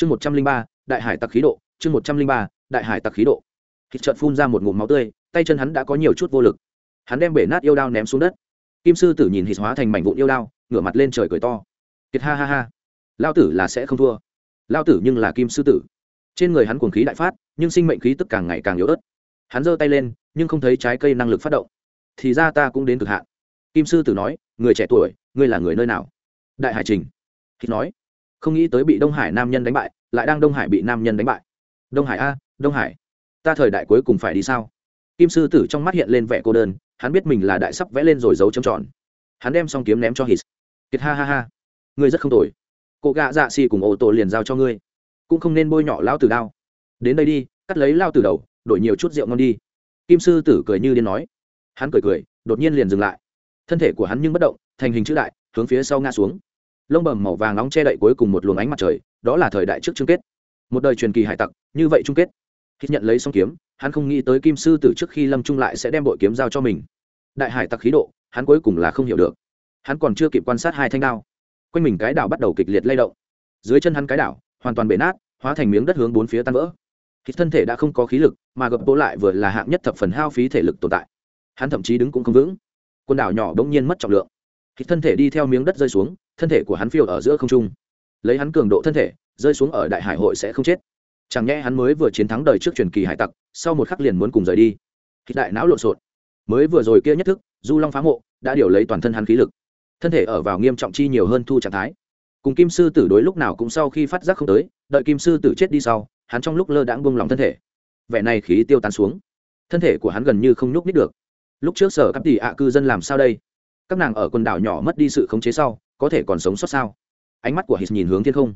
chương một trăm linh ba, đại hải tặc khí độ, chương một trăm linh ba, đại hải tặc khí độ. Thịt trợn phun ra một ngụm máu tươi, tay chân hắn đã có nhiều chút vô lực. Hắn đem bể nát yêu đao ném xuống đất. Kim sư tử nhìn hít hóa thành mảnh vụn yêu đao, ngửa mặt lên trời cười to. Kiệt ha ha ha. Lao tử là sẽ không thua. Lao tử nhưng là kim sư tử. Trên người hắn cuồng khí đại phát, nhưng sinh mệnh khí tức càng ngày càng yếu ớt. Hắn giơ tay lên, nhưng không thấy trái cây năng lực phát động. Thì ra ta cũng đến cực hạn. Kim sư tử nói, người trẻ tuổi, ngươi là người nơi nào? Đại hải trình. Hít nói không nghĩ tới bị đông hải nam nhân đánh bại, lại đang đông hải bị nam nhân đánh bại. Đông hải a, đông hải, ta thời đại cuối cùng phải đi sao? Kim sư tử trong mắt hiện lên vẻ cô đơn, hắn biết mình là đại sắp vẽ lên rồi giấu trầm tròn. Hắn đem xong kiếm ném cho hít kiệt ha ha ha, ngươi rất không tồi. Cụ gạ dạ xì cùng ô tô liền giao cho ngươi. Cũng không nên bôi nhọ lao tử đao. Đến đây đi, cắt lấy lao từ đầu, đổi nhiều chút rượu ngon đi. Kim sư tử cười như điên nói. Hắn cười cười, đột nhiên liền dừng lại. Thân thể của hắn nhưng bất động, thành hình chữ đại, hướng phía sau ngã xuống lông bầm màu vàng nóng che đậy cuối cùng một luồng ánh mặt trời, đó là thời đại trước chung kết. Một đời truyền kỳ hải tặc, như vậy chung kết. Khi nhận lấy xong kiếm, hắn không nghĩ tới kim sư tử trước khi lâm trung lại sẽ đem bội kiếm giao cho mình. Đại hải tặc khí độ, hắn cuối cùng là không hiểu được. Hắn còn chưa kịp quan sát hai thanh đao, quanh mình cái đảo bắt đầu kịch liệt lay động. Dưới chân hắn cái đảo, hoàn toàn bể nát, hóa thành miếng đất hướng bốn phía tan vỡ. Khi thân thể đã không có khí lực, mà gập bố lại vừa là hạng nhất thập phần hao phí thể lực tồn tại. Hắn thậm chí đứng cũng không vững. Quần đảo nhỏ bỗng nhiên mất trọng lượng. Khi thân thể đi theo miếng đất rơi xuống thân thể của hắn phiêu ở giữa không trung. Lấy hắn cường độ thân thể, rơi xuống ở đại hải hội sẽ không chết. Chẳng nhẽ hắn mới vừa chiến thắng đời trước truyền kỳ hải tặc, sau một khắc liền muốn cùng rời đi. Khi đại não lộn xộn, mới vừa rồi kia nhất thức, du long phá mộ, đã điều lấy toàn thân hắn khí lực. Thân thể ở vào nghiêm trọng chi nhiều hơn thu trạng thái. Cùng kim sư tử đối lúc nào cũng sau khi phát giác không tới, đợi kim sư tử chết đi sau, hắn trong lúc lơ đãng buông lòng thân thể. Vẻ này khí tiêu tan xuống. Thân thể của hắn gần như không nhúc nít được. Lúc trước sở các tỷ ạ cư dân làm sao đây? Các nàng ở quần đảo nhỏ mất đi sự khống chế sau có thể còn sống sót sao? Ánh mắt của hít nhìn hướng thiên không.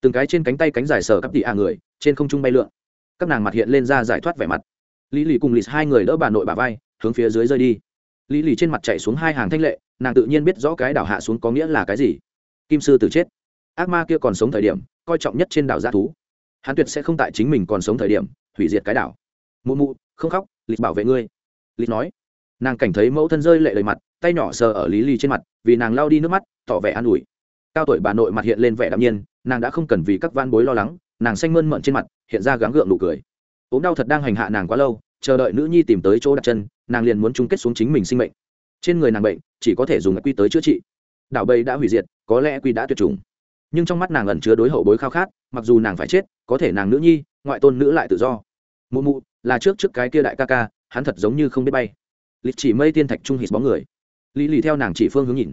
Từng cái trên cánh tay cánh dài sở các tỷ a người, trên không trung bay lượn. Các nàng mặt hiện lên ra giải thoát vẻ mặt. Lý lì cùng lì hai người đỡ bà nội bà vai, hướng phía dưới rơi đi. Lý lì trên mặt chạy xuống hai hàng thanh lệ, nàng tự nhiên biết rõ cái đảo hạ xuống có nghĩa là cái gì. Kim sư tử chết. Ác ma kia còn sống thời điểm, coi trọng nhất trên đảo g thú. Hắn tuyệt sẽ không tại chính mình còn sống thời điểm, hủy diệt cái đảo. Mụ mụ, không khóc lịch bảo vệ ngươi. Lịch nói nàng cảnh thấy mẫu thân rơi lệ lời mặt, tay nhỏ sờ ở lý ly trên mặt, vì nàng lao đi nước mắt, tỏ vẻ an ủi. Cao tuổi bà nội mặt hiện lên vẻ đạm nhiên, nàng đã không cần vì các van bối lo lắng, nàng xanh mơn mận trên mặt, hiện ra gắng gượng nụ cười. Ốm đau thật đang hành hạ nàng quá lâu, chờ đợi nữ nhi tìm tới chỗ đặt chân, nàng liền muốn chung kết xuống chính mình sinh mệnh. Trên người nàng bệnh, chỉ có thể dùng quy tới chữa trị. Đảo bầy đã hủy diệt, có lẽ quy đã tuyệt chủng. Nhưng trong mắt nàng ẩn chứa đối hậu bối khao khát, mặc dù nàng phải chết, có thể nàng nữ nhi, ngoại tôn nữ lại tự do. Mụ mụ, là trước trước cái kia đại ca ca, hắn thật giống như không biết bay lịch chỉ mây tiên thạch trung hít bóng người. Lý lì theo nàng chỉ phương hướng nhìn.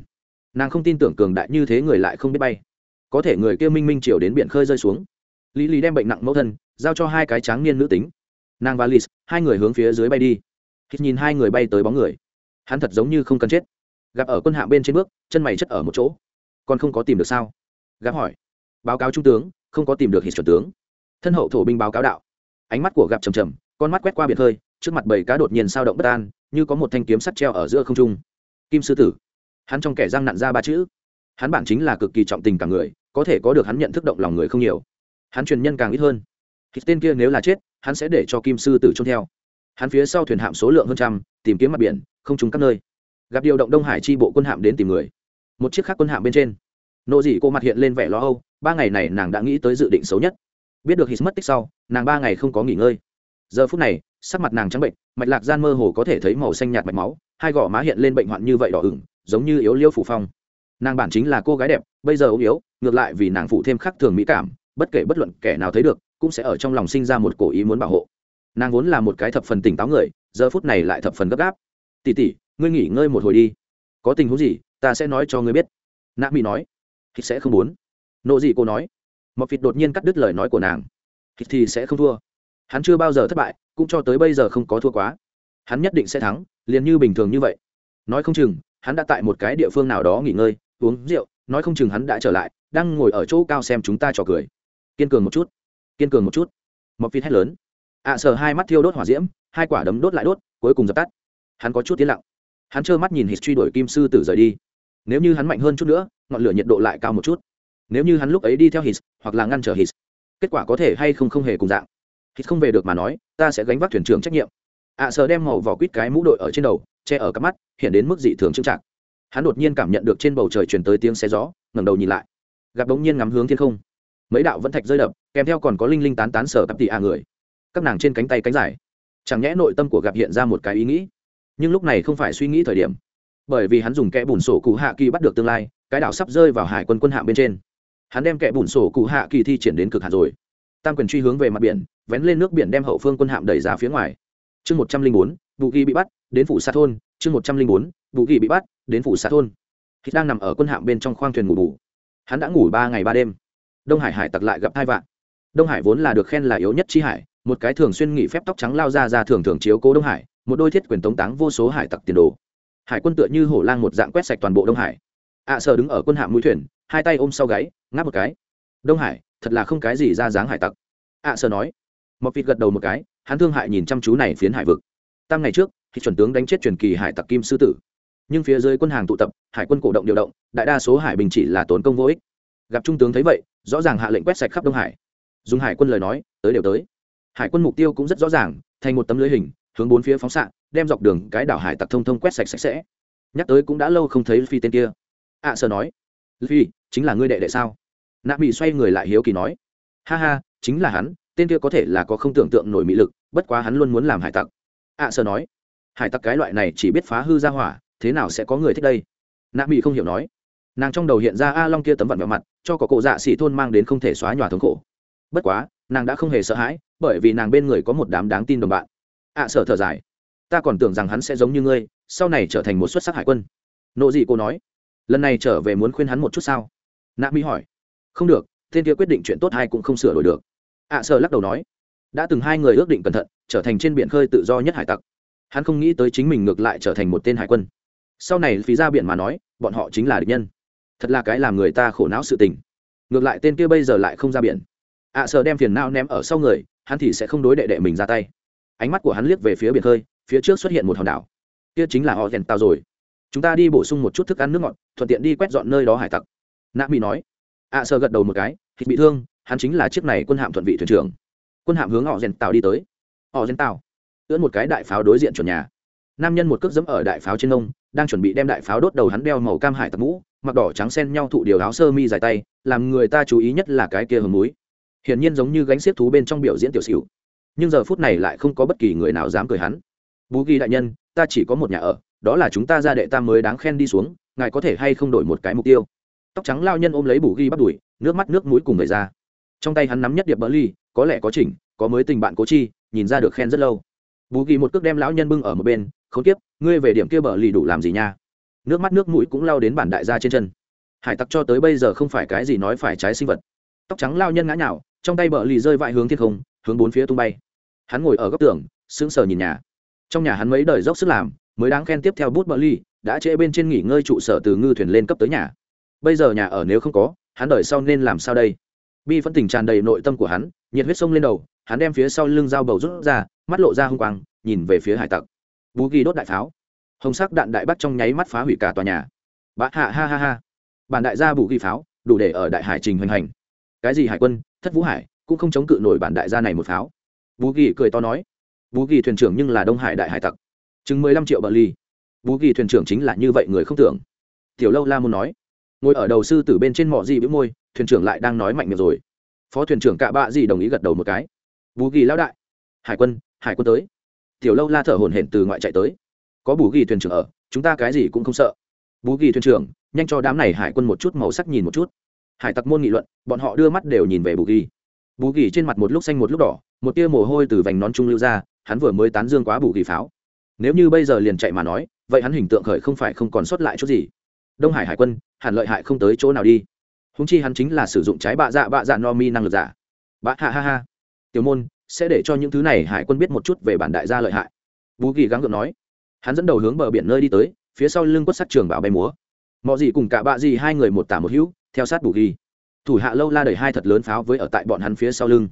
Nàng không tin tưởng cường đại như thế người lại không biết bay. Có thể người kia minh minh chiều đến biển khơi rơi xuống. Lý lì đem bệnh nặng mẫu thân giao cho hai cái tráng niên nữ tính. Nàng và lì hai người hướng phía dưới bay đi. Hít nhìn hai người bay tới bóng người. Hắn thật giống như không cần chết. Gặp ở quân hạ bên trên bước, chân mày chất ở một chỗ. Còn không có tìm được sao? Gặp hỏi. Báo cáo trung tướng, không có tìm được hít chuẩn tướng. Thân hậu thổ binh báo cáo đạo. Ánh mắt của gặp trầm trầm, con mắt quét qua biển hơi trước mặt bầy cá đột nhiên sao động bất an như có một thanh kiếm sắt treo ở giữa không trung. Kim sư tử. Hắn trong kẻ răng nặn ra ba chữ. Hắn bản chính là cực kỳ trọng tình cả người, có thể có được hắn nhận thức động lòng người không nhiều. Hắn truyền nhân càng ít hơn. Thì tên kia nếu là chết, hắn sẽ để cho kim sư tử trông theo. Hắn phía sau thuyền hạm số lượng hơn trăm, tìm kiếm mặt biển, không trúng các nơi. Gặp điều động đông hải chi bộ quân hạm đến tìm người. Một chiếc khác quân hạm bên trên. Nộ dị cô mặt hiện lên vẻ lo âu, ba ngày này nàng đã nghĩ tới dự định xấu nhất. Biết được hít mất tích sau, nàng ba ngày không có nghỉ ngơi giờ phút này, sắc mặt nàng trắng bệnh mạch lạc gian mơ hồ có thể thấy màu xanh nhạt mạch máu, hai gò má hiện lên bệnh hoạn như vậy đỏ ửng, giống như yếu liêu phủ phong. Nàng bản chính là cô gái đẹp, bây giờ ốm yếu, ngược lại vì nàng phụ thêm khắc thường mỹ cảm, bất kể bất luận kẻ nào thấy được, cũng sẽ ở trong lòng sinh ra một cổ ý muốn bảo hộ. Nàng vốn là một cái thập phần tỉnh táo người, giờ phút này lại thập phần gấp gáp. Tỉ tỉ ngươi nghỉ ngơi một hồi đi. Có tình huống gì, ta sẽ nói cho ngươi biết. Nạ mỹ nói. Thì sẽ không muốn. Nộ gì cô nói. Mọc vịt đột nhiên cắt đứt lời nói của nàng. Thì sẽ không thua hắn chưa bao giờ thất bại cũng cho tới bây giờ không có thua quá. Hắn nhất định sẽ thắng liền như bình thường như vậy. Nói không chừng hắn đã tại một cái địa phương nào đó nghỉ ngơi uống rượu nói không chừng hắn đã trở lại đang ngồi ở chỗ cao xem chúng ta trò cười. Kiên cường một chút kiên cường một chút. Mọc vịt hét lớn. Ạ à, sờ hai mắt thiêu đốt hỏa diễm hai quả đấm đốt lại đốt cuối cùng dập tắt. Hắn có chút tiến lặng. Hắn trơ mắt nhìn hít truy đuổi kim sư tử rời đi. Nếu như hắn mạnh hơn chút nữa ngọn lửa nhiệt độ lại cao một chút. Nếu như hắn lúc ấy đi theo hít hoặc là ngăn trở hít kết quả có thể hay không không hề cùng dạng hít không về được mà nói ta sẽ gánh vác thuyền trưởng trách nhiệm. Ạ à, sờ đem màu vỏ quýt cái mũ đội ở trên đầu che ở cặp mắt hiện đến mức dị thường trưng trạng hắn đột nhiên cảm nhận được trên bầu trời truyền tới tiếng xe gió ngẩng đầu nhìn lại. Gặp đống nhiên ngắm hướng thiên không. Mấy đạo vẫn thạch rơi đập kèm theo còn có linh linh tán tán sở cặp tị a à người. Các nàng trên cánh tay cánh dài. Chẳng nhẽ nội tâm của gặp hiện ra một cái ý nghĩ. Nhưng lúc này không phải suy nghĩ thời điểm. Bởi vì hắn dùng kẽ bùn sổ cụ hạ kỳ bắt được tương lai cái đảo sắp rơi vào hải quân quân hạm bên trên. Hắn đem kẽ bùn sổ cụ hạ kỳ thi triển đến cực hạt rồi. Tam quyền truy hướng về mặt biển vén lên nước biển đem hậu phương quân hạm đẩy ra phía ngoài. Chương một trăm linh bốn vụ ghi bị bắt đến phủ xa thôn. Chương một trăm linh bốn vụ ghi bị bắt đến phủ xa thôn. Khi đang nằm ở quân hạm bên trong khoang thuyền ngủ bù hắn đã ngủ ba ngày ba đêm. Đông hải hải tặc lại gặp hai vạn. Đông hải vốn là được khen là yếu nhất chi hải một cái thường xuyên nghỉ phép tóc trắng lao ra ra thường thường chiếu cố đông hải một đôi thiết quyền tống táng vô số hải tặc tiền đồ. Hải quân tựa như hổ lang một dạng quét sạch toàn bộ đông hải. Ạ à, sợ đứng ở quân hạm mũi thuyền hai tay ôm sau gáy ngáp một cái. Đông hải thật là không cái gì ra dáng hải tặc. Ạ à, sợ nói mọc vịt gật đầu một cái hắn thương hại nhìn chăm chú này phiến hải vực. Tam ngày trước thì chuẩn tướng đánh chết truyền kỳ hải tặc kim sư tử. Nhưng phía dưới quân hàng tụ tập hải quân cổ động điều động đại đa số hải bình chỉ là tốn công vô ích. Gặp trung tướng thấy vậy rõ ràng hạ lệnh quét sạch khắp đông hải. Dùng hải quân lời nói tới đều tới. Hải quân mục tiêu cũng rất rõ ràng thành một tấm lưới hình hướng bốn phía phóng xạ đem dọc đường cái đảo hải tặc thông thông quét sạch sạch sẽ. Nhắc tới cũng đã lâu không thấy phi tên kia. Ạ à, sơ nói phi chính là ngươi đệ đệ sao? Nạ bị xoay người lại hiếu kỳ nói ha ha chính là hắn tên kia có thể là có không tưởng tượng nổi mỹ lực bất quá hắn luôn muốn làm hải tặc. Ạ à, sơ nói hải tặc cái loại này chỉ biết phá hư ra hỏa thế nào sẽ có người thích đây? Nạ bị không hiểu nói. Nàng trong đầu hiện ra a long kia tấm vặn vẹo mặt cho có cổ dạ xỉ thôn mang đến không thể xóa nhòa thống khổ. Bất quá nàng đã không hề sợ hãi bởi vì nàng bên người có một đám đáng tin đồng bạn. Ạ à, sợ thở dài ta còn tưởng rằng hắn sẽ giống như ngươi sau này trở thành một xuất sắc hải quân. Nộ dị cô nói lần này trở về muốn khuyên hắn một chút sao? Nạ mỹ hỏi không được tên kia quyết định chuyện tốt hay cũng không sửa đổi được ạ à, sợ lắc đầu nói đã từng hai người ước định cẩn thận trở thành trên biển khơi tự do nhất hải tặc. Hắn không nghĩ tới chính mình ngược lại trở thành một tên hải quân. Sau này phí ra biển mà nói bọn họ chính là địch nhân. Thật là cái làm người ta khổ não sự tình. Ngược lại tên kia bây giờ lại không ra biển. Ạ à, sợ đem phiền não ném ở sau người hắn thì sẽ không đối đệ đệ mình ra tay. Ánh mắt của hắn liếc về phía biển khơi phía trước xuất hiện một hòn đảo. Kia chính là họ rèn tàu rồi. Chúng ta đi bổ sung một chút thức ăn nước ngọt thuận tiện đi quét dọn nơi đó hải tặc. Nạ mỹ nói. Ạ à, gật đầu một cái thịt bị thương hắn chính là chiếc này quân hạm thuận vị thuyền trưởng. Quân hạm hướng họ rèn tàu đi tới. Họ rèn tàu ưỡn một cái đại pháo đối diện chuẩn nhà. Nam nhân một cước dẫm ở đại pháo trên ông, đang chuẩn bị đem đại pháo đốt đầu hắn đeo màu cam hải tặc mũ, mặc đỏ trắng sen nhau thụ điều áo sơ mi dài tay, làm người ta chú ý nhất là cái kia hầm núi. Hiển nhiên giống như gánh xiết thú bên trong biểu diễn tiểu xỉu. Nhưng giờ phút này lại không có bất kỳ người nào dám cười hắn. Bú ghi đại nhân, ta chỉ có một nhà ở, đó là chúng ta ra đệ tam mới đáng khen đi xuống, ngài có thể hay không đổi một cái mục tiêu. Tóc trắng lao nhân ôm lấy bù ghi bắt đuổi, nước mắt nước mũi cùng người ra trong tay hắn nắm nhất điệp bỡ ly, có lẽ có chỉnh, có mới tình bạn cố chi, nhìn ra được khen rất lâu. Bù ghi một cước đem lão nhân bưng ở một bên không tiếp ngươi về điểm kia bờ lì đủ làm gì nha? Nước mắt nước mũi cũng lao đến bản đại gia trên chân. Hải tặc cho tới bây giờ không phải cái gì nói phải trái sinh vật. Tóc trắng lao nhân ngã nhào, trong tay bờ lì rơi vãi hướng thiên không, hướng bốn phía tung bay. Hắn ngồi ở góc tường, sững sờ nhìn nhà. Trong nhà hắn mấy đời dốc sức làm, mới đáng khen tiếp theo bút bờ ly, đã trễ bên trên nghỉ ngơi trụ sở từ ngư thuyền lên cấp tới nhà. Bây giờ nhà ở nếu không có, hắn đợi sau nên làm sao đây? Bi phân tình tràn đầy nội tâm của hắn, nhiệt huyết sông lên đầu, hắn đem phía sau lưng dao bầu rút ra, mắt lộ ra hung quang, nhìn về phía hải tặc. Bú ghi đốt đại pháo. Hồng sắc đạn đại bắt trong nháy mắt phá hủy cả tòa nhà. Bá hạ ha ha ha. Bản đại gia bù ghi pháo, đủ để ở đại hải trình hoành hành. Cái gì hải quân, thất vũ hải, cũng không chống cự nổi bản đại gia này một pháo. Bú ghi cười to nói. Bú ghi thuyền trưởng nhưng là đông hải đại hải tặc. Chừng mười lăm triệu bờ ly. Bú ghi thuyền trưởng chính là như vậy người không tưởng. Tiểu lâu la muốn nói. Ngồi ở đầu sư tử bên trên mỏ gì bĩu môi, thuyền trưởng lại đang nói mạnh miệng rồi phó thuyền trưởng cạ bạ gì đồng ý gật đầu một cái. Bù ghi lão đại. Hải quân hải quân tới. Tiểu lâu la thở hổn hển từ ngoại chạy tới. Có bù ghi thuyền trưởng ở, chúng ta cái gì cũng không sợ. Bù ghi thuyền trưởng, nhanh cho đám này hải quân một chút màu sắc nhìn một chút. Hải tặc môn nghị luận, bọn họ đưa mắt đều nhìn về bù ghi. Bù ghi trên mặt một lúc xanh một lúc đỏ, một tia mồ hôi từ vành nón trung lưu ra, hắn vừa mới tán dương quá bù ghi pháo. Nếu như bây giờ liền chạy mà nói, vậy hắn hình tượng khởi không phải không còn sót lại chút gì. Đông hải hải quân, hẳn lợi hại không tới chỗ nào đi húng chi hắn chính là sử dụng trái bạ dạ bạ dạ no mi năng lực giả. Bạ hạ ha ha. Tiểu môn, sẽ để cho những thứ này hải quân biết một chút về bản đại gia lợi hại. Bú ghi gắng gượng nói. Hắn dẫn đầu hướng bờ biển nơi đi tới, phía sau lưng quất sắt trường bảo bay múa. Mọi gì cùng cả bạ gì hai người một tả một hữu, theo sát bù ghi. Thủ hạ lâu la đẩy hai thật lớn pháo với ở tại bọn hắn phía sau lưng.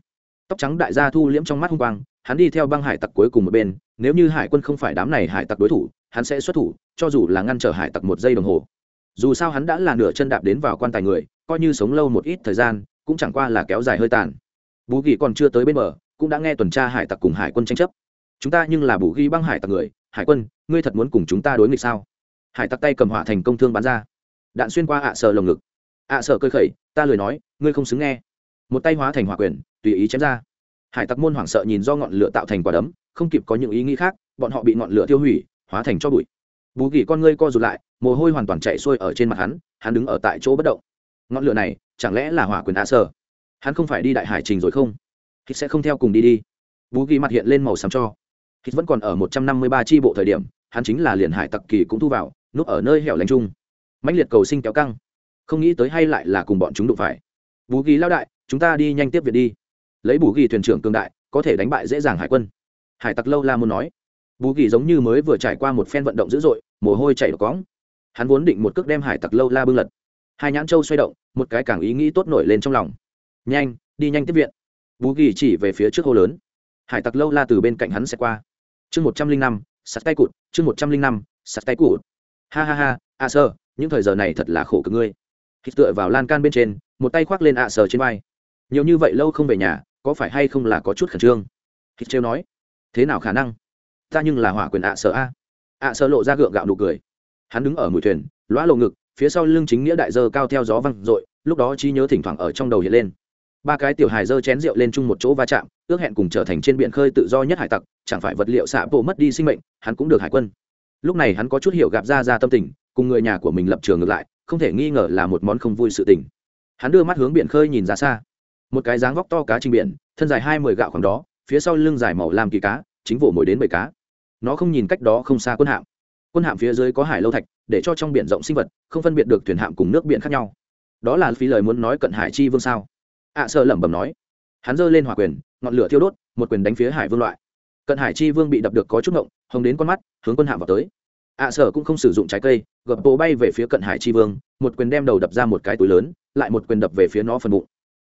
Tóc trắng đại gia thu liễm trong mắt hung quang, hắn đi theo băng hải tặc cuối cùng một bên, nếu như hải quân không phải đám này hải tặc đối thủ, hắn sẽ xuất thủ, cho dù là ngăn trở hải tặc một giây đồng hồ. Dù sao hắn đã là nửa chân đạp đến vào quan tài người coi như sống lâu một ít thời gian, cũng chẳng qua là kéo dài hơi tàn. Bù ghi còn chưa tới bên bờ, cũng đã nghe tuần tra hải tặc cùng hải quân tranh chấp. Chúng ta nhưng là bù ghi băng hải tặc người, hải quân, ngươi thật muốn cùng chúng ta đối nghịch sao? Hải tặc tay cầm hỏa thành công thương bắn ra. Đạn xuyên qua ạ à sợ lồng ngực. Ạ à sợ cơ khẩy, ta lời nói, ngươi không xứng nghe. Một tay hóa thành hỏa quyền, tùy ý chém ra. Hải tặc môn hoảng sợ nhìn do ngọn lửa tạo thành quả đấm, không kịp có những ý nghĩ khác, bọn họ bị ngọn lửa tiêu hủy, hóa thành cho bụi. Bù kỳ con ngươi co rụt lại, mồ hôi hoàn toàn chạy xuôi ở trên mặt hắn hắn đứng ở tại chỗ bất động ngọn lửa này chẳng lẽ là hỏa quyền a sơ hắn không phải đi đại hải trình rồi không? Thì sẽ không theo cùng đi đi. Bú ghi mặt hiện lên màu xám cho. Hít vẫn còn ở một trăm năm mươi ba tri bộ thời điểm, hắn chính là liền hải tặc kỳ cũng thu vào, núp ở nơi hẻo lánh chung. Mãnh liệt cầu sinh kéo căng. Không nghĩ tới hay lại là cùng bọn chúng đụng phải. Bú ghi lao đại, chúng ta đi nhanh tiếp việc đi. Lấy bù ghi thuyền trưởng cường đại, có thể đánh bại dễ dàng hải quân. Hải tặc lâu la muốn nói. Bú ghi giống như mới vừa trải qua một phen vận động dữ dội, mồ hôi chảy đỏ cóng hắn vốn định một cước đem hải tặc lâu la bưng lật hai nhãn châu xoay động, một cái càng ý nghĩ tốt nổi lên trong lòng. Nhanh, đi nhanh tiếp viện. Bú kỳ chỉ về phía trước hô lớn. Hải tặc lâu la từ bên cạnh hắn sẽ qua. Chương một trăm linh năm, sắt tay cụt, chương một trăm linh năm, sắt tay cụt. Ha ha ha, a sơ, những thời giờ này thật là khổ cực ngươi. Hít tựa vào lan can bên trên, một tay khoác lên ạ sờ trên vai. Nhiều như vậy lâu không về nhà, có phải hay không là có chút khẩn trương? Hít trêu nói. Thế nào khả năng? Ta nhưng là hỏa quyền ạ sờ a. Ạ sờ lộ ra gượng gạo nụ cười. Hắn đứng ở mũi thuyền lõa lộ ngực phía sau lưng chính nghĩa đại dơ cao theo gió văng r lúc đó trí nhớ thỉnh thoảng ở trong đầu hiện lên. Ba cái tiểu hài dơ chén rượu lên chung một chỗ va chạm, ước hẹn cùng trở thành trên biển khơi tự do nhất hải tặc, chẳng phải vật liệu xạ bộ mất đi sinh mệnh, hắn cũng được hải quân. Lúc này hắn có chút hiểu gặp ra ra tâm tình, cùng người nhà của mình lập trường ngược lại, không thể nghi ngờ là một món không vui sự tình. Hắn đưa mắt hướng biển khơi nhìn ra xa. Một cái dáng vóc to cá trên biển, thân dài hai mươi gạo khoảng đó, phía sau lưng dài màu làm kỳ cá, chính vụ mồi đến bầy cá. Nó không nhìn cách đó không xa quân hạm quân hạm phía dưới có hải lâu thạch để cho trong biển rộng sinh vật không phân biệt được thuyền hạm cùng nước biển khác nhau. Đó là phí lời muốn nói cận hải chi vương sao? Ạ à, sợ lẩm bẩm nói. Hắn giơ lên hỏa quyền ngọn lửa thiêu đốt một quyền đánh phía hải vương loại. Cận hải chi vương bị đập được có chút ngộng hồng đến con mắt hướng quân hạm vào tới. Ạ à, sở cũng không sử dụng trái cây gập bộ bay về phía cận hải chi vương một quyền đem đầu đập ra một cái túi lớn lại một quyền đập về phía nó phần bụng.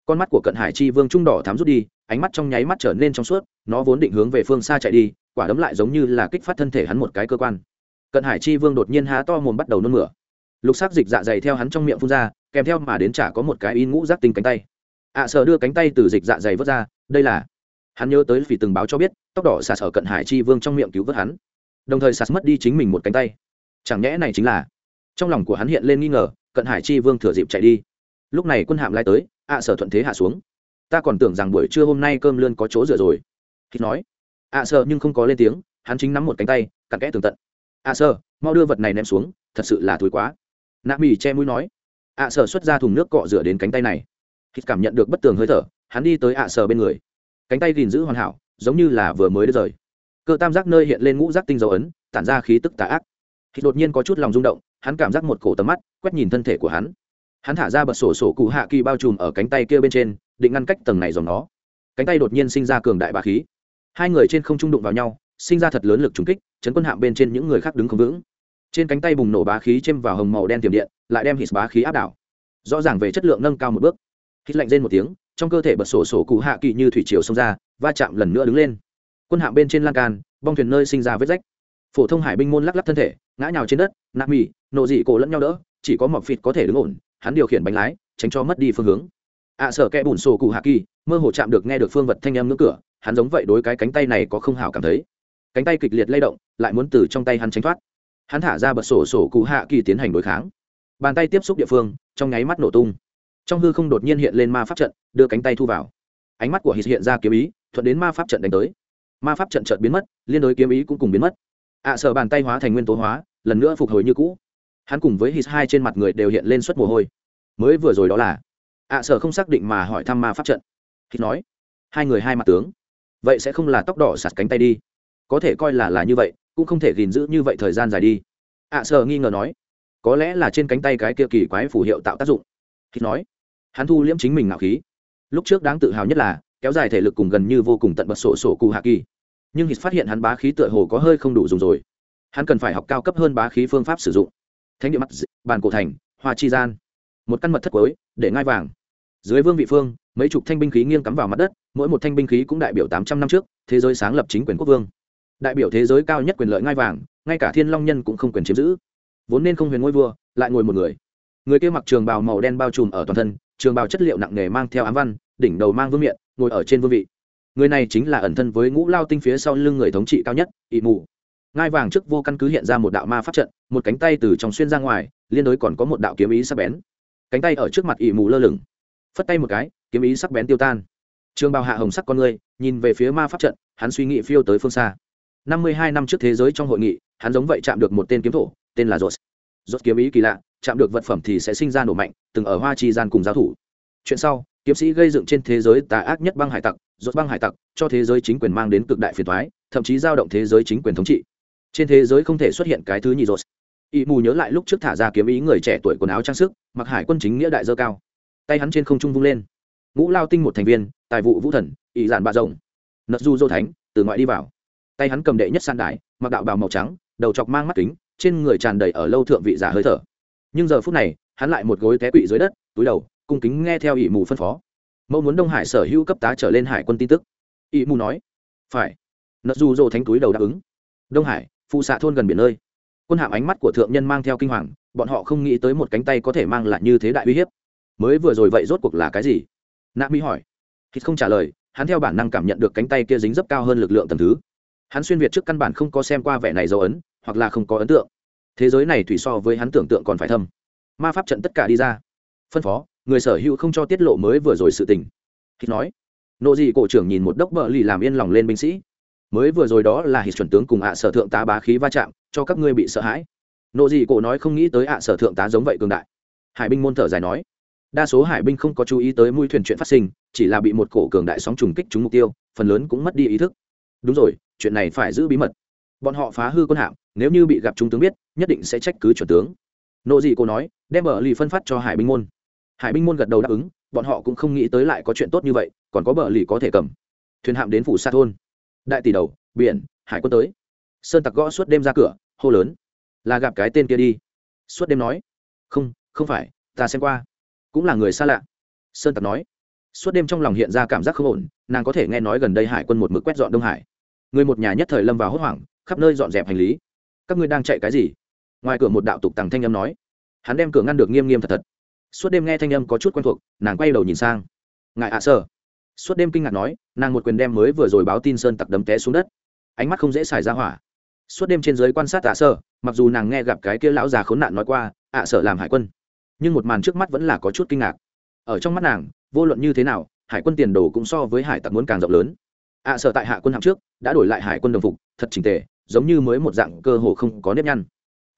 Con mắt của cận hải chi vương trung đỏ thám rút đi ánh mắt trong nháy mắt trở nên trong suốt nó vốn định hướng về phương xa chạy đi quả đấm lại giống như là kích phát thân thể hắn một cái cơ quan cận hải chi vương đột nhiên há to mồm bắt đầu nôn mửa. Lục sắc dịch dạ dày theo hắn trong miệng phun ra kèm theo mà đến chả có một cái in ngũ rác tinh cánh tay. Ạ à, sở đưa cánh tay từ dịch dạ dày vớt ra đây là hắn nhớ tới vì từng báo cho biết tóc đỏ sạt ở cận hải chi vương trong miệng cứu vớt hắn. Đồng thời sạt mất đi chính mình một cánh tay. Chẳng nhẽ này chính là trong lòng của hắn hiện lên nghi ngờ cận hải chi vương thừa dịp chạy đi. Lúc này quân hạm lai tới à, ạ sở thuận thế hạ xuống. Ta còn tưởng rằng buổi trưa hôm nay cơm lươn có chỗ dựa rồi. Hít nói ạ sợ nhưng không có lên tiếng hắn chính nắm một cánh tay cặn kẽ tường tận. À, ạ sơ, mau đưa vật này ném xuống thật sự là thối quá. Nạ mì che mũi nói. À, ạ sơ xuất ra thùng nước cọ rửa đến cánh tay này. Hít cảm nhận được bất tường hơi thở hắn đi tới à, ạ sơ bên người. Cánh tay gìn giữ hoàn hảo giống như là vừa mới đứt rời. Cơ tam giác nơi hiện lên ngũ giác tinh dấu ấn tản ra khí tức tà ác. Thì đột nhiên có chút lòng rung động hắn cảm giác một cổ tầm mắt quét nhìn thân thể của hắn. Hắn thả ra bật sổ sổ cụ hạ kỳ bao trùm ở cánh tay kia bên trên định ngăn cách tầng này dòng nó. Cánh tay đột nhiên sinh ra cường đại bà khí. Hai người trên không trung đụng vào nhau sinh ra thật lớn lực trúng kích chấn quân hạm bên trên những người khác đứng không vững. Trên cánh tay bùng nổ bá khí chêm vào hồng màu đen tiềm điện lại đem hít bá khí áp đảo. Rõ ràng về chất lượng nâng cao một bước. Hít lạnh rên một tiếng trong cơ thể bật sổ sổ cụ hạ kỳ như thủy triều xông ra va chạm lần nữa đứng lên. Quân hạm bên trên lan can bong thuyền nơi sinh ra vết rách. Phổ thông hải binh môn lắc lắc thân thể ngã nhào trên đất nạ mì nộ dị cổ lẫn nhau đỡ chỉ có mọc phịt có thể đứng ổn hắn điều khiển bánh lái tránh cho mất đi phương hướng. Ạ à, kẽ bùn sổ cụ hạ kỳ mơ hồ chạm được nghe được phương vật thanh âm ngưỡng cửa hắn giống vậy đối cái cánh tay này có không hảo cảm thấy cánh tay kịch liệt lay động lại muốn từ trong tay hắn tránh thoát. Hắn thả ra bật sổ sổ cụ hạ kỳ tiến hành đối kháng. Bàn tay tiếp xúc địa phương trong nháy mắt nổ tung. Trong hư không đột nhiên hiện lên ma pháp trận đưa cánh tay thu vào. Ánh mắt của hít hiện ra kiếm ý thuận đến ma pháp trận đánh tới. Ma pháp trận trận biến mất liên đối kiếm ý cũng cùng biến mất. Ạ à, sợ bàn tay hóa thành nguyên tố hóa lần nữa phục hồi như cũ. Hắn cùng với hít hai trên mặt người đều hiện lên suất mồ hôi. Mới vừa rồi đó là ạ à, sợ không xác định mà hỏi thăm ma pháp trận. Hít nói hai người hai mặt tướng. Vậy sẽ không là tóc đỏ sạt cánh tay đi có thể coi là là như vậy cũng không thể gìn giữ như vậy thời gian dài đi. Ạ à, sợ nghi ngờ nói có lẽ là trên cánh tay cái kia kỳ quái phù hiệu tạo tác dụng. Hít nói hắn thu liễm chính mình ngạo khí. Lúc trước đáng tự hào nhất là kéo dài thể lực cùng gần như vô cùng tận bật sổ sổ cụ hạ kỳ. Nhưng hít phát hiện hắn bá khí tựa hồ có hơi không đủ dùng rồi. Hắn cần phải học cao cấp hơn bá khí phương pháp sử dụng. Thánh địa mắt bàn cổ thành hoa chi gian. Một căn mật thất cuối để ngai vàng. Dưới vương vị phương mấy chục thanh binh khí nghiêng cắm vào mặt đất mỗi một thanh binh khí cũng đại biểu tám trăm năm trước thế giới sáng lập chính quyền quốc vương đại biểu thế giới cao nhất quyền lợi ngai vàng, ngay cả thiên long nhân cũng không quyền chiếm giữ. Vốn nên không huyền ngôi vua, lại ngồi một người. Người kia mặc trường bào màu đen bao trùm ở toàn thân, trường bào chất liệu nặng nề mang theo ám văn, đỉnh đầu mang vương miện, ngồi ở trên vương vị. Người này chính là ẩn thân với ngũ lao tinh phía sau lưng người thống trị cao nhất ỵ mù. Ngai vàng trước vô căn cứ hiện ra một đạo ma pháp trận, một cánh tay từ trong xuyên ra ngoài, liên đối còn có một đạo kiếm ý sắc bén. Cánh tay ở trước mặt ỵ mù lơ lửng. Phất tay một cái, kiếm ý sắc bén tiêu tan. Trường bào hạ hồng sắc con người, nhìn về phía ma pháp trận, hắn suy nghĩ phiêu tới phương xa năm mươi hai năm trước thế giới trong hội nghị, hắn giống vậy chạm được một tên kiếm thổ, tên là rốt. Rốt kiếm ý kỳ lạ, chạm được vật phẩm thì sẽ sinh ra nổ mạnh, từng ở hoa chi gian cùng giao thủ. Chuyện sau, kiếm sĩ gây dựng trên thế giới tà ác nhất băng hải tặc, rốt băng hải tặc, cho thế giới chính quyền mang đến cực đại phiền toái, thậm chí giao động thế giới chính quyền thống trị. Trên thế giới không thể xuất hiện cái thứ nhì rốt. Y mù nhớ lại lúc trước thả ra kiếm ý người trẻ tuổi quần áo trang sức, mặc hải quân chính nghĩa đại dơ cao. Tay hắn trên không trung vung lên. Ngũ lao tinh một thành viên, tài vụ vũ thần ỵ giản bạ rộng. Nật du dô thánh, từ ngoại đi vào tay hắn cầm đệ nhất san đài, mặc đạo bào màu trắng, đầu chọc mang mắt kính, trên người tràn đầy ở lâu thượng vị giả hơi thở. Nhưng giờ phút này, hắn lại một gối té quỵ dưới đất, túi đầu, cung kính nghe theo ỷ mù phân phó. Mẫu muốn đông hải sở hữu cấp tá trở lên hải quân tin tức. Ỷ mù nói, phải. Nợ dù dô thánh túi đầu đáp ứng. Đông hải, phụ xạ thôn gần biển nơi. Quân hạm ánh mắt của thượng nhân mang theo kinh hoàng, bọn họ không nghĩ tới một cánh tay có thể mang lại như thế đại uy hiếp. Mới vừa rồi vậy rốt cuộc là cái gì? Nạ mỹ hỏi. Hít không trả lời, hắn theo bản năng cảm nhận được cánh tay kia dính dấp cao hơn lực lượng tầm thứ hắn xuyên việt trước căn bản không có xem qua vẻ này dấu ấn, hoặc là không có ấn tượng. Thế giới này thủy so với hắn tưởng tượng còn phải thâm. Ma pháp trận tất cả đi ra. Phân phó, người sở hữu không cho tiết lộ mới vừa rồi sự tình. Hít nói. Nộ dị cổ trưởng nhìn một đốc bợ lì làm yên lòng lên binh sĩ. Mới vừa rồi đó là hít chuẩn tướng cùng ạ sở thượng tá bá khí va chạm, cho các ngươi bị sợ hãi. Nộ dị cổ nói không nghĩ tới ạ sở thượng tá giống vậy cường đại. Hải binh môn thở dài nói. Đa số hải binh không có chú ý tới mũi thuyền chuyện phát sinh, chỉ là bị một cổ cường đại sóng trùng kích trúng mục tiêu, phần lớn cũng mất đi ý thức. Đúng rồi chuyện này phải giữ bí mật. Bọn họ phá hư quân hạm, nếu như bị gặp trung tướng biết, nhất định sẽ trách cứ chuẩn tướng. Nộ dị cô nói, đem bờ lì phân phát cho hải binh môn. Hải binh môn gật đầu đáp ứng, bọn họ cũng không nghĩ tới lại có chuyện tốt như vậy, còn có bờ lì có thể cầm. Thuyền hạm đến phủ sa thôn. Đại tỷ đầu, biển, hải quân tới. Sơn tặc gõ suốt đêm ra cửa, hô lớn. Là gặp cái tên kia đi. Suốt đêm nói. Không không phải, ta xem qua. Cũng là người xa lạ. Sơn tặc nói. Suốt đêm trong lòng hiện ra cảm giác không ổn, nàng có thể nghe nói gần đây hải quân một mực quét dọn đông hải người một nhà nhất thời lâm vào hốt hoảng, khắp nơi dọn dẹp hành lý. Các ngươi đang chạy cái gì? Ngoài cửa một đạo tục tằng thanh âm nói. Hắn đem cửa ngăn được nghiêm nghiêm thật thật. Suốt đêm nghe thanh âm có chút quen thuộc, nàng quay đầu nhìn sang. Ngại ạ à sơ suốt đêm kinh ngạc nói, nàng một quyền đem mới vừa rồi báo tin sơn tặc đấm té xuống đất. Ánh mắt không dễ xài ra hỏa. Suốt đêm trên giới quan sát ạ à sơ mặc dù nàng nghe gặp cái kia lão già khốn nạn nói qua, ạ à sợ làm hải quân. Nhưng một màn trước mắt vẫn là có chút kinh ngạc. Ở trong mắt nàng, vô luận như thế nào, hải quân tiền đồ cũng so với hải tặc muốn càng rộng lớn ạ à, tại hạ quân hạng trước đã đổi lại hải quân đồng phục thật trình tề giống như mới một dạng cơ hồ không có nếp nhăn.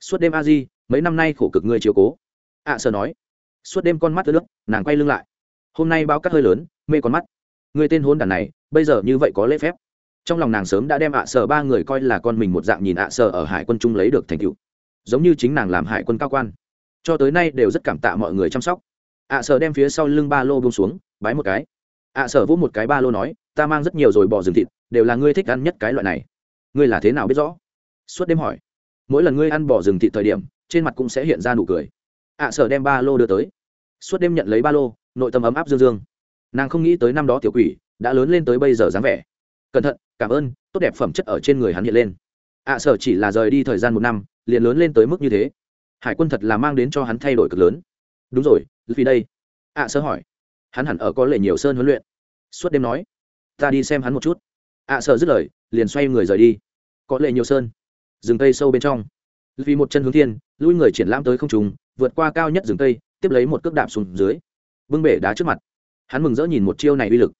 Suốt đêm a di mấy năm nay khổ cực ngươi chiều cố. ạ à, nói. Suốt đêm con mắt ướt nước nàng quay lưng lại. Hôm nay báo cắt hơi lớn mê con mắt. Người tên hôn đàn này bây giờ như vậy có lễ phép. Trong lòng nàng sớm đã đem ạ à sở ba người coi là con mình một dạng nhìn ạ sở ở hải quân trung lấy được thành tựu. Giống như chính nàng làm hải quân cao quan. Cho tới nay đều rất cảm tạ mọi người chăm sóc. ạ sở đem phía sau lưng ba lô bông xuống bái một cái ạ sở vỗ một cái ba lô nói, ta mang rất nhiều rồi bỏ rừng thịt, đều là ngươi thích ăn nhất cái loại này. Ngươi là thế nào biết rõ? Suốt đêm hỏi. Mỗi lần ngươi ăn bỏ rừng thịt thời điểm, trên mặt cũng sẽ hiện ra nụ cười. Ạ sở đem ba lô đưa tới. Suốt đêm nhận lấy ba lô, nội tâm ấm áp dương dương. Nàng không nghĩ tới năm đó tiểu quỷ đã lớn lên tới bây giờ dáng vẻ. Cẩn thận, cảm ơn, tốt đẹp phẩm chất ở trên người hắn hiện lên. Ạ sở chỉ là rời đi thời gian một năm, liền lớn lên tới mức như thế. Hải quân thật là mang đến cho hắn thay đổi cực lớn. Đúng rồi vì đây. Ạ Sở hỏi hắn hẳn ở có lệ nhiều sơn huấn luyện. Suốt đêm nói, ta đi xem hắn một chút. Ạ sợ dứt lời, liền xoay người rời đi. Có lệ nhiều sơn. Rừng tây sâu bên trong. Vì một chân hướng thiên, lui người triển lãm tới không trùng vượt qua cao nhất rừng tây tiếp lấy một cước đạp xuống dưới. Bưng bể đá trước mặt. Hắn mừng rỡ nhìn một chiêu này uy lực.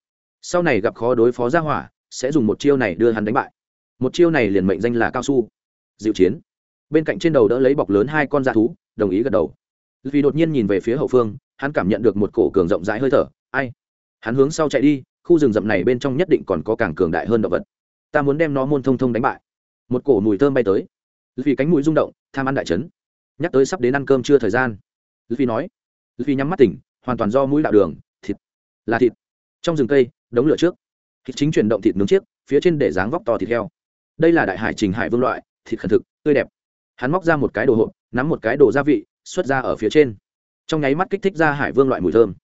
Sau này gặp khó đối phó gia hỏa, sẽ dùng một chiêu này đưa hắn đánh bại. Một chiêu này liền mệnh danh là cao su. Diệu chiến. Bên cạnh trên đầu đỡ lấy bọc lớn hai con da thú, đồng ý gật đầu. Vì đột nhiên nhìn về phía hậu phương hắn cảm nhận được một cổ cường rộng rãi hơi thở, ai? Hắn hướng sau chạy đi, khu rừng rậm này bên trong nhất định còn có càng cường đại hơn động vật. Ta muốn đem nó môn thông thông đánh bại. Một cổ mùi thơm bay tới. Vì cánh mũi rung động, tham ăn đại trấn. Nhắc tới sắp đến ăn cơm chưa thời gian vì nói. Vì nhắm mắt tỉnh, hoàn toàn do mũi đạo đường, thịt là thịt. Trong rừng cây, đống lửa trước. Thịt chính chuyển động thịt nướng chiếc, phía trên để dáng vóc to thịt heo. Đây là đại hải trình hải vương loại, thịt khẩn thực, tươi đẹp. Hắn móc ra một cái đồ hộp, nắm một cái đồ gia vị, xuất ra ở phía trên trong nháy mắt kích thích ra hải vương loại mùi thơm.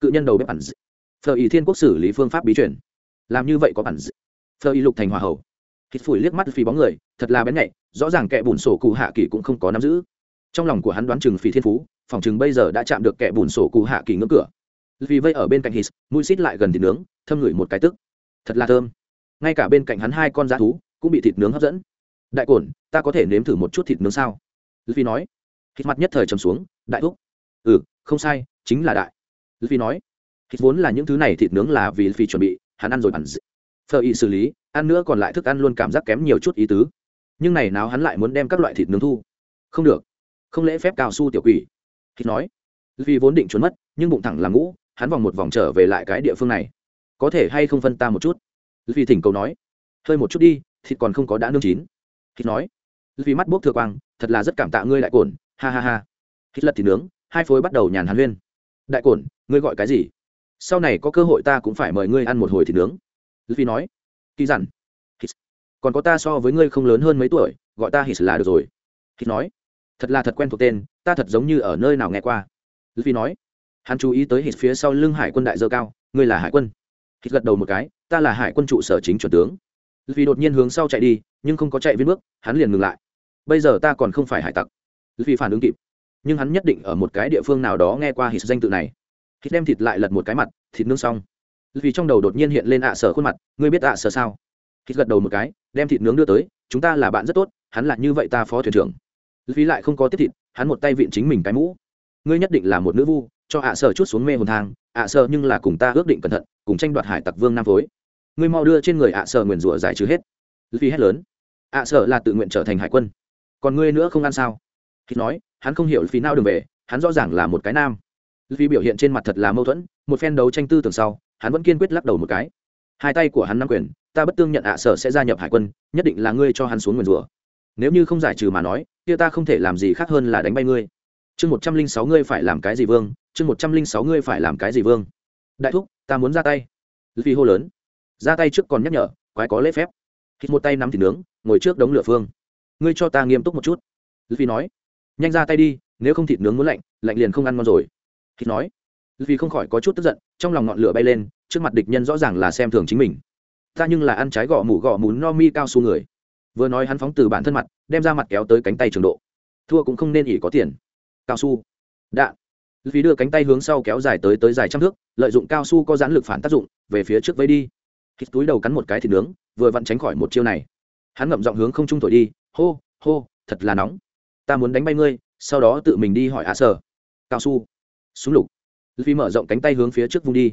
Cự nhân đầu bếp ẩn phờ ý thiên quốc xử lý phương pháp bí chuyển làm như vậy có ẩn phờ ý lục thành hòa hậu. Hít phủi liếc mắt phì bóng người, thật là bén nhạy, rõ ràng kẻ bùn sổ cụ hạ kỳ cũng không có nắm giữ. Trong lòng của hắn đoán chừng phi thiên phú, phòng chừng bây giờ đã chạm được kẻ bùn sổ cụ hạ kỳ ngưỡng cửa. Vì vây ở bên cạnh hít, mũi xít lại gần thịt nướng thâm ngửi một cái tức. Thật là thơm. Ngay cả bên cạnh hắn hai con giá thú cũng bị thịt nướng hấp dẫn. Đại cổn, ta có thể nếm thử một chút thịt nướng sao? Vì nói. Hít mặt nhất thời trầm xuống, đại thúc ừ không sai chính là đại. Phi nói. Thịt vốn là những thứ này thịt nướng là vì phi chuẩn bị hắn ăn rồi bắn phờ ý xử lý ăn nữa còn lại thức ăn luôn cảm giác kém nhiều chút ý tứ. Nhưng này nào hắn lại muốn đem các loại thịt nướng thu? Không được. Không lễ phép cao su tiểu quỷ. Thịt nói. Vì vốn định trốn mất nhưng bụng thẳng làm ngũ hắn vòng một vòng trở về lại cái địa phương này. Có thể hay không phân ta một chút? Vì thỉnh cầu nói. Hơi một chút đi thịt còn không có đã nương chín. Thịt nói. Vì mắt bốc thừa quang thật là rất cảm tạ ngươi lại cồn, ha ha ha. Thịt lật thịt nướng hai phối bắt đầu nhàn hàn huyên. Đại cổn, ngươi gọi cái gì? Sau này có cơ hội ta cũng phải mời ngươi ăn một hồi thịt nướng. Vì nói. Kỳ dặn. Còn có ta so với ngươi không lớn hơn mấy tuổi, gọi ta hít là được rồi. Hít nói. Thật là thật quen thuộc tên, ta thật giống như ở nơi nào nghe qua. Vì nói. Hắn chú ý tới hít phía sau lưng hải quân đại dơ cao, ngươi là hải quân. Hít gật đầu một cái, ta là hải quân trụ sở chính chuẩn tướng. Vì đột nhiên hướng sau chạy đi, nhưng không có chạy viên bước, hắn liền ngừng lại. Bây giờ ta còn không phải hải tặc. Vì phản ứng kịp nhưng hắn nhất định ở một cái địa phương nào đó nghe qua hít danh tự này. Hít đem thịt lại lật một cái mặt, thịt nướng xong. Vì trong đầu đột nhiên hiện lên ạ sở khuôn mặt, ngươi biết ạ sở sao? Hít gật đầu một cái, đem thịt nướng đưa tới, chúng ta là bạn rất tốt, hắn là như vậy ta phó thuyền trưởng. Vì lại không có tiếp thịt, hắn một tay vịn chính mình cái mũ. Ngươi nhất định là một nữ vu, cho ạ sở chút xuống mê hồn thang, ạ sở nhưng là cùng ta ước định cẩn thận, cùng tranh đoạt hải tặc vương nam phối. Ngươi mau đưa trên người ạ sở nguyền rủa giải trừ hết. Vì hét lớn, ạ sở là tự nguyện trở thành hải quân. Còn ngươi nữa không ăn sao? Khi nói, hắn không hiểu phí nào đường về, hắn rõ ràng là một cái nam. Vì biểu hiện trên mặt thật là mâu thuẫn, một phen đấu tranh tư tưởng sau, hắn vẫn kiên quyết lắc đầu một cái. Hai tay của hắn nắm quyền, ta bất tương nhận ạ sở sẽ gia nhập hải quân, nhất định là ngươi cho hắn xuống nguyền rủa. Nếu như không giải trừ mà nói, kia ta không thể làm gì khác hơn là đánh bay ngươi. Chương một trăm linh sáu ngươi phải làm cái gì vương, chương một trăm linh sáu ngươi phải làm cái gì vương. Đại thúc, ta muốn ra tay. Vì hô lớn. Ra tay trước còn nhắc nhở, quái có lễ phép. Khi một tay nắm thịt nướng, ngồi trước đống lửa phương. Ngươi cho ta nghiêm túc một chút. Vì nói nhanh ra tay đi, nếu không thịt nướng muốn lạnh lạnh liền không ăn ngon rồi. Thịt nói. Vì không khỏi có chút tức giận, trong lòng ngọn lửa bay lên, trước mặt địch nhân rõ ràng là xem thường chính mình. Ta nhưng là ăn trái gõ mủ gõ mù no mi cao su người. Vừa nói hắn phóng từ bản thân mặt, đem ra mặt kéo tới cánh tay trường độ. Thua cũng không nên ỉ có tiền. Cao su. Đạn. Vì đưa cánh tay hướng sau kéo dài tới tới dài trăm thước, lợi dụng cao su có giãn lực phản tác dụng, về phía trước vây đi. Hít túi đầu cắn một cái thịt nướng, vừa vặn tránh khỏi một chiêu này. Hắn ngậm giọng hướng không trung thổi đi, hô hô, thật là nóng ta muốn đánh bay ngươi, sau đó tự mình đi hỏi ạ sở. Cao su. Súng lục. Vì mở rộng cánh tay hướng phía trước vung đi.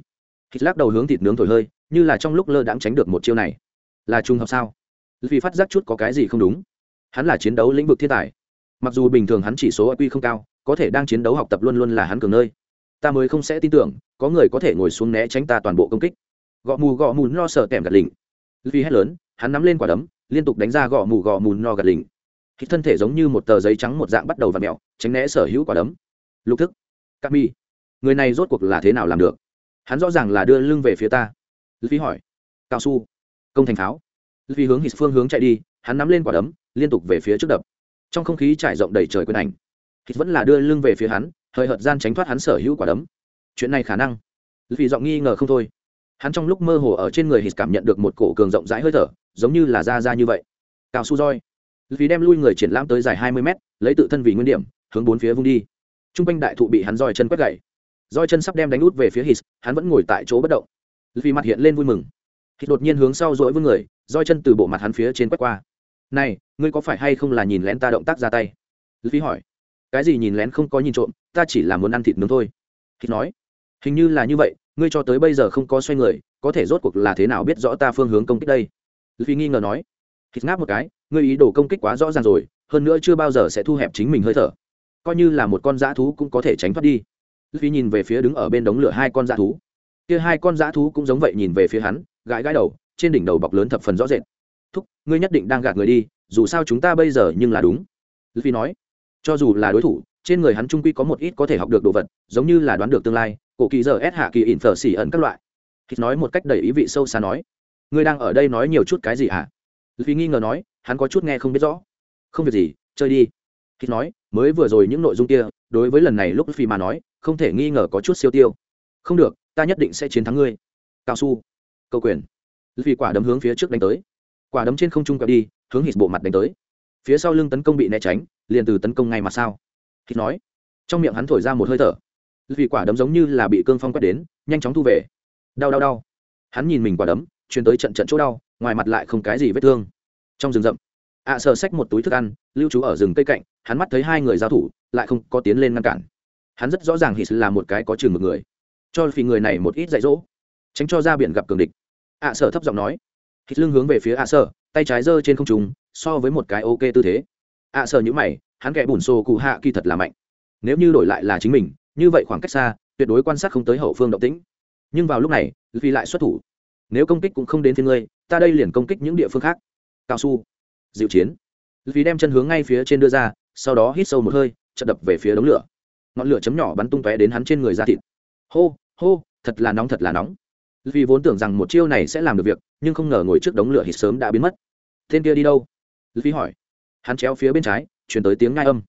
Hít lắc đầu hướng thịt nướng thổi hơi, như là trong lúc lơ đãng tránh được một chiêu này. Là trùng hợp sao? Vì phát giác chút có cái gì không đúng. Hắn là chiến đấu lĩnh vực thiên tài. Mặc dù bình thường hắn chỉ số IQ không cao, có thể đang chiến đấu học tập luôn luôn là hắn cường nơi. Ta mới không sẽ tin tưởng, có người có thể ngồi xuống né tránh ta toàn bộ công kích. Gõ mù gõ mù no sợ kèm gạt lỉnh vì hét lớn, hắn nắm lên quả đấm, liên tục đánh ra gõ mù gõ mù no gạt lỉnh khi thân thể giống như một tờ giấy trắng một dạng bắt đầu v ặ mẹo tránh né sở hữu quả đấm. Lục thức. Cami người này rốt cuộc là thế nào làm được? Hắn rõ ràng là đưa lưng về phía ta. Luffy hỏi. Cao su. Công thành pháo Luffy hướng hít phương hướng chạy đi, hắn nắm lên quả đấm, liên tục về phía trước đập. Trong không khí trải rộng đầy trời quyền ảnh. Hít vẫn là đưa lưng về phía hắn, hơi hợt gian tránh thoát hắn sở hữu quả đấm. Chuyện này khả năng. Luffy giọng nghi ngờ không thôi. Hắn trong lúc mơ hồ ở trên người hít cảm nhận được một cổ cường rộng rãi hơi thở, giống như là da da như vậy. Cao su roi vì đem lui người triển lãm tới dài hai mươi mét, lấy tự thân vì nguyên điểm, hướng bốn phía vung đi. T r u n g quanh đại thụ bị hắn roi chân quét gậy roi chân sắp đem đánh út về phía hít hắn vẫn ngồi tại chỗ bất động. Vì mặt hiện lên vui mừng. Hít đột nhiên hướng sau dỗi với người, roi chân từ bộ mặt hắn phía trên quét qua. Này, ngươi có phải hay không là nhìn lén ta động tác ra tay? Vì hỏi. Cái gì nhìn lén không có nhìn trộm, ta chỉ là muốn ăn thịt nướng thôi. Hít nói. Hình như là như vậy, ngươi cho tới bây giờ không có xoay người, có thể rốt cuộc là thế nào biết rõ ta phương hướng công kích đây? Vì nghi ngờ nói. Hít ngáp một cái ngươi ý đồ công kích quá rõ ràng rồi, hơn nữa chưa bao giờ sẽ thu hẹp chính mình hơi thở. Coi như là một con dã thú cũng có thể tránh thoát đi. Vì nhìn về phía đứng ở bên đống lửa hai con dã thú. Kia hai con dã thú cũng giống vậy nhìn về phía hắn, gãi gãi đầu, trên đỉnh đầu bọc lớn thập phần rõ rệt. Thúc, ngươi nhất định đang gạt người đi, dù sao chúng ta bây giờ nhưng là đúng. Vì nói. Cho dù là đối thủ, trên người hắn trung quy có một ít có thể học được đồ vật, giống như là đoán được tương lai, cổ kỳ giờ ép hạ kỳ ỉn phở xỉ ẩn các loại. Hít nói một cách đầy ý vị sâu xa nói. Ngươi đang ở đây nói nhiều chút cái gì hả? Vì nghi ngờ nói, hắn có chút nghe không biết rõ. Không việc gì, chơi đi. Hít nói, mới vừa rồi những nội dung kia, đối với lần này lúc phi mà nói, không thể nghi ngờ có chút siêu tiêu. Không được, ta nhất định sẽ chiến thắng ngươi. Cao su, câu quyền. Vì quả đấm hướng phía trước đánh tới. Quả đấm trên không trung quẹo đi, hướng hít bộ mặt đánh tới. Phía sau lưng tấn công bị né tránh, liền từ tấn công ngay mặt sao. Hít nói, trong miệng hắn thổi ra một hơi thở. Vì quả đấm giống như là bị cương phong quét đến, nhanh chóng thu về. Đau đau đau. Hắn nhìn mình quả đấm, truyền tới trận trận chỗ đau ngoài mặt lại không cái gì vết thương. Trong rừng rậm ạ à, sờ xách một túi thức ăn lưu trú ở rừng cây cạnh hắn mắt thấy hai người giao thủ lại không có tiến lên ngăn cản. Hắn rất rõ ràng hít là một cái có chừng một người. Cho phì người này một ít dạy dỗ tránh cho ra biển gặp cường địch. Ạ sở thấp giọng nói. Hít lưng hướng về phía ạ sở tay trái giơ trên không trùng so với một cái ok tư thế. Ạ sở nhữ mày hắn kẻ bùn xô cụ hạ kỳ thật là mạnh. Nếu như đổi lại là chính mình như vậy khoảng cách xa tuyệt đối quan sát không tới hậu phương động tĩnh. Nhưng vào lúc này vì lại xuất thủ nếu công kích cũng không đến phía ngươi, ta đây liền công kích những địa phương khác. Cao su. Dịu chiến. Vì đem chân hướng ngay phía trên đưa ra, sau đó hít sâu một hơi chật đập về phía đống lửa. Ngọn lửa chấm nhỏ bắn tung tóe đến hắn trên người ra thịt. Hô hô, thật là nóng, thật là nóng. Vì vốn tưởng rằng một chiêu này sẽ làm được việc, nhưng không ngờ ngồi trước đống lửa hít sớm đã biến mất. Tên kia đi đâu? Vì hỏi. Hắn chéo phía bên trái chuyển tới tiếng ngai âm.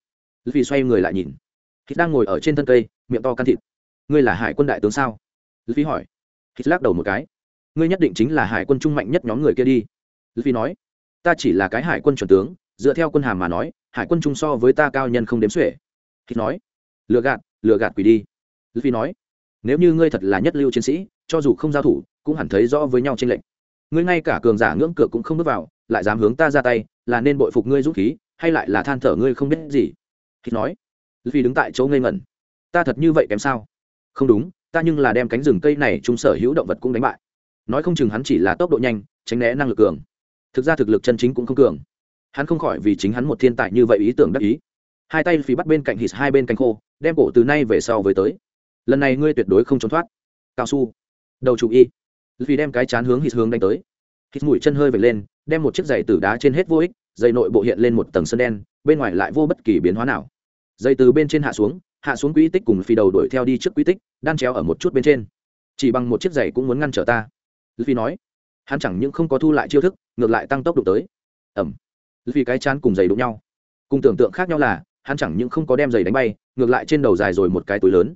Vì xoay người lại nhìn. Hít đang ngồi ở trên thân cây, miệng to căn thịt. Ngươi là hải quân đại tướng sao? Vì hỏi. Hít lắc đầu một cái ngươi nhất định chính là hải quân trung mạnh nhất nhóm người kia đi. Vì nói, ta chỉ là cái hải quân chuẩn tướng, dựa theo quân hàm mà nói, hải quân trung so với ta cao nhân không đếm xuể. Khi nói, lừa gạt lừa gạt quỷ đi. Vì nói, nếu như ngươi thật là nhất lưu chiến sĩ, cho dù không giao thủ, cũng hẳn thấy rõ với nhau trên lệnh ngươi ngay cả cường giả ngưỡng cửa cũng không bước vào, lại dám hướng ta ra tay, là nên bội phục ngươi dũng khí, hay lại là than thở ngươi không biết gì? Khi nói vì đứng tại chỗ ngây ngẩn. Ta thật như vậy kém sao? Không đúng, ta nhưng là đem cánh rừng cây này chúng sở hữu động vật cũng đánh bại nói không chừng hắn chỉ là tốc độ nhanh, tránh né năng lực cường. Thực ra thực lực chân chính cũng không cường. Hắn không khỏi vì chính hắn một thiên tài như vậy ý tưởng đắc ý. Hai tay phí bắt bên cạnh hít hai bên cánh khô, đem cổ từ nay về sau với tới. Lần này ngươi tuyệt đối không trốn thoát. Cao su. Đầu chủ y. Vì đem cái chán hướng hít hướng đánh tới. Hít mũi chân hơi vệt lên, đem một chiếc giày từ đá trên hết vô ích dây nội bộ hiện lên một tầng sơn đen, bên ngoài lại vô bất kỳ biến hóa nào. Dây từ bên trên hạ xuống hạ xuống quỹ tích cùng phi đầu đuổi theo đi trước quỹ tích, đan treo ở một chút bên trên. Chỉ bằng một chiếc giày cũng muốn ngăn trở ta phi nói, hắn chẳng những không có thu lại chiêu thức, ngược lại tăng tốc độ tới. Ẩm vì cái chán cùng giày đụng nhau. Cùng tưởng tượng khác nhau là, hắn chẳng những không có đem giày đánh bay, ngược lại trên đầu dài rồi một cái túi lớn.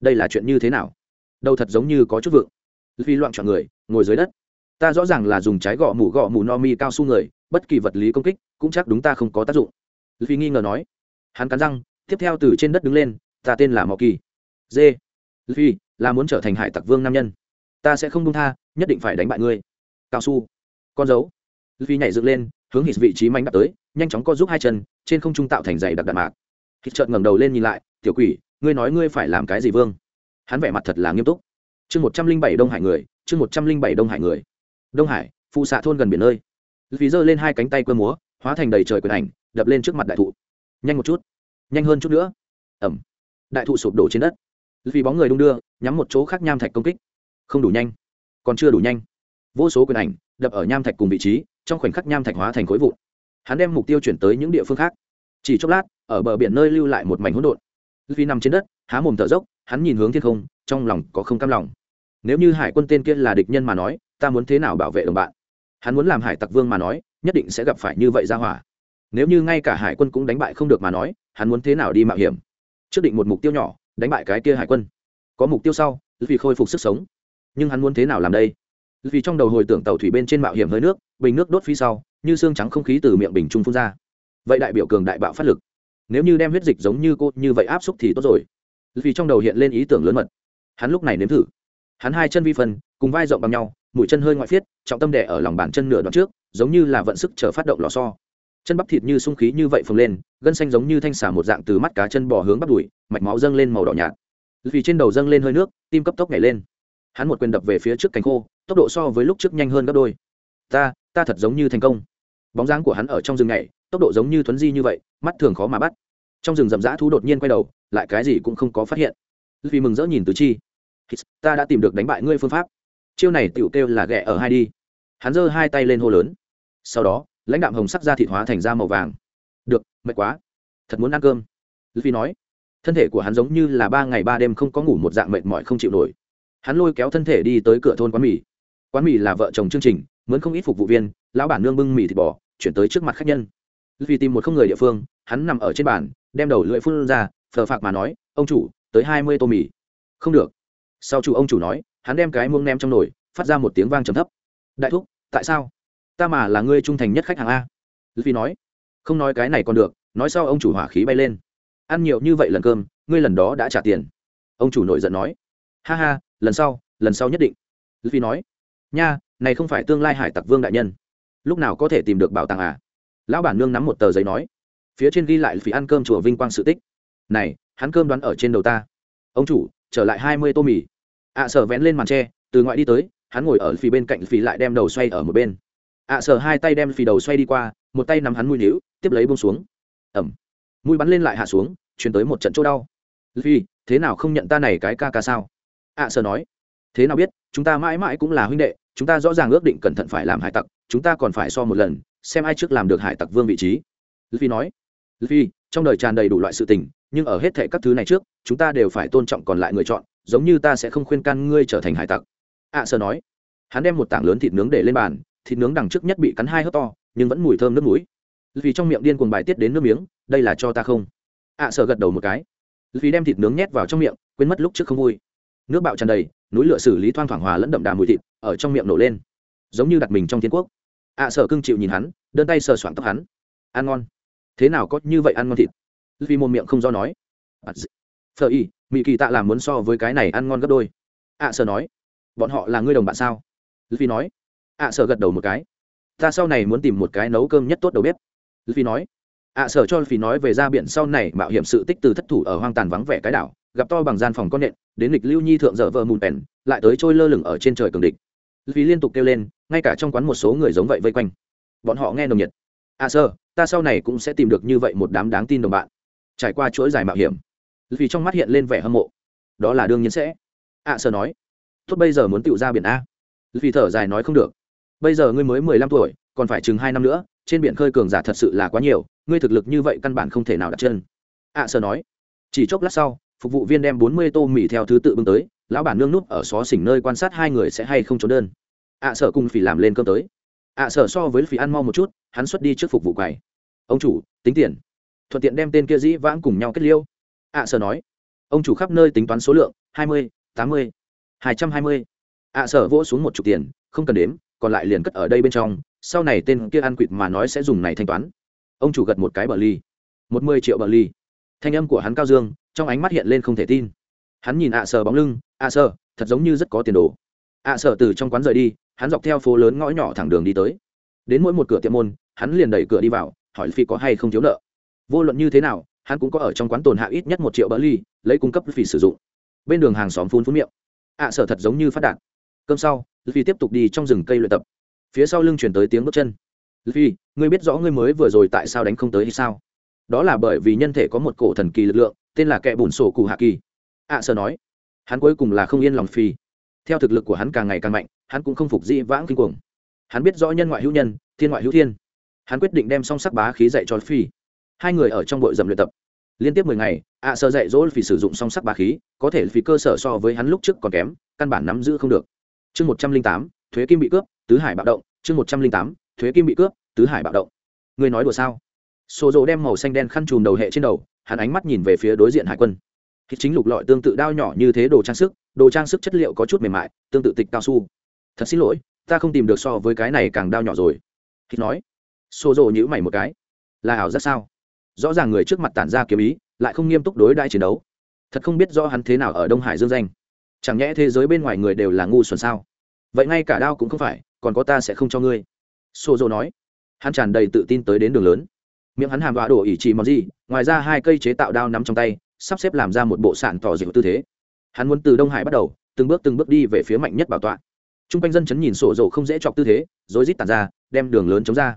Đây là chuyện như thế nào? Đầu thật giống như có chút vượng. Vì loạn chọn người, ngồi dưới đất. Ta rõ ràng là dùng trái gọ mủ gọ mủ no mi cao su người, bất kỳ vật lý công kích cũng chắc đúng ta không có tác dụng. Vì nghi ngờ nói. Hắn cắn răng, tiếp theo từ trên đất đứng lên, ta tên là mò kỳ. Dê. Vì là muốn trở thành hải tặc vương nam nhân. Ta sẽ không đông tha nhất định phải đánh bại ngươi. Cao su, con dấu. Vì nhảy dựng lên, hướng hít vị trí manh đập tới, nhanh chóng co giúp hai chân, trên không trung tạo thành dày đặc đạn mạc. Hít trợn ngẩng đầu lên nhìn lại, tiểu quỷ, ngươi nói ngươi phải làm cái gì vương? Hắn vẻ mặt thật là nghiêm túc. Chương một trăm linh bảy đông hải người, chương một trăm linh bảy đông hải người. Đông hải, phụ xạ thôn gần biển nơi. Vì giơ lên hai cánh tay quơ múa, hóa thành đầy trời quyền ảnh, đập lên trước mặt đại thụ. Nhanh một chút, nhanh hơn chút nữa. Ẩm đại thụ sụp đổ trên đất. Vì bóng người đung đưa, nhắm một chỗ khác nham thạch công kích. Không đủ nhanh còn chưa đủ nhanh. Vô số quyền ảnh đập ở nham thạch cùng vị trí, trong khoảnh khắc nham thạch hóa thành khối vụn. Hắn đem mục tiêu chuyển tới những địa phương khác. Chỉ chốc lát, ở bờ biển nơi lưu lại một mảnh hỗn độn. Vì nằm trên đất, há mồm thở dốc, hắn nhìn hướng thiên không, trong lòng có không cam lòng. Nếu như hải quân tên kia là địch nhân mà nói, ta muốn thế nào bảo vệ đồng bạn? Hắn muốn làm hải tặc vương mà nói, nhất định sẽ gặp phải như vậy ra hỏa. Nếu như ngay cả hải quân cũng đánh bại không được mà nói, hắn muốn thế nào đi mạo hiểm? Trước định một mục tiêu nhỏ, đánh bại cái kia hải quân. Có mục tiêu sau vì khôi phục sức sống nhưng hắn muốn thế nào làm đây? Vì trong đầu hồi tưởng tàu thủy bên trên mạo hiểm hơi nước, bình nước đốt phía sau, như xương trắng không khí từ miệng bình trung phun ra. Vậy đại biểu cường đại bạo phát lực. Nếu như đem huyết dịch giống như cô như vậy áp xúc thì tốt rồi. Vì trong đầu hiện lên ý tưởng lớn mật. Hắn lúc này nếm thử. Hắn hai chân vi phân, cùng vai rộng bằng nhau, mũi chân hơi ngoại phiết, trọng tâm đẻ ở lòng bàn chân nửa đoạn trước, giống như là vận sức chờ phát động lò so chân bắp thịt như sung khí như vậy phồng lên, gân xanh giống như thanh xà một dạng từ mắt cá chân bò hướng bắt đùi, mạch máu dâng lên màu đỏ nhạt. Vì trên đầu dâng lên hơi nước, tim cấp tốc nhảy lên hắn một quyền đập về phía trước cánh khô, tốc độ so với lúc trước nhanh hơn gấp đôi. Ta ta thật giống như thành công. Bóng dáng của hắn ở trong rừng này tốc độ giống như thuấn di như vậy, mắt thường khó mà bắt. Trong rừng rậm rã thú đột nhiên quay đầu, lại cái gì cũng không có phát hiện. Vì mừng rỡ nhìn tứ chi. Ta đã tìm được đánh bại ngươi phương pháp. Chiêu này tựu kêu là ghẹ ở hai đi. Hắn giơ hai tay lên hô lớn. Sau đó, lãnh đạm hồng sắc ra thịt hóa thành da màu vàng. Được, mệt quá. Thật muốn ăn cơm. Vì nói. Thân thể của hắn giống như là ba ngày ba đêm không có ngủ một dạng mệt mỏi không chịu nổi hắn lôi kéo thân thể đi tới cửa thôn quán mì. Quán mì là vợ chồng chương trình, mướn không ít phục vụ viên, lão bản nương bưng mì thịt bò, chuyển tới trước mặt khách nhân. Vì tìm một không người địa phương, hắn nằm ở trên bàn, đem đầu lưỡi phun ra, phờ phạc mà nói, ông chủ, tới hai mươi tô mì. Không được. Sau chủ ông chủ nói, hắn đem cái muông nem trong nồi, phát ra một tiếng vang trầm thấp. Đại thúc, tại sao? Ta mà là ngươi trung thành nhất khách hàng a. Vì nói, không nói cái này còn được, nói sau ông chủ hỏa khí bay lên. Ăn nhiều như vậy lần cơm, ngươi lần đó đã trả tiền. Ông chủ nổi giận nói, ha ha lần sau lần sau nhất định. Phi nói, nha, này không phải tương lai hải tặc vương đại nhân. Lúc nào có thể tìm được bảo tàng à? Lão bản nương nắm một tờ giấy nói. Phía trên ghi lại phí ăn cơm chùa vinh quang sự tích. Này, hắn cơm đoán ở trên đầu ta. Ông chủ, trở lại hai mươi tô mì. Ạ sở vén lên màn tre, từ ngoại đi tới, hắn ngồi ở phía bên cạnh phì lại đem đầu xoay ở một bên. Ạ sở hai tay đem phì đầu xoay đi qua, một tay nắm hắn mũi nhíu tiếp lấy bông xuống. Ẩm. Mũi bắn lên lại hạ xuống chuyển tới một trận chỗ đau. Phi thế nào không nhận ta này cái ca ca sao? Ạ sơ nói. Thế nào biết chúng ta mãi mãi cũng là huynh đệ chúng ta rõ ràng ước định cẩn thận phải làm hải tặc chúng ta còn phải so một lần xem ai trước làm được hải tặc vương vị trí. Phi nói. Phi trong đời tràn đầy đủ loại sự tình nhưng ở hết thệ các thứ này trước chúng ta đều phải tôn trọng còn lại người chọn giống như ta sẽ không khuyên can ngươi trở thành hải tặc. Ạ à, nói. Hắn đem một tảng lớn thịt nướng để lên bàn thịt nướng đằng trước nhất bị cắn hai hớp to nhưng vẫn mùi thơm nước mũi. Vì trong miệng điên cuồng bài tiết đến nước miếng đây là cho ta không? Ạ à, sợ gật đầu một cái. Vì đem thịt nướng nhét vào trong miệng quên mất lúc trước không vui nước bạo tràn đầy núi lửa xử lý thoang thoảng hòa lẫn đậm đà mùi thịt ở trong miệng nổ lên. Giống như đặt mình trong thiên quốc. Ạ à, sợ cưng chịu nhìn hắn đơn tay sờ soạn tóc hắn. Ăn ngon. Thế nào có như vậy ăn ngon thịt? Vì một miệng không do nói. Phở y mỹ kỳ tạ làm muốn so với cái này ăn ngon gấp đôi. Ạ à, sợ nói. Bọn họ là ngươi đồng bạn sao? Vì nói. Ạ sở sợ gật đầu một cái. Ta sau này muốn tìm một cái nấu cơm nhất tốt đầu bếp. Vì nói. Ạ sở sợ cho vì nói về ra biển sau này mạo hiểm sự tích từ thất thủ ở hoang tàn vắng vẻ cái đảo gặp to bằng gian phòng con nện đến lịch lưu nhi thượng dở vợ mùn pèn lại tới trôi lơ lửng ở trên trời cường địch. Vì liên tục kêu lên ngay cả trong quán một số người giống vậy vây quanh. Bọn họ nghe nồng nhiệt. À sơ ta sau này cũng sẽ tìm được như vậy một đám đáng tin đồng bạn. Trải qua chuỗi dài mạo hiểm vì trong mắt hiện lên vẻ hâm mộ. Đó là đương nhiên sẽ. À sơ nói. Tốt bây giờ muốn tựu ra biển a. Vì thở dài nói không được. Bây giờ ngươi mới mười lăm tuổi còn phải chừng hai năm nữa trên biển khơi cường giả thật sự là quá nhiều ngươi thực lực như vậy căn bản không thể nào đặt chân. Ạ à, nói. Chỉ chốc lát sau phục vụ viên đem bốn mươi tô mì theo thứ tự bưng tới lão bản nương núp ở xó xỉnh nơi quan sát hai người sẽ hay không trốn đơn. Ạ à, sở cùng phỉ làm lên cơm tới. Ạ à, sở so với phỉ ăn mau một chút hắn xuất đi trước phục vụ quầy. Ông chủ tính tiền. Thuận tiện đem tên kia dĩ vãng cùng nhau kết liêu. Ạ sở nói. Ông chủ khắp nơi tính toán số lượng hai mươi tám mươi hai trăm hai mươi. Ạ sở vỗ xuống một chục tiền không cần đếm còn lại liền cất ở đây bên trong sau này tên kia ăn quỵt mà nói sẽ dùng này thanh toán. Ông chủ gật một cái bờ ly. Một mươi triệu bờ ly thanh âm của hắn cao dương, trong ánh mắt hiện lên không thể tin. Hắn nhìn ạ sở bóng lưng, ạ sở, thật giống như rất có tiền đồ. Ạ sở từ trong quán rời đi, hắn dọc theo phố lớn ngõ nhỏ thẳng đường đi tới. Đến mỗi một cửa tiệm môn, hắn liền đẩy cửa đi vào, hỏi phi có hay không thiếu nợ. Vô luận như thế nào, hắn cũng có ở trong quán tồn hạ ít nhất một triệu bỡ ly lấy cung cấp phi sử dụng. Bên đường hàng xóm phun phun miệng. Ạ sở thật giống như phát đạt. Cơm sau phi tiếp tục đi trong rừng cây luyện tập. Phía sau lưng chuyển tới tiếng bước chân. Phi ngươi biết rõ ngươi mới vừa rồi tại sao đánh không tới hay sao? Đó là bởi vì nhân thể có một cổ thần kỳ lực lượng, tên là kẻ bùn sổ cụ hạ kỳ. Ạ sơ nói, hắn cuối cùng là không yên lòng phi. Theo thực lực của hắn càng ngày càng mạnh, hắn cũng không phục dị vãng kinh cuồng. Hắn biết rõ nhân ngoại hữu nhân, thiên ngoại hữu thiên. Hắn quyết định đem song sắc bá khí dạy cho phi. Hai người ở trong bội dầm luyện tập. Liên tiếp mười ngày ạ sơ dạy dỗ phi sử dụng song sắc bá khí, có thể vì cơ sở so với hắn lúc trước còn kém, căn bản nắm giữ không được. Chương một trăm linh tám, thuế kim bị cướp, tứ hải bạo động. Chương một trăm linh tám, thuế kim bị cướp, tứ hải bạo động. Người nói đùa sao? Xô rộ đem màu xanh đen khăn chùm đầu hệ trên đầu, hắn ánh mắt nhìn về phía đối diện hải quân. Khi chính lục lọi tương tự đao nhỏ như thế đồ trang sức, đồ trang sức chất liệu có chút mềm mại, tương tự tịch cao su. Thật xin lỗi, ta không tìm được so với cái này càng đao nhỏ rồi. Khi nói. Xô rộ nhữ mày một cái. Là ảo rất sao? Rõ ràng người trước mặt tản ra kiếm ý, lại không nghiêm túc đối đãi chiến đấu. Thật không biết rõ hắn thế nào ở đông hải dương danh. Chẳng nhẽ thế giới bên ngoài người đều là ngu xuẩn sao? Vậy ngay cả đao cũng không phải, còn có ta sẽ không cho ngươi. Xô dô nói. Hắn tràn đầy tự tin tới đến đường lớn miệng hắn hàm đoạ đổ ỉ chỉ mòn gì ngoài ra hai cây chế tạo đao nắm trong tay sắp xếp làm ra một bộ sạn tỏ dịu tư thế. Hắn muốn từ đông hải bắt đầu từng bước từng bước đi về phía mạnh nhất bảo tọa. T r u n g quanh dân chấn nhìn sổ dầu không dễ chọc tư thế rối rít tàn ra đem đường lớn chống ra.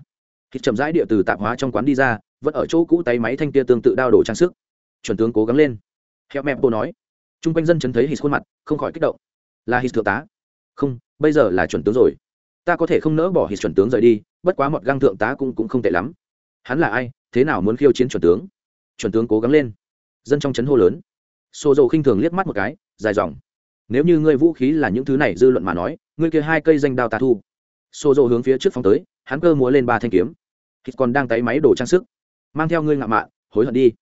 Khi chậm rãi địa từ tạp hóa trong quán đi ra vẫn ở chỗ cũ tay máy thanh kia tương tự đao đổ trang sức. Chuẩn tướng cố gắng lên. Heo mẹ bồ nói. T r u n g quanh dân chấn thấy hít khuôn mặt không khỏi kích động. Là hít thượng tá. Không bây giờ là chuẩn tướng rồi. Ta có thể không nỡ bỏ hít chuẩn tướng rời đi bất quá mọt găng thượng tá cũng, cũng không tệ lắm hắn là ai, thế nào muốn khiêu chiến chuẩn tướng? Chuẩn tướng cố gắng lên. Dân trong chấn hô lớn. Xô dầu khinh thường liếc mắt một cái, dài dòng. Nếu như ngươi vũ khí là những thứ này dư luận mà nói, ngươi kia hai cây danh đao tà thu. Xô dầu hướng phía trước phóng tới, hắn cơ múa lên ba thanh kiếm. Hít còn đang tay máy đổ trang sức. Mang theo ngươi ngạo mạn, hối hận đi.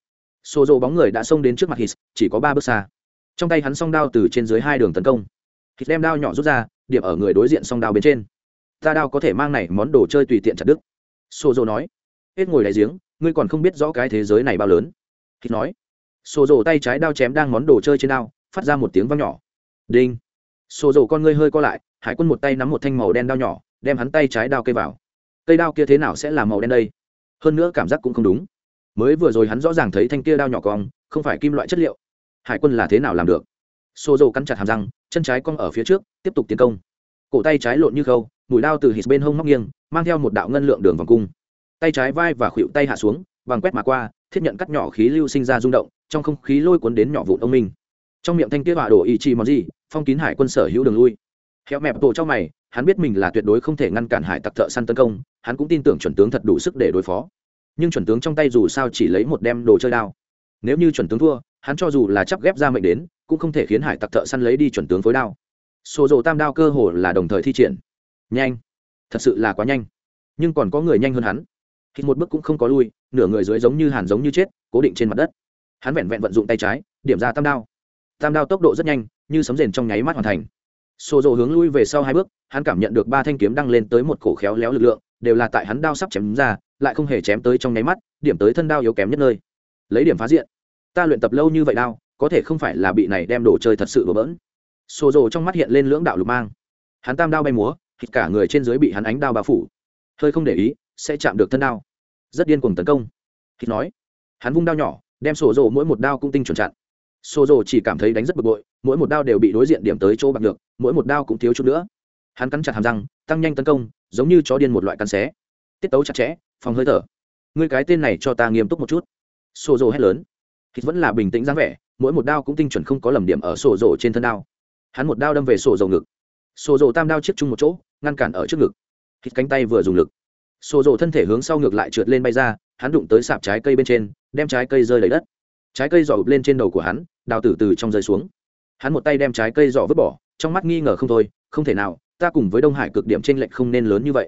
Xô dầu bóng người đã xông đến trước mặt hít, chỉ có ba bước xa. Trong tay hắn song đao từ trên dưới hai đường tấn công. Hít đem đao nhỏ rút ra, điểm ở người đối diện song đao bên trên. Ta đao có thể mang này món đồ chơi tùy tiện chặt đứt. Xô dầu nói hết ngồi đại giếng, ngươi còn không biết rõ cái thế giới này bao lớn. Hít nói xô rổ tay trái đao chém đang món đồ chơi trên đao, phát ra một tiếng vang nhỏ. Đinh. Xô rổ con ngươi hơi co lại, hải quân một tay nắm một thanh màu đen đao nhỏ, đem hắn tay trái đao cây vào. Cây đao kia thế nào sẽ là màu đen đây? Hơn nữa cảm giác cũng không đúng. Mới vừa rồi hắn rõ ràng thấy thanh kia đao nhỏ cong, không phải kim loại chất liệu. Hải quân là thế nào làm được? Xô rổ cắn chặt hàm răng, chân trái cong ở phía trước, tiếp tục tiến công. Cổ tay trái lộn như khâu, mũi đao từ hít bên hông móc nghiêng, mang theo một đạo ngân lượng đường vòng cung tay trái vai và khuỵu tay hạ xuống vàng quét mà qua, thiết nhận cắt nhỏ khí lưu sinh ra rung động, trong không khí lôi cuốn đến nhỏ vụn ông minh. Trong miệng thanh kia họa đổ ý chí món gì phong kín hải quân sở hữu đường lui. Héo mẹp tổ trong mày, hắn biết mình là tuyệt đối không thể ngăn cản hải tặc thợ săn tấn công, hắn cũng tin tưởng chuẩn tướng thật đủ sức để đối phó. Nhưng chuẩn tướng trong tay dù sao chỉ lấy một đem đồ chơi đao. Nếu như chuẩn tướng thua, hắn cho dù là chấp ghép ra mệnh đến, cũng không thể khiến hải tặc thợ săn lấy đi chuẩn tướng phối đao. Xô rộ tam đao cơ hồ là đồng thời thi triển. Nhanh. Thật sự là quá nhanh. Nhưng còn có người nhanh hơn hắn hít một bước cũng không có lui, nửa người dưới giống như hàn giống như chết, cố định trên mặt đất. Hắn vẹn vẹn vận dụng tay trái, điểm ra tam đao. Tam đao tốc độ rất nhanh, như sấm rền trong nháy mắt hoàn thành. Xô rộ hướng lui về sau hai bước, hắn cảm nhận được ba thanh kiếm đăng lên tới một cổ khéo léo lực lượng, đều là tại hắn đao sắp chém ra, lại không hề chém tới trong nháy mắt, điểm tới thân đao yếu kém nhất nơi. Lấy điểm phá diện. Ta luyện tập lâu như vậy đao, có thể không phải là bị này đem đồ chơi thật sự đổ bỡn. Xô rộ trong mắt hiện lên lưỡng đạo lục mang. Hắn tam đao bay múa thịt cả người trên dưới bị hắn ánh đao bao phủ. Hơi không để ý sẽ chạm được thân đao. Rất điên cuồng tấn công. Thịt nói, hắn vung đao nhỏ, đem sổ rồ mỗi một đao cũng tinh chuẩn chặn. Sổ rồ chỉ cảm thấy đánh rất bực bội, mỗi một đao đều bị đối diện điểm tới chỗ bạc được, mỗi một đao cũng thiếu chút nữa. Hắn cắn chặt hàm răng, tăng nhanh tấn công, giống như chó điên một loại cắn xé. Tiết tấu chặt chẽ, phòng hơi thở. Ngươi cái tên này cho ta nghiêm túc một chút. Sổ rồ hét lớn. Thịt vẫn là bình tĩnh dáng vẻ, mỗi một đao cũng tinh chuẩn không có lầm điểm ở sổ rồ trên thân đao. Hắn một đao đâm về sổ rồ ngực. Sổ rồ tam đao chiếc chung một chỗ, ngăn cản ở trước ngực. Thịt cánh tay vừa dùng lực. Xô rộ thân thể hướng sau ngược lại trượt lên bay ra, hắn đụng tới sạp trái cây bên trên, đem trái cây rơi lấy đất. Trái cây giỏ ụp lên trên đầu của hắn, đào tử từ trong rơi xuống. Hắn một tay đem trái cây giỏ vứt bỏ, trong mắt nghi ngờ không thôi, không thể nào, ta cùng với đông hải cực điểm t r ê n lệch không nên lớn như vậy.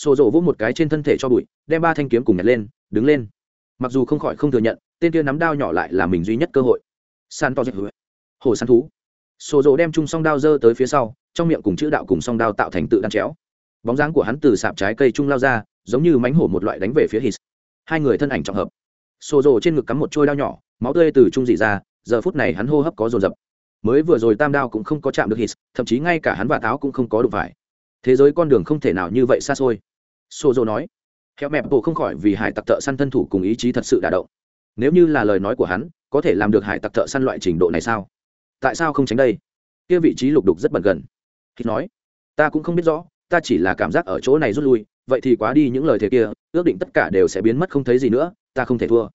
Xô rộ vỗ một cái trên thân thể cho bụi, đem ba thanh kiếm cùng nhặt lên, đứng lên. Mặc dù không khỏi không thừa nhận, tên kia nắm đao nhỏ lại là mình duy nhất cơ hội. San to dẹp hồ săn thú. Xô rộ đem chung song đao dơ tới phía sau, trong miệng cùng chữ đạo cùng song đao tạo thành tự đan chéo bóng dáng của hắn từ sạp trái cây trung lao ra, giống như mánh hổ một loại đánh về phía hít. Hai người thân ảnh trọng hợp. Xô rồ trên ngực cắm một trôi đao nhỏ, máu tươi từ trung dị ra, giờ phút này hắn hô hấp có dồn dập. Mới vừa rồi tam đao cũng không có chạm được hít, thậm chí ngay cả hắn và táo cũng không có đụng phải. Thế giới con đường không thể nào như vậy xa xôi. Xô rồ nói. Khéo mẹp bộ không khỏi vì hải tặc thợ săn thân thủ cùng ý chí thật sự đả động. Nếu như là lời nói của hắn, có thể làm được hải tặc thợ săn loại trình độ này sao? Tại sao không tránh đây? Kia vị trí lục đục rất bật gần. Hít nói. Ta cũng không biết rõ ta chỉ là cảm giác ở chỗ này rút lui, vậy thì quá đi những lời thế kia, ước định tất cả đều sẽ biến mất không thấy gì nữa, ta không thể thua.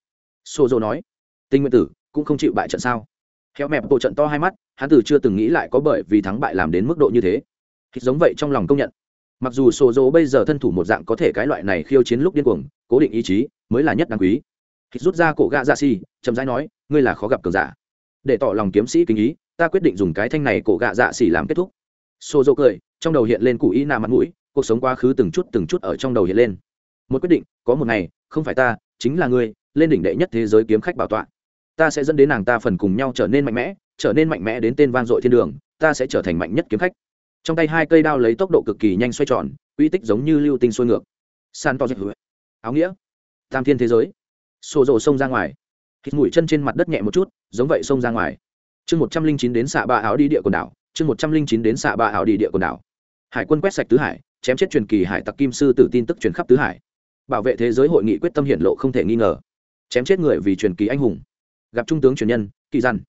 Xô dô nói. Tinh nguyện tử, cũng không chịu bại trận sao? Khéo mẹp bộ trận to hai mắt, hắn từ chưa từng nghĩ lại có bởi vì thắng bại làm đến mức độ như thế. Thì giống vậy trong lòng công nhận. Mặc dù sổ dỗ bây giờ thân thủ một dạng có thể cái loại này khiêu chiến lúc điên cuồng, cố định ý chí mới là nhất đáng quý. Thì rút ra cổ gạ ra xì, chậm rãi nói, ngươi là khó gặp cường giả. Để tỏ lòng kiếm sĩ kính ý, ta quyết định dùng cái thanh này cổ gạ dạ xỉ làm kết thúc. Sổ dỗ cười trong đầu hiện lên cụ ý nà mặt mũi, cuộc sống quá khứ từng chút từng chút ở trong đầu hiện lên. Một quyết định, có một ngày, không phải ta, chính là ngươi, lên đỉnh đệ nhất thế giới kiếm khách bảo tọa. Ta sẽ dẫn đến nàng ta phần cùng nhau trở nên mạnh mẽ, trở nên mạnh mẽ đến tên vang dội thiên đường, ta sẽ trở thành mạnh nhất kiếm khách. Trong tay hai cây đao lấy tốc độ cực kỳ nhanh xoay tròn uy tích giống như lưu tinh xuôi ngược. San to dẹp áo nghĩa. Tam thiên thế giới. Xô rộ xông ra ngoài. Thịt mũi chân trên mặt đất nhẹ một chút, giống vậy xông ra ngoài. Chương một trăm linh chín đến xạ ba áo đi địa quần đảo, chương một trăm linh chín đến xạ ba áo đi địa quần đảo hải quân quét sạch tứ hải, chém chết truyền kỳ hải tặc kim sư tử tin tức truyền khắp tứ hải. Bảo vệ thế giới hội nghị quyết tâm hiện lộ không thể nghi ngờ. Chém chết người vì truyền kỳ anh hùng. Gặp trung tướng truyền nhân, kỳ dân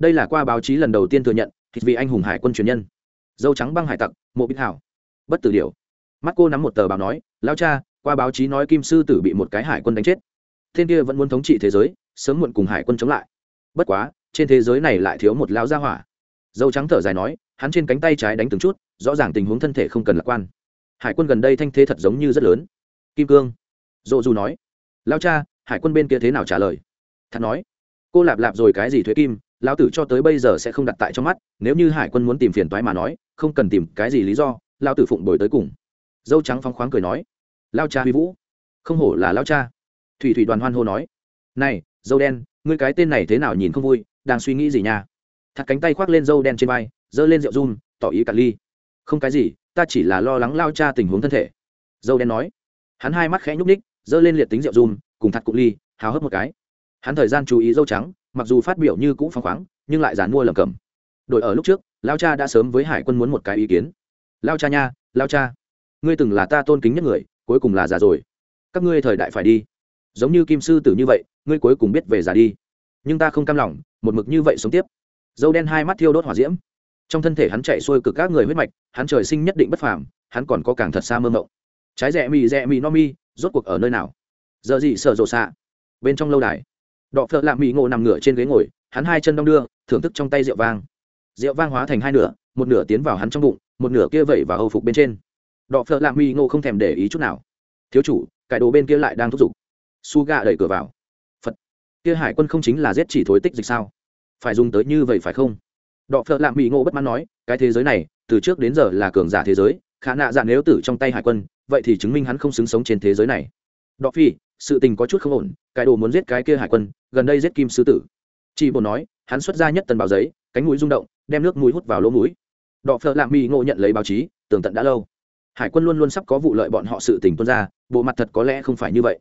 đây là qua báo chí lần đầu tiên thừa nhận thịt vì anh hùng hải quân truyền nhân. Dâu trắng băng hải tặc, mộ bích hảo. Bất tử điều mắt cô nắm một tờ báo nói, lao cha, qua báo chí nói kim sư tử bị một cái hải quân đánh chết. Thiên kia vẫn muốn thống trị thế giới, sớm muộn cùng hải quân chống lại. Bất quá, trên thế giới này lại thiếu một lao gia hỏa. Dâu trắng thở dài nói, hắn trên cánh tay trái đánh từng chút rõ ràng tình huống thân thể không cần lạc quan. Hải quân gần đây thanh thế thật giống như rất lớn. Kim cương dộ dù nói. Lao cha, hải quân bên kia thế nào trả lời? Thật nói. Cô lạp lạp rồi cái gì thuế kim, lão tử cho tới bây giờ sẽ không đặt tại trong mắt, nếu như hải quân muốn tìm phiền toái mà nói, không cần tìm cái gì lý do, lão tử phụng đổi tới cùng. Dâu trắng phóng khoáng cười nói. Lao cha huy vũ. Không hổ là lao cha. Thủy thủy đoàn hoan hô nói. Này, dâu đen, ngươi cái tên này thế nào nhìn không vui, đang suy nghĩ gì nha? Thật cánh tay khoác lên dâu đen trên vai, giơ lên rượu run, tỏ ý cả ly không cái gì, ta chỉ là lo lắng lao cha tình huống thân thể. Dâu đen nói. Hắn hai mắt khẽ nhúc ních giơ lên liệt tính rượu run, cùng thật cụ ly, hào hấp một cái. Hắn thời gian chú ý dâu trắng, mặc dù phát biểu như cũ phăng khoáng, nhưng lại dán mua lầm cầm. Đội ở lúc trước, lao cha đã sớm với hải quân muốn một cái ý kiến. Lao cha nha, lao cha, ngươi từng là ta tôn kính nhất người, cuối cùng là già rồi. Các ngươi thời đại phải đi. Giống như kim sư tử như vậy, ngươi cuối cùng biết về già đi. Nhưng ta không cam lòng, một mực như vậy sống tiếp. Dâu đen hai mắt thiêu đốt hỏa diễm trong thân thể hắn chạy xuôi cực các người huyết mạch, hắn trời sinh nhất định bất phàm, hắn còn có càng thật xa mơ mộng. Trái rẽ mì rẽ mì no mi, rốt cuộc ở nơi nào? Giờ gì sợ rộ xạ? Bên trong lâu đài. Đọ phợ lạ mì ngộ nằm ngửa trên ghế ngồi, hắn hai chân đong đưa, thưởng thức trong tay rượu vang. Rượu vang hóa thành hai nửa, một nửa tiến vào hắn trong bụng, một nửa kia vẩy và hầu phục bên trên. Đọ phợ lạ mì ngộ không thèm để ý chút nào. Thiếu chủ, cải đồ bên kia lại đang thúc giục. Su gà đẩy cửa vào. Phật, kia hải quân không chính là giết chỉ thối tích dịch sao? Phải dùng tới như vậy phải không? Đọ phợ lạ mỹ ngộ bất mãn nói, cái thế giới này, từ trước đến giờ là cường giả thế giới, khả nạ dạ nếu tử trong tay hải quân, vậy thì chứng minh hắn không xứng sống trên thế giới này. Đọ phi, sự tình có chút không ổn, cái đồ muốn giết cái kia hải quân, gần đây giết kim sư tử. Chị bồn nói, hắn xuất ra nhất tần báo giấy, cánh mũi rung động, đem nước mũi hút vào lỗ mũi. Đọ phợ lạ mỹ ngộ nhận lấy báo chí, tường tận đã lâu. Hải quân luôn luôn sắp có vụ lợi bọn họ sự tình tuân ra, bộ mặt thật có lẽ không phải như vậy.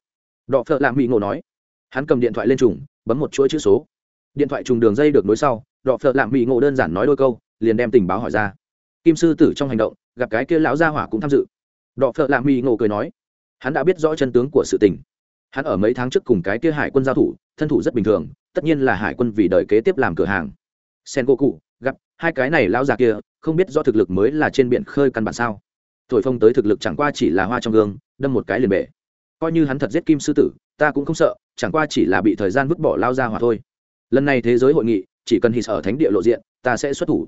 Đọ phợ lạ mỹ ngộ nói, hắn cầm điện thoại lên trùng, bấm một chuỗi chữ số điện thoại trùng đường dây được nối sau, đọ phợ lạm mỹ ngộ đơn giản nói đôi câu, liền đem tình báo hỏi ra. Kim sư tử trong hành động, gặp cái kia lão gia hỏa cũng tham dự. Đọ phợ lạm mỹ ngộ cười nói, hắn đã biết rõ chân tướng của sự tình. Hắn ở mấy tháng trước cùng cái kia hải quân giao thủ, thân thủ rất bình thường, tất nhiên là hải quân vì đời kế tiếp làm cửa hàng. Sen cô cụ gặp, hai cái này lão già kia, không biết do thực lực mới là trên biển khơi căn bản sao. Thổi phong tới thực lực chẳng qua chỉ là hoa trong gương, đâm một cái liền bể. Coi như hắn thật giết kim sư tử, ta cũng không sợ, chẳng qua chỉ là bị thời gian vứt bỏ lao ra hỏa thôi lần này thế giới hội nghị, chỉ cần hít ở thánh địa lộ diện, ta sẽ xuất thủ.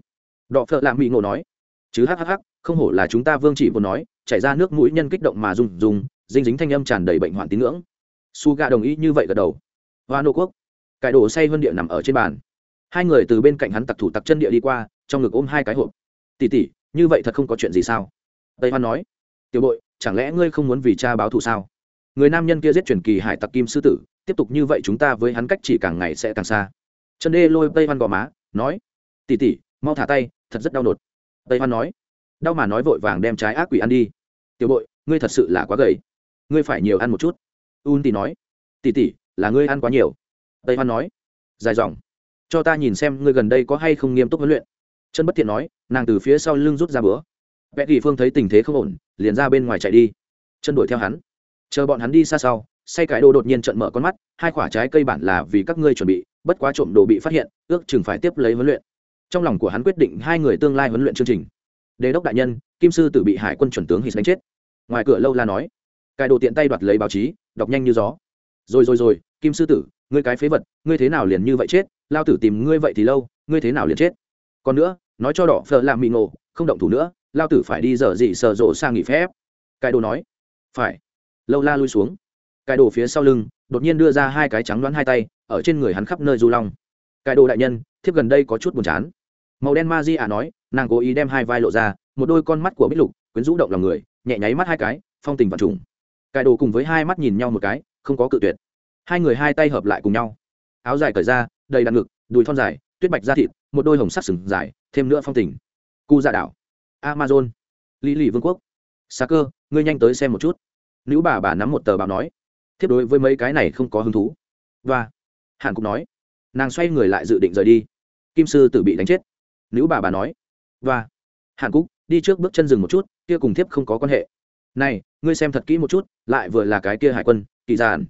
Đọ phợ lạ mỹ ngộ nói. Chứ hhh không hổ là chúng ta vương chỉ vốn nói, chảy ra nước mũi nhân kích động mà dùng dùng dinh dính thanh âm tràn đầy bệnh hoạn tín ngưỡng. Su gà đồng ý như vậy gật đầu. Hoa nô quốc, cải đổ say hơn địa nằm ở trên bàn. Hai người từ bên cạnh hắn tặc thủ tặc chân địa đi qua, trong ngực ôm hai cái hộp. Tỉ tỉ như vậy thật không có chuyện gì sao? Tây hoan nói. Tiểu bội chẳng lẽ ngươi không muốn vì cha báo thù sao? Người nam nhân kia giết truyền kỳ hải tặc kim sư tử tiếp tục như vậy chúng ta với hắn cách chỉ càng ngày sẽ càng xa. Chân đê lôi tây hoan gò má, nói tỉ tỉ mau thả tay, thật rất đau nột tây hoan nói, đau mà nói vội vàng đem trái ác quỷ ăn đi. Tiểu bội, ngươi thật sự là quá gầy. Ngươi phải nhiều ăn một chút. Un tỉ nói tỉ tỉ là ngươi ăn quá nhiều. Tây hoan nói, dài dòng, cho ta nhìn xem ngươi gần đây có hay không nghiêm túc huấn luyện. Chân bất thiện nói, nàng từ phía sau lưng rút ra bữa vẽ kỳ phương thấy tình thế không ổn, liền ra bên ngoài chạy đi. Chân đuổi theo hắn. Chờ bọn hắn đi xa sau say cái đồ đột nhiên trận mở con mắt, hai quả trái cây bản là vì các ngươi chuẩn bị, bất quá trộm đồ bị phát hiện, ước chừng phải tiếp lấy huấn luyện. Trong lòng của hắn quyết định hai người tương lai huấn luyện chương trình. Đề đốc đại nhân, kim sư tử bị hải quân chuẩn tướng hít đánh chết. Ngoài cửa lâu la nói cài đồ tiện tay đoạt lấy báo chí, đọc nhanh như gió. Rồi rồi rồi, kim sư tử, ngươi cái phế vật, ngươi thế nào liền như vậy chết? Lao tử tìm ngươi vậy thì lâu, ngươi thế nào liền chết? Còn nữa, nói cho đỏ phở làm mị ngộ, không động thủ nữa, lao tử phải đi dở dị sợ rộ sang nghỉ phép. Cài đồ nói, phải. Lâu la lui xuống cài đồ phía sau lưng, đột nhiên đưa ra hai cái trắng đoán hai tay, ở trên người hắn khắp nơi du long. Cài đồ đại nhân, thiếp gần đây có chút buồn chán. Màu đen ma di ả nói, nàng cố ý đem hai vai lộ ra, một đôi con mắt của bích lục, quyến rũ động lòng người, nhẹ nháy mắt hai cái, phong tình và trùng. Cài đồ cùng với hai mắt nhìn nhau một cái, không có cự tuyệt. Hai người hai tay hợp lại cùng nhau. Áo dài cởi ra, đầy đạn ngực, đùi thon dài, tuyết bạch da thịt, một đôi hồng sắc sừng dài, thêm nữa phong tình. Cu dạ đảo, amazon lý lì vương quốc. Xa cơ, ngươi nhanh tới xem một chút. Nữ bà bà nắm một tờ báo nói thiết đối với mấy cái này không có hứng thú. Và, hàn cũng nói, nàng xoay người lại dự định rời đi. Kim sư tử bị đánh chết. Nữ bà bà nói, và, hàn cúc đi trước bước chân dừng một chút, kia cùng thiếp không có quan hệ. Này, ngươi xem thật kỹ một chút, lại vừa là cái kia hải quân, kỳ giản.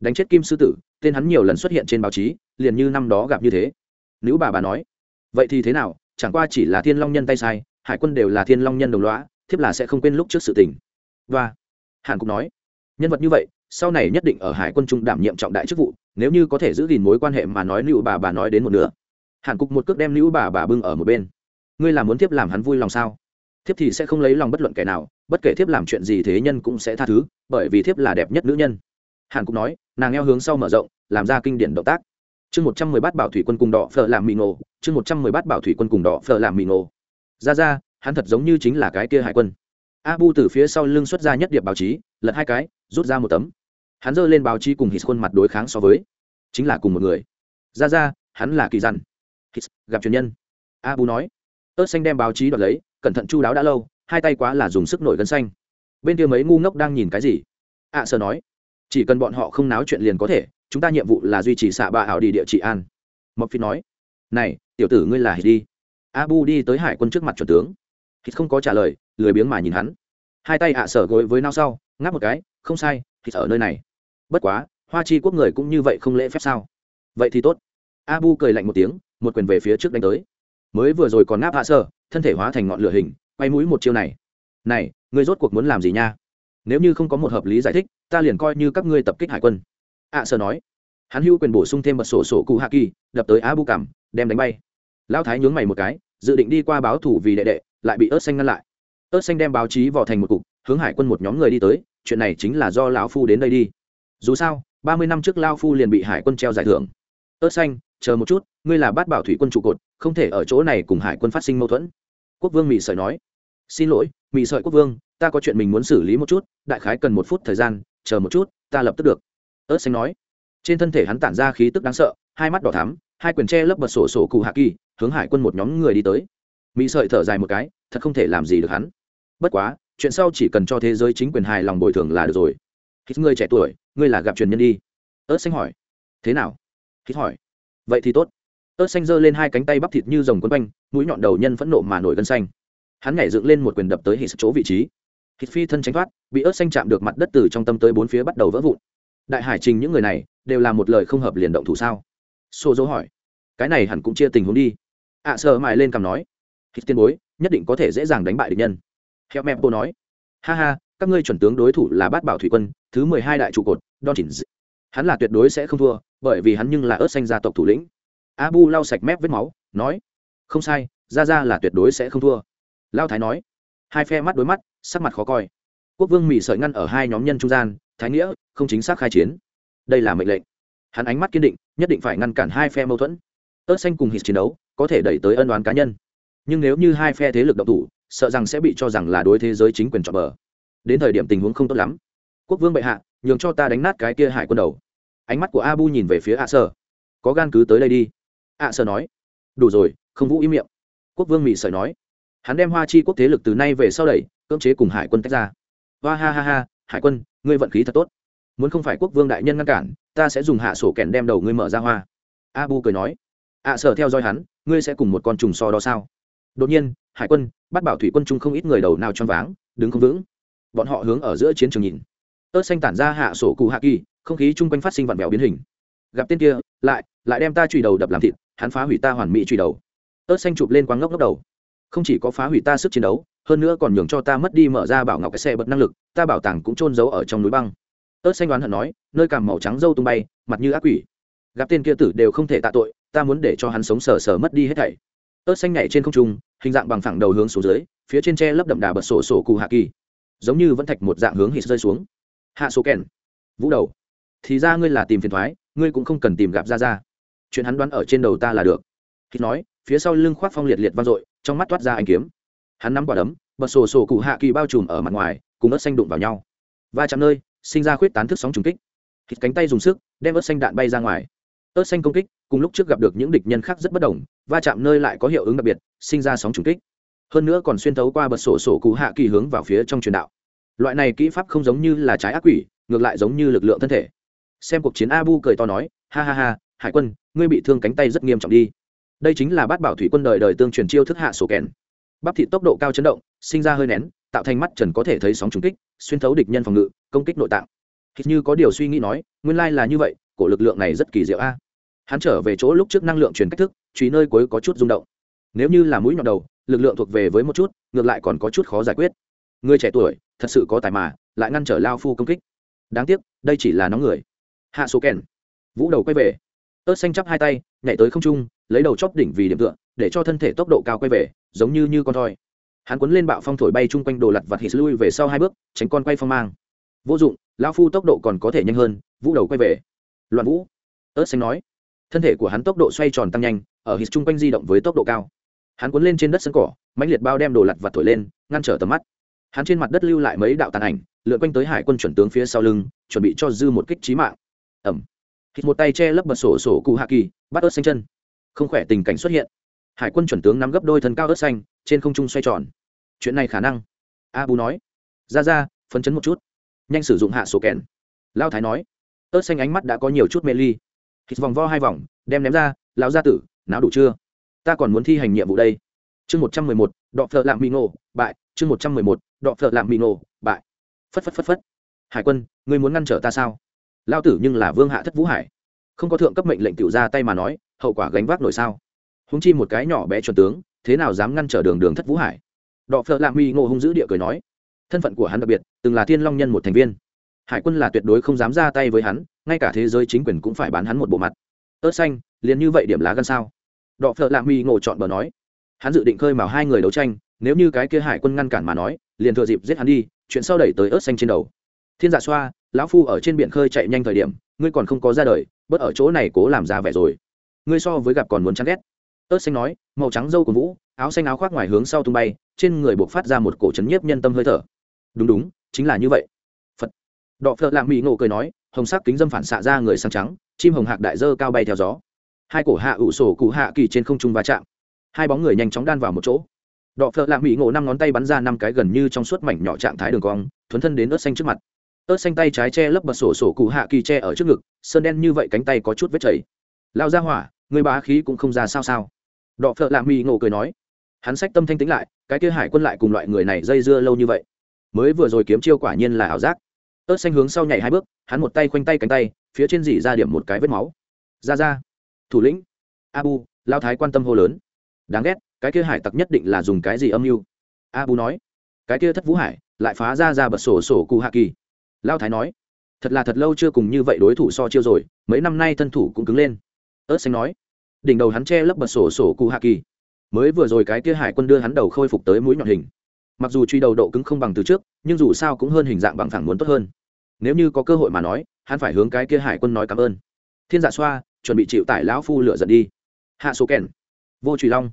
Đánh chết kim sư tử, tên hắn nhiều lần xuất hiện trên báo chí, liền như năm đó gặp như thế. Nữ bà bà nói, vậy thì thế nào, chẳng qua chỉ là thiên long nhân tay sai, hải quân đều là thiên long nhân đồng loã thiếp là sẽ không quên lúc trước sự tình. Và, hàn cũng nói nhân vật như vậy, sau này nhất định ở hải quân trung đảm nhiệm trọng đại chức vụ, nếu như có thể giữ gìn mối quan hệ mà nói nữ bà bà nói đến một nửa. Hàn cục một cước đem nữ bà bà bưng ở một bên. Ngươi là muốn thiếp làm hắn vui lòng sao? Thiếp thì sẽ không lấy lòng bất luận kẻ nào, bất kể thiếp làm chuyện gì thế nhân cũng sẽ tha thứ, bởi vì thiếp là đẹp nhất nữ nhân. Hàn cục nói, nàng eo hướng sau mở rộng, làm ra kinh điển động tác. Chương một trăm mười bát bảo thủy quân cùng đỏ phở làm mì ngộ chương một trăm mười bát bảo thủy quân cùng đỏ phở làm mì ngộ ra ra, hắn thật giống như chính là cái kia hải quân. Abu từ phía sau lưng xuất ra nhất điệp báo chí, lật hai cái rút ra một tấm. Hắn giơ lên báo chí cùng hít khuôn mặt đối kháng so với. Chính là cùng một người. Ra ra hắn là kỳ dằn hít gặp truyền nhân. Abu nói. Ớt xanh đem báo chí đoạt lấy cẩn thận chu đáo đã lâu hai tay quá là dùng sức nổi gân xanh. Bên kia mấy ngu ngốc đang nhìn cái gì? Ạ à, sơ nói. Chỉ cần bọn họ không náo chuyện liền có thể chúng ta nhiệm vụ là duy trì xạ ba ảo đi địa trị an. Mộc phi nói. Này tiểu tử ngươi là hít đi. Abu đi tới hải quân trước mặt chuẩn tướng. Hít không có trả lời lười biếng mà nhìn hắn. Hai tay ạ sở gối với nao sau ngáp một cái, không sai thịt ở nơi này. Bất quá, hoa chi quốc người cũng như vậy không lễ phép sao? Vậy thì tốt. Abu cười lạnh một tiếng, một quyền về phía trước đánh tới. Mới vừa rồi còn ngáp hạ sơ, thân thể hóa thành ngọn lửa hình, quay mũi một chiêu này. Này, ngươi rốt cuộc muốn làm gì nha? Nếu như không có một hợp lý giải thích, ta liền coi như các ngươi tập kích hải quân. Ạ sơ nói. Hắn hữu quyền bổ sung thêm một sổ sổ cụ hạ kỳ, đập tới Abu cảm, đem đánh bay. Lão thái nhướng mày một cái, dự định đi qua báo thủ vì đệ đệ, lại bị ớt xanh ngăn lại. Ớt xanh đem báo chí vò thành một cục, hướng hải quân một nhóm người đi tới chuyện này chính là do lão phu đến đây đi. Dù sao, ba mươi năm trước lao phu liền bị hải quân treo giải thưởng. Ớt xanh, chờ một chút, ngươi là bát bảo thủy quân trụ cột, không thể ở chỗ này cùng hải quân phát sinh mâu thuẫn. Quốc vương mỹ sợi nói. Xin lỗi mỹ sợi quốc vương, ta có chuyện mình muốn xử lý một chút, đại khái cần một phút thời gian, chờ một chút, ta lập tức được. Ớt xanh nói. Trên thân thể hắn tản ra khí tức đáng sợ, hai mắt đỏ thắm, hai quyền tre lấp bật sổ sổ cụ hạ kỳ, hướng hải quân một nhóm người đi tới. Mỹ sợi thở dài một cái, thật không thể làm gì được hắn. Bất quá chuyện sau chỉ cần cho thế giới chính quyền hài lòng bồi thường là được rồi. Hít ngươi trẻ tuổi ngươi là gặp truyền nhân đi. Ớt xanh hỏi. Thế nào? Hít hỏi. Vậy thì tốt. Ớt xanh giơ lên hai cánh tay bắp thịt như rồng quấn quanh mũi nhọn đầu nhân phẫn nộ mà nổi gân xanh. Hắn nhảy dựng lên một quyền đập tới hít chỗ vị trí. Hít phi thân tránh thoát bị ớt xanh chạm được mặt đất từ trong tâm tới bốn phía bắt đầu vỡ vụn. Đại hải trình những người này đều là một lời không hợp liền động thủ sao? Xô dỗ hỏi. Cái này hẳn cũng chia tình huống đi. Ạ à, sợ mài lên cằm nói. Hít tiên bối nhất định có thể dễ dàng đánh bại địch nhân heo mẹ cô nói, ha ha, các ngươi chuẩn tướng đối thủ là bát bảo thủy quân, thứ mười hai đại trụ cột, don chỉnh hắn là tuyệt đối sẽ không thua, bởi vì hắn nhưng là ớt xanh gia tộc thủ lĩnh. Abu lau sạch mép vết máu, nói, không sai ra ra là tuyệt đối sẽ không thua. Lao thái nói, hai phe mắt đối mắt, sắc mặt khó coi. Quốc vương mỹ sợi ngăn ở hai nhóm nhân trung gian, thái nghĩa, không chính xác khai chiến. Đây là mệnh lệnh. Hắn ánh mắt kiên định, nhất định phải ngăn cản hai phe mâu thuẫn. Ớt xanh cùng hít chiến đấu, có thể đẩy tới ân đoán cá nhân. Nhưng nếu như hai phe thế lực động thủ sợ rằng sẽ bị cho rằng là đối thế giới chính quyền chọn bờ. Đến thời điểm tình huống không tốt lắm. Quốc vương bệ hạ, nhường cho ta đánh nát cái kia hải quân đầu. Ánh mắt của abu nhìn về phía ạ sở có gan cứ tới đây đi. Ạ sở nói. Đủ rồi, không vũ ý miệng. Quốc vương mỹ sợi nói. Hắn đem hoa chi quốc thế lực từ nay về sau đẩy, cưỡng chế cùng hải quân tách ra. Hoa ha ha ha, hải quân, ngươi vận khí thật tốt. Muốn không phải quốc vương đại nhân ngăn cản, ta sẽ dùng hạ sổ kèn đem đầu ngươi mở ra hoa. Abu cười nói. Ạ sở theo dõi hắn, ngươi sẽ cùng một con trùng so đó sao? Đột nhiên, hải quân, bắt bảo thủy quân chung không ít người đầu nào choáng váng, đứng không vững. Bọn họ hướng ở giữa chiến trường nhìn. Ớt xanh tản ra hạ sổ cụ hạ kỳ, không khí chung quanh phát sinh vặn vẹo biến hình. Gặp tên kia, lại lại đem ta chùy đầu đập làm thịt, hắn phá hủy ta hoàn mỹ chùy đầu. Ớt xanh chụp lên quáng ngốc ngốc đầu. Không chỉ có phá hủy ta sức chiến đấu, hơn nữa còn nhường cho ta mất đi mở ra bảo ngọc cái xe bật năng lực, ta bảo tàng cũng trôn giấu ở trong núi băng. Ớt xanh đoán hận nói, nơi cằm màu trắng dâu tung bay, mặt như ác quỷ. Gặp tên kia tử đều không thể tạ tội, ta muốn để cho hắn sống sờ sờ mất đi hết thảy. Ớt xanh nhảy trên không trung hình dạng bằng phẳng đầu hướng xuống dưới, phía trên tre lấp đậm đà bật sổ sổ cụ hạ kỳ. Giống như vẫn thạch một dạng hướng hít rơi xuống. Hạ số kèn. Vũ đầu. Thì ra ngươi là tìm phiền thoái, ngươi cũng không cần tìm gặp ra ra chuyện hắn đoán ở trên đầu ta là được. Hít nói, phía sau lưng khoác phong liệt liệt vang dội, trong mắt toát ra anh kiếm. Hắn nắm quả đấm, bật sổ sổ cụ hạ kỳ bao trùm ở mặt ngoài, cùng ớt xanh đụng vào nhau. Va chạm nơi, sinh ra khuyết tán thức sóng trùng kích. Hít cánh tay dùng sức, đem ớt xanh đạn bay ra ngoài. Ớt xanh công kích cùng lúc trước gặp được những địch nhân khác rất bất đồng, va chạm nơi lại có hiệu ứng đặc biệt, sinh ra sóng trùng kích. Hơn nữa còn xuyên thấu qua bật sổ sổ cụ hạ kỳ hướng vào phía trong truyền đạo. Loại này kỹ pháp không giống như là trái ác quỷ, ngược lại giống như lực lượng thân thể. Xem cuộc chiến abu cười to nói, ha ha ha, hải quân, ngươi bị thương cánh tay rất nghiêm trọng đi. Đây chính là bát bảo thủy quân đời đời tương truyền chiêu thức hạ sổ kèn. Bắp thị tốc độ cao chấn động, sinh ra hơi nén, tạo thành mắt trần có thể thấy sóng trùng kích, xuyên thấu địch nhân phòng ngự, công kích nội tạng. Hít như có điều suy nghĩ nói, nguyên lai là như vậy, cổ lực lượng này rất kỳ diệu a hắn trở về chỗ lúc trước năng lượng truyền cách thức, truy nơi cuối có chút rung động. Nếu như là mũi nhọn đầu, lực lượng thuộc về với một chút, ngược lại còn có chút khó giải quyết. Người trẻ tuổi, thật sự có tài mà, lại ngăn trở lao phu công kích. Đáng tiếc, đây chỉ là nóng người. Hạ số kèn. Vũ đầu quay về. Ớt xanh chắp hai tay, nhảy tới không trung, lấy đầu chóp đỉnh vì điểm tựa, để cho thân thể tốc độ cao quay về, giống như như con thoi. Hắn quấn lên bạo phong thổi bay chung quanh đồ lặt vặt hít lui về sau hai bước, tránh con quay phong mang. Vô dụng, lao phu tốc độ còn có thể nhanh hơn, vũ đầu quay về. Loạn vũ. Ớt xanh nói thân thể của hắn tốc độ xoay tròn tăng nhanh, ở hít chung quanh di động với tốc độ cao. Hắn cuốn lên trên đất sân cỏ, mãnh liệt bao đem đồ lặt vặt thổi lên, ngăn trở tầm mắt. Hắn trên mặt đất lưu lại mấy đạo tàn ảnh, lượn quanh tới hải quân chuẩn tướng phía sau lưng, chuẩn bị cho dư một kích trí mạng. Ẩm hít một tay che lấp bật sổ sổ cụ hạ kỳ, bắt ớt xanh chân. Không khỏe tình cảnh xuất hiện. Hải quân chuẩn tướng nắm gấp đôi thân cao ớt xanh, trên không trung xoay tròn. Chuyện này khả năng. A bú nói. Ra ra, phấn chấn một chút. Nhanh sử dụng hạ sổ kèn. Lao thái nói. Ớt xanh ánh mắt đã có nhiều chút mê ly hít vòng vo hai vòng, đem ném ra, lão gia tử não đủ chưa? Ta còn muốn thi hành nhiệm vụ đây. Chương một trăm mười một, đọ phợ lạm mỹ ngộ, bại. Chương một trăm mười một, đọ phợ lạm mỹ ngộ, bại. Phất phất phất phất. Hải quân, ngươi muốn ngăn trở ta sao? Lao tử, nhưng là vương hạ thất vũ hải. Không có thượng cấp mệnh lệnh tiểu ra tay mà nói, hậu quả gánh vác nổi sao? Húng chi một cái nhỏ bé chuẩn tướng, thế nào dám ngăn trở đường đường thất vũ hải? Đọ phợ lạ mỹ ngộ hung dữ địa cười nói. Thân phận của hắn đặc biệt, từng là thiên long nhân một thành viên. Hải quân là tuyệt đối không dám ra tay với hắn ngay cả thế giới chính quyền cũng phải bán hắn một bộ mặt. Ớt xanh, liền như vậy điểm lá gan sao? Đọ phợ lạ mỹ ngộ chọn bờ nói. Hắn dự định khơi mào hai người đấu tranh, nếu như cái kia hải quân ngăn cản mà nói, liền thừa dịp giết hắn đi, chuyện sau đẩy tới ớt xanh trên đầu. Thiên dạ xoa, lão phu ở trên biển khơi chạy nhanh thời điểm, ngươi còn không có ra đời, bớt ở chỗ này cố làm ra vẻ rồi. Ngươi so với gặp còn muốn chán ghét. Ớt xanh nói, màu trắng dâu của vũ, áo xanh áo khoác ngoài hướng sau tung bay, trên người buộc phát ra một cổ trấn nhiếp nhân tâm hơi thở. Đúng đúng, chính là như vậy. Phật. Đọ phợ lạ mỹ ngộ cười nói hồng sắc kính dâm phản xạ ra người sang trắng, chim hồng hạc đại dơ cao bay theo gió. Hai cổ hạ ủ sổ cụ hạ kỳ trên không trung va chạm. Hai bóng người nhanh chóng đan vào một chỗ. Đọ phợ lạ mỹ ngộ năm ngón tay bắn ra năm cái gần như trong suốt mảnh nhỏ trạng thái đường cong, thuấn thân đến ớt xanh trước mặt. Ớt xanh tay trái che lấp bật sổ sổ cụ hạ kỳ che ở trước ngực, sơn đen như vậy cánh tay có chút vết chảy. Lao ra hỏa, người bá khí cũng không ra sao sao. Đọ phợ lạ mỹ ngộ cười nói. Hắn sách tâm thanh tính lại, cái kia hải quân lại cùng loại người này dây dưa lâu như vậy. Mới vừa rồi kiếm chiêu quả nhiên là ảo giác ớt xanh hướng sau nhảy hai bước, hắn một tay khoanh tay cánh tay, phía trên dỉ ra điểm một cái vết máu. Ra ra. Thủ lĩnh. Abu lao thái quan tâm hô lớn. Đáng ghét, cái kia hải tặc nhất định là dùng cái gì âm mưu? Abu nói. Cái kia thất vũ hải, lại phá ra ra bật sổ sổ cụ hạ kỳ. Lao thái nói. Thật là thật lâu chưa cùng như vậy đối thủ so chiêu rồi, mấy năm nay thân thủ cũng cứng lên. Ớt xanh nói. Đỉnh đầu hắn che lấp bật sổ sổ cụ hạ kỳ. Mới vừa rồi cái kia hải quân đưa hắn đầu khôi phục tới mũi nhọn hình. Mặc dù truy đầu độ cứng không bằng từ trước, nhưng dù sao cũng hơn hình dạng bằng thẳng muốn tốt hơn nếu như có cơ hội mà nói, hắn phải hướng cái kia hải quân nói cảm ơn. Thiên dạ xoa, chuẩn bị chịu tải lão phu lửa giận đi. Hạ số kèn, vô trùy long,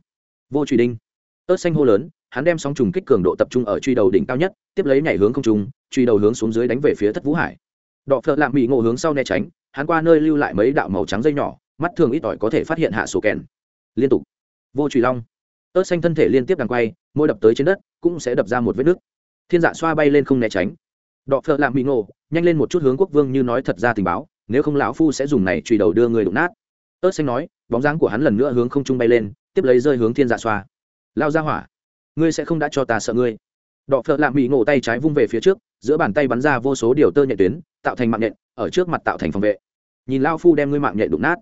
vô trùy đinh. Ớt xanh hô lớn, hắn đem sóng trùng kích cường độ tập trung ở truy đầu đỉnh cao nhất, tiếp lấy nhảy hướng không trung, truy đầu hướng xuống dưới đánh về phía thất vũ hải. Đọ phợ lạm bị ngộ hướng sau né tránh, hắn qua nơi lưu lại mấy đạo màu trắng dây nhỏ, mắt thường ít ỏi có thể phát hiện hạ sổ kèn. Liên tục. Vô trùy long. Ớt xanh thân thể liên tiếp đằng quay môi đập tới trên đất, cũng sẽ đập ra một vết nước. thiên dạ xoa bay lên không né tránh đọ phợ lạm bị ngộ, nhanh lên một chút hướng quốc vương như nói thật ra tình báo, nếu không lão phu sẽ dùng này truy đầu đưa người đụng nát. Ớt xanh nói, bóng dáng của hắn lần nữa hướng không trung bay lên, tiếp lấy rơi hướng thiên dạ xoa. Lao ra hỏa, ngươi sẽ không đã cho ta sợ ngươi. Đọ phợ lạm bị ngộ tay trái vung về phía trước, giữa bàn tay bắn ra vô số điều tơ nhện tuyến, tạo thành mạng nhện, ở trước mặt tạo thành phòng vệ. Nhìn lao phu đem ngươi mạng nhện đụng nát.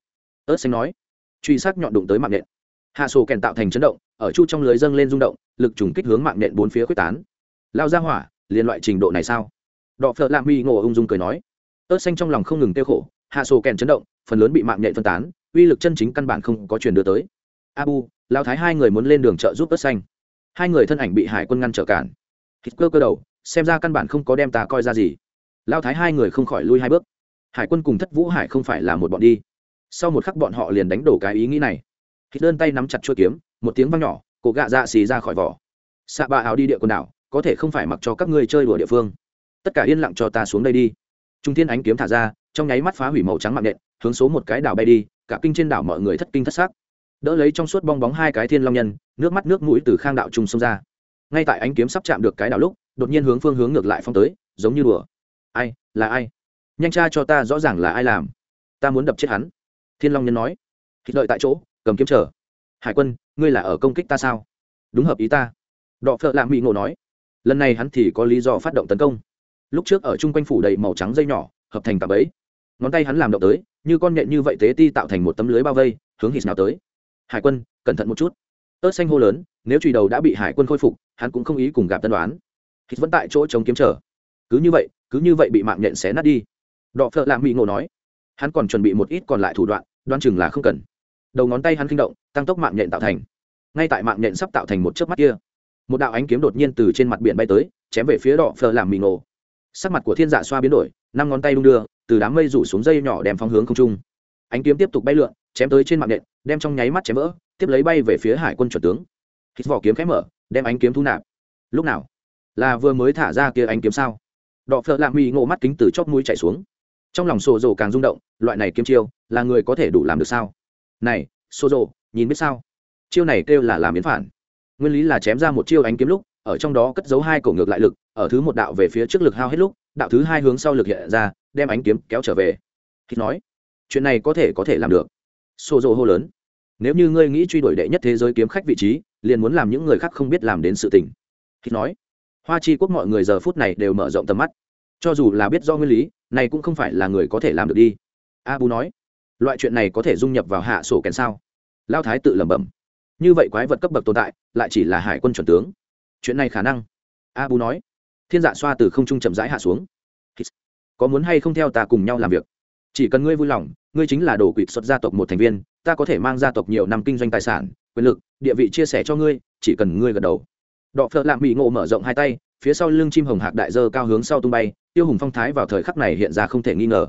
Ớt xanh nói, truy sát nhọn đụng tới mạng nhện. Hạ sổ kèn tạo thành chấn động, ở chu trong lưới dâng lên rung động, lực trùng kích hướng mạng nhện bốn phía quyết tán. Lao ra hỏa, liên loại trình độ này sao? Đọ phợ lạ bị ngộ ung dung cười nói. Ớt xanh trong lòng không ngừng tiêu khổ, hạ sổ kèn chấn động, phần lớn bị mạng nhện phân tán, uy lực chân chính căn bản không có truyền đưa tới. Abu lao thái hai người muốn lên đường trợ giúp ớt xanh. Hai người thân ảnh bị hải quân ngăn trở cản. Hít cơ cơ đầu, xem ra căn bản không có đem ta coi ra gì. Lao thái hai người không khỏi lui hai bước. Hải quân cùng thất vũ hải không phải là một bọn đi. Sau một khắc bọn họ liền đánh đổ cái ý nghĩ này. Hít đơn tay nắm chặt chuôi kiếm, một tiếng văng nhỏ, cổ gạ dạ xì ra khỏi vỏ. Xạ ba áo đi địa quần đảo, có thể không phải mặc cho các ngươi chơi đùa địa phương tất cả yên lặng cho ta xuống đây đi. Trung thiên ánh kiếm thả ra, trong nháy mắt phá hủy màu trắng mạng nện, hướng số một cái đảo bay đi, cả kinh trên đảo mọi người thất kinh thất xác. Đỡ lấy trong suốt bong bóng hai cái thiên long nhân, nước mắt nước mũi từ khang đạo trung xông ra. Ngay tại ánh kiếm sắp chạm được cái đảo lúc, đột nhiên hướng phương hướng ngược lại phong tới, giống như đùa. Ai, là ai? Nhanh tra cho ta rõ ràng là ai làm. Ta muốn đập chết hắn. Thiên long nhân nói. Thịt đợi tại chỗ, cầm kiếm chờ. Hải quân, ngươi là ở công kích ta sao? Đúng hợp ý ta. Đọ phợ lạ mỹ ngộ nói. Lần này hắn thì có lý do phát động tấn công lúc trước ở chung quanh phủ đầy màu trắng dây nhỏ, hợp thành tạm ấy. Ngón tay hắn làm động tới, như con nhện như vậy tế ti tạo thành một tấm lưới bao vây, hướng hít nào tới. Hải quân, cẩn thận một chút. Ớt xanh hô lớn, nếu truy đầu đã bị hải quân khôi phục, hắn cũng không ý cùng gặp tân đoán. Hít vẫn tại chỗ chống kiếm trở cứ như vậy, cứ như vậy bị mạng nhện xé nát đi. Đọ phợ lạ mỹ ngộ nói. Hắn còn chuẩn bị một ít còn lại thủ đoạn đoan chừng là không cần. Đầu ngón tay hắn kinh động, tăng tốc mạng nhện tạo thành. Ngay tại mạng nhện sắp tạo thành một chớp mắt kia, một đạo ánh kiếm đột nhiên từ trên mặt biển bay tới, chém về phía đọ phờ làm mì ngộ sắc mặt của thiên dạ xoa biến đổi, năm ngón tay đung đưa, từ đám mây rủ xuống dây nhỏ đem phóng hướng không trung. Ánh kiếm tiếp tục bay lượn, chém tới trên mạng nện, đem trong nháy mắt chém vỡ, tiếp lấy bay về phía hải quân chuẩn tướng. Hít vỏ kiếm khép mở, đem ánh kiếm thu nạp. Lúc nào? Là vừa mới thả ra kia ánh kiếm sao? Đọ phợ lạ mì ngộ mắt kính từ chót mũi chạy xuống. Trong lòng sổ rồ càng rung động, loại này kiếm chiêu, là người có thể đủ làm được sao? Này sổ rồ nhìn biết sao? Chiêu này kêu là làm biến phản. Nguyên lý là chém ra một chiêu ánh kiếm lúc ở trong đó cất giấu hai cổ ngược lại lực, ở thứ một đạo về phía trước lực hao hết lúc, đạo thứ hai hướng sau lực hiện ra, đem ánh kiếm kéo trở về. Khi nói, chuyện này có thể có thể làm được. Xô dô hô lớn, nếu như ngươi nghĩ truy đuổi đệ nhất thế giới kiếm khách vị trí, liền muốn làm những người khác không biết làm đến sự tình. Khi nói, hoa chi quốc mọi người giờ phút này đều mở rộng tầm mắt. Cho dù là biết do nguyên lý, này cũng không phải là người có thể làm được đi. A bú nói, loại chuyện này có thể dung nhập vào hạ sổ kèn sao? Lao thái tự lẩm bẩm, như vậy quái vật cấp bậc tồn tại, lại chỉ là hải quân chuẩn tướng chuyện này khả năng. A nói. Thiên dạ xoa từ không trung chậm rãi hạ xuống. Có muốn hay không theo ta cùng nhau làm việc? Chỉ cần ngươi vui lòng, ngươi chính là đồ quỵt xuất gia tộc một thành viên, ta có thể mang gia tộc nhiều năm kinh doanh tài sản, quyền lực, địa vị chia sẻ cho ngươi, chỉ cần ngươi gật đầu. Đọ phợ lạm mỹ ngộ mở rộng hai tay, phía sau lưng chim hồng hạc đại dơ cao hướng sau tung bay, tiêu hùng phong thái vào thời khắc này hiện ra không thể nghi ngờ.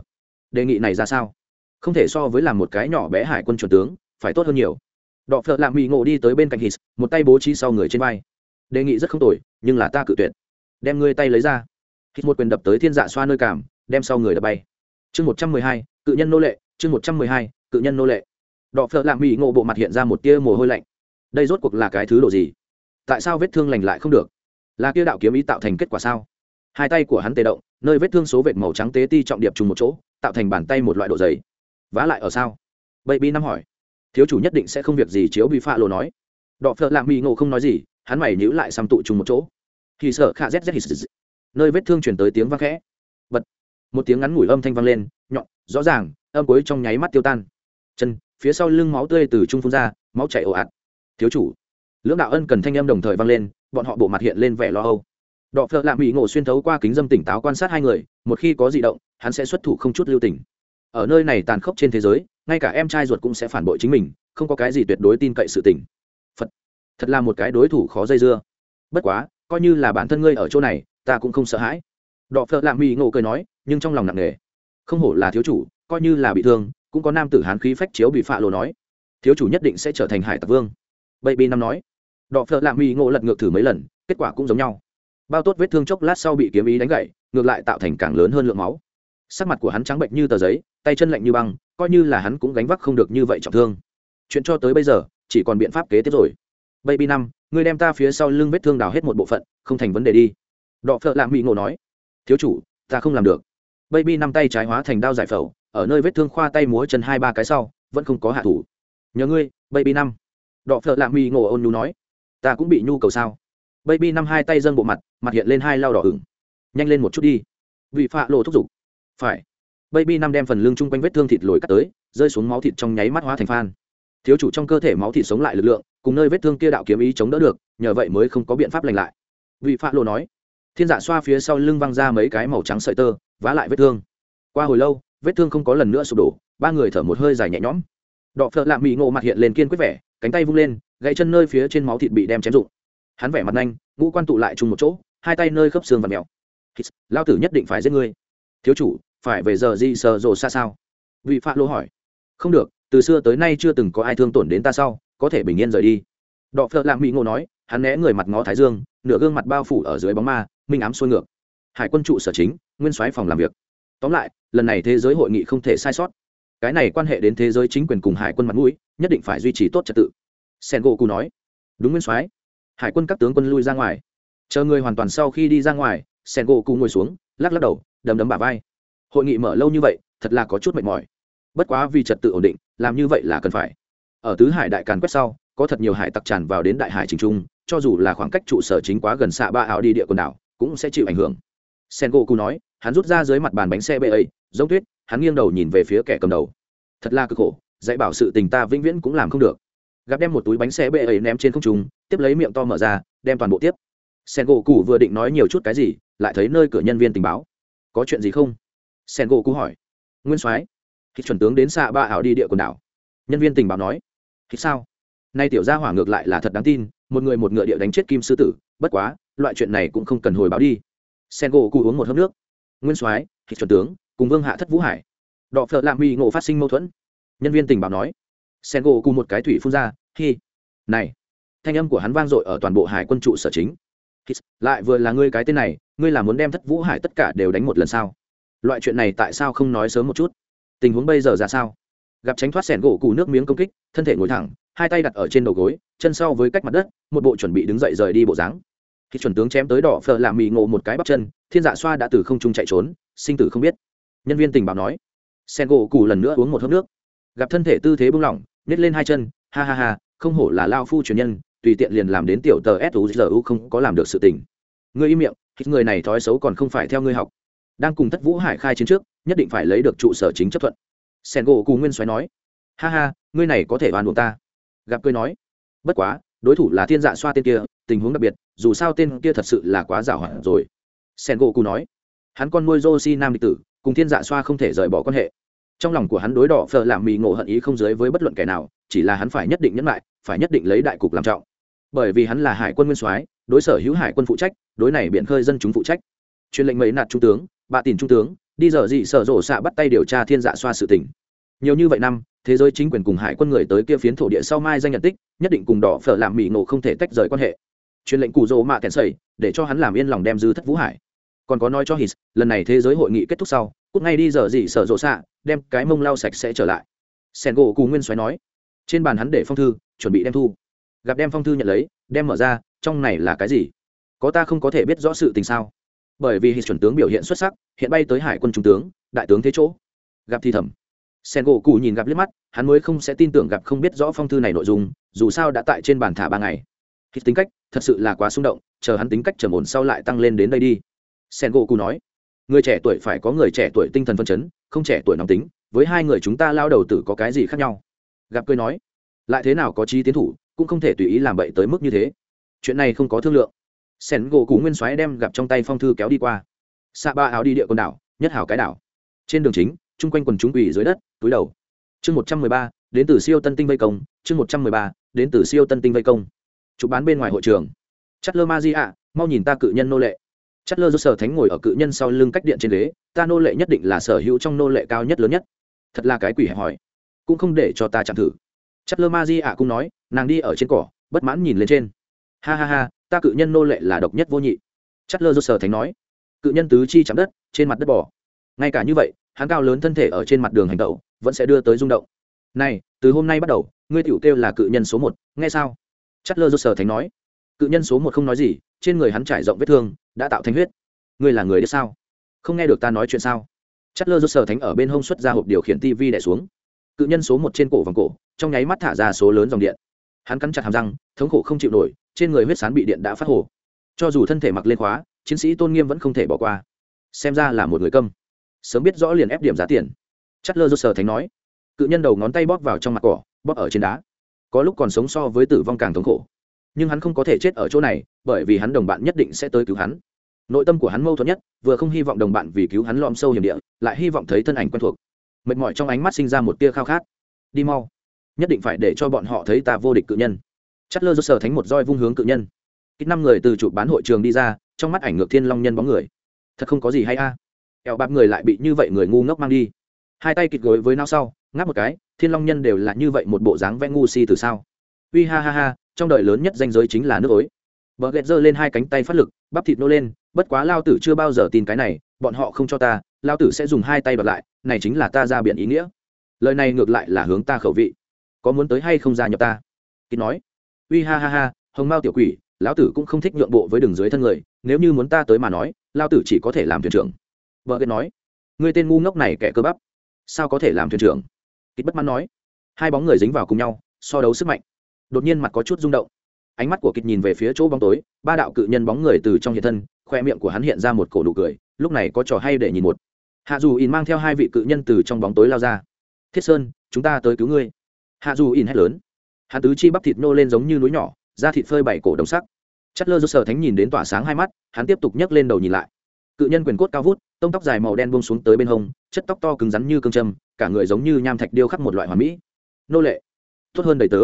Đề nghị này ra sao? Không thể so với làm một cái nhỏ bé hải quân chuẩn tướng, phải tốt hơn nhiều. Đọ phợ lạm mỹ ngộ đi tới bên cạnh hít, một tay bố trí sau người trên vai đề nghị rất không tồi, nhưng là ta cự tuyệt. Đem ngươi tay lấy ra. Hít một quyền đập tới thiên dạ xoa nơi cảm, đem sau người đập bay. Chương một trăm mười hai, cự nhân nô lệ, chương một trăm mười hai, cự nhân nô lệ. Đọ phợ lạ bị ngộ bộ mặt hiện ra một tia mồ hôi lạnh. Đây rốt cuộc là cái thứ độ gì? Tại sao vết thương lành lại không được? Là kia đạo kiếm ý tạo thành kết quả sao? Hai tay của hắn tê động, nơi vết thương số vệt màu trắng tế ti trọng điệp trùng một chỗ, tạo thành bàn tay một loại độ dày. Vá lại ở sao? Baby năm hỏi. Thiếu chủ nhất định sẽ không việc gì chiếu bị pha lộ nói. Đọ phợ lạ bị ngộ không nói gì hắn mày nhíu lại xăm tụ trùng một chỗ. Thì sợ khạ z z nơi vết thương chuyển tới tiếng vang khẽ. Bật. Một tiếng ngắn ngủi âm thanh vang lên, nhọn, rõ ràng, âm cuối trong nháy mắt tiêu tan. Chân, phía sau lưng máu tươi từ trung phun ra, máu chảy ồ ạt. Thiếu chủ. Lưỡng đạo ân cần thanh âm đồng thời vang lên, bọn họ bộ mặt hiện lên vẻ lo âu. Đọ phợ lạ bị ngộ xuyên thấu qua kính dâm tỉnh táo quan sát hai người, một khi có di động, hắn sẽ xuất thủ không chút lưu tình. Ở nơi này tàn khốc trên thế giới, ngay cả em trai ruột cũng sẽ phản bội chính mình, không có cái gì tuyệt đối tin cậy sự tình thật là một cái đối thủ khó dây dưa. Bất quá, coi như là bản thân ngươi ở chỗ này, ta cũng không sợ hãi. Đọ phợ lạ mỹ ngộ cười nói, nhưng trong lòng nặng nề. Không hổ là thiếu chủ, coi như là bị thương, cũng có nam tử hán khí phách chiếu bị phạ lộ nói, thiếu chủ nhất định sẽ trở thành hải tặc vương. Baby năm nói, đọ phợ lạ mỹ ngộ lật ngược thử mấy lần, kết quả cũng giống nhau. Bao tốt vết thương chốc lát sau bị kiếm ý đánh gậy ngược lại tạo thành càng lớn hơn lượng máu. Sắc mặt của hắn trắng bệnh như tờ giấy, tay chân lạnh như băng, coi như là hắn cũng gánh vác không được như vậy trọng thương. Chuyện cho tới bây giờ, chỉ còn biện pháp kế tiếp rồi baby năm, ngươi đem ta phía sau lưng vết thương đào hết một bộ phận, không thành vấn đề đi. Đọ phợ lạ mỹ ngộ nói. Thiếu chủ, ta không làm được. Baby năm tay trái hóa thành đao giải phẫu, ở nơi vết thương khoa tay múa chân hai ba cái sau, vẫn không có hạ thủ. Nhờ ngươi, baby năm. Đọ phợ lạ mỹ ngộ ôn nhu nói. Ta cũng bị nhu cầu sao? Baby năm hai tay dâng bộ mặt mặt hiện lên hai lao đỏ ửng. Nhanh lên một chút đi. Vị phạ lộ thúc giục. Phải. Baby năm đem phần lưng chung quanh vết thương thịt lồi cắt tới, rơi xuống máu thịt trong nháy mắt hóa thành phan thiếu chủ trong cơ thể máu thịt sống lại lực lượng, cùng nơi vết thương kia đạo kiếm ý chống đỡ được, nhờ vậy mới không có biện pháp lành lại. Vị phạ lộ nói, thiên dạ xoa phía sau lưng văng ra mấy cái màu trắng sợi tơ, vá lại vết thương. Qua hồi lâu, vết thương không có lần nữa sụp đổ, ba người thở một hơi dài nhẹ nhõm. Đọ phợ lạ mỹ ngộ mặt hiện lên kiên quyết vẻ, cánh tay vung lên, gãy chân nơi phía trên máu thịt bị đem chém rụng. Hắn vẻ mặt nhanh, ngũ quan tụ lại chung một chỗ, hai tay nơi khớp xương và mèo. Lao tử nhất định phải giết ngươi. Thiếu chủ, phải về giờ di sờ rồ xa sao? Vị phạ lô hỏi. Không được từ xưa tới nay chưa từng có ai thương tổn đến ta sau, có thể bình yên rời đi. Đọ phợ lạng mỹ ngộ nói, hắn né người mặt ngó thái dương, nửa gương mặt bao phủ ở dưới bóng ma, minh ám xuôi ngược. Hải quân trụ sở chính, nguyên soái phòng làm việc. Tóm lại, lần này thế giới hội nghị không thể sai sót. Cái này quan hệ đến thế giới chính quyền cùng hải quân mặt mũi, nhất định phải duy trì tốt trật tự. Sen gỗ cụ nói, đúng nguyên soái. Hải quân các tướng quân lui ra ngoài. Chờ người hoàn toàn sau khi đi ra ngoài, sen gỗ cụ ngồi xuống, lắc lắc đầu, đấm đấm bà vai. Hội nghị mở lâu như vậy, thật là có chút mệt mỏi bất quá vì trật tự ổn định, làm như vậy là cần phải. Ở tứ hải đại càn quét sau, có thật nhiều hải tặc tràn vào đến đại hải trình trung, cho dù là khoảng cách trụ sở chính quá gần xạ ba ảo đi địa quần đảo, cũng sẽ chịu ảnh hưởng. Sen Gô cụ nói, hắn rút ra dưới mặt bàn bánh xe bê ấy, giống tuyết, hắn nghiêng đầu nhìn về phía kẻ cầm đầu. Thật là cực khổ, dạy bảo sự tình ta vĩnh viễn cũng làm không được. Gặp đem một túi bánh xe bê ấy ném trên không trung, tiếp lấy miệng to mở ra, đem toàn bộ tiếp. Sen Gô cụ vừa định nói nhiều chút cái gì, lại thấy nơi cửa nhân viên tình báo. Có chuyện gì không? Sen Gô cụ hỏi. Nguyên soái khi chuẩn tướng đến xạ ba ảo đi địa quần đảo, nhân viên tình báo nói, thì sao? Nay tiểu gia hỏa ngược lại là thật đáng tin, một người một ngựa địa đánh chết kim sư tử, bất quá, loại chuyện này cũng không cần hồi báo đi. Sen gỗ cụ uống một hớp nước. Nguyên soái, thì chuẩn tướng, cùng vương hạ thất vũ hải. Đọ phợ lạ mỹ ngộ phát sinh mâu thuẫn. Nhân viên tình báo nói sen gỗ cụ một cái thủy phun ra, hi, này. Thanh âm của hắn vang dội ở toàn bộ hải quân trụ sở chính. Lại vừa là ngươi cái tên này, ngươi là muốn đem thất vũ hải tất cả đều đánh một lần sao? Loại chuyện này tại sao không nói sớm một chút? Tình huống bây giờ ra sao? Gặp tránh thoát sẻn gỗ cụ nước miếng công kích, thân thể ngồi thẳng, hai tay đặt ở trên đầu gối, chân sau với cách mặt đất, một bộ chuẩn bị đứng dậy rời đi bộ dáng. Khi chuẩn tướng chém tới đỏ phờ làm mì ngộ một cái bắp chân, thiên dạ xoa đã từ không trung chạy trốn, sinh tử không biết. Nhân viên tình báo nói sen gỗ cù lần nữa uống một hớp nước. Gặp thân thể tư thế bung lỏng nhét lên hai chân, ha ha ha, không hổ là lao phu truyền nhân, tùy tiện liền làm đến tiểu tờ suzu không có làm được sự tình. Ngươi im miệng hít người này thói xấu còn không phải theo ngươi học đang cùng thất vũ hải khai chiến trước, nhất định phải lấy được trụ sở chính chấp thuận. Sen gỗ cù nguyên xoáy nói, ha ha, ngươi này có thể oan buộc ta. Gặp cười nói, bất quá, đối thủ là thiên dạ xoa tên kia, tình huống đặc biệt, dù sao tên kia thật sự là quá giảo hoạt rồi. Sen gỗ cù nói, hắn con nuôi joshi nam địch tử, cùng thiên dạ xoa không thể rời bỏ quan hệ. Trong lòng của hắn đối đỏ phờ làm mì ngộ hận ý không giới với bất luận kẻ nào, chỉ là hắn phải nhất định nhẫn lại, phải nhất định lấy đại cục làm trọng. Bởi vì hắn là hải quân nguyên soái, đối sở hữu hải quân phụ trách, đối này biện khơi dân chúng phụ trách. Truyền lệnh mấy nạt trung tướng bạ tìm trung tướng, đi dở gì sở rộ xạ bắt tay điều tra thiên dạ xoa sự tình. Nhiều như vậy năm, thế giới chính quyền cùng hải quân người tới kia phiến thổ địa sau mai danh nhận tích, nhất định cùng đỏ phở làm mỹ nổ không thể tách rời quan hệ. Truyền lệnh cụ rỗ mạ kèn sầy để cho hắn làm yên lòng đem dư thất vũ hải. Còn có nói cho hít lần này thế giới hội nghị kết thúc sau, cút ngay đi dở gì sở rộ xạ, đem cái mông lau sạch sẽ trở lại. Sen gỗ cù nguyên xoáy nói, trên bàn hắn để phong thư, chuẩn bị đem thu. Gặp đem phong thư nhận lấy, đem mở ra, trong này là cái gì? Có ta không có thể biết rõ sự tình sao? Bởi vì hít chuẩn tướng biểu hiện xuất sắc, hiện bay tới hải quân trung tướng, đại tướng thế chỗ. Gặp thi thẩm sen gỗ cụ nhìn gặp liếc mắt, hắn mới không sẽ tin tưởng gặp không biết rõ phong thư này nội dung, dù sao đã tại trên bàn thả ba ngày. Hít tính cách thật sự là quá xung động, chờ hắn tính cách trầm ổn sau lại tăng lên đến đây đi. Sen gỗ cụ nói, người trẻ tuổi phải có người trẻ tuổi tinh thần phân chấn, không trẻ tuổi nóng tính, với hai người chúng ta lao đầu tử có cái gì khác nhau? Gặp cười nói, lại thế nào có chi tiến thủ, cũng không thể tùy ý làm bậy tới mức như thế. Chuyện này không có thương lượng sẻn gỗ cụ nguyên soái đem gặp trong tay phong thư kéo đi qua. Xạ ba áo đi địa quần đảo, nhất hảo cái đảo. Trên đường chính, chung quanh quần chúng quỳ dưới đất, túi đầu. Chương một trăm mười ba, đến từ siêu tân tinh vây công. Chương một trăm mười ba, đến từ siêu tân tinh vây công. Chụp bán bên ngoài hội trường. Chất lơ ma di ạ mau nhìn ta cự nhân nô lệ. Chất lơ do sở thánh ngồi ở cự nhân sau lưng cách điện trên ghế, ta nô lệ nhất định là sở hữu trong nô lệ cao nhất lớn nhất. Thật là cái quỷ hẹp hỏi cũng không để cho ta chạm thử. Chất lơ ma di ạ cũng nói, nàng đi ở trên cỏ, bất mãn nhìn lên trên. Ha ha ha ta cự nhân nô lệ là độc nhất vô nhị. Chất lơ do sở thánh nói. Cự nhân tứ chi chạm đất, trên mặt đất bỏ ngay cả như vậy, hắn cao lớn thân thể ở trên mặt đường hành tẩu vẫn sẽ đưa tới rung động. Này, từ hôm nay bắt đầu, ngươi tiểu kêu là cự nhân số một, nghe sao? Chất lơ do sở thánh nói. Cự nhân số một không nói gì, trên người hắn trải rộng vết thương, đã tạo thành huyết. Ngươi là người đấy sao? Không nghe được ta nói chuyện sao? Chất lơ do sở thánh ở bên hông xuất ra hộp điều khiển tv đẻ xuống. Cự nhân số một trên cổ vòng cổ, trong nháy mắt thả ra số lớn dòng điện hắn cắn chặt hàm răng, thống khổ không chịu nổi, trên người huyết sán bị điện đã phát hồ. Cho dù thân thể mặc lên khóa, chiến sĩ tôn nghiêm vẫn không thể bỏ qua. Xem ra là một người câm. Sớm biết rõ liền ép điểm giá tiền. Chất lơ do sờ thánh nói. Cự nhân đầu ngón tay bóp vào trong mặt cỏ, bóp ở trên đá. Có lúc còn sống so với tử vong càng thống khổ. Nhưng hắn không có thể chết ở chỗ này, bởi vì hắn đồng bạn nhất định sẽ tới cứu hắn. Nội tâm của hắn mâu thuẫn nhất, vừa không hy vọng đồng bạn vì cứu hắn lom sâu hiểm địa, lại hy vọng thấy thân ảnh quen thuộc. Mệt mỏi trong ánh mắt sinh ra một tia khao khát. Đi mau nhất định phải để cho bọn họ thấy ta vô địch cự nhân. Chất lơ do sở thánh một roi vung hướng cự nhân. Ít năm người từ trụ bán hội trường đi ra, trong mắt ảnh ngược thiên long nhân bóng người. Thật không có gì hay a. À. eo bạp người lại bị như vậy người ngu ngốc mang đi. Hai tay kịt gối với não sau, ngáp một cái, thiên long nhân đều là như vậy một bộ dáng vẽ ngu si từ sao. Uy ha ha ha, trong đời lớn nhất danh giới chính là nước ối. Vợ ghẹt giơ lên hai cánh tay phát lực, bắp thịt nô lên, bất quá lao tử chưa bao giờ tin cái này, bọn họ không cho ta, lao tử sẽ dùng hai tay bật lại, này chính là ta ra biển ý nghĩa. Lời này ngược lại là hướng ta khẩu vị có muốn tới hay không gia nhập ta? Kín nói, uy, ha ha ha, hồng mao tiểu quỷ, lão tử cũng không thích nhượng bộ với đường dưới thân người, nếu như muốn ta tới mà nói lao tử chỉ có thể làm thuyền trưởng. Vợ ghét nói người tên ngu ngốc này kẻ cơ bắp, sao có thể làm thuyền trưởng? Kýt bất mãn nói, hai bóng người dính vào cùng nhau, so đấu sức mạnh. Đột nhiên mặt có chút rung động. Ánh mắt của kịch nhìn về phía chỗ bóng tối, ba đạo cự nhân bóng người từ trong hiện thân, khoe miệng của hắn hiện ra một cổ nụ cười, lúc này có trò hay để nhìn một. Hạ dù in mang theo hai vị cự nhân từ trong bóng tối lao ra. Thiết sơn, chúng ta tới cứu ngươi hạ dù in hét lớn. Hạ tứ chi bắp thịt nô lên giống như núi nhỏ, da thịt phơi bảy cổ đồng sắc. Chất lơ do sở thánh nhìn đến tỏa sáng hai mắt, hắn tiếp tục nhấc lên đầu nhìn lại. Cự nhân quyền cốt cao vút, tông tóc dài màu đen buông xuống tới bên hông, chất tóc to cứng rắn như cương châm, cả người giống như nham thạch điêu khắc một loại hoàn mỹ. Nô lệ, tốt hơn đầy tớ.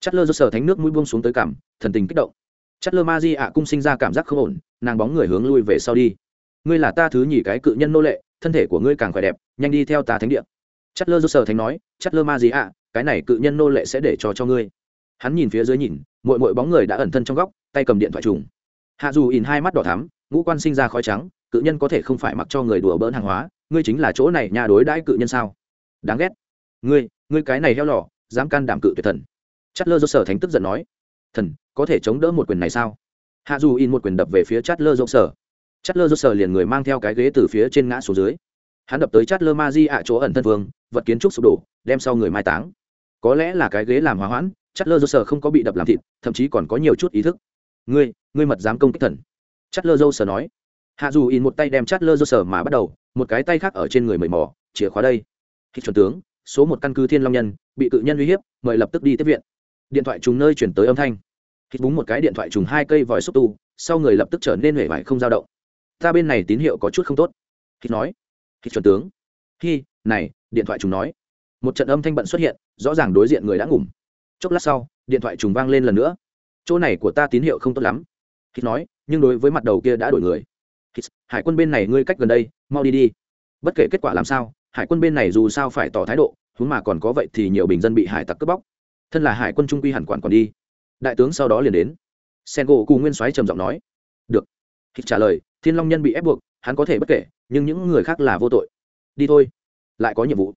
Chất lơ do sở thánh nước mũi buông xuống tới cảm, thần tình kích động. Chất lơ ma di ạ cung sinh ra cảm giác không ổn, nàng bóng người hướng lui về sau đi. Ngươi là ta thứ nhì cái cự nhân nô lệ, thân thể của ngươi càng khỏe đẹp, nhanh đi theo ta thánh địa. Chất lơ do sở thánh nói, chất lơ ma di ạ cái này cự nhân nô lệ sẽ để cho cho ngươi. Hắn nhìn phía dưới nhìn mỗi mỗi bóng người đã ẩn thân trong góc, tay cầm điện thoại trùng. Hạ dù in hai mắt đỏ thắm, ngũ quan sinh ra khói trắng, cự nhân có thể không phải mặc cho người đùa bỡn hàng hóa, ngươi chính là chỗ này nhà đối đãi cự nhân sao? Đáng ghét. Ngươi ngươi cái này heo lò, dám can đảm cự tuyệt thần. Chất lơ do sở thánh tức giận nói. Thần, có thể chống đỡ một quyền này sao? Hạ dù in một quyền đập về phía chất lơ do sở. Chất lơ do sở liền người mang theo cái ghế từ phía trên ngã xuống dưới. Hắn đập tới chất lơ ma di ạ chỗ ẩn thân vương, vật kiến trúc sụp đổ, đem sau người mai táng có lẽ là cái ghế làm hòa hoãn chát lơ do Sờ không có bị đập làm thịt, thậm chí còn có nhiều chút ý thức. Ngươi ngươi mật dám công kích thần? Chát lơ dâu Sờ nói. Hạ dù in một tay đem chát lơ dâu Sờ mà bắt đầu, một cái tay khác ở trên người mời mò, chìa khóa đây. Khi chuẩn tướng, số một căn cứ thiên long nhân, bị cự nhân uy hiếp, mời lập tức đi tiếp viện. Điện thoại trùng nơi chuyển tới âm thanh. Khi búng một cái điện thoại trùng hai cây vòi xúc tu, sau người lập tức trở nên hể vải không dao động. Ta bên này tín hiệu có chút không tốt. Khi nói. Khi chuẩn tướng. Khi này, điện thoại trùng nói một trận âm thanh bận xuất hiện, rõ ràng đối diện người đã ngủm. Chốc lát sau, điện thoại trùng vang lên lần nữa. Chỗ này của ta tín hiệu không tốt lắm. Khi nói, nhưng đối với mặt đầu kia đã đổi người. Hít hải quân bên này ngươi cách gần đây, mau đi đi. Bất kể kết quả làm sao, hải quân bên này dù sao phải tỏ thái độ, huống mà còn có vậy thì nhiều bình dân bị hải tặc cướp bóc. Thân là hải quân trung quy hẳn quản còn đi. Đại tướng sau đó liền đến. Sen gỗ cù nguyên soái trầm giọng nói. Được. Hít trả lời, thiên long nhân bị ép buộc, hắn có thể bất kể, nhưng những người khác là vô tội. Đi thôi. Lại có nhiệm vụ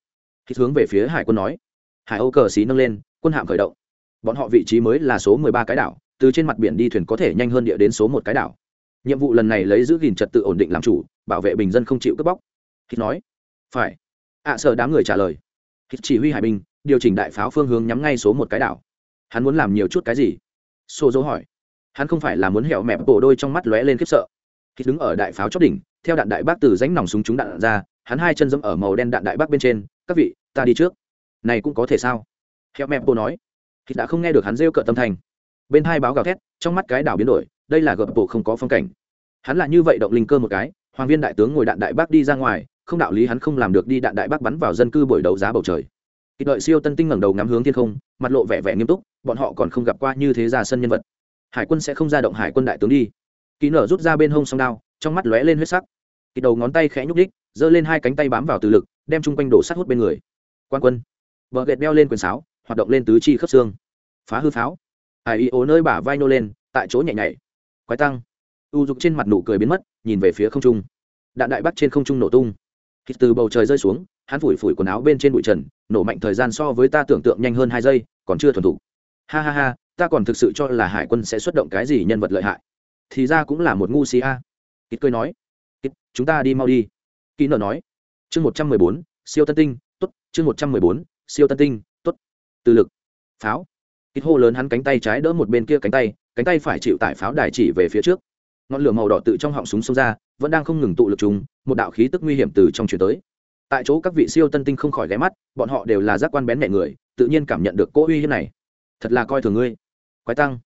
hít hướng về phía hải quân nói. Hải âu cờ xí nâng lên quân hạm khởi động. Bọn họ vị trí mới là số mười ba cái đảo từ trên mặt biển đi thuyền có thể nhanh hơn địa đến số một cái đảo. Nhiệm vụ lần này lấy giữ gìn trật tự ổn định làm chủ bảo vệ bình dân không chịu cướp bóc. Hít nói phải. Ạ à, sợ đám người trả lời. Hít chỉ huy hải binh điều chỉnh đại pháo phương hướng nhắm ngay số một cái đảo. Hắn muốn làm nhiều chút cái gì? Xô dấu hỏi. Hắn không phải là muốn hẹo mẹp bộ đôi trong mắt lóe lên khiếp sợ. Khi đứng ở đại pháo chót đỉnh theo đạn đại bác từ ránh nòng súng trúng đạn ra hắn hai chân dẫm ở màu đen đạn đại bác bên trên các vị, ta đi trước. Này cũng có thể sao? Hẹo mẹp cô nói. Hít đã không nghe được hắn rêu cợt tâm thành bên hai báo gào thét, trong mắt cái đảo biến đổi, đây là gợp bộ không có phong cảnh. Hắn là như vậy động linh cơ một cái, hoàng viên đại tướng ngồi đạn đại bác đi ra ngoài, không đạo lý hắn không làm được đi đạn đại bác bắn vào dân cư buổi đấu giá bầu trời. Kịch đợi siêu tân tinh ngẩng đầu ngắm hướng thiên không, mặt lộ vẻ vẻ nghiêm túc, bọn họ còn không gặp qua như thế ra sân nhân vật. Hải quân sẽ không ra động hải quân đại tướng đi. Kỳ nở rút ra bên hông song đao, trong mắt lóe lên huyết sắc. Kỳ đầu ngón tay khẽ nhúc đích giơ lên hai cánh tay bám vào từ lực đem chung quanh đổ sát hút bên người. Quan quân. Vợ ghẹt đeo lên quyền sáo, hoạt động lên tứ chi khớp xương. Phá hư pháo. Ai y ố nơi bả vai nô lên, tại chỗ nhảy nhảy. Quái tăng. U dục trên mặt nụ cười biến mất, nhìn về phía không trung. Đạn đại bắc trên không trung nổ tung. Khi từ bầu trời rơi xuống, hắn phủi phủi quần áo bên trên bụi trần, nổ mạnh thời gian so với ta tưởng tượng nhanh hơn hai giây, còn chưa thuần thủ ha ha ha, ta còn thực sự cho là hải quân sẽ xuất động cái gì nhân vật lợi hại. Thì ra cũng là một ngu si a. Kít cười nói. Kít chúng ta đi mau đi. Kỹ nợ nói chương một trăm mười bốn, siêu tân tinh t ố t chương một trăm mười bốn, siêu tân tinh t ố t từ lực. Pháo. Ít hô lớn hắn cánh tay trái đỡ một bên kia cánh tay cánh tay phải chịu tải pháo đài chỉ về phía trước. Ngọn lửa màu đỏ tự trong họng súng xông ra, vẫn đang không ngừng tụ lực chúng, một đạo khí tức nguy hiểm từ trong chuyển tới. Tại chỗ các vị siêu tân tinh không khỏi ghé mắt, bọn họ đều là giác quan bén mẹ người, tự nhiên cảm nhận được cỗ uy hiếp này. Thật là coi thường ngươi. Quái tăng.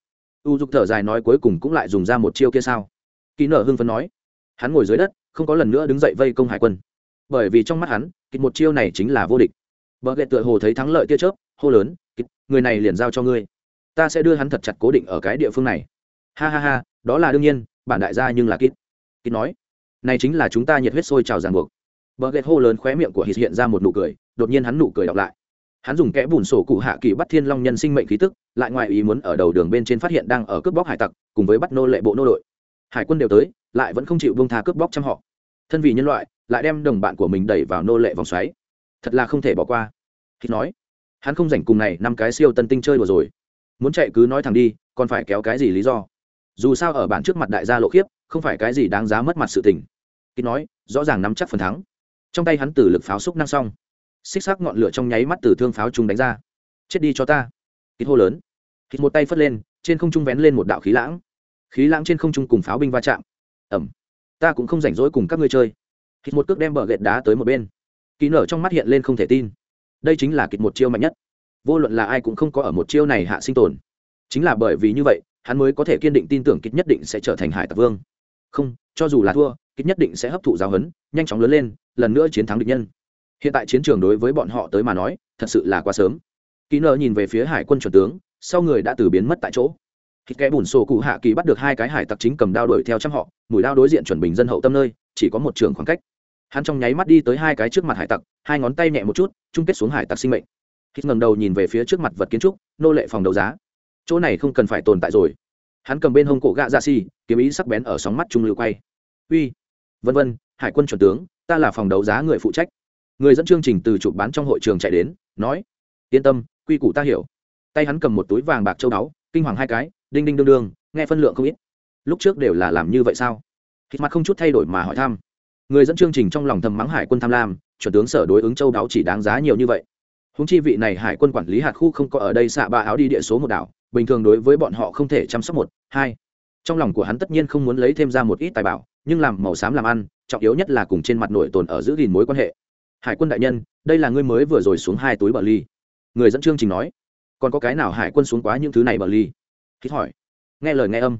U dục thở dài nói cuối cùng cũng lại dùng ra một chiêu kia sao? Ký nở hưng phấn nói. Hắn ngồi dưới đất, không có lần nữa đứng dậy vây công hải quân bởi vì trong mắt hắn, kịch một chiêu này chính là vô địch. Vợ ghệ tựa hồ thấy thắng lợi tia chớp, hô lớn, kịch, người này liền giao cho ngươi. Ta sẽ đưa hắn thật chặt cố định ở cái địa phương này. Ha ha ha, đó là đương nhiên, bản đại gia nhưng là kít kít nói, này chính là chúng ta nhiệt huyết sôi trào ràng buộc. Bờ ghệ hô lớn khóe miệng của hít hiện ra một nụ cười, đột nhiên hắn nụ cười đọc lại. Hắn dùng kẽ bùn sổ cụ hạ kỳ bắt thiên long nhân sinh mệnh khí tức, lại ngoài ý muốn ở đầu đường bên trên phát hiện đang ở cướp bóc hải tặc, cùng với bắt nô lệ bộ nô đội. Hải quân đều tới, lại vẫn không chịu bông tha cướp bóc trăm họ. Thân vì nhân loại lại đem đồng bạn của mình đẩy vào nô lệ vòng xoáy. Thật là không thể bỏ qua. Khi nói, hắn không rảnh cùng này năm cái siêu tân tinh chơi đùa rồi. Muốn chạy cứ nói thẳng đi, còn phải kéo cái gì lý do? Dù sao ở bản trước mặt đại gia lộ khiếp, không phải cái gì đáng giá mất mặt sự tình. Kýt nói, rõ ràng nắm chắc phần thắng. Trong tay hắn từ lực pháo xúc năng xong. Xích sắc ngọn lửa trong nháy mắt từ thương pháo trung đánh ra. Chết đi cho ta. Kýt hô lớn kýt một tay phất lên, trên không trung vén lên một đạo khí lãng. Khí lãng trên không trung cùng pháo binh va chạm. Ẩm. Ta cũng không rảnh rỗi cùng các ngươi chơi kýt một cước đem bờ gậy đá tới một bên. Ký nở trong mắt hiện lên không thể tin. Đây chính là kịch một chiêu mạnh nhất. Vô luận là ai cũng không có ở một chiêu này hạ sinh tồn. Chính là bởi vì như vậy, hắn mới có thể kiên định tin tưởng kịch nhất định sẽ trở thành hải tặc vương. Không, cho dù là thua kịch nhất định sẽ hấp thụ giáo huấn, nhanh chóng lớn lên, lần nữa chiến thắng địch nhân. Hiện tại chiến trường đối với bọn họ tới mà nói, thật sự là quá sớm. Kỹ nợ nhìn về phía hải quân chuẩn tướng, sau người đã từ biến mất tại chỗ. Khi kẽ bùn sổ cụ hạ kỳ bắt được hai cái hải tặc chính cầm đao đuổi theo trăm họ, mùi đao đối diện chuẩn bình dân hậu tâm nơi, chỉ có một trường khoảng cách hắn trong nháy mắt đi tới hai cái trước mặt hải tặc hai ngón tay nhẹ một chút chung kết xuống hải tặc sinh mệnh. Hít ngầm đầu nhìn về phía trước mặt vật kiến trúc nô lệ phòng đấu giá. Chỗ này không cần phải tồn tại rồi. Hắn cầm bên hông cổ gạ ra xì kiếm ý sắc bén ở sóng mắt trung lưu quay. Uy vân vân hải quân chuẩn tướng ta là phòng đấu giá người phụ trách. Người dẫn chương trình từ chụp bán trong hội trường chạy đến nói yên tâm quy củ ta hiểu. Tay hắn cầm một túi vàng bạc châu đáo, kinh hoàng hai cái đinh đinh đương đương nghe phân lượng không ít. Lúc trước đều là làm như vậy sao? Hít mặt không chút thay đổi mà hỏi thăm người dẫn chương trình trong lòng thầm mắng hải quân tham lam, chuẩn tướng sở đối ứng châu đáo chỉ đáng giá nhiều như vậy. Húng chi vị này hải quân quản lý hạt khu không có ở đây xạ ba áo đi địa số một đảo, bình thường đối với bọn họ không thể chăm sóc một, hai. Trong lòng của hắn tất nhiên không muốn lấy thêm ra một ít tài bảo, nhưng làm màu xám làm ăn, trọng yếu nhất là cùng trên mặt nội tồn ở giữ gìn mối quan hệ. Hải quân đại nhân, đây là ngươi mới vừa rồi xuống hai túi bờ ly. Người dẫn chương trình nói, còn có cái nào hải quân xuống quá những thứ này bờ ly? Hít hỏi. Nghe lời nghe âm.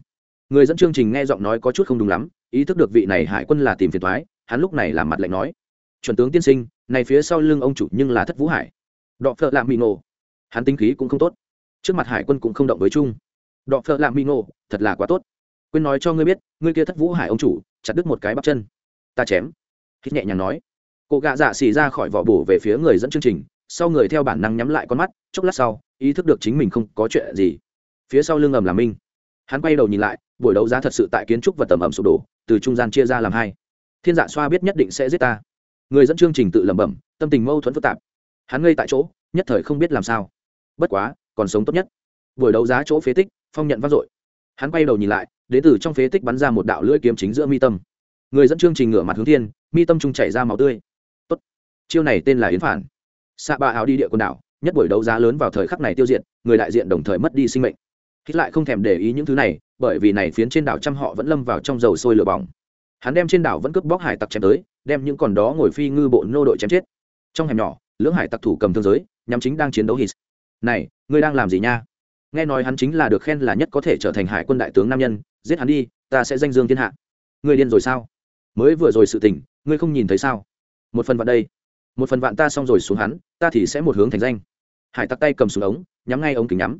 Người dẫn chương trình nghe giọng nói có chút không đúng lắm, ý thức được vị này hải quân là tìm phiền thoái hắn lúc này làm mặt lạnh nói chuẩn tướng tiên sinh này phía sau lưng ông chủ nhưng là thất vũ hải. Đọ phợ lạ mỹ nổ hắn tính khí cũng không tốt. Trước mặt hải quân cũng không động với trung, đọ phợ lạ mỹ nổ thật là quá tốt. Quên nói cho ngươi biết ngươi kia thất vũ hải ông chủ chặt đứt một cái bắp chân. Ta chém. Hít nhẹ nhàng nói. Cụ gạ dạ xì ra khỏi vỏ bổ về phía người dẫn chương trình sau người theo bản năng nhắm lại con mắt chốc lát sau ý thức được chính mình không có chuyện gì. Phía sau lưng ầm là minh. Hắn quay đầu nhìn lại buổi đấu giá thật sự tại kiến trúc và tầm ẩm sụp đổ từ trung gian chia ra làm hai thiên dạ xoa biết nhất định sẽ giết ta. Người dẫn chương trình tự lẩm bẩm, tâm tình mâu thuẫn phức tạp. Hắn ngây tại chỗ, nhất thời không biết làm sao. Bất quá, còn sống tốt nhất. Buổi đấu giá chỗ phế tích, phong nhận vang dội. Hắn quay đầu nhìn lại đến từ trong phế tích bắn ra một đạo lưỡi kiếm chính giữa mi tâm. Người dẫn chương trình ngửa mặt hướng thiên, mi tâm trung chảy ra máu tươi. Tốt. chiêu này tên là yến phản. Xạ ba áo đi địa quần đảo, nhất buổi đấu giá lớn vào thời khắc này tiêu diệt, người đại diện đồng thời mất đi sinh mệnh. Hít lại không thèm để ý những thứ này, bởi vì này phiến trên đảo trăm họ vẫn lâm vào trong dầu sôi lửa bỏng hắn đem trên đảo vẫn cướp bóc hải tặc chém tới, đem những còn đó ngồi phi ngư bộ nô đội chém chết. Trong hẻm nhỏ, lưỡng hải tặc thủ cầm thương giới nhằm chính đang chiến đấu hít. Này, ngươi đang làm gì nha? Nghe nói hắn chính là được khen là nhất có thể trở thành hải quân đại tướng nam nhân, giết hắn đi, ta sẽ danh dương thiên hạ. Ngươi điên rồi sao? Mới vừa rồi sự tình, ngươi không nhìn thấy sao? Một phần vạn đây. Một phần vạn ta xong rồi xuống hắn, ta thì sẽ một hướng thành danh. Hải tặc tay cầm xuống ống, nhắm ngay ống kính nhắm.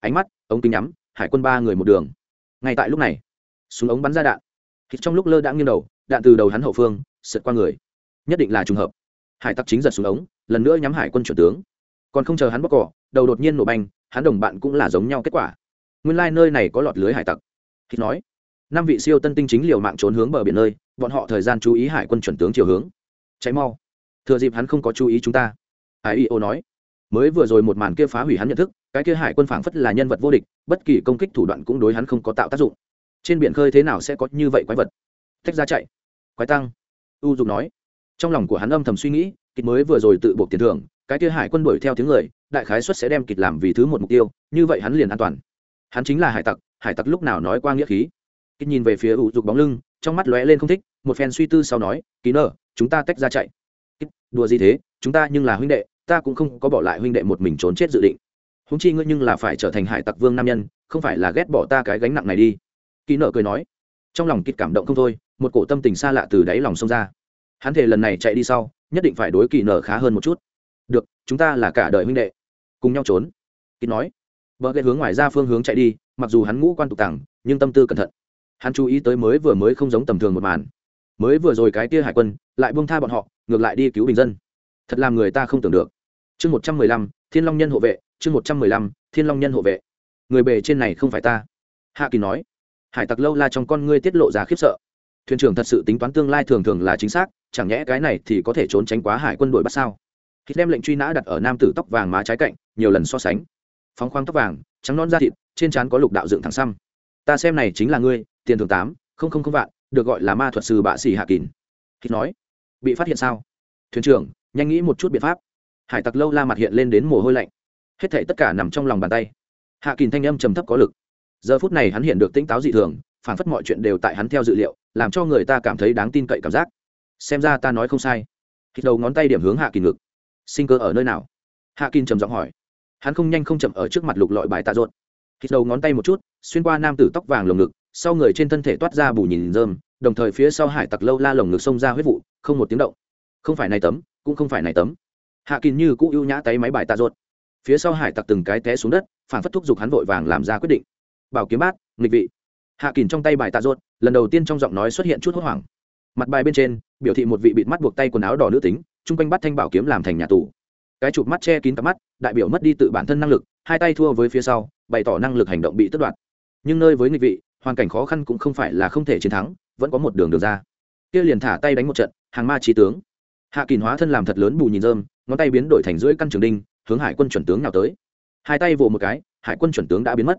Ánh mắt, ống kính nhắm, hải quân ba người một đường. Ngay tại lúc này, súng ống bắn ra đạn thì trong lúc lơ đã nghiêng đầu, đạn từ đầu hắn hậu phương, sượt qua người. Nhất định là trùng hợp. Hải tặc chính giật xuống ống, lần nữa nhắm hải quân chuẩn tướng. Còn không chờ hắn bóc cỏ, đầu đột nhiên nổ banh hắn đồng bạn cũng là giống nhau kết quả. Nguyên lai、like、nơi này có lọt lưới hải tặc. Thì nói, năm vị siêu tân tinh chính liều mạng trốn hướng bờ biển nơi, bọn họ thời gian chú ý hải quân chuẩn tướng chiều hướng. Cháy mau. Thừa dịp hắn không có chú ý chúng ta. Hải y ô nói. Mới vừa rồi một màn kia phá hủy hắn nhận thức, cái kia hải quân phảng phất là nhân vật vô địch, bất kỳ công kích thủ đoạn cũng đối hắn không có tạo tác dụng trên biển khơi thế nào sẽ có như vậy quái vật? Tách ra chạy. Quái tăng. U dục nói. Trong lòng của hắn âm thầm suy nghĩ kịch mới vừa rồi tự buộc tiền thưởng cái kia hải quân đuổi theo tiếng người đại khái xuất sẽ đem kịch làm vì thứ một mục tiêu như vậy hắn liền an toàn. Hắn chính là hải tặc hải tặc lúc nào nói qua nghĩa khí. Kịch nhìn về phía u dục bóng lưng trong mắt lóe lên không thích một phen suy tư sau nói ký nở chúng ta tách ra chạy. Kịch, đùa gì thế? Chúng ta nhưng là huynh đệ ta cũng không có bỏ lại huynh đệ một mình trốn chết dự định. Húng chi ngươi nhưng là phải trở thành hải tặc vương nam nhân không phải là ghét bỏ ta cái gánh nặng này đi kỹ nợ cười nói, trong lòng kịt cảm động không thôi, một cổ tâm tình xa lạ từ đáy lòng xông ra. Hắn thể lần này chạy đi sau, nhất định phải đối kỳ nợ khá hơn một chút. Được, chúng ta là cả đời huynh đệ, cùng nhau trốn. Kịt nói, vợ ghét hướng ngoài ra phương hướng chạy đi, mặc dù hắn ngũ quan tục tẳng, nhưng tâm tư cẩn thận. Hắn chú ý tới mới vừa mới không giống tầm thường một màn. Mới vừa rồi cái kia hải quân, lại buông tha bọn họ, ngược lại đi cứu bình dân. Thật làm người ta không tưởng được. Chương một trăm mười lăm, thiên long nhân hộ vệ, chương một trăm mười lăm, thiên long nhân hộ vệ. Người bề trên này không phải ta. Hạ kỳ nói hải tặc lâu la trong con ngươi tiết lộ ra khiếp sợ. Thuyền trưởng thật sự tính toán tương lai thường thường là chính xác, chẳng nhẽ cái này thì có thể trốn tránh quá hải quân đội bắt sao? Khi đem lệnh truy nã đặt ở nam tử tóc vàng má trái cạnh, nhiều lần so sánh. Phóng khoáng tóc vàng, trắng non da thịt, trên trán có lục đạo dựng thẳng xăm. Ta xem này chính là ngươi, tiền thường tám, không không không vạn, được gọi là ma thuật sư bạ xì hạ kín. Khi nói, bị phát hiện sao? Thuyền trưởng, nhanh nghĩ một chút biện pháp. Hải tặc lâu la mặt hiện lên đến mồ hôi lạnh. Hết thảy tất cả nằm trong lòng bàn tay. Hạ kín thanh âm trầm thấp có lực giờ phút này hắn hiện được tỉnh táo dị thường, phản phất mọi chuyện đều tại hắn theo dự liệu, làm cho người ta cảm thấy đáng tin cậy cảm giác. Xem ra ta nói không sai. Hít đầu ngón tay điểm hướng hạ kỳ ngực. Sinh cơ ở nơi nào? Hạ kỳ trầm giọng hỏi. Hắn không nhanh không chậm ở trước mặt lục lọi bài tạ ruột. Hít đầu ngón tay một chút, xuyên qua nam tử tóc vàng lồng ngực, sau người trên thân thể toát ra bù nhìn rơm, đồng thời phía sau hải tặc lâu la lồng ngực xông ra huyết vụ, không một tiếng động. Không phải này tấm, cũng không phải này tấm. Hạ kỳ như cũ ưu nhã tay máy bài tạ ruột. Phía sau hải tặc từng cái té xuống đất, phản phất thúc giục hắn vội vàng làm ra quyết định bảo kiếm bát, nghịch vị. Hạ kỳnh trong tay bài tạ ruột, lần đầu tiên trong giọng nói xuất hiện chút hốt hoảng. Mặt bài bên trên, biểu thị một vị bịt mắt buộc tay quần áo đỏ nữ tính, chung quanh bắt thanh bảo kiếm làm thành nhà tù. Cái chụp mắt che kín cặp mắt, đại biểu mất đi tự bản thân năng lực, hai tay thua với phía sau, bày tỏ năng lực hành động bị tất đoạt. Nhưng nơi với nghịch vị, hoàn cảnh khó khăn cũng không phải là không thể chiến thắng, vẫn có một đường được ra. Kia liền thả tay đánh một trận, hàng ma trí tướng. Hạ kỳn hóa thân làm thật lớn bù nhìn rơm, ngón tay biến đổi thành rưỡi căn trường đinh, hướng hải quân chuẩn tướng nào tới. Hai tay vỗ một cái, hải quân chuẩn tướng đã biến mất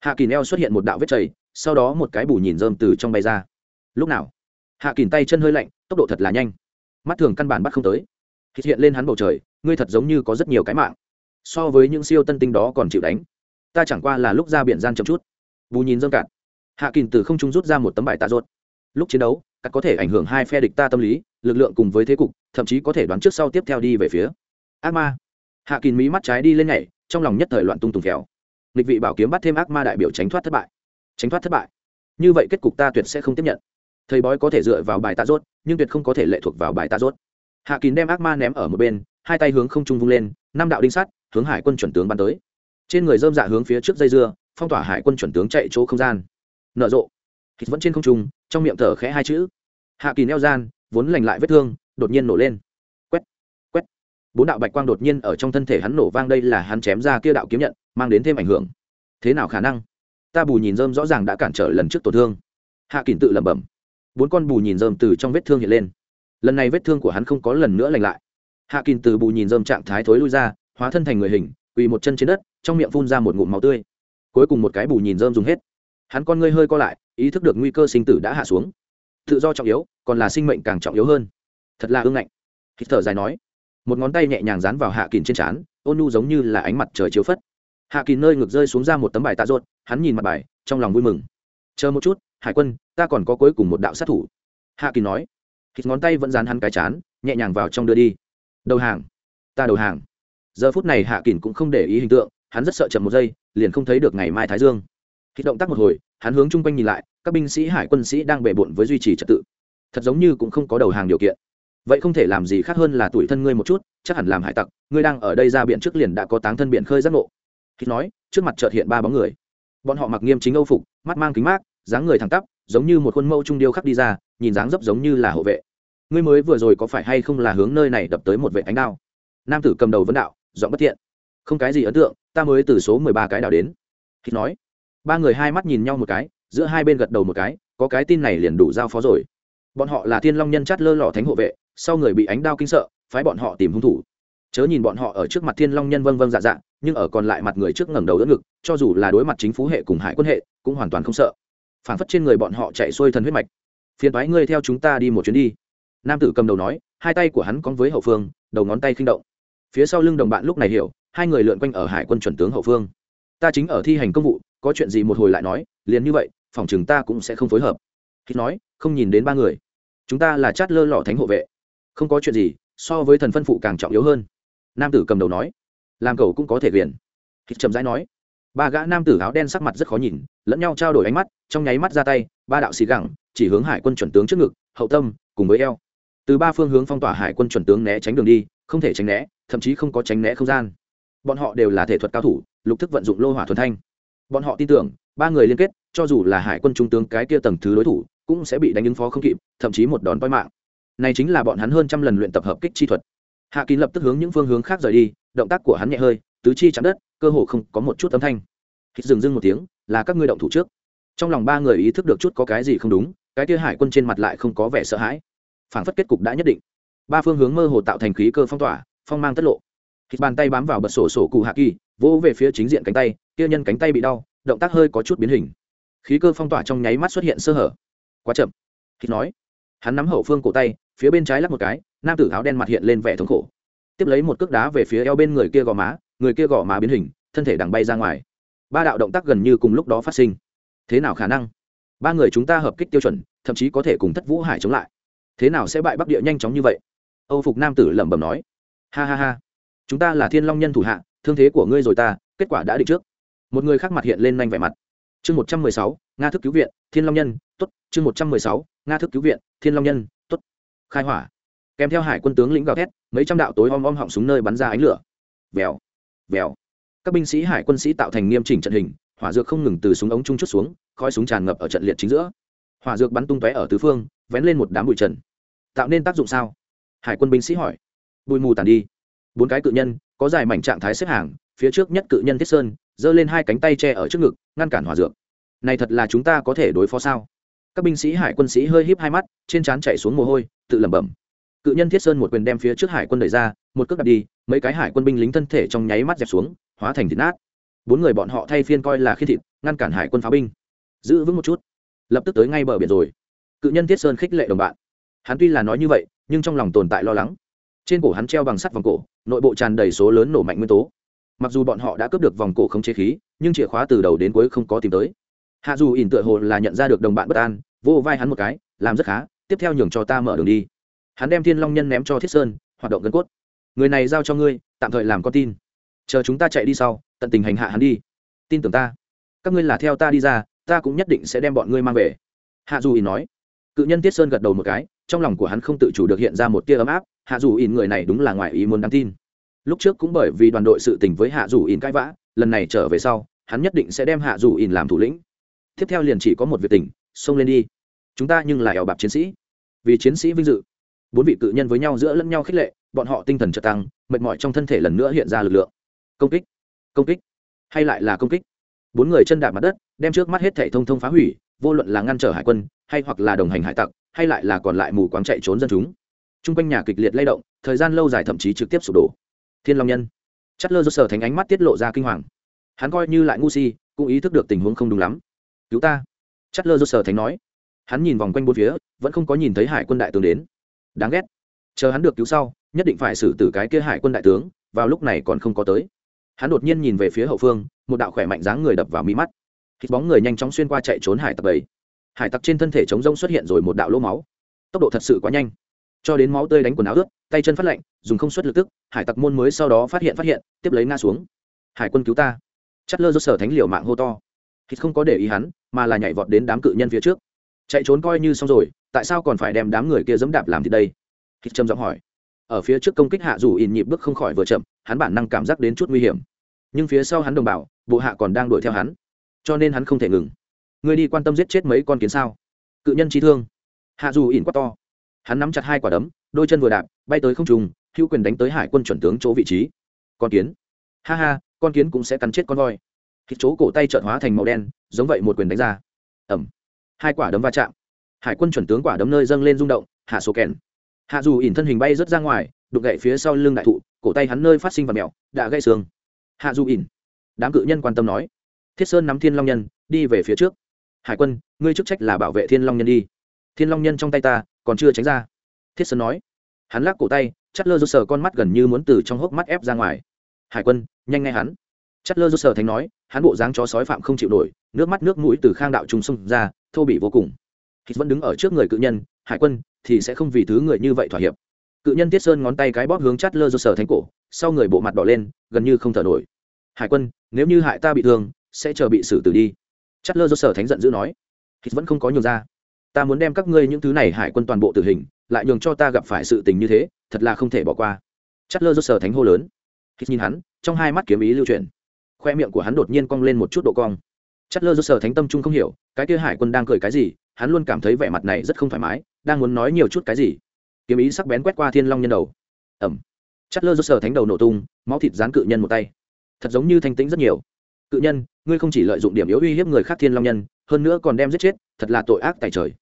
hạ kỳ neo xuất hiện một đạo vết chảy, sau đó một cái bù nhìn rơm từ trong bay ra. Lúc nào? Hạ kỳ tay chân hơi lạnh, tốc độ thật là nhanh. Mắt thường căn bản bắt không tới. Hít hiện lên hắn bầu trời, ngươi thật giống như có rất nhiều cái mạng. So với những siêu tân tinh đó còn chịu đánh. Ta chẳng qua là lúc ra biển gian chậm chút. Bù nhìn dâm cạn. Hạ kỳ từ không trung rút ra một tấm bài tạ ruột. Lúc chiến đấu cắt có thể ảnh hưởng hai phe địch ta tâm lý, lực lượng cùng với thế cục, thậm chí có thể đoán trước sau tiếp theo đi về phía. Ác ma. Hạ kỳ mí mắt trái đi lên nhảy, trong lòng nhất thời loạn tung tùng khéo nghịch vị bảo kiếm bắt thêm ác ma đại biểu tránh thoát thất bại. Tránh thoát thất bại. Như vậy kết cục ta tuyệt sẽ không tiếp nhận. Thầy bói có thể dựa vào bài tạ rốt, nhưng tuyệt không có thể lệ thuộc vào bài tạ rốt. Hạ kín đem ác ma ném ở một bên, hai tay hướng không trung vung lên, năm đạo đinh sắt, hướng hải quân chuẩn tướng bắn tới. Trên người dơm dạ hướng phía trước dây dưa, phong tỏa hải quân chuẩn tướng chạy chỗ không gian. Nở rộ. Thịt vẫn trên không trung, trong miệng thở khẽ hai chữ. Hạ kỳ neo gian, vốn lành lại vết thương, đột nhiên nổ lên bốn đạo bạch quang đột nhiên ở trong thân thể hắn nổ vang đây là hắn chém ra kia đạo kiếm nhận, mang đến thêm ảnh hưởng. Thế nào khả năng? Ta bù nhìn rơm rõ ràng đã cản trở lần trước tổn thương. Hạ kỳn tự lẩm bẩm. Bốn con bù nhìn rơm từ trong vết thương hiện lên. Lần này vết thương của hắn không có lần nữa lành lại. Hạ kỳn từ bù nhìn rơm trạng thái thối lui ra, hóa thân thành người hình, quỳ một chân trên đất, trong miệng phun ra một ngụm máu tươi. Cuối cùng một cái bù nhìn rơm dùng hết. Hắn con ngươi hơi co lại, ý thức được nguy cơ sinh tử đã hạ xuống. Tự do trọng yếu, còn là sinh mệnh càng trọng yếu hơn. Thật là ương ngạnh. Hít thở dài nói một ngón tay nhẹ nhàng dán vào hạ kín trên trán, ôn nu giống như là ánh mặt trời chiếu phất. Hạ kín nơi ngực rơi xuống ra một tấm bài tạ rột hắn nhìn mặt bài, trong lòng vui mừng. Chờ một chút, hải quân, ta còn có cuối cùng một đạo sát thủ. Hạ kín nói. Hít ngón tay vẫn dán hắn cái chán, nhẹ nhàng vào trong đưa đi. Đầu hàng, ta đầu hàng. Giờ phút này hạ kín cũng không để ý hình tượng, hắn rất sợ chậm một giây, liền không thấy được ngày mai thái dương. Khi động tác một hồi, hắn hướng chung quanh nhìn lại, các binh sĩ hải quân sĩ đang bề bộn với duy trì trật tự. Thật giống như cũng không có đầu hàng điều kiện vậy không thể làm gì khác hơn là tuổi thân ngươi một chút, chắc hẳn làm hải tặc, ngươi đang ở đây ra biển trước liền đã có táng thân biển khơi giác ngộ. Khi nói, trước mặt chợt hiện ba bóng người. Bọn họ mặc nghiêm chính âu phục, mắt mang kính mát, dáng người thẳng tắp, giống như một khuôn mẫu trung điêu khắc đi ra, nhìn dáng dấp giống như là hộ vệ. Ngươi mới vừa rồi có phải hay không là hướng nơi này đập tới một vệ ánh đao? Nam tử cầm đầu vấn đạo, giọng bất thiện. Không cái gì ấn tượng, ta mới từ số mười ba cái đảo đến. Khi nói, ba người hai mắt nhìn nhau một cái, giữa hai bên gật đầu một cái, có cái tin này liền đủ giao phó rồi. Bọn họ là thiên long nhân chát lơ lỏ thánh hộ vệ sau người bị ánh đao kinh sợ, phái bọn họ tìm hung thủ. Chớ nhìn bọn họ ở trước mặt thiên long nhân vâng vâng dạ dạ nhưng ở còn lại mặt người trước ngẩng đầu đỡ ngực, cho dù là đối mặt chính phú hệ cùng hải quân hệ, cũng hoàn toàn không sợ. Phản phất trên người bọn họ chạy xuôi thần huyết mạch. Phiền thoái ngươi theo chúng ta đi một chuyến đi. Nam tử cầm đầu nói, hai tay của hắn cong với hậu phương, đầu ngón tay khinh động. Phía sau lưng đồng bạn lúc này hiểu, hai người lượn quanh ở hải quân chuẩn tướng hậu phương. Ta chính ở thi hành công vụ, có chuyện gì một hồi lại nói, liền như vậy, phòng chừng ta cũng sẽ không phối hợp. Khi nói, không nhìn đến ba người. Chúng ta là chát lơ lỏ thánh hộ vệ không có chuyện gì, so với thần phân phụ càng trọng yếu hơn. Nam tử cầm đầu nói, làm cầu cũng có thể viền hít chậm rãi nói, ba gã nam tử áo đen sắc mặt rất khó nhìn, lẫn nhau trao đổi ánh mắt, trong nháy mắt ra tay, ba đạo xì gẳng, chỉ hướng hải quân chuẩn tướng trước ngực, hậu tâm, cùng với eo. Từ ba phương hướng phong tỏa hải quân chuẩn tướng né tránh đường đi, không thể tránh né, thậm chí không có tránh né không gian. Bọn họ đều là thể thuật cao thủ, lục thức vận dụng lô hỏa thuần thanh. Bọn họ tin tưởng, ba người liên kết, cho dù là hải quân trung tướng cái kia tầng thứ đối thủ, cũng sẽ bị đánh ứng phó không kịp, thậm chí một đòn toi mạng này chính là bọn hắn hơn trăm lần luyện tập hợp kích chi thuật. Hạ kín lập tức hướng những phương hướng khác rời đi, động tác của hắn nhẹ hơi, tứ chi chạm đất, cơ hồ không có một chút âm thanh. Hít dừng dưng một tiếng, là các ngươi động thủ trước. Trong lòng ba người ý thức được chút có cái gì không đúng, cái kia hải quân trên mặt lại không có vẻ sợ hãi. Phản phất kết cục đã nhất định. Ba phương hướng mơ hồ tạo thành khí cơ phong tỏa, phong mang tất lộ. Hít bàn tay bám vào bật sổ sổ cụ hạ kỳ, vỗ về phía chính diện cánh tay, kia nhân cánh tay bị đau, động tác hơi có chút biến hình. Khí cơ phong tỏa trong nháy mắt xuất hiện sơ hở. Quá chậm. Hít nói, hắn nắm hậu phương cổ tay phía bên trái lắc một cái, nam tử áo đen mặt hiện lên vẻ thống khổ. Tiếp lấy một cước đá về phía eo bên người kia gò má, người kia gò má biến hình, thân thể đằng bay ra ngoài. Ba đạo động tác gần như cùng lúc đó phát sinh. Thế nào khả năng? Ba người chúng ta hợp kích tiêu chuẩn, thậm chí có thể cùng thất vũ hải chống lại. Thế nào sẽ bại bắc địa nhanh chóng như vậy? Âu phục nam tử lẩm bẩm nói. Ha ha ha. Chúng ta là thiên long nhân thủ hạ, thương thế của ngươi rồi ta, kết quả đã định trước. Một người khác mặt hiện lên nhanh vẻ mặt. Chương một trăm mười sáu, nga thức cứu viện, thiên long nhân t ố t chương một trăm mười sáu, nga thức cứu viện, thiên long nhân khai hỏa. Kèm theo hải quân tướng lĩnh gào thét, mấy trăm đạo tối om om họng súng nơi bắn ra ánh lửa. Vèo vèo. Các binh sĩ hải quân sĩ tạo thành nghiêm chỉnh trận hình, hỏa dược không ngừng từ súng ống trung chút xuống, khói súng tràn ngập ở trận liệt chính giữa. Hỏa dược bắn tung tóe ở tứ phương, vén lên một đám bụi trần. Tạo nên tác dụng sao? Hải quân binh sĩ hỏi. Bụi mù tàn đi. Bốn cái cự nhân, có dài mảnh trạng thái xếp hàng, phía trước nhất cự nhân thiết sơn, giơ lên hai cánh tay che ở trước ngực, ngăn cản hỏa dược. Này thật là chúng ta có thể đối phó sao? Các binh sĩ hải quân sĩ hơi híp hai mắt, trên trán chảy xuống mồ hôi, tự lẩm bẩm. Cự nhân thiết sơn một quyền đem phía trước hải quân đẩy ra, một cước đặt đi, mấy cái hải quân binh lính thân thể trong nháy mắt dẹp xuống, hóa thành thịt nát. Bốn người bọn họ thay phiên coi là khi thịt, ngăn cản hải quân pháo binh. Giữ vững một chút. Lập tức tới ngay bờ biển rồi. Cự nhân thiết sơn khích lệ đồng bạn. Hắn tuy là nói như vậy, nhưng trong lòng tồn tại lo lắng. Trên cổ hắn treo bằng sắt vòng cổ, nội bộ tràn đầy số lớn nổ mạnh nguyên tố. Mặc dù bọn họ đã cướp được vòng cổ không chế khí, nhưng chìa khóa từ đầu đến cuối không có tìm tới hạ dù ỉn tựa hồ là nhận ra được đồng bạn bất an, vô vai hắn một cái, làm rất khá, tiếp theo nhường cho ta mở đường đi. Hắn đem thiên long nhân ném cho thiết sơn, hoạt động gân cốt. Người này giao cho ngươi, tạm thời làm con tin. Chờ chúng ta chạy đi sau, tận tình hành hạ hắn đi. Tin tưởng ta. Các ngươi là theo ta đi ra, ta cũng nhất định sẽ đem bọn ngươi mang về. Hạ dù ỉn nói. Cự nhân tiết sơn gật đầu một cái, trong lòng của hắn không tự chủ được hiện ra một tia ấm áp, hạ dù ỉn người này đúng là ngoài ý muốn đáng tin. Lúc trước cũng bởi vì đoàn đội sự tình với hạ dù ỉn cãi vã, lần này trở về sau, hắn nhất định sẽ đem hạ dù ỉn làm thủ lĩnh tiếp theo liền chỉ có một việc tỉnh, xông lên đi. Chúng ta nhưng là ẻo bạc chiến sĩ. Vì chiến sĩ vinh dự bốn vị cự nhân với nhau giữa lẫn nhau khích lệ bọn họ tinh thần trợ tăng mệt mỏi trong thân thể lần nữa hiện ra lực lượng. Công kích công kích hay lại là công kích. Bốn người chân đạp mặt đất đem trước mắt hết thảy thông thông phá hủy vô luận là ngăn trở hải quân hay hoặc là đồng hành hải tặc hay lại là còn lại mù quáng chạy trốn dân chúng. T r u n g quanh nhà kịch liệt lay động thời gian lâu dài thậm chí trực tiếp sụp đổ. Thiên long nhân chất lơ do sở thành ánh mắt tiết lộ ra kinh hoàng. Hắn coi như lại ngu si cũng ý thức được tình huống không đúng lắm cứu ta. Chất lơ do sở thánh nói. Hắn nhìn vòng quanh bốn phía, vẫn không có nhìn thấy hải quân đại tướng đến. Đáng ghét. Chờ hắn được cứu sau, nhất định phải xử tử cái kia hải quân đại tướng, vào lúc này còn không có tới. Hắn đột nhiên nhìn về phía hậu phương, một đạo khỏe mạnh dáng người đập vào mi mắt. Hít bóng người nhanh chóng xuyên qua chạy trốn hải tặc bầy. hải tặc trên thân thể chống rông xuất hiện rồi một đạo lỗ máu. Tốc độ thật sự quá nhanh. Cho đến máu tươi đánh quần áo ướt, tay chân phát lạnh, dùng không xuất lực tức, hải tặc môn mới sau đó phát hiện phát hiện, tiếp lấy nga xuống. Hải quân cứu ta. Chất lơ do sở thánh liều mạng hô to hít không có để ý hắn, mà là nhảy vọt đến đám cự nhân phía trước. Chạy trốn coi như xong rồi, tại sao còn phải đem đám người kia dẫm đạp làm thì đây? Hít trầm giọng hỏi. Ở phía trước công kích hạ dù ỉn nhịp bước không khỏi vừa chậm, hắn bản năng cảm giác đến chút nguy hiểm. Nhưng phía sau hắn đồng bảo bộ hạ còn đang đuổi theo hắn. Cho nên hắn không thể ngừng. Người đi quan tâm giết chết mấy con kiến sao? Cự nhân trí thương. Hạ dù ỉn quá to. Hắn nắm chặt hai quả đấm, đôi chân vừa đạp, bay tới không trùng hữu quyền đánh tới hải quân chuẩn tướng chỗ vị trí. Con kiến. Ha ha, con kiến cũng sẽ cắn chết con voi hít chỗ cổ tay chợt hóa thành màu đen, giống vậy một quyền đánh ra. Ẩm hai quả đấm va chạm. Hải quân chuẩn tướng quả đấm nơi dâng lên rung động, hạ số kèn. Hạ dù ỉn thân hình bay rớt ra ngoài, đục gậy phía sau lưng đại thụ, cổ tay hắn nơi phát sinh và mẹo đã gãy xương. Hạ dù ỉn. Đám cự nhân quan tâm nói. Thiết sơn nắm thiên long nhân, đi về phía trước. Hải quân, ngươi chức trách là bảo vệ thiên long nhân đi. Thiên long nhân trong tay ta, còn chưa tránh ra. Thiết sơn nói. Hắn lắc cổ tay, chắt lơ do sờ con mắt gần như muốn từ trong hốc mắt ép ra ngoài. Hải quân, nhanh ngay hắn. Chắt lơ do sờ thánh nói hắn bộ dáng chó sói phạm không chịu nổi, nước mắt nước mũi từ khang đạo trùng xông ra, thô bị vô cùng. Hít vẫn đứng ở trước người cự nhân, hải quân thì sẽ không vì thứ người như vậy thỏa hiệp. Cự nhân tiết sơn ngón tay cái bóp hướng chát lơ do sở thánh cổ, sau người bộ mặt đỏ lên, gần như không thở nổi. Hải quân, nếu như hại ta bị thương, sẽ chờ bị xử tử đi. Chát lơ do sở thánh giận dữ nói. Hít vẫn không có nhường ra. Ta muốn đem các ngươi những thứ này hải quân toàn bộ tử hình, lại nhường cho ta gặp phải sự tình như thế, thật là không thể bỏ qua. Chát lơ do sở thánh hô lớn. Hít nhìn hắn, trong hai mắt kiếm ý lưu truyền khoe miệng của hắn đột nhiên cong lên một chút độ cong. Chất lơ do sở thánh tâm trung không hiểu, cái kia hải quân đang cười cái gì, hắn luôn cảm thấy vẻ mặt này rất không thoải mái, đang muốn nói nhiều chút cái gì. Kiếm ý sắc bén quét qua thiên long nhân đầu. Ẩm chất lơ do sở thánh đầu nổ tung, máu thịt dán cự nhân một tay. Thật giống như thanh tĩnh rất nhiều. Cự nhân, ngươi không chỉ lợi dụng điểm yếu uy hiếp người khác thiên long nhân, hơn nữa còn đem giết chết, thật là tội ác tại trời.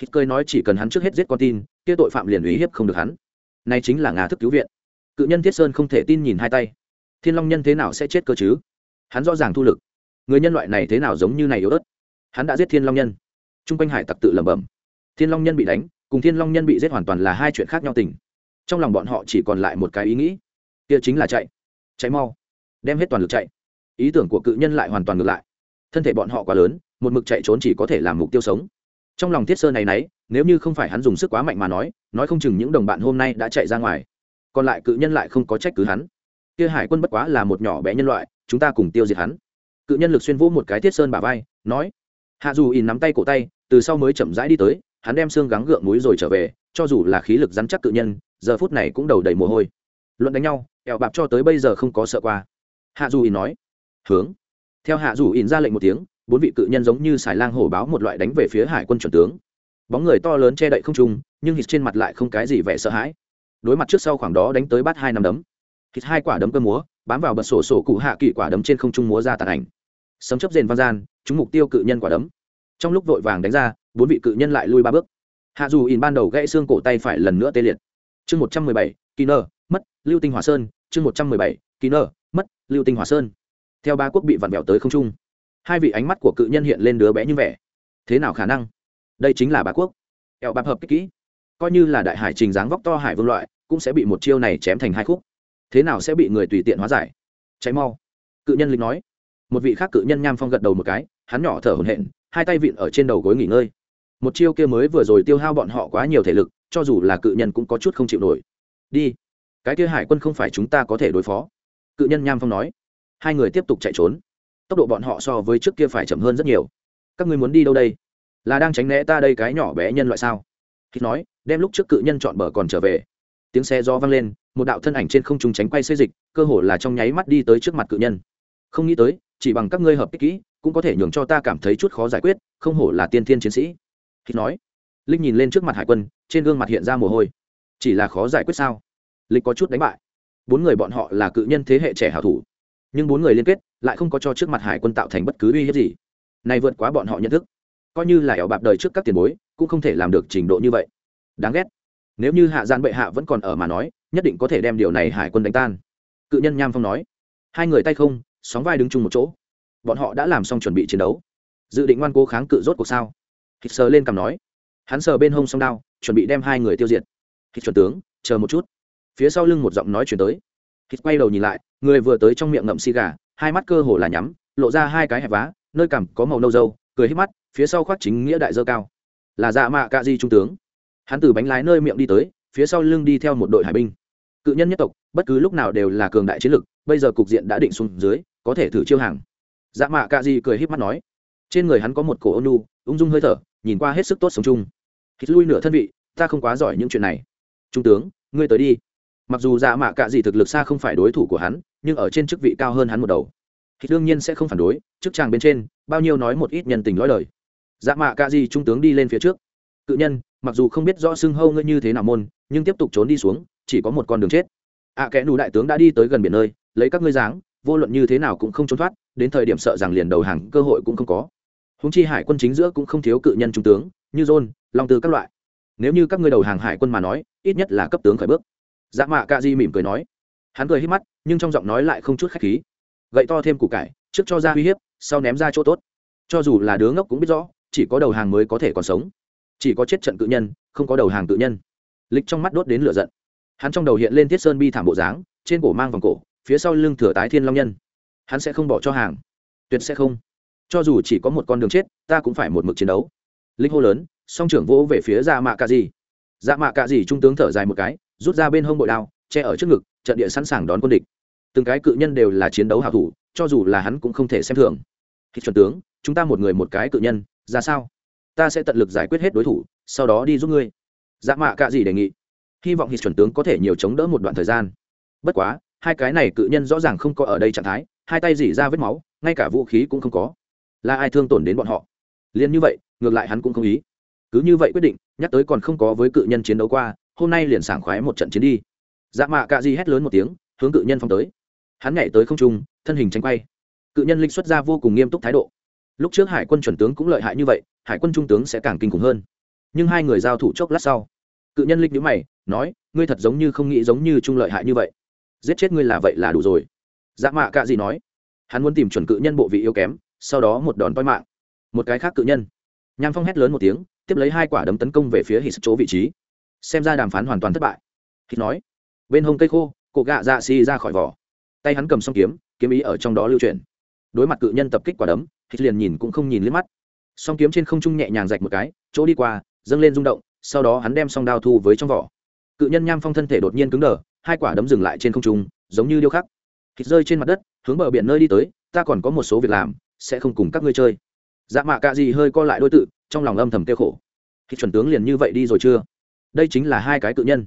Hít cơi nói chỉ cần hắn trước hết giết con tin, kia tội phạm liền uy hiếp không được hắn. Nay chính là ngà thức cứu viện. Cự nhân thiết sơn không thể tin nhìn hai tay. Thiên long nhân thế nào sẽ chết cơ chứ? Hắn rõ ràng thu lực. Người nhân loại này thế nào giống như này yếu ớt? Hắn đã giết thiên long nhân. T r u n g quanh hải tặc tự lẩm bẩm. Thiên long nhân bị đánh, cùng thiên long nhân bị giết hoàn toàn là hai chuyện khác nhau tình. Trong lòng bọn họ chỉ còn lại một cái ý nghĩ. Kia chính là chạy. Chạy mau. Đem hết toàn lực chạy. Ý tưởng của cự nhân lại hoàn toàn ngược lại. Thân thể bọn họ quá lớn, một mực chạy trốn chỉ có thể làm mục tiêu sống. Trong lòng thiết sơ này nấy, nếu như không phải hắn dùng sức quá mạnh mà nói nói không chừng những đồng bạn hôm nay đã chạy ra ngoài. Còn lại cự nhân lại không có trách cứ hắn. Kia hải quân bất quá là một nhỏ bé nhân loại chúng ta cùng tiêu diệt hắn. Cự nhân lực xuyên vũ một cái thiết sơn bả vai, nói. Hạ dù ỉn nắm tay cổ tay, từ sau mới chậm rãi đi tới, hắn đem xương gắng gượng núi rồi trở về, cho dù là khí lực rắn chắc cự nhân, giờ phút này cũng đầu đầy mồ hôi. Luận đánh nhau, ẻo bạp cho tới bây giờ không có sợ qua. Hạ dù ỉn nói. Hướng. Theo hạ dù ỉn ra lệnh một tiếng, bốn vị cự nhân giống như xài lang hổ báo một loại đánh về phía hải quân chuẩn tướng. Bóng người to lớn che đậy không trung, nhưng hít trên mặt lại không cái gì vẻ sợ hãi. Đối mặt trước sau khoảng đó đánh tới bắt hai năm đấm thịt hai quả đấm cơ múa, bám vào bật sổ sổ cụ hạ kỳ quả đấm trên không trung múa ra tàn ảnh. Sấm chấp rền vang gian, chúng mục tiêu cự nhân quả đấm. Trong lúc vội vàng đánh ra, bốn vị cự nhân lại lui ba bước. Hạ dù in ban đầu gãy xương cổ tay phải lần nữa tê liệt. Chương một trăm mười bảy, kỳ nơ, mất, lưu tinh hỏa sơn. Chương một trăm mười bảy, kỳ nơ, mất, lưu tinh hỏa sơn. Theo ba quốc bị vặn vẹo tới không trung, hai vị ánh mắt của cự nhân hiện lên đứa bé như vẻ. Thế nào khả năng? Đây chính là ba quốc. Ẹo bạp hợp kích kỹ. Coi như là đại hải trình dáng vóc to hải vương loại, cũng sẽ bị một chiêu này chém thành hai khúc thế nào sẽ bị người tùy tiện hóa giải? Cháy mau. Cự nhân lịch nói. Một vị khác cự nhân nham phong gật đầu một cái, hắn nhỏ thở hổn hển, hai tay vịn ở trên đầu gối nghỉ ngơi. Một chiêu kia mới vừa rồi tiêu hao bọn họ quá nhiều thể lực, cho dù là cự nhân cũng có chút không chịu nổi. Đi. Cái kia hải quân không phải chúng ta có thể đối phó. Cự nhân nham phong nói. Hai người tiếp tục chạy trốn. Tốc độ bọn họ so với trước kia phải chậm hơn rất nhiều. Các ngươi muốn đi đâu đây? Là đang tránh né ta đây cái nhỏ bé nhân loại sao? Khi nói, đem lúc trước cự nhân chọn bờ còn trở về. Tiếng xe do vang lên một đạo thân ảnh trên không trung tránh quay xây dịch, cơ hồ là trong nháy mắt đi tới trước mặt cự nhân. Không nghĩ tới, chỉ bằng các ngươi hợp kích kỹ, cũng có thể nhường cho ta cảm thấy chút khó giải quyết, không hổ là tiên thiên chiến sĩ. Hít nói. Linh nhìn lên trước mặt hải quân, trên gương mặt hiện ra mồ hôi. Chỉ là khó giải quyết sao? Lịch có chút đánh bại. Bốn người bọn họ là cự nhân thế hệ trẻ hảo thủ. Nhưng bốn người liên kết, lại không có cho trước mặt hải quân tạo thành bất cứ uy hiếp gì. Này vượt quá bọn họ nhận thức. Coi như là ẻo bạp đời trước các tiền bối, cũng không thể làm được trình độ như vậy. Đáng ghét. Nếu như hạ gian bệ hạ vẫn còn ở mà nói nhất định có thể đem điều này hải quân đánh tan. Cự nhân nham phong nói. Hai người tay không, sóng vai đứng chung một chỗ. Bọn họ đã làm xong chuẩn bị chiến đấu. Dự định ngoan cố kháng cự rốt cuộc sao? Hít sờ lên cằm nói. Hắn sờ bên hông song đao, chuẩn bị đem hai người tiêu diệt. Hít chuẩn tướng, chờ một chút. Phía sau lưng một giọng nói chuyển tới. Hít quay đầu nhìn lại, người vừa tới trong miệng ngậm xì gà, hai mắt cơ hồ là nhắm, lộ ra hai cái hẹp vá, nơi cằm có màu nâu dâu, cười hít mắt, phía sau khoác chính nghĩa đại dơ cao. Là dạ mạ cạ di trung tướng. Hắn từ bánh lái nơi miệng đi tới phía sau lưng đi theo một đội hải binh. Cự nhân nhất tộc, bất cứ lúc nào đều là cường đại chiến lực, bây giờ cục diện đã định xuống dưới, có thể thử chiêu hàng. Dạ mạ cạ di cười híp mắt nói. Trên người hắn có một cổ ônu ung dung hơi thở, nhìn qua hết sức tốt sống chung. Hít lui nửa thân vị, ta không quá giỏi những chuyện này. Trung tướng, ngươi tới đi. Mặc dù dạ mạ cạ di thực lực xa không phải đối thủ của hắn, nhưng ở trên chức vị cao hơn hắn một đầu. Thì đương nhiên sẽ không phản đối, chức tràng bên trên, bao nhiêu nói một ít nhân tình lõi lời. Dạ mạ cạ di trung tướng đi lên phía trước cự nhân mặc dù không biết rõ xưng hâu ngươi như thế nào môn nhưng tiếp tục trốn đi xuống chỉ có một con đường chết. Ạ à, kẽ nù đại tướng đã đi tới gần biển nơi lấy các ngươi dáng vô luận như thế nào cũng không trốn thoát đến thời điểm sợ rằng liền đầu hàng cơ hội cũng không có. Húng chi hải quân chính giữa cũng không thiếu cự nhân trung tướng như john long tư các loại. Nếu như các ngươi đầu hàng hải quân mà nói ít nhất là cấp tướng khởi bước. Dạ mạ ca di mỉm cười nói. Hắn cười hít mắt nhưng trong giọng nói lại không chút khách khí. Gậy to thêm củ cải trước cho ra uy hiếp sau ném ra chỗ tốt. Cho dù là đứa ngốc cũng biết rõ chỉ có đầu hàng mới có thể còn sống chỉ có chết trận cự nhân, không có đầu hàng cự nhân. Lịch trong mắt đốt đến lửa giận. Hắn trong đầu hiện lên thiết sơn bi thảm bộ dáng, trên cổ mang vòng cổ, phía sau lưng thừa tái thiên long nhân. Hắn sẽ không bỏ cho hàng. Tuyệt sẽ không. Cho dù chỉ có một con đường chết, ta cũng phải một mực chiến đấu. Linh hô lớn, song trưởng vỗ về phía dạ mạ cạ gì dạ mạ cạ gì trung tướng thở dài một cái, rút ra bên hông bội đao, che ở trước ngực, trận địa sẵn sàng đón quân địch. Từng cái cự nhân đều là chiến đấu hảo thủ, cho dù là hắn cũng không thể xem thường. Khi chuẩn tướng, chúng ta một người một cái cự nhân, ra sao? Ta sẽ tận lực giải quyết hết đối thủ, sau đó đi giúp ngươi. Dạ mạ cạ gì đề nghị. Hy vọng hít chuẩn tướng có thể nhiều chống đỡ một đoạn thời gian. Bất quá, hai cái này cự nhân rõ ràng không có ở đây trạng thái, hai tay dỉ ra vết máu, ngay cả vũ khí cũng không có. Là ai thương tổn đến bọn họ? Liền như vậy, ngược lại hắn cũng không ý. Cứ như vậy quyết định, nhắc tới còn không có với cự nhân chiến đấu qua, hôm nay liền sảng khoái một trận chiến đi. Dạ mạ cạ di hét lớn một tiếng, hướng cự nhân phong tới. Hắn nhảy tới không trung, thân hình tranh quay. Cự nhân linh xuất ra vô cùng nghiêm túc thái độ lúc trước hải quân chuẩn tướng cũng lợi hại như vậy, hải quân trung tướng sẽ càng kinh khủng hơn. Nhưng hai người giao thủ chốc lát sau, cự nhân linh nhữ mày, nói, ngươi thật giống như không nghĩ giống như trung lợi hại như vậy. Giết chết ngươi là vậy là đủ rồi. Dạ mạ cạ gì nói. Hắn muốn tìm chuẩn cự nhân bộ vị yếu kém, sau đó một đòn toi mạng. Một cái khác cự nhân. Nham phong hét lớn một tiếng, tiếp lấy hai quả đấm tấn công về phía hít chỗ vị trí. Xem ra đàm phán hoàn toàn thất bại. Hít nói. Bên hông cây khô, cổ gạ dạ si ra khỏi vỏ. Tay hắn cầm song kiếm kiếm ý ở trong đó lưu chuyển. Đối mặt cự nhân tập kích quả đấm hít liền nhìn cũng không nhìn liếc mắt. Song kiếm trên không trung nhẹ nhàng rạch một cái, chỗ đi qua, dâng lên rung động, sau đó hắn đem song đao thu với trong vỏ. Cự nhân nham phong thân thể đột nhiên cứng đờ, hai quả đấm dừng lại trên không trung, giống như điêu khắc. Thịt rơi trên mặt đất, hướng bờ biển nơi đi tới, ta còn có một số việc làm, sẽ không cùng các ngươi chơi. Dạ mạ cạ gì hơi co lại đôi tự, trong lòng âm thầm tiêu khổ. Hít chuẩn tướng liền như vậy đi rồi chưa? Đây chính là hai cái cự nhân.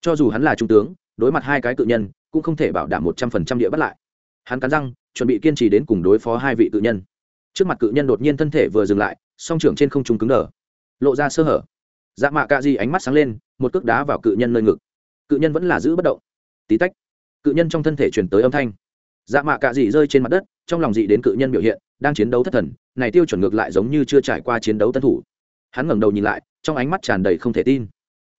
Cho dù hắn là trung tướng, đối mặt hai cái cự nhân, cũng không thể bảo đảm một trăm phần trăm địa bắt lại. Hắn cắn răng, chuẩn bị kiên trì đến cùng đối phó hai vị cự nhân trước mặt cự nhân đột nhiên thân thể vừa dừng lại, song trưởng trên không trung cứng đờ. Lộ ra sơ hở. Dạ mạ cạ di ánh mắt sáng lên, một cước đá vào cự nhân nơi ngực. Cự nhân vẫn là giữ bất động. Tí tách, cự nhân trong thân thể chuyển tới âm thanh. Dạ mạ cạ gì rơi trên mặt đất, trong lòng dị đến cự nhân biểu hiện, đang chiến đấu thất thần, này tiêu chuẩn ngược lại giống như chưa trải qua chiến đấu tân thủ. Hắn ngẩng đầu nhìn lại, trong ánh mắt tràn đầy không thể tin.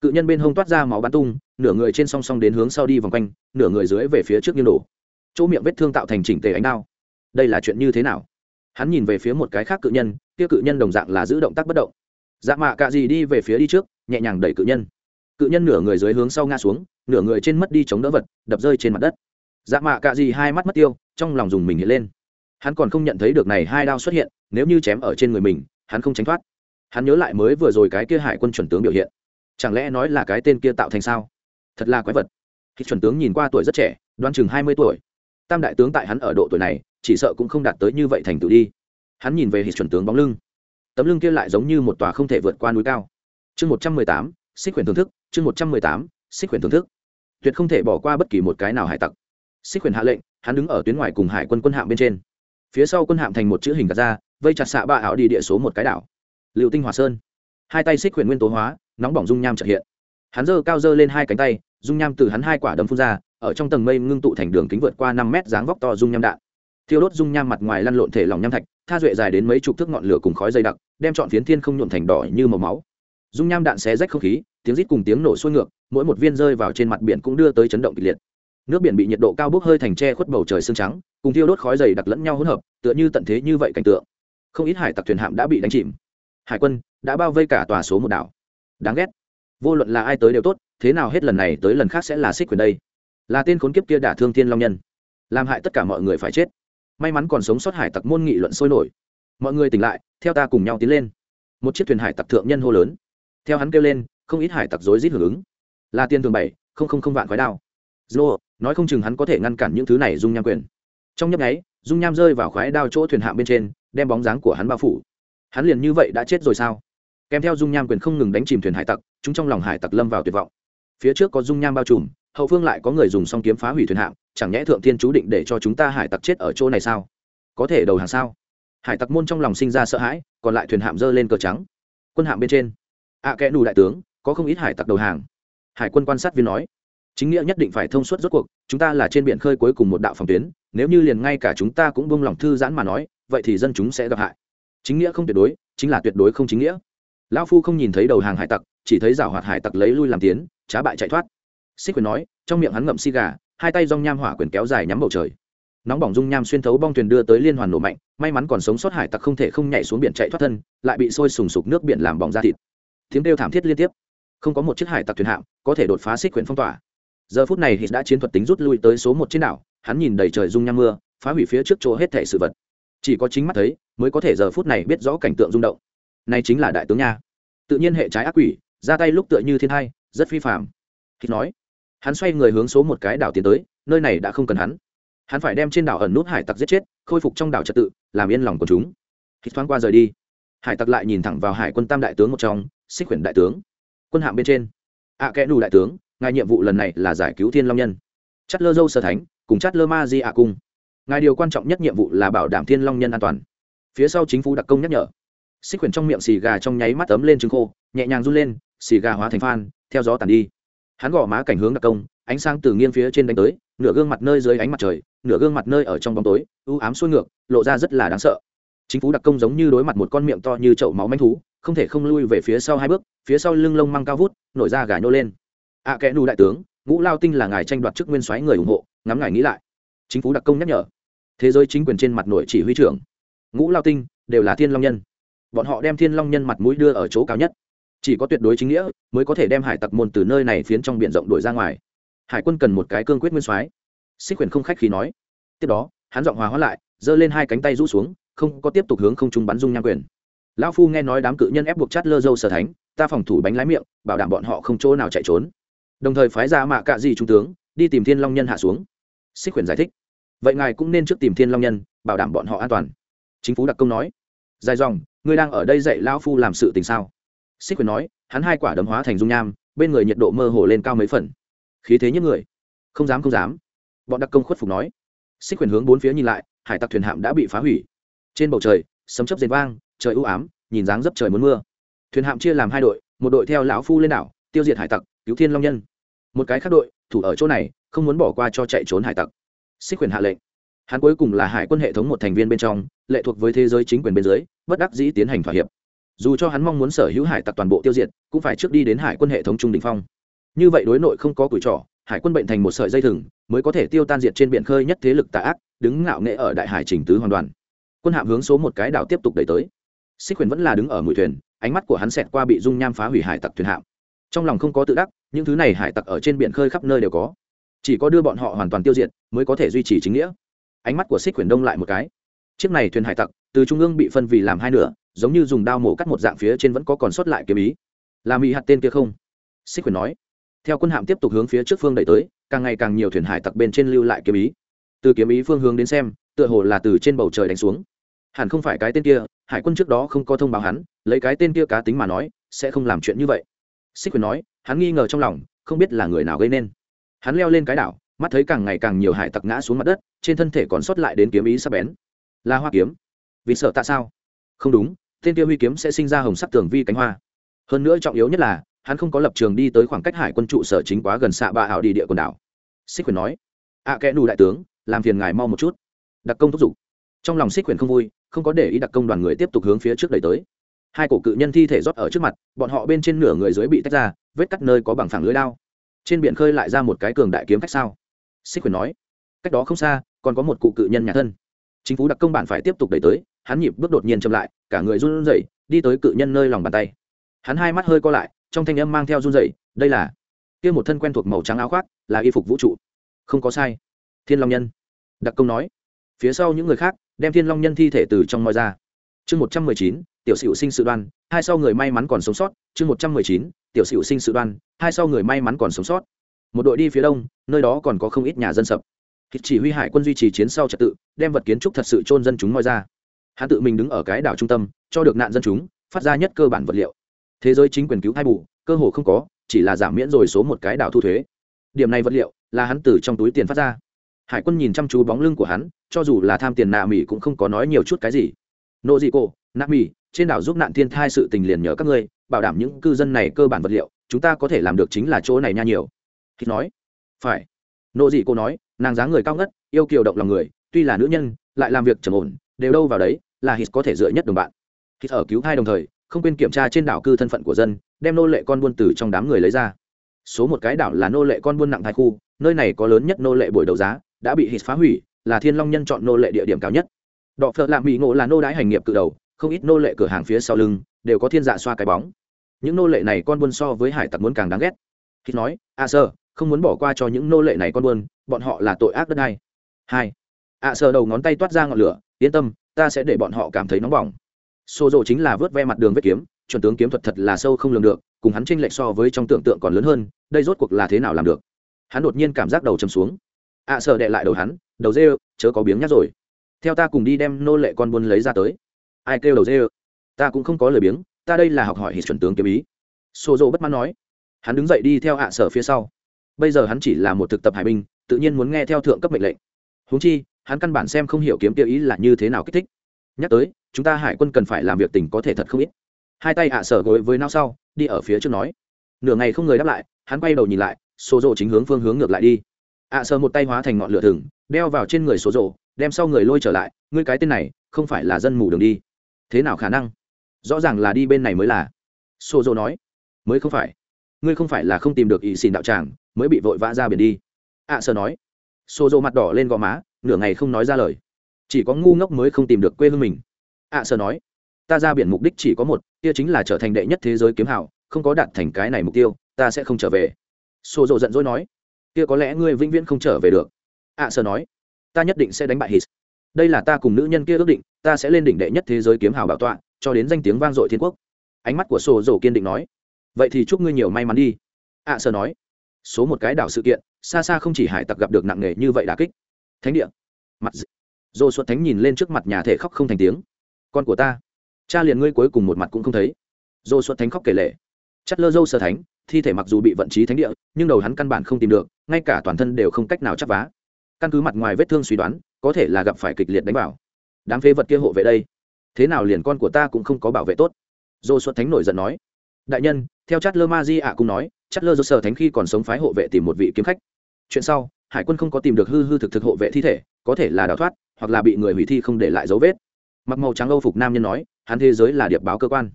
Cự nhân bên hông toát ra máu bắn tung, nửa người trên song song đến hướng sau đi vòng quanh, nửa người dưới về phía trước như đổ. Chỗ miệng vết thương tạo thành chỉnh tề ánh đao. Đây là chuyện như thế nào? Hắn nhìn về phía một cái khác cự nhân, kia cự nhân đồng dạng là giữ động tác bất động. Dạ mạ cạ gì đi về phía đi trước, nhẹ nhàng đẩy cự nhân. Cự nhân nửa người dưới hướng sau ngã xuống, nửa người trên mất đi chống đỡ vật, đập rơi trên mặt đất. Dạ mạ cạ gì hai mắt mất tiêu, trong lòng dùng mình hiện lên. Hắn còn không nhận thấy được này hai đao xuất hiện, nếu như chém ở trên người mình, hắn không tránh thoát. Hắn nhớ lại mới vừa rồi cái kia hải quân chuẩn tướng biểu hiện. Chẳng lẽ nói là cái tên kia tạo thành sao? Thật là quái vật. Khi chuẩn tướng nhìn qua tuổi rất trẻ, đoan chừng hai mươi tuổi. Tam đại tướng tại hắn ở độ tuổi này chỉ sợ cũng không đạt tới như vậy thành tựu đi. Hắn nhìn về hít chuẩn tướng bóng lưng. Tấm lưng kia lại giống như một tòa không thể vượt qua núi cao. Chương một trăm mười tám, xích quyền thưởng thức, chương một trăm mười tám, xích quyền thưởng thức. Tuyệt không thể bỏ qua bất kỳ một cái nào hải tặc. Xích quyền hạ lệnh, hắn đứng ở tuyến ngoài cùng hải quân quân hạm bên trên. Phía sau quân hạm thành một chữ hình gạt ra, vây chặt xạ ba ảo đi địa số một cái đảo. Liệu tinh hòa sơn. Hai tay xích quyền nguyên tố hóa, nóng bỏng dung nham trợ hiện. Hắn giơ cao giơ lên hai cánh tay, dung nham từ hắn hai quả đấm phun ra, ở trong tầng mây ngưng tụ thành đường kính vượt qua năm mét dáng vóc to dung nham đạn thiêu đốt dung nham mặt ngoài lăn lộn thể lỏng nham thạch, tha duệ dài đến mấy chục thước ngọn lửa cùng khói dày đặc, đem chọn phiến thiên không nhuộm thành đỏ như màu máu. Dung nham đạn xé rách không khí, tiếng rít cùng tiếng nổ xuôi ngược, mỗi một viên rơi vào trên mặt biển cũng đưa tới chấn động kịch liệt. Nước biển bị nhiệt độ cao bốc hơi thành tre khuất bầu trời sương trắng, cùng thiêu đốt khói dày đặc lẫn nhau hỗn hợp, tựa như tận thế như vậy cảnh tượng. Không ít hải tặc thuyền hạm đã bị đánh chìm. Hải quân đã bao vây cả tòa số một đảo. Đáng ghét. Vô luận là ai tới đều tốt, thế nào hết lần này tới lần khác sẽ là xích quyền đây. Là tên khốn kiếp kia đả thương thiên long nhân. Làm hại tất cả mọi người phải chết may mắn còn sống sót hải tặc môn nghị luận sôi nổi. Mọi người tỉnh lại, theo ta cùng nhau tiến lên. Một chiếc thuyền hải tặc thượng nhân hô lớn. Theo hắn kêu lên, không ít hải tặc rối rít hưởng ứng. Là tiên thường bảy, không không không vạn khói đao. Dô nói không chừng hắn có thể ngăn cản những thứ này dung nham quyền. Trong nhấp nháy, dung nham rơi vào khói đao chỗ thuyền hạm bên trên, đem bóng dáng của hắn bao phủ. Hắn liền như vậy đã chết rồi sao? Kèm theo dung nham quyền không ngừng đánh chìm thuyền hải tặc, chúng trong lòng hải tặc lâm vào tuyệt vọng. Phía trước có dung nham bao trùm, hậu phương lại có người dùng song kiếm phá hủy thuyền hạm chẳng nhẽ thượng thiên chú định để cho chúng ta hải tặc chết ở chỗ này sao? Có thể đầu hàng sao? Hải tặc môn trong lòng sinh ra sợ hãi còn lại thuyền hạm dơ lên cờ trắng. Quân hạm bên trên. Ạ à, kẽ đủ đại tướng có không ít hải tặc đầu hàng. Hải quân quan sát viên nói. Chính nghĩa nhất định phải thông suốt rốt cuộc chúng ta là trên biển khơi cuối cùng một đạo phòng tuyến nếu như liền ngay cả chúng ta cũng buông lòng thư giãn mà nói vậy thì dân chúng sẽ gặp hại. Chính nghĩa không tuyệt đối chính là tuyệt đối không chính nghĩa. Lão phu không nhìn thấy đầu hàng hải tặc chỉ thấy rào hoạt hải tặc lấy lui làm tiến trá bại chạy thoát. Xích quyền nói trong miệng hắn ngậm xi gà hai tay rong nham hỏa quyền kéo dài nhắm bầu trời. Nóng bỏng dung nham xuyên thấu bong thuyền đưa tới liên hoàn nổ mạnh, may mắn còn sống sót hải tặc không thể không nhảy xuống biển chạy thoát thân, lại bị sôi sùng sục nước biển làm bỏng ra thịt. Tiếng kêu thảm thiết liên tiếp. Không có một chiếc hải tặc thuyền hạm có thể đột phá xích quyền phong tỏa. Giờ phút này hít đã chiến thuật tính rút lui tới số một trên đảo, hắn nhìn đầy trời dung nham mưa, phá hủy phía trước chỗ hết thể sự vật. Chỉ có chính mắt thấy, mới có thể giờ phút này biết rõ cảnh tượng rung động. Này chính là đại tướng nha. Tự nhiên hệ trái ác quỷ, ra tay lúc tựa như thiên hai, rất phi phạm hít nói hắn xoay người hướng số một cái đảo tiến tới nơi này đã không cần hắn. Hắn phải đem trên đảo ẩn nút hải tặc giết chết khôi phục trong đảo trật tự làm yên lòng của chúng. Khi thoáng qua rời đi. Hải tặc lại nhìn thẳng vào hải quân tam đại tướng một trong xích quyển đại tướng. Quân hạm bên trên. Ạ à, kẽ đủ đại tướng ngài nhiệm vụ lần này là giải cứu thiên long nhân. Chất lơ dâu sơ thánh cùng chất lơ ma di ạ cung. Ngài điều quan trọng nhất nhiệm vụ là bảo đảm thiên long nhân an toàn. Phía sau chính phủ đặc công nhắc nhở. Xích quyển trong miệng xì gà trong nháy mắt ấm lên trứng khô nhẹ nhàng run lên xì gà hóa thành phan theo gió tàn đi hắn gõ má cảnh hướng đặc công ánh sáng từ nghiêng phía trên đánh tới nửa gương mặt nơi dưới ánh mặt trời nửa gương mặt nơi ở trong bóng tối ưu ám xuôi ngược lộ ra rất là đáng sợ. Chính phủ đặc công giống như đối mặt một con miệng to như chậu máu manh thú không thể không lui về phía sau hai bước phía sau lưng lông măng cao vút nổi ra gà nhô lên. Ạ à, kẽ nù đại tướng ngũ lao tinh là ngài tranh đoạt chức nguyên soái người ủng hộ ngắm ngài nghĩ lại. Chính phủ đặc công nhắc nhở. Thế giới chính quyền trên mặt nội chỉ huy trưởng. Ngũ lao tinh đều là thiên long nhân. Bọn họ đem thiên long nhân mặt mũi đưa ở chỗ cao nhất chỉ có tuyệt đối chính nghĩa mới có thể đem hải tặc môn từ nơi này phiến trong b i ể n rộng đổi ra ngoài. Hải quân cần một cái cương quyết nguyên soái. Xích quyền không khách khí nói. Tiếp đó, hắn giọng hòa hóa lại, giơ lên hai cánh tay rũ xuống, không có tiếp tục hướng không trung bắn dung nham quyền. Lão phu nghe nói đám cự nhân ép buộc chát lơ dâu sở thánh, ta phòng thủ bánh lái miệng, bảo đảm bọn họ không chỗ nào chạy trốn. Đồng thời phái ra mạ cạ gì trung tướng, đi tìm thiên long nhân hạ xuống. Xích quyền giải thích. Vậy ngài cũng nên trước tìm thiên long nhân, bảo đảm bọn họ an toàn. Chính phủ đặc công nói. Dài dòng, ngươi đang ở đây dạy lão phu làm sự tình sao? Xích quyền nói, hắn hai quả đấm hóa thành dung nham, bên người nhiệt độ mơ hồ lên cao mấy phần. Khí thế những người. Không dám không dám. Bọn đặc công khuất phục nói. Xích quyền hướng bốn phía nhìn lại, hải tặc thuyền hạm đã bị phá hủy. Trên bầu trời, sấm chấp dệt vang, trời ưu ám, nhìn dáng dấp trời muốn mưa. Thuyền hạm chia làm hai đội, một đội theo lão phu lên đảo, tiêu diệt hải tặc, cứu thiên long nhân. Một cái khác đội, thủ ở chỗ này, không muốn bỏ qua cho chạy trốn hải tặc. Xích quyền hạ lệnh. Hắn cuối cùng là hải quân hệ thống một thành viên bên trong, lệ thuộc với thế giới chính quyền bên dưới, bất đắc dĩ tiến hành thỏa hiệp dù cho hắn mong muốn sở hữu hải tặc toàn bộ tiêu diệt, cũng phải trước đi đến hải quân hệ thống trung đình phong. Như vậy đối nội không có củi trỏ hải quân bệnh thành một sợi dây thừng, mới có thể tiêu tan diệt trên biển khơi nhất thế lực tà ác, đứng ngạo nghệ ở đại hải trình tứ hoàn toàn quân hạm hướng số một cái đảo tiếp tục đẩy tới. Xích quyền vẫn là đứng ở mũi thuyền, ánh mắt của hắn xẹt qua bị dung nham phá hủy hải tặc thuyền hạm. Trong lòng không có tự đắc, những thứ này hải tặc ở trên biển khơi khắp nơi đều có. Chỉ có đưa bọn họ hoàn toàn tiêu diệt, mới có thể duy trì chính nghĩa. Ánh mắt của xích quyền đông lại một cái. Chiếc này thuyền hải tặc, từ trung ương bị phân vì làm hai nửa giống như dùng đao mổ cắt một dạng phía trên vẫn có còn sót lại kiếm ý. Là mỹ hạt tên kia không? Xích quyền nói. Theo quân hạm tiếp tục hướng phía trước phương đẩy tới, càng ngày càng nhiều thuyền hải tặc bên trên lưu lại kiếm ý. Từ kiếm ý phương hướng đến xem, tựa hồ là từ trên bầu trời đánh xuống. Hẳn không phải cái tên kia, hải quân trước đó không có thông báo hắn, lấy cái tên kia cá tính mà nói, sẽ không làm chuyện như vậy. Xích quyền nói, hắn nghi ngờ trong lòng, không biết là người nào gây nên. Hắn leo lên cái đảo, mắt thấy càng ngày càng nhiều hải tặc ngã xuống mặt đất, trên thân thể còn sót lại đến kiếm ý sắp bén. Là hoa kiếm. Vì sợ tại sao? Không đúng tên kia huy kiếm sẽ sinh ra hồng sắc tường vi cánh hoa. Hơn nữa trọng yếu nhất là hắn không có lập trường đi tới khoảng cách hải quân trụ sở chính quá gần xạ bạ ảo đi địa quần đảo. Xích quyền nói ạ à, kẽ nù đại tướng làm phiền ngài mau một chút. Đặc công thúc giục. Trong lòng xích quyền không vui không có để ý đặc công đoàn người tiếp tục hướng phía trước đẩy tới. Hai cổ cự nhân thi thể rót ở trước mặt bọn họ bên trên nửa người dưới bị tách ra vết cắt nơi có bằng phẳng lưới lao trên biển khơi lại ra một cái cường đại kiếm cách sao? Xích quyền nói cách đó không xa còn có một cụ cự nhân nhà thân chính phủ đặc công bản phải tiếp tục đẩy tới, hắn nhịp bước đột nhiên chậm lại, cả người run rẩy, đi tới cự nhân nơi lòng bàn tay. Hắn hai mắt hơi co lại, trong thanh âm mang theo run rẩy, đây là, kia một thân quen thuộc màu trắng áo khoác, là y phục vũ trụ. Không có sai. Thiên long nhân. Đặc công nói. Phía sau những người khác, đem thiên long nhân thi thể từ trong moi ra. Chương một trăm mười chín, tiểu sửu sinh sự đoan, hai sau người may mắn còn sống sót. Chương một trăm mười chín, tiểu sửu sinh sự đoan, hai sau người may mắn còn sống sót. Một đội đi phía đông, nơi đó còn có không ít nhà dân sập chỉ huy hải quân duy trì chiến sau trật tự, đem vật kiến trúc thật sự chôn dân chúng moi ra. Hắn tự mình đứng ở cái đảo trung tâm, cho được nạn dân chúng, phát ra nhất cơ bản vật liệu. Thế giới chính quyền cứu hai bù, cơ hồ không có, chỉ là giảm miễn rồi số một cái đảo thu thuế. Điểm này vật liệu, là hắn từ trong túi tiền phát ra. Hải quân nhìn chăm chú bóng lưng của hắn, cho dù là tham tiền nạ mỹ cũng không có nói nhiều chút cái gì. Nộ dị cô nạ mỹ trên đảo giúp nạn thiên thai sự tình liền nhờ các ngươi, bảo đảm những cư dân này cơ bản vật liệu, chúng ta có thể làm được chính là chỗ này nha nhiều. Hít nói. Phải. Nộ dị cô nói nàng dáng người cao ngất, yêu kiều động lòng người, tuy là nữ nhân, lại làm việc trầm ổn, đều đâu vào đấy, là hít có thể dựa nhất đồng bạn. Hít ở cứu thai đồng thời, không quên kiểm tra trên đảo cư thân phận của dân, đem nô lệ con buôn từ trong đám người lấy ra. Số một cái đảo là nô lệ con buôn nặng thai khu, nơi này có lớn nhất nô lệ buổi đấu giá, đã bị hít phá hủy, là thiên long nhân chọn nô lệ địa điểm cao nhất. Đọ phợ lạ mỹ ngộ là nô đái hành nghiệp cự đầu, không ít nô lệ cửa hàng phía sau lưng, đều có thiên dạ xoa cái bóng. Những nô lệ này con buôn so với hải tặc muốn càng đáng ghét. Hít nói, a sơ không muốn bỏ qua cho những nô lệ này con buôn bọn họ là tội ác đất này hai a sở đầu ngón tay toát ra ngọn lửa yên tâm ta sẽ để bọn họ cảm thấy nóng bỏng. Xô rộ chính là vớt ve mặt đường vết kiếm chuẩn tướng kiếm thuật thật là sâu không lường được cùng hắn tranh lệch so với trong tưởng tượng còn lớn hơn đây rốt cuộc là thế nào làm được? Hắn đột nhiên cảm giác đầu chầm xuống. Ạ à, đè đệ lại đầu hắn đầu dê chớ có biếng nhát rồi. Theo ta cùng đi đem nô lệ con buôn lấy ra tới. Ai kêu đầu dê ta cũng không có lời biếng ta đây là học hỏi hít chuẩn tướng kiếm ý. Xô rộ bất mãn nói. Hắn đứng dậy đi theo ạ à sở phía sau bây giờ hắn chỉ là một thực tập hải binh, tự nhiên muốn nghe theo thượng cấp mệnh lệnh. Huống chi, hắn căn bản xem không hiểu kiếm tiêu ý là như thế nào kích thích. Nhắc tới, chúng ta hải quân cần phải làm việc tình có thể thật không ít. Hai tay ạ sở gối với nao sau, đi ở phía trước nói. Nửa ngày không người đáp lại, hắn quay đầu nhìn lại, số rộ chính hướng phương hướng ngược lại đi. Ạ sở một tay hóa thành ngọn lửa thừng, đeo vào trên người số rộ, đem sau người lôi trở lại, ngươi cái tên này, không phải là dân mù đường đi. Thế nào khả năng? Rõ ràng là đi bên này mới là. Số rộ nói. Mới không phải. Ngươi không phải là không tìm được ỵ xìn đạo tràng mới bị vội vã ra biển đi. Ạ sơ nói. Xô rộ mặt đỏ lên gò má, nửa ngày không nói ra lời. Chỉ có ngu ngốc mới không tìm được quê hương mình. Ạ sơ nói. Ta ra biển mục đích chỉ có một, kia chính là trở thành đệ nhất thế giới kiếm hảo không có đạt thành cái này mục tiêu, ta sẽ không trở về. Xô rộ giận dỗi nói. Kia có lẽ ngươi vĩnh viễn không trở về được. Ạ sơ nói. Ta nhất định sẽ đánh bại hít đây là ta cùng nữ nhân kia ước định, ta sẽ lên đỉnh đệ nhất thế giới kiếm hào bảo tọa, cho đến danh tiếng vang dội thiên quốc. Ánh mắt của sổ dầu kiên định nói. Vậy thì chúc ngươi nhiều may mắn đi. Ạ sơ nói số một cái đảo sự kiện, xa xa không chỉ hải tặc gặp được nặng nề như vậy đà kích. Thánh địa. Mặt dô xuất thánh nhìn lên trước mặt nhà thể khóc không thành tiếng. Con của ta. Cha liền ngươi cuối cùng một mặt cũng không thấy. Dô xuất thánh khóc kể lệ chất lơ dâu sơ thánh, thi thể mặc dù bị vận trí thánh địa, nhưng đầu hắn căn bản không tìm được, ngay cả toàn thân đều không cách nào chắp vá. Căn cứ mặt ngoài vết thương suy đoán, có thể là gặp phải kịch liệt đánh bảo đám phế vật kia hộ vệ đây. Thế nào liền con của ta cũng không có bảo vệ tốt. Dô xuất thánh nổi giận nói. Đại nhân, theo chát lơ ma di ạ cũng nói chất lơ do sơ thánh khi còn sống phái hộ vệ tìm một vị kiếm khách. Chuyện sau, hải quân không có tìm được hư hư thực thực hộ vệ thi thể, có thể là đào thoát, hoặc là bị người hủy thi không để lại dấu vết. Mặc màu trắng âu phục nam nhân nói, hắn thế giới là điệp báo cơ quan.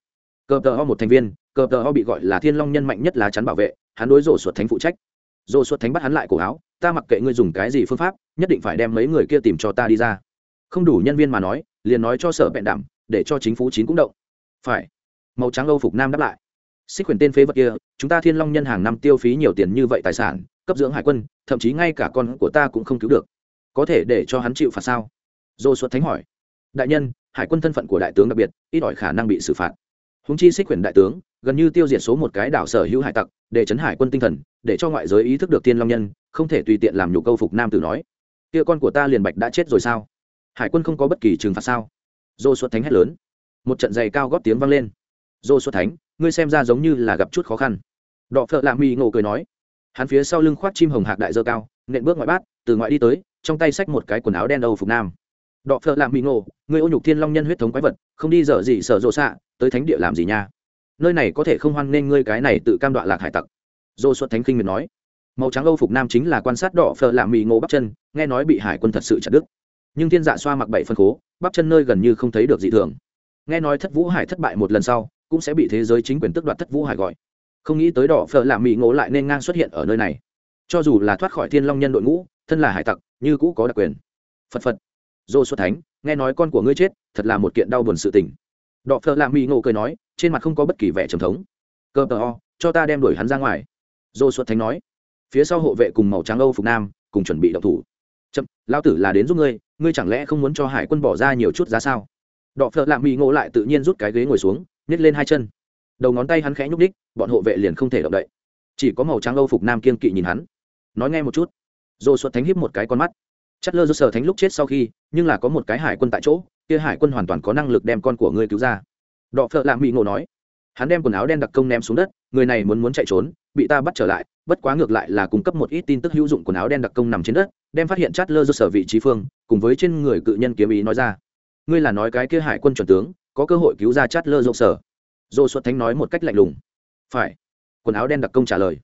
Cờ tờ ho một thành viên, cờ tờ ho bị gọi là thiên long nhân mạnh nhất lá chắn bảo vệ, hắn đối rổ suất thánh phụ trách. Rổ suất thánh bắt hắn lại cổ áo, ta mặc kệ ngươi dùng cái gì phương pháp, nhất định phải đem mấy người kia tìm cho ta đi ra. Không đủ nhân viên mà nói, liền nói cho sở bẹn đảm để cho chính phủ chín cũng động. Phải. Màu trắng âu phục nam đáp lại xích quyền tên phế vật kia, chúng ta thiên long nhân hàng năm tiêu phí nhiều tiền như vậy tài sản, cấp dưỡng hải quân, thậm chí ngay cả con của ta cũng không cứu được. Có thể để cho hắn chịu phạt sao? Dô xuất thánh hỏi. Đại nhân, hải quân thân phận của đại tướng đặc biệt, ít ỏi khả năng bị xử phạt. Húng chi xích quyền đại tướng, gần như tiêu diệt số một cái đảo sở hữu hải tặc, để chấn hải quân tinh thần, để cho ngoại giới ý thức được Thiên long nhân, không thể tùy tiện làm nhục câu phục nam tử nói. Kia con của ta liền bạch đã chết rồi sao? Hải quân không có bất kỳ trừng phạt sao? Dô xuất thánh hét lớn. Một trận giày cao góp tiếng vang lên. Dô xuất thánh ngươi xem ra giống như là gặp chút khó khăn. Đọ phợ lạ mỹ ngộ cười nói. Hắn phía sau lưng khoác chim hồng hạc đại dơ cao, nện bước ngoại bát, từ ngoại đi tới, trong tay xách một cái quần áo đen âu phục nam. Đọ phợ lạ mỹ ngộ, ngươi ô nhục thiên long nhân huyết thống quái vật, không đi dở gì sở rộ xạ, tới thánh địa làm gì nha? Nơi này có thể không hoan nên ngươi cái này tự cam đoạ lạc hải tặc. Dô xuất thánh kinh miệt nói. Màu trắng âu phục nam chính là quan sát đỏ phờ lạ mì ngộ bắp chân, nghe nói bị hải quân thật sự chặt đứt. Nhưng thiên dạ xoa mặc bảy phân khố, bắp chân nơi gần như không thấy được dị thường. Nghe nói thất vũ hải thất bại một lần sau cũng sẽ bị thế giới chính quyền tức đoạt thất vũ hải gọi. Không nghĩ tới đỏ phở lạ mỹ ngộ lại nên ngang xuất hiện ở nơi này. Cho dù là thoát khỏi thiên long nhân đội ngũ, thân là hải tặc, như cũ có đặc quyền. Phật phật. Dô xuất thánh, nghe nói con của ngươi chết, thật là một kiện đau buồn sự tình. Đỏ phở lạ mỹ ngộ cười nói, trên mặt không có bất kỳ vẻ trầm thống. Cơ tờ ho cho ta đem đuổi hắn ra ngoài. Dô xuất thánh nói, phía sau hộ vệ cùng màu trắng âu phục nam, cùng chuẩn bị động thủ. Chậm lao tử là đến giúp ngươi ngươi chẳng lẽ không muốn cho hải quân bỏ ra nhiều chút giá sao? Đọ phợ lạ mỹ ngộ lại tự nhiên rút cái ghế ngồi xuống nhét lên hai chân. Đầu ngón tay hắn khẽ nhúc đích bọn hộ vệ liền không thể động đậy. Chỉ có màu trắng âu phục nam kiên kỵ nhìn hắn. Nói nghe một chút. Dồ xuất thánh hiếp một cái con mắt. Chất lơ do sở thánh lúc chết sau khi, nhưng là có một cái hải quân tại chỗ, kia hải quân hoàn toàn có năng lực đem con của ngươi cứu ra. Đọ phợ lạ mỹ ngộ nói, hắn đem quần áo đen đặc công ném xuống đất, người này muốn muốn chạy trốn, bị ta bắt trở lại, bất quá ngược lại là cung cấp một ít tin tức hữu dụng quần áo đen đặc công nằm trên đất, đem phát hiện chát lơ do sở vị trí phương, cùng với trên người cự nhân kiếm ý nói ra. Ngươi là nói cái kia hải quân chuẩn tướng có cơ hội cứu ra chát lơ dô sở. Dô xuất thánh nói một cách lạnh lùng. Phải. Quần áo đen đặc công trả lời.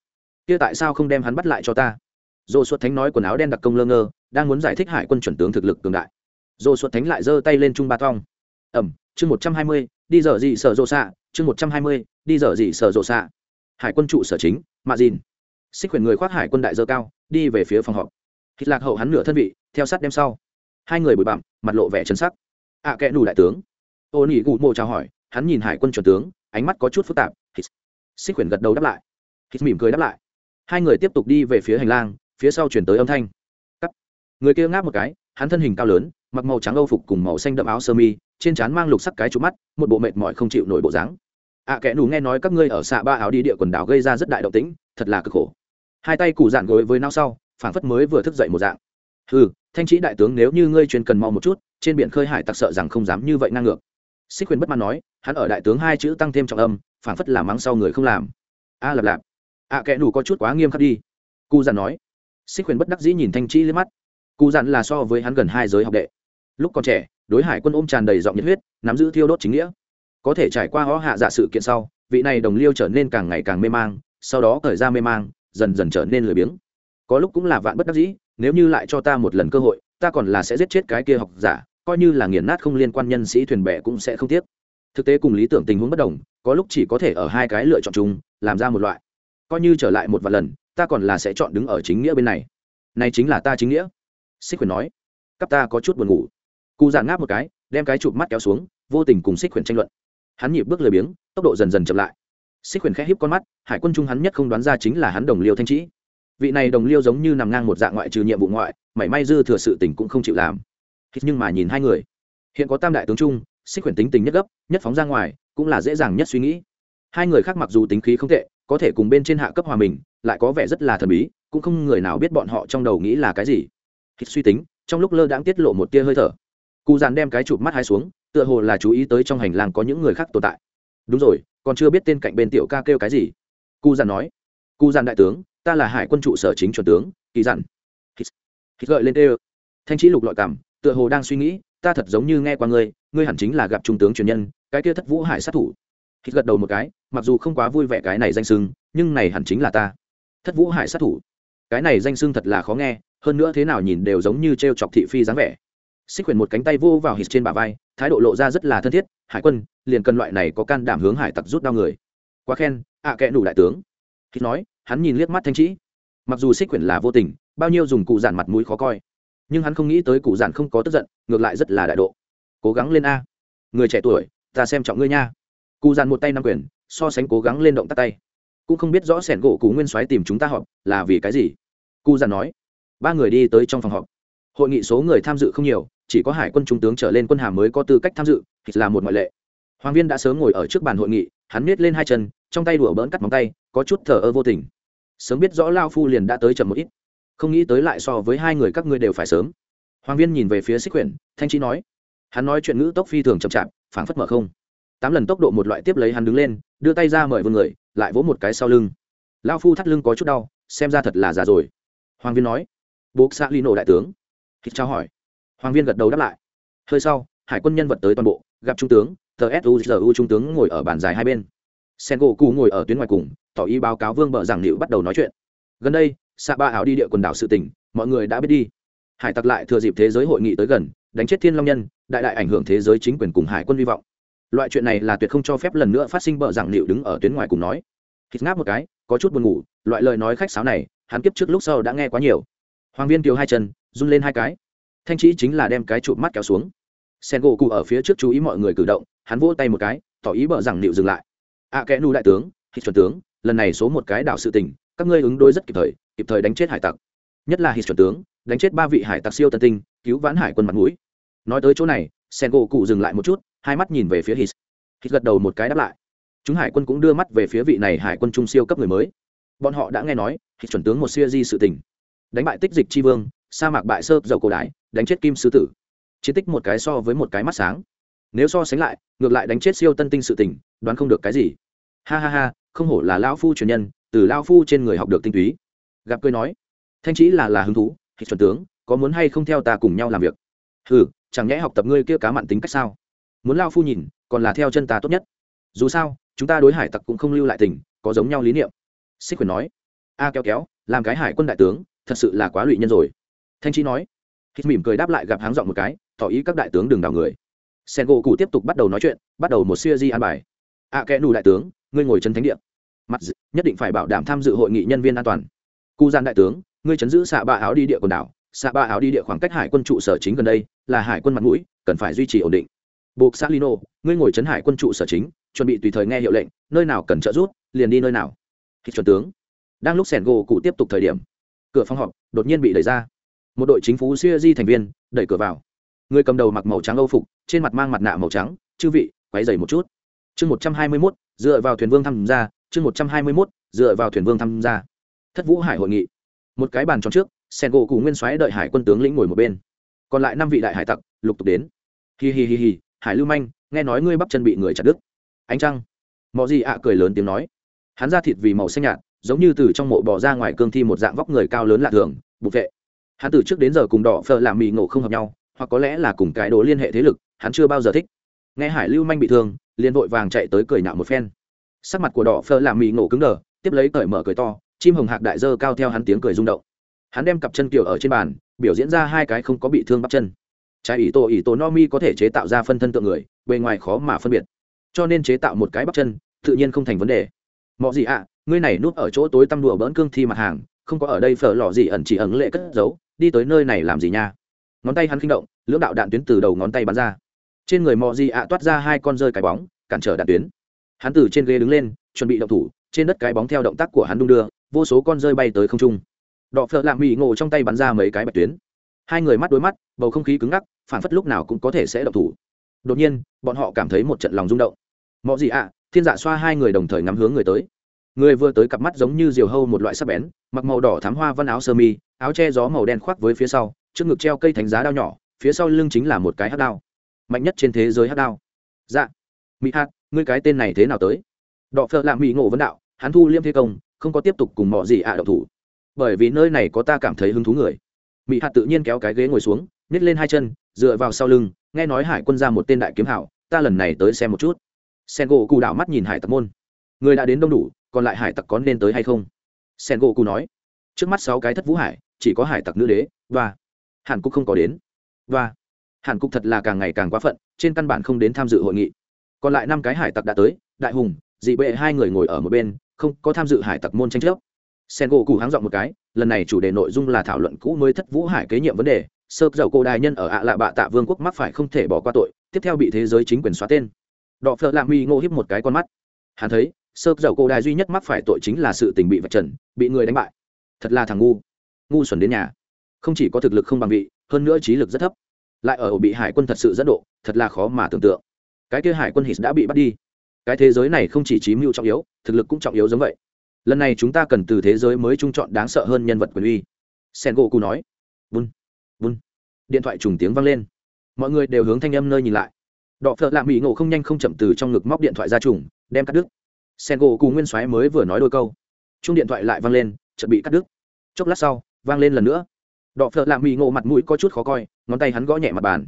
Kia tại sao không đem hắn bắt lại cho ta? Dô xuất thánh nói quần áo đen đặc công lơ ngơ đang muốn giải thích hải quân chuẩn tướng thực lực cường đại. Dô xuất thánh lại giơ tay lên trung ba thong. Ẩm chương một trăm hai mươi đi dở dị sở rộ xạ chương một trăm hai mươi đi dở dị sở rộ xạ. Hải quân trụ sở chính mạ dìn. Xích quyền người khoác hải quân đại dơ cao đi về phía phòng họp. Hít lạc hậu hắn nửa thân vị theo sát đem sau. Hai người bụi bặm mặt lộ vẻ chấn sắc. Ạ à, kẽ đủ đại tướng ô nỉ gù mộ chào hỏi hắn nhìn hải quân chuẩn tướng ánh mắt có chút phức tạp. Hít. Xích quyển gật đầu đáp lại. Hít mỉm cười đáp lại. Hai người tiếp tục đi về phía hành lang phía sau chuyển tới âm thanh. Cắt. Người kia ngáp một cái hắn thân hình cao lớn mặc màu trắng âu phục cùng màu xanh đậm áo sơ mi trên trán mang lục sắc cái trú mắt một bộ mệt mỏi không chịu nổi bộ dáng. Ạ à, kẽ nù nghe nói các ngươi ở xạ ba áo đi địa quần đảo gây ra rất đại động tĩnh thật là cực khổ. Hai tay cụ dạn gối với nao sau phản phất mới vừa thức dậy một dạng. Ừ thanh trí đại tướng nếu như ngươi chuyên cần mau một chút trên biển khơi hải tặc sợ rằng không dám như vậy ngang ngược xích quyền bất mãn nói hắn ở đại tướng hai chữ tăng thêm trọng âm phản phất làm mắng sau người không làm. A à, lạp lạp. Ạ à, kẽ có chút quá nghiêm khắc đi. Cụ Dặn nói. Xích quyền bất đắc dĩ nhìn thanh trí lên mắt. Cụ Dặn là so với hắn gần hai giới học đệ. Lúc còn trẻ đối hải quân ôm tràn đầy giọng nhiệt huyết nắm giữ thiêu đốt chính nghĩa. Có thể trải qua họ hạ dạ sự kiện sau vị này đồng liêu trở nên càng ngày càng mê mang sau đó thời ra mê mang dần dần trở nên lười biếng. Có lúc cũng là vạn bất đắc dĩ nếu như lại cho ta một lần cơ hội ta còn là sẽ giết chết cái kia học giả coi như là nghiền nát không liên quan nhân sĩ thuyền bè cũng sẽ không tiếc. Thực tế cùng lý tưởng tình huống bất đồng, có lúc chỉ có thể ở hai cái lựa chọn chung, làm ra một loại. Coi như trở lại một vài lần, ta còn là sẽ chọn đứng ở chính nghĩa bên này. Này chính là ta chính nghĩa. Xích quyền nói. Cắp ta có chút buồn ngủ. Cụ giản ngáp một cái, đem cái chụp mắt kéo xuống, vô tình cùng xích quyền tranh luận. Hắn nhịp bước lười biếng, tốc độ dần dần chậm lại. Xích quyền khẽ híp con mắt, hải quân trung hắn nhất không đoán ra chính là hắn đồng liêu thanh trĩ. Vị này đồng liêu giống như nằm ngang một dạng ngoại trừ nhiệm vụ ngoại, mảy may dư thừa sự tình cũng không chịu làm nhưng mà nhìn hai người. Hiện có tam đại tướng trung, xích quyển tính tình nhất gấp, nhất phóng ra ngoài, cũng là dễ dàng nhất suy nghĩ. Hai người khác mặc dù tính khí không tệ, có thể cùng bên trên hạ cấp hòa mình, lại có vẻ rất là thần bí, cũng không người nào biết bọn họ trong đầu nghĩ là cái gì. Hít suy tính, trong lúc lơ đãng tiết lộ một tia hơi thở. Cụ dàn đem cái chụp mắt hai xuống, tựa hồ là chú ý tới trong hành lang có những người khác tồn tại. Đúng rồi, còn chưa biết tên cạnh bên tiểu ca kêu cái gì. Cụ dàn nói. Cụ dàn đại tướng, ta là hải quân trụ sở chính chuẩn tướng, kỳ dặn hít gợi lên tê thanh trí lục lọi cảm tựa hồ đang suy nghĩ, ta thật giống như nghe qua ngươi ngươi hẳn chính là gặp trung tướng truyền nhân, cái kia thất vũ hải sát thủ. Khi gật đầu một cái, mặc dù không quá vui vẻ cái này danh sưng nhưng này hẳn chính là ta. Thất vũ hải sát thủ. Cái này danh sưng thật là khó nghe, hơn nữa thế nào nhìn đều giống như t r e o chọc thị phi dáng vẻ. Xích quyền một cánh tay vô vào hít trên bả vai, thái độ lộ ra rất là thân thiết, hải quân, liền cần loại này có can đảm hướng hải tặc rút đau người. Quá khen, ạ à kẽ đủ đại tướng. Hít nói, hắn nhìn liếc mắt thanh trĩ mặc dù xích quyền là vô tình, bao nhiêu dùng cụ giản mặt mũi khó coi nhưng hắn không nghĩ tới cụ giản không có tức giận, ngược lại rất là đại độ. Cố gắng lên a. Người trẻ tuổi, ta xem trọng ngươi nha. Cụ giản một tay nắm quyền, so sánh cố gắng lên động tắt tay. Cũng không biết rõ sẻn gỗ cụ nguyên soái tìm chúng ta họp là vì cái gì. Cụ giản nói. Ba người đi tới trong phòng họp. Hội nghị số người tham dự không nhiều, chỉ có hải quân trung tướng trở lên quân hàm mới có tư cách tham dự là một ngoại lệ. Hoàng viên đã sớm ngồi ở trước bàn hội nghị, hắn miết lên hai chân, trong tay đùa bỡn cắt móng tay, có chút thờ ơ vô tình. Sớm biết rõ lao phu liền đã tới chậm một ít không nghĩ tới lại so với hai người các ngươi đều phải sớm. Hoàng viên nhìn về phía xích quyển, thanh trí nói, hắn nói chuyện ngữ tốc phi thường chậm chạp, phảng phất mở không. Tám lần tốc độ một loại tiếp lấy hắn đứng lên, đưa tay ra mời vương người, lại vỗ một cái sau lưng. Lao phu thắt lưng có chút đau, xem ra thật là già rồi. Hoàng viên nói, bố xã ly nổ đại tướng. Hít trao hỏi. Hoàng viên gật đầu đáp lại. Hơi sau, hải quân nhân vật tới toàn bộ, gặp trung tướng, tờ suzu trung tướng ngồi ở bàn dài hai bên. Sen gỗ cụ ngồi ở tuyến ngoài cùng, tỏ ý báo cáo vương bờ giảng liệu bắt đầu nói chuyện. Gần đây xạ ba ảo đi địa quần đảo sự tỉnh mọi người đã biết đi. Hải tặc lại thừa dịp thế giới hội nghị tới gần đánh chết thiên long nhân đại đại ảnh hưởng thế giới chính quyền cùng hải quân hy vọng. Loại chuyện này là tuyệt không cho phép lần nữa phát sinh bờ giảng liệu đứng ở tuyến ngoài cùng nói. Hít ngáp một cái có chút buồn ngủ loại lời nói khách sáo này hắn kiếp trước lúc sau đã nghe quá nhiều. Hoàng viên kiều hai chân run lên hai cái. Thanh trí chính là đem cái chụp mắt kéo xuống. Sen gỗ cụ ở phía trước chú ý mọi người cử động hắn vỗ tay một cái tỏ ý bờ giảng liệu dừng lại. Ạ à, kẽ nu đại tướng hít chuẩn tướng lần này số một cái đảo sự tình các ngươi ứng đối rất kịp thời kịp thời đánh chết hải tặc. Nhất là hít chuẩn tướng, đánh chết ba vị hải tặc siêu tân tinh, cứu vãn hải quân mặt mũi. Nói tới chỗ này sen gỗ cụ dừng lại một chút, hai mắt nhìn về phía hít hít gật đầu một cái đáp lại. Chúng hải quân cũng đưa mắt về phía vị này hải quân trung siêu cấp người mới. Bọn họ đã nghe nói hít chuẩn tướng một siêu di sự tình. Đánh bại tích dịch tri vương, sa mạc bại sơ dầu cổ đái đánh chết kim sứ tử. Chiến tích một cái so với một cái mắt sáng. Nếu so sánh lại, ngược lại đánh chết siêu tân tinh sự tình, đoán không được cái gì. Ha ha ha, không hổ là lao phu truyền nhân, từ lao phu trên người học được tinh túy gặp cười nói thanh trí là là hứng thú hít chuẩn tướng có muốn hay không theo ta cùng nhau làm việc? Ừ chẳng nhẽ học tập ngươi kia cá mặn tính cách sao? Muốn lao phu nhìn còn là theo chân ta tốt nhất. Dù sao chúng ta đối hải tặc cũng không lưu lại tình có giống nhau lý niệm. Xích quyền nói a kéo kéo làm cái hải quân đại tướng thật sự là quá lụy nhân rồi. Thanh trí nói hít mỉm cười đáp lại gặp háng dọn một cái tỏ ý các đại tướng đừng đào người. Sen gỗ cụ tiếp tục bắt đầu nói chuyện bắt đầu một siêu di an bài. A à, kẽ nù đại tướng ngươi ngồi chân thánh địa. Mặt nhất định phải bảo đảm tham dự hội nghị nhân viên an toàn cụ gian đại tướng, ngươi chấn giữ xạ ba áo đi địa quần đảo, xạ ba áo đi địa khoảng cách hải quân trụ sở chính gần đây, là hải quân mặt mũi, cần phải duy trì ổn định. Buộc xã lino, ngươi ngồi chấn hải quân trụ sở chính, chuẩn bị tùy thời nghe hiệu lệnh, nơi nào cần trợ giúp, liền đi nơi nào. Khi chuẩn tướng, đang lúc sẻn gỗ cụ tiếp tục thời điểm, cửa phòng họp đột nhiên bị đẩy ra. Một đội chính phủ siêu di thành viên đẩy cửa vào. Người cầm đầu mặc màu trắng âu phục, trên mặt mang mặt nạ màu trắng, chư vị, quấy dày một chút. Chương một trăm hai mươi mốt, dựa vào thuyền vương tham gia, chương một trăm hai mươi mốt, dựa vào thuyền vương tham gia thất vũ hải hội nghị. Một cái bàn tròn trước, sen gỗ cụ nguyên soái đợi hải quân tướng lĩnh ngồi một bên. Còn lại năm vị đại hải tặc, lục tục đến. Hi hi hi hi, hải lưu manh, nghe nói ngươi bắp chân bị người chặt đứt. Ánh trăng. Mọi gì ạ cười lớn tiếng nói. Hắn ra thịt vì màu xanh nhạt, giống như từ trong mộ bỏ ra ngoài cương thi một dạng vóc người cao lớn lạ thường bục vệ. Hắn từ trước đến giờ cùng đỏ phờ làm mì ngộ không hợp nhau, hoặc có lẽ là cùng cái đồ liên hệ thế lực, hắn chưa bao giờ thích. Nghe hải lưu manh bị thương, liền vội vàng chạy tới cười nhạo một phen. Sắc mặt của đỏ phờ làm mì ngộ cứng đờ, tiếp lấy cởi mở cười to chim hồng hạc đại dơ cao theo hắn tiếng cười rung động. Hắn đem cặp chân kiểu ở trên bàn, biểu diễn ra hai cái không có bị thương bắp chân. Trái ỷ tổ ỷ tổ no mi có thể chế tạo ra phân thân tượng người, bề ngoài khó mà phân biệt. Cho nên chế tạo một cái bắp chân, tự nhiên không thành vấn đề. Mọi gì ạ, ngươi này núp ở chỗ tối tăm đùa bỡn cương thi mặt hàng, không có ở đây phở lò gì ẩn chỉ ẩn lệ cất giấu, đi tới nơi này làm gì nha? Ngón tay hắn kinh động, lưỡng đạo đạn tuyến từ đầu ngón tay bắn ra. Trên người mò gì ạ toát ra hai con rơi cái bóng, cản trở đạn tuyến. Hắn từ trên ghế đứng lên, chuẩn bị động thủ, trên đất cái bóng theo động tác của hắn đung đưa vô số con rơi bay tới không trung. Đọ phở lạ mỹ ngộ trong tay bắn ra mấy cái bạch tuyến. Hai người mắt đối mắt, bầu không khí cứng ngắc, phản phất lúc nào cũng có thể sẽ động thủ. Đột nhiên, bọn họ cảm thấy một trận lòng rung động. Mọi gì ạ, thiên dạ xoa hai người đồng thời ngắm hướng người tới. Người vừa tới cặp mắt giống như diều hâu một loại sắc bén, mặc màu đỏ thám hoa văn áo sơ mi, áo che gió màu đen khoác với phía sau, trước ngực treo cây thánh giá đao nhỏ, phía sau lưng chính là một cái hát đao. Mạnh nhất trên thế giới hát đao. Dạ. Mỹ hát ngươi cái tên này thế nào tới? Đọ phợ lạ mỹ ngộ vấn đạo hắn thu liêm thế công, không có tiếp tục cùng mọi gì ạ à độc thủ. Bởi vì nơi này có ta cảm thấy hứng thú người. Mỹ hạt tự nhiên kéo cái ghế ngồi xuống nhét lên hai chân, dựa vào sau lưng, nghe nói hải quân ra một tên đại kiếm hảo, ta lần này tới xem một chút. Sen gỗ cụ đảo mắt nhìn hải tặc môn. Người đã đến đông đủ, còn lại hải tặc có nên tới hay không? Sen gỗ cụ nói. Trước mắt sáu cái thất vũ hải, chỉ có hải tặc nữ đế và hàn cục không có đến. Và hàn cục thật là càng ngày càng quá phận, trên căn bản không đến tham dự hội nghị. Còn lại năm cái hải tặc đã tới, đại hùng, dị bệ hai người ngồi ở một bên không có tham dự hải tặc môn tranh chấp. Sen gỗ cụ háng dọn một cái, lần này chủ đề nội dung là thảo luận cũ mới thất vũ hải kế nhiệm vấn đề, sơ dầu cô đại nhân ở ạ lạ bạ tạ vương quốc mắc phải không thể bỏ qua tội, tiếp theo bị thế giới chính quyền xóa tên. Đọ phợ lạ mi ngô hiếp một cái con mắt. Hắn thấy, sơ dầu cô đài duy nhất mắc phải tội chính là sự tình bị vạch trần, bị người đánh bại. Thật là thằng ngu. Ngu xuẩn đến nhà. Không chỉ có thực lực không bằng vị, hơn nữa trí lực rất thấp. Lại ở ổ bị hải quân thật sự dẫn độ, thật là khó mà tưởng tượng. Cái kia hải quân hít đã bị bắt đi cái thế giới này không chỉ trí mưu trọng yếu, thực lực cũng trọng yếu giống vậy. Lần này chúng ta cần từ thế giới mới trung chọn đáng sợ hơn nhân vật quyền uy. Sen gỗ cụ nói. Vun vun điện thoại trùng tiếng vang lên. Mọi người đều hướng thanh âm nơi nhìn lại. Đọ phợ lạ mỹ ngộ không nhanh không chậm từ trong ngực móc điện thoại ra trùng, đem cắt đứt. Sen gỗ cụ nguyên soái mới vừa nói đôi câu. Chung điện thoại lại vang lên chuẩn bị cắt đứt. Chốc lát sau, vang lên lần nữa. Đọ phợ lạ mỹ ngộ mặt mũi có chút khó coi, ngón tay hắn gõ nhẹ mặt bàn.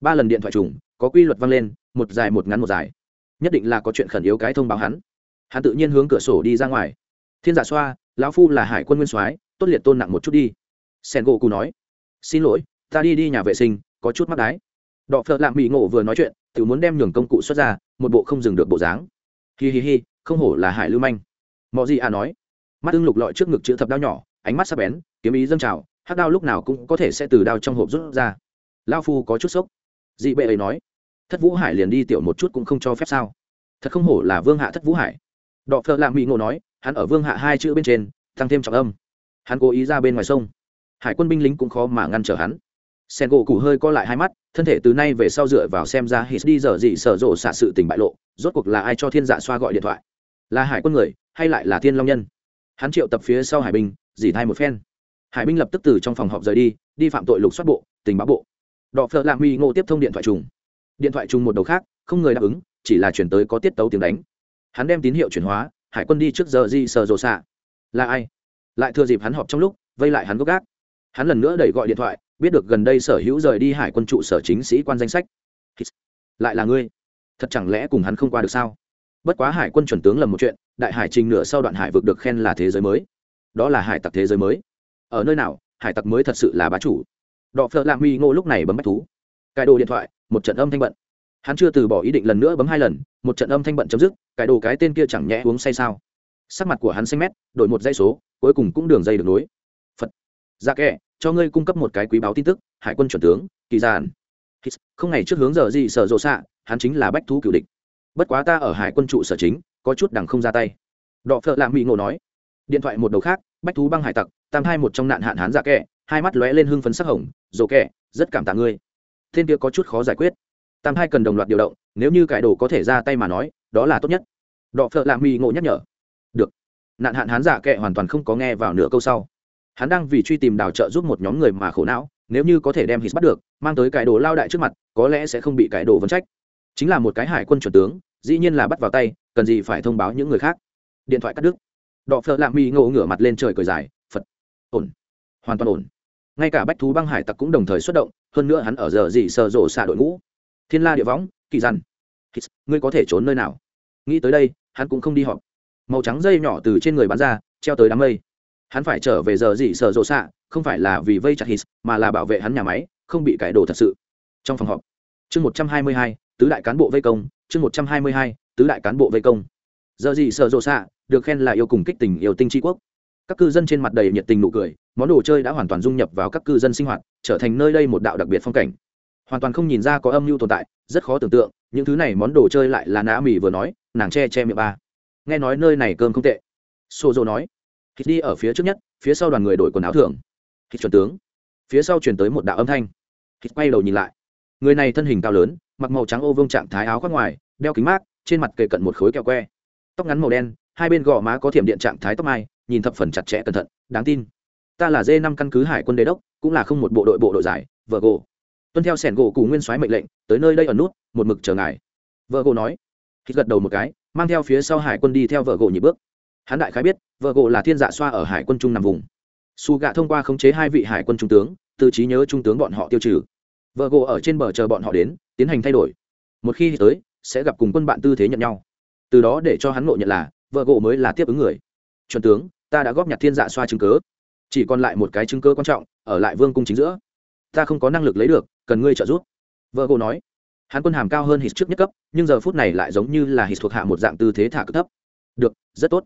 Ba lần điện thoại trùng, có quy luật vang lên, một dài một ngắn một dài nhất định là có chuyện khẩn yếu cái thông báo hắn. Hắn tự nhiên hướng cửa sổ đi ra ngoài. Thiên giả xoa, lão phu là hải quân nguyên soái, tốt liệt tôn nặng một chút đi. Sen gỗ cù nói, xin lỗi, ta đi đi nhà vệ sinh, có chút mắc đái. Đọ phợ lạng mỹ ngộ vừa nói chuyện tự muốn đem nhường công cụ xuất ra, một bộ không dừng được bộ dáng. Hi hi hi, không hổ là hải lưu manh. Mọi gì à nói, mắt ưng lục lọi trước ngực chữ thập đao nhỏ, ánh mắt sắp bén, kiếm ý dâng trào hát đao lúc nào cũng có thể sẽ từ đao trong hộp rút ra. Lao phu có chút sốc. Dị bệ ấy nói thất vũ hải liền đi tiểu một chút cũng không cho phép sao? Thật không hổ là vương hạ thất vũ hải. Đọ phợ lạ mỹ ngộ nói, hắn ở vương hạ hai chữ bên trên, tăng thêm trọng âm. Hắn cố ý ra bên ngoài sông. Hải quân binh lính cũng khó mà ngăn trở hắn. Sen gỗ cụ hơi co lại hai mắt, thân thể từ nay về sau dựa vào xem ra hít đi giờ gì sở rộ xả sự tình bại lộ, rốt cuộc là ai cho thiên dạ xoa gọi điện thoại? Là hải quân người, hay lại là thiên long nhân? Hắn triệu tập phía sau hải binh, dỉ thay một phen. Hải binh lập tức từ trong phòng họp rời đi đi phạm tội lục soát bộ, tình báo bộ. Đọ phợ lạ huy ngộ tiếp thông điện thoại trùng điện thoại chung một đầu khác, không người đáp ứng, chỉ là chuyển tới có tiết tấu tiếng đánh. Hắn đem tín hiệu chuyển hóa, hải quân đi trước giờ di sờ rồ xạ. Là ai? Lại thừa dịp hắn họp trong lúc, vây lại hắn gốc gác. Hắn lần nữa đẩy gọi điện thoại, biết được gần đây sở hữu rời đi hải quân trụ sở chính sĩ quan danh sách. Lại là ngươi. Thật chẳng lẽ cùng hắn không qua được sao? Bất quá hải quân chuẩn tướng lầm một chuyện, đại hải trình nửa sau đoạn hải vực được khen là thế giới mới. Đó là hải tặc thế giới mới. Ở nơi nào, hải tặc mới thật sự là bá chủ. Đọ phợ lạng huy ngô lúc này bấm bách thú cài đồ điện thoại, một trận âm thanh bận. Hắn chưa từ bỏ ý định lần nữa bấm hai lần, một trận âm thanh bận chấm dứt cài đồ cái tên kia chẳng nhẽ uống say sao? Sắc mặt của hắn xanh mét, đổi một dây số, cuối cùng cũng đường dây được nối. Phật. Dạ ra kẻ cho ngươi cung cấp một cái quý báo tin tức, hải quân chuẩn tướng, kỳ giản. Không ngày trước hướng giờ gì sở rộ xạ, hắn chính là bách thú cựu địch. Bất quá ta ở hải quân trụ sở chính, có chút đằng không ra tay. Đọ phợ lạng mỹ ngộ nói. Điện thoại một đầu khác, bách thú băng hải tặc, tam hai một trong nạn hạn hán dạ giả kẻ hai mắt lóe lên hưng phấn sắc hồng, rồ kẻ rất cảm tạ ngươi tên kia có chút khó giải quyết. Tam hai cần đồng loạt điều động, nếu như cải đồ có thể ra tay mà nói, đó là tốt nhất. Đọ phợ lạ mỹ ngộ nhắc nhở. Được. Nạn hạn hán giả kệ hoàn toàn không có nghe vào nửa câu sau. Hắn đang vì truy tìm đào trợ giúp một nhóm người mà khổ não, nếu như có thể đem hít bắt được, mang tới cải đồ lao đại trước mặt, có lẽ sẽ không bị cải đồ vấn trách. Chính là một cái hải quân chuẩn tướng, dĩ nhiên là bắt vào tay, cần gì phải thông báo những người khác. Điện thoại cắt đứt. Đọ phợ lạ mi ngộ ngửa mặt lên trời cười dài, phật. Ổn. Hoàn toàn ổn. Ngay cả bách thú băng hải tặc cũng đồng thời xuất động hơn nữa hắn ở giờ gì sờ rổ xạ đội ngũ. Thiên la địa võng, kỳ răn ngươi có thể trốn nơi nào? Nghĩ tới đây, hắn cũng không đi họp. Màu trắng dây nhỏ từ trên người bắn ra, treo tới đám mây. Hắn phải trở về giờ gì sờ rổ xạ, không phải là vì vây chặt hít, mà là bảo vệ hắn nhà máy, không bị cải đồ thật sự. Trong phòng họp, chương một trăm hai mươi hai, tứ đại cán bộ vây công, chương một trăm hai mươi hai, tứ đại cán bộ vây công. Giờ gì sợ rộ xạ, được khen là yêu cùng kích tình yêu tinh tri quốc. Các cư dân trên mặt đầy nhiệt tình nụ cười món đồ chơi đã hoàn toàn dung nhập vào các cư dân sinh hoạt, trở thành nơi đây một đạo đặc biệt phong cảnh. Hoàn toàn không nhìn ra có âm mưu tồn tại, rất khó tưởng tượng, những thứ này món đồ chơi lại là nã mì vừa nói, nàng che che miệng ba. Nghe nói nơi này cơm không tệ. Xô dô nói hít đi ở phía trước nhất, phía sau đoàn người đổi quần áo thường hít chuẩn tướng, phía sau chuyển tới một đạo âm thanh. Hít quay đầu nhìn lại, người này thân hình cao lớn, mặc màu trắng ô vương trạng thái áo khoác ngoài, đeo kính mát, trên mặt kề cận một khối kẹo que. Tóc ngắn màu đen, hai bên gò má có thiểm điện trạng thái tóc mai, nhìn thập phần chặt chẽ cẩn thận, đáng tin ta là d năm căn cứ hải quân đế đốc, cũng là không một bộ đội bộ đội giải vợ gỗ tuân theo sẻn gỗ cùng nguyên soái mệnh lệnh, tới nơi đây ở nút, một mực chờ ngài. Vợ gỗ nói. Khi gật đầu một cái, mang theo phía sau hải quân đi theo vợ gỗ nhị bước. Hắn đại khái biết vợ gỗ là thiên dạ xoa ở hải quân trung nằm vùng. Su gạ thông qua khống chế hai vị hải quân trung tướng, từ trí nhớ trung tướng bọn họ tiêu trừ. Vợ gỗ ở trên bờ chờ bọn họ đến, tiến hành thay đổi. Một khi tới, sẽ gặp cùng quân bạn tư thế nhận nhau. Từ đó để cho hắn ngộ nhận là vợ gỗ mới là tiếp ứng người. Chuẩn tướng, ta đã góp nhặt thiên dạ xoa chứng cớ chỉ còn lại một cái chứng cơ quan trọng, ở lại vương cung chính giữa. Ta không có năng lực lấy được, cần ngươi trợ giúp. Vợ gỗ nói. Hắn quân hàm cao hơn hít trước nhất cấp, nhưng giờ phút này lại giống như là hít thuộc hạ một dạng tư thế thả cấp thấp. Được, rất tốt.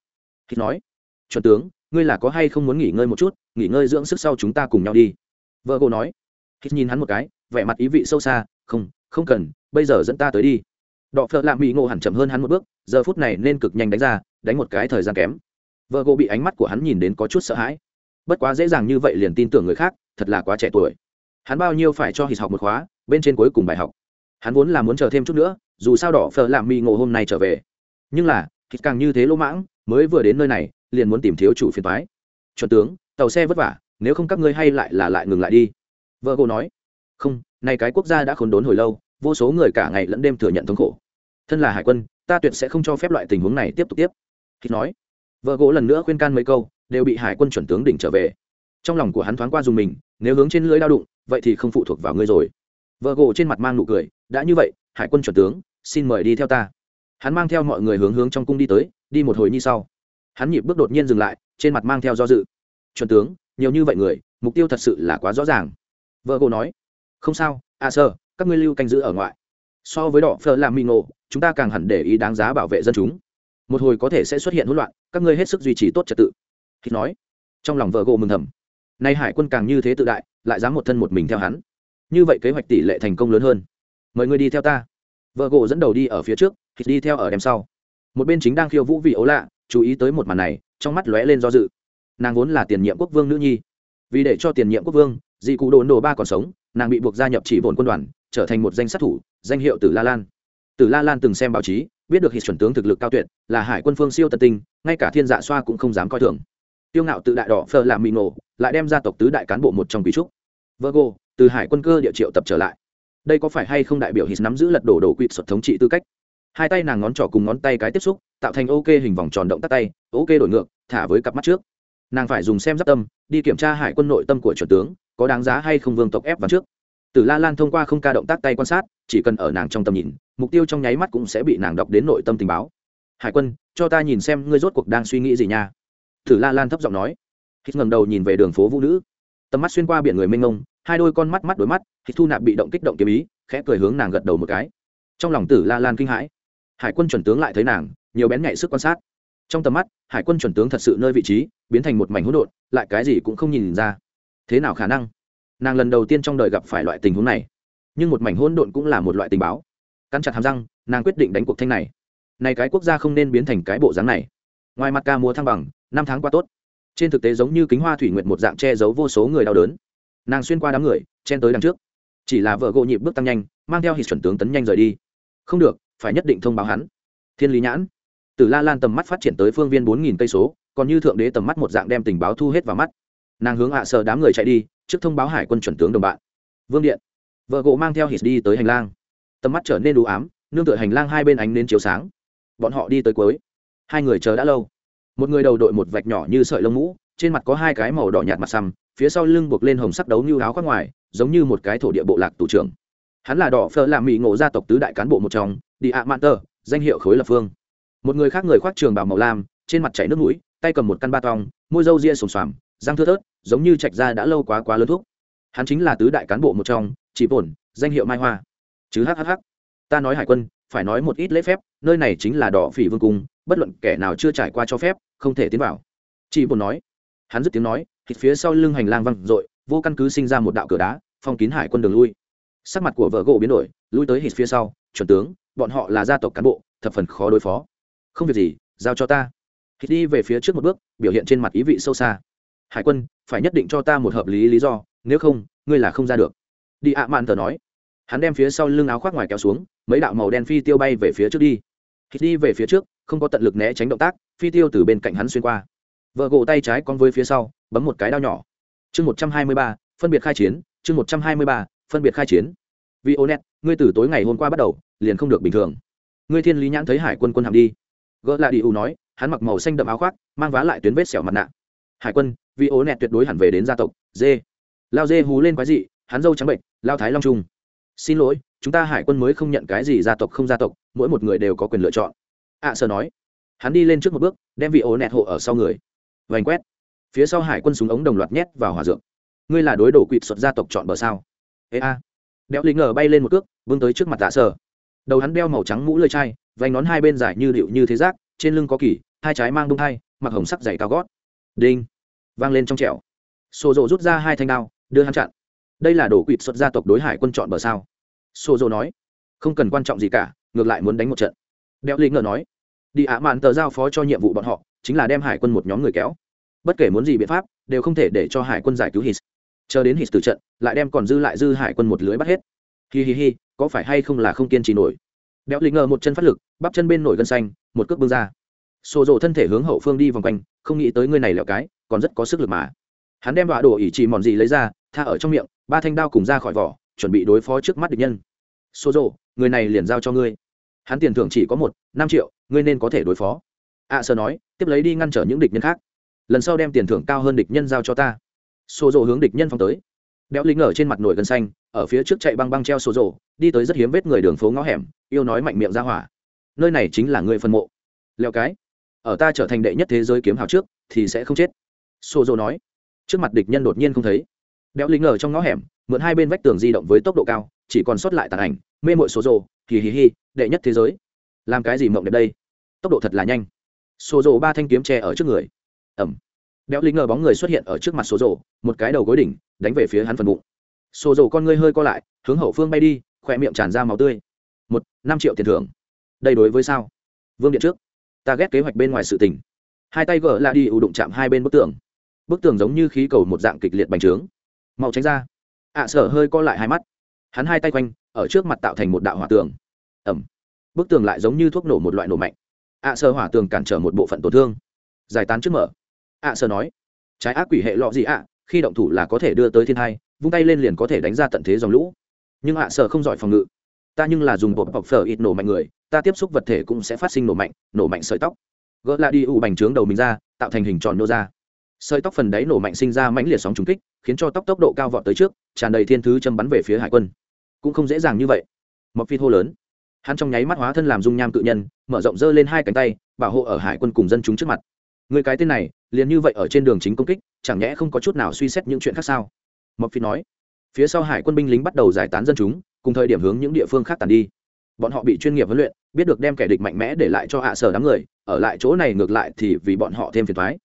Hít nói. Chuẩn tướng, ngươi là có hay không muốn nghỉ ngơi một chút, nghỉ ngơi dưỡng sức sau chúng ta cùng nhau đi. Vợ gỗ nói. Hít nhìn hắn một cái, vẻ mặt ý vị sâu xa, không không cần, bây giờ dẫn ta tới đi. Đọ phợ lạ mỹ ngộ hẳn chậm hơn hắn một bước, giờ phút này nên cực nhanh đánh ra, đánh một cái thời gian kém. Vợ gỗ bị ánh mắt của hắn nhìn đến có chút sợ hãi bất quá dễ dàng như vậy liền tin tưởng người khác, thật là quá trẻ tuổi. Hắn bao nhiêu phải cho hít học một khóa, bên trên cuối cùng bài học. Hắn vốn là muốn chờ thêm chút nữa, dù sao đỏ phở làm mỹ ngộ hôm nay trở về. Nhưng là hít càng như thế lỗ mãng, mới vừa đến nơi này, liền muốn tìm thiếu chủ phiền thoái chuẩn tướng, tàu xe vất vả, nếu không các ngươi hay lại là lại ngừng lại đi. Vợ gỗ nói. Không này cái quốc gia đã khốn đốn hồi lâu, vô số người cả ngày lẫn đêm thừa nhận thống khổ. Thân là hải quân, ta tuyệt sẽ không cho phép loại tình huống này tiếp tục tiếp. Hít nói. Vợ gỗ lần nữa khuyên can mấy câu đều bị hải quân chuẩn tướng đỉnh trở về. Trong lòng của hắn thoáng qua dùng mình, nếu hướng trên lưới lao đụng, vậy thì không phụ thuộc vào ngươi rồi. Vợ gỗ trên mặt mang nụ cười, đã như vậy, hải quân chuẩn tướng, xin mời đi theo ta. Hắn mang theo mọi người hướng hướng trong cung đi tới, đi một hồi như sau. Hắn nhịp bước đột nhiên dừng lại, trên mặt mang theo do dự. Chuẩn tướng, nhiều như vậy người, mục tiêu thật sự là quá rõ ràng. Vợ gỗ nói, không sao à sơ, các ngươi lưu canh giữ ở ngoại. So với đỏ phờ làm mì ngộ, chúng ta càng hẳn để ý đáng giá bảo vệ dân chúng. Một hồi có thể sẽ xuất hiện hỗn loạn, các ngươi hết sức duy trì tốt trật tự hít nói, trong lòng vợ gỗ mừng thầm. Nay hải quân càng như thế tự đại, lại dám một thân một mình theo hắn. Như vậy kế hoạch tỷ lệ thành công lớn hơn. Mời ngươi đi theo ta. Vợ gỗ dẫn đầu đi ở phía trước, hít đi theo ở đêm sau. Một bên chính đang khiêu vũ vị ấu lạ, chú ý tới một màn này, trong mắt lóe lên do dự. Nàng vốn là tiền nhiệm quốc vương nữ nhi. Vì để cho tiền nhiệm quốc vương, dị cụ đồn đồ ba còn sống, nàng bị buộc gia nhập chỉ vồn quân đoàn, trở thành một danh sát thủ, danh hiệu tử la lan. Tử la lan từng xem báo chí, biết được hít chuẩn tướng thực lực cao tuyệt, là hải quân phương siêu tật tinh ngay cả thiên dạ xoa cũng không dám coi thường tiêu ngạo tự đại đỏ phờ làm mì nổ lại đem gia tộc tứ đại cán bộ một trong bí trúc. Virgo từ hải quân cơ địa triệu tập trở lại. Đây có phải hay không đại biểu hít nắm giữ lật đổ đổ quỵt xuất thống trị tư cách? Hai tay nàng ngón trỏ cùng ngón tay cái tiếp xúc tạo thành ok hình vòng tròn động tắt tay ok đổi ngược thả với cặp mắt trước. Nàng phải dùng xem giáp tâm đi kiểm tra hải quân nội tâm của chuẩn tướng có đáng giá hay không vương tộc ép vào trước. Từ La Lan thông qua không ca động tác tay quan sát, chỉ cần ở nàng trong tầm nhìn, mục tiêu trong nháy mắt cũng sẽ bị nàng đọc đến nội tâm tình báo. Hải quân, cho ta nhìn xem ngươi rốt cuộc đang suy nghĩ gì nha. Tử La Lan thấp giọng nói. Hít ngẩng đầu nhìn về đường phố vũ nữ, tầm mắt xuyên qua biển người mênh mông, hai đôi con mắt mắt đối mắt, Hít thu nạp bị động kích động kiếm ý, khẽ cười hướng nàng gật đầu một cái. Trong lòng Tử La Lan kinh hãi. Hải quân chuẩn tướng lại thấy nàng, nhiều bén nhạy sức quan sát. Trong tầm mắt, Hải quân chuẩn tướng thật sự nơi vị trí, biến thành một mảnh hỗn độn, lại cái gì cũng không nhìn ra. Thế nào khả năng? nàng lần đầu tiên trong đời gặp phải loại tình huống này nhưng một mảnh hỗn độn cũng là một loại tình báo cắn chặt hàm răng nàng quyết định đánh cuộc thanh này này cái quốc gia không nên biến thành cái bộ dáng này ngoài mặt ca múa thăng bằng năm tháng qua tốt. Trên thực tế giống như kính hoa thủy nguyện một dạng che giấu vô số người đau đớn. Nàng xuyên qua đám người, chen tới đằng trước. Chỉ là vợ gộ nhịp bước tăng nhanh, mang theo hít chuẩn tướng tấn nhanh rời đi. Không được, phải nhất định thông báo hắn. Thiên lý nhãn. Từ la lan tầm mắt phát triển tới phương viên bốn nghìn cây số, còn như thượng đế tầm mắt một dạng đem tình báo thu hết vào mắt. Nàng hướng hạ sợ đám người chạy đi, trước thông báo hải quân chuẩn tướng đồng bạn. Vương điện. Vợ gỗ mang theo hít đi tới hành lang. Tầm mắt trở nên đủ ám, nương tựa hành lang hai bên ánh nến chiếu sáng. Bọn họ đi tới cuối. Hai người chờ đã lâu một người đầu đội một vạch nhỏ như sợi lông mũ trên mặt có hai cái màu đỏ nhạt mặt xăm phía sau lưng buộc lên hồng sắc đấu như áo khoác ngoài giống như một cái thổ địa bộ lạc tù trưởng. Hắn là đỏ phơ làm mỹ ngộ gia tộc tứ đại cán bộ một trong đi ạ mạn tờ, danh hiệu khối lập phương. Một người khác người khoác trường bảo màu lam trên mặt chảy nước mũi tay cầm một căn ba tong môi râu ria sồm xoàm răng thưa thớt giống như trạch ra đã lâu quá quá lớn thuốc. Hắn chính là tứ đại cán bộ một trong chỉ bổn danh hiệu mai hoa. Chứ hhh ta nói hải quân phải nói một ít lễ phép nơi này chính là đỏ phỉ vương cung bất luận kẻ nào chưa trải qua cho phép, không thể tiến vào. Chị bồn nói. Hắn dứt tiếng nói, thịt phía sau lưng hành lang văng r vô căn cứ sinh ra một đạo cửa đá, phong kín hải quân đường lui. Sắc mặt của vợ gỗ biến đổi, lui tới hít phía sau, chuẩn tướng, bọn họ là gia tộc cán bộ, thập phần khó đối phó. Không việc gì, giao cho ta. Hít đi về phía trước một bước, biểu hiện trên mặt ý vị sâu xa. Hải quân, phải nhất định cho ta một hợp lý lý do, nếu không, ngươi là không ra được. Đi ạ, mạn tờ nói. Hắn đem phía sau lưng áo khoác ngoài kéo xuống, mấy đạo màu đen phi tiêu bay về phía trước đi. Hít đi về phía trước không có tận lực né tránh động tác, phi tiêu từ bên cạnh hắn xuyên qua. Vợ gỗ tay trái con với phía sau, bấm một cái đao nhỏ. Chương một trăm hai mươi ba, phân biệt khai chiến, chương một trăm hai mươi ba, phân biệt khai chiến. Vì ô net ngươi từ tối ngày hôm qua bắt đầu, liền không được bình thường. Ngươi thiên lý nhãn thấy hải quân quân hàm đi. Gỡ lại đi u nói, hắn mặc màu xanh đậm áo khoác, mang vá lại tuyến vết xẻo mặt nạ. Hải quân, vì ố nẹt tuyệt đối hẳn về đến gia tộc, dê. Lao dê hú lên quái dị, hắn dâu trắng bệnh, lao thái long trung xin lỗi, chúng ta hải quân mới không nhận cái gì gia tộc không gia tộc, mỗi một người đều có quyền lựa chọn ạ à, sơ nói. Hắn đi lên trước một bước đem vị ố nẹt hộ ở sau người. Vành quét. Phía sau hải quân súng ống đồng loạt nhét vào hỏa dược. Ngươi là đối đổ quỵt xuất gia tộc chọn bờ sao? Ê a. Đeo lính ngờ bay lên một cước vương tới trước mặt ạ sơ. Đầu hắn đeo màu trắng mũ lơi chai vành nón hai bên dài như điệu như thế giác trên lưng có kỳ hai trái mang bông hai mặc hồng sắc dày cao gót. Đinh. Vang lên trong trẻo. Sổ rộ rút ra hai thanh đao đưa hắn chặn. Đây là đổ quỵt xuất gia tộc đối hải quân chọn bờ sao? Sổ rộ nói. Không cần quan trọng gì cả ngược lại muốn đánh một trận đeo Lĩnh ngờ nói, đi ạ, mạn tờ giao phó cho nhiệm vụ bọn họ, chính là đem hải quân một nhóm người kéo. Bất kể muốn gì biện pháp, đều không thể để cho hải quân giải cứu hít chờ đến hít từ trận, lại đem còn dư lại dư hải quân một lưới bắt hết. Hi hi hi, có phải hay không là không kiên trì nổi? Đeo Lĩnh ngờ một chân phát lực, bắp chân bên nổi gân xanh, một cước bưng ra. Xô rộ thân thể hướng hậu phương đi vòng quanh, không nghĩ tới ngươi này lẹo cái, còn rất có sức lực mà. Hắn đem đọa đổ ỉ chỉ mòn gì lấy ra, tha ở trong miệng, ba thanh đao cùng ra khỏi vỏ, chuẩn bị đối phó trước mắt địch nhân. Xô rộ người này liền giao cho ngươi hắn tiền thưởng chỉ có một năm triệu ngươi nên có thể đối phó. Ạ à, sơ nói tiếp lấy đi ngăn trở những địch nhân khác. Lần sau đem tiền thưởng cao hơn địch nhân giao cho ta. Xô rộ hướng địch nhân phong tới. Béo lính ở trên mặt nổi gần xanh ở phía trước chạy băng băng treo xô rộ đi tới rất hiếm vết người đường phố ngõ hẻm yêu nói mạnh miệng ra hỏa. Nơi này chính là người phân mộ. Leo cái ở ta trở thành đệ nhất thế giới kiếm hào trước thì sẽ không chết. Xô rộ nói. Trước mặt địch nhân đột nhiên không thấy. Béo lính ở trong ngõ hẻm mượn hai bên vách tường di động với tốc độ cao chỉ còn sót lại tàn ảnh, mê mội số rồ hì hì hì, đệ nhất thế giới. Làm cái gì mộng đẹp đây? Tốc độ thật là nhanh. Số rồ ba thanh kiếm tre ở trước người. Ẩm. Béo lính ngờ bóng người xuất hiện ở trước mặt số rồ một cái đầu gối đỉnh, đánh về phía hắn phần bụng. Số rồ con ngươi hơi co lại, hướng hậu phương bay đi, khỏe miệng tràn ra máu tươi. Một, năm triệu tiền thưởng. Đây đối với sao? Vương điện trước. Ta ghét kế hoạch bên ngoài sự tình. Hai tay gỡ lại đi, ủ đụng chạm hai bên bức tường. Bức tường giống như khí cầu một dạng kịch liệt bành trướng. Mau tránh ra. Ạ sở hơi co lại hai mắt hắn hai tay quanh, ở trước mặt tạo thành một đạo hỏa tường. Ẩm bức tường lại giống như thuốc nổ một loại nổ mạnh. Ạ sơ hỏa tường cản trở một bộ phận tổn thương. Giải tán trước mở. Ạ sơ nói, trái ác quỷ hệ lọ gì ạ? Khi động thủ là có thể đưa tới thiên hai vung tay lên liền có thể đánh ra tận thế dòng lũ. Nhưng ạ sơ không giỏi phòng ngự. Ta nhưng là dùng bột bọc phở ít nổ mạnh người, ta tiếp xúc vật thể cũng sẽ phát sinh nổ mạnh nổ mạnh sợi tóc. Gỡ lại đi ủ bành trướng đầu mình ra, tạo thành hình tròn nô ra. Sợi tóc phần đáy nổ mạnh sinh ra mãnh liệt sóng trùng kích, khiến cho tóc tốc độ cao vọt tới trước, tràn đầy thiên thứ châm bắn về phía hải quân cũng không dễ dàng như vậy. Mọc phi hô lớn. Hắn trong nháy mắt hóa thân làm dung nham cự nhân, mở rộng dơ lên hai cánh tay, bảo hộ ở hải quân cùng dân chúng trước mặt. Người cái tên này, liền như vậy ở trên đường chính công kích, chẳng nhẽ không có chút nào suy xét những chuyện khác sao? Mọc phi nói. Phía sau hải quân binh lính bắt đầu giải tán dân chúng, cùng thời điểm hướng những địa phương khác tàn đi. Bọn họ bị chuyên nghiệp huấn luyện, biết được đem kẻ địch mạnh mẽ để lại cho hạ sở đám người, ở lại chỗ này ngược lại thì vì bọn họ thêm phiền thoái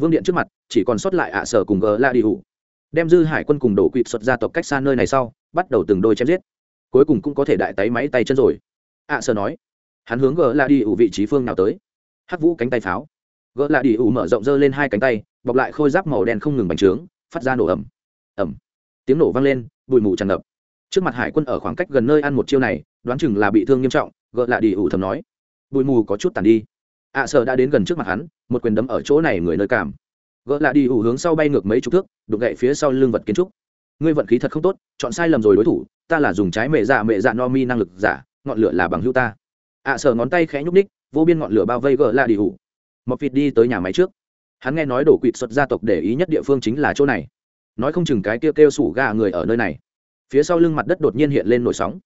vương điện trước mặt, chỉ còn sót lại hạ sở cùng gờ la đi hủ đem dư hải quân cùng đổ quỵt xuất gia tộc cách xa nơi này sau, bắt đầu từng đôi chém giết. Cuối cùng cũng có thể đại tay máy tay chân rồi. Ạ sở nói, hắn hướng gỡ là đi ủ vị trí phương nào tới. Hắc vũ cánh tay pháo. Gỡ là đi ủ mở rộng dơ lên hai cánh tay, bọc lại khôi giáp màu đen không ngừng bành trướng, phát ra nổ ẩm ẩm tiếng nổ vang lên, bụi mù tràn ngập. Trước mặt hải quân ở khoảng cách gần nơi ăn một chiêu này, đoán chừng là bị thương nghiêm trọng gỡ lại đi ủ thầm nói. Bụi mù có chút tàn đi. Ạ sở đã đến gần trước mặt hắn, một quyền đấm ở chỗ này người nơi cảm gỡ lại đi ủ hướng sau bay ngược mấy chục thước đục gậy phía sau lưng vật kiến trúc. Ngươi vận khí thật không tốt chọn sai lầm rồi đối thủ ta là dùng trái mẹ dạ mẹ dạ no mi năng lực giả ngọn lửa là bằng hữu ta. Ạ sở ngón tay khẽ nhúc ních vô biên ngọn lửa bao vây gỡ lại đi ủ. Mọc vịt đi tới nhà máy trước. Hắn nghe nói đổ quỵt xuất gia tộc để ý nhất địa phương chính là chỗ này. Nói không chừng cái kia kêu, kêu sủ gà người ở nơi này. Phía sau lưng mặt đất đột nhiên hiện lên nổi sóng.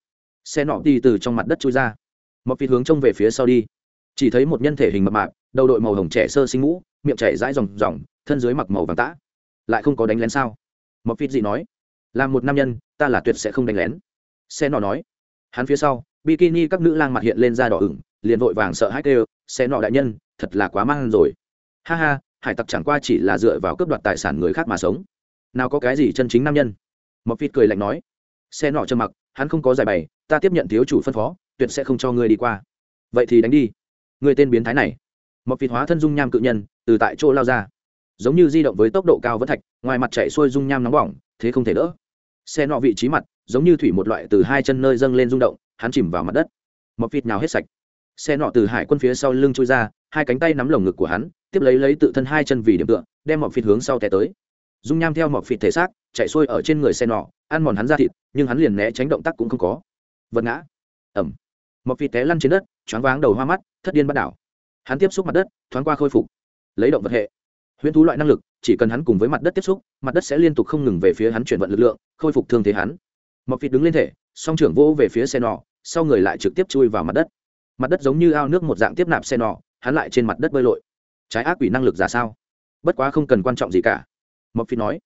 Xe nọ đi từ trong mặt đất chui ra. Mọc vịt hướng trông về phía sau đi. Chỉ thấy một nhân thể hình mập mạp đầu đội màu hồng trẻ sơ sinh mũ miệng chảy dãi ròng ròng thân dưới mặc màu vàng tã. Lại không có đánh lén sao? Mọc phít dị nói. Là một nam nhân, ta là tuyệt sẽ không đánh lén. Xe nọ nói. Hắn phía sau, bikini các nữ lang mặt hiện lên da đỏ ửng, liền vội vàng sợ hãi kêu, xe nọ đại nhân, thật là quá mang rồi. Ha ha, hải tặc chẳng qua chỉ là dựa vào cướp đoạt tài sản người khác mà sống. Nào có cái gì chân chính nam nhân? Mọc phít cười lạnh nói. Xe nọ trơ mặc, hắn không có giải bày, ta tiếp nhận thiếu chủ phân phó, tuyệt sẽ không cho ngươi đi qua. Vậy thì đánh đi. Người tên biến thái này. Mọc phít hóa thân dung nham cự nhân, từ tại chỗ lao ra giống như di động với tốc độ cao vẫn thạch, ngoài mặt chạy xuôi dung nham nóng bỏng, thế không thể đỡ. Xe nọ vị trí mặt, giống như thủy một loại từ hai chân nơi dâng lên rung động, hắn chìm vào mặt đất. Mọc vịt nào hết sạch. Xe nọ từ hải quân phía sau lưng trôi ra, hai cánh tay nắm lồng ngực của hắn, tiếp lấy lấy tự thân hai chân vì điểm tựa, đem mọc vịt hướng sau té tới. Dung nham theo mọc vịt thể xác, chạy xuôi ở trên người xe nọ, ăn mòn hắn ra thịt, nhưng hắn liền né tránh động tác cũng không có. Vật ngã. Ẩm mọc vịt té lăn trên đất, choáng váng đầu hoa mắt, thất điên bắt đảo. Hắn tiếp xúc mặt đất, thoáng qua khôi phục. Lấy động vật hệ huyễn thú loại năng lực, chỉ cần hắn cùng với mặt đất tiếp xúc, mặt đất sẽ liên tục không ngừng về phía hắn chuyển vận lực lượng, khôi phục thương thế hắn. Mọc vịt đứng lên thể, song trưởng vỗ về phía xe nọ sau người lại trực tiếp chui vào mặt đất. Mặt đất giống như ao nước một dạng tiếp nạp xe nọ hắn lại trên mặt đất bơi lội. Trái ác quỷ năng lực ra sao? Bất quá không cần quan trọng gì cả. Mọc phi nói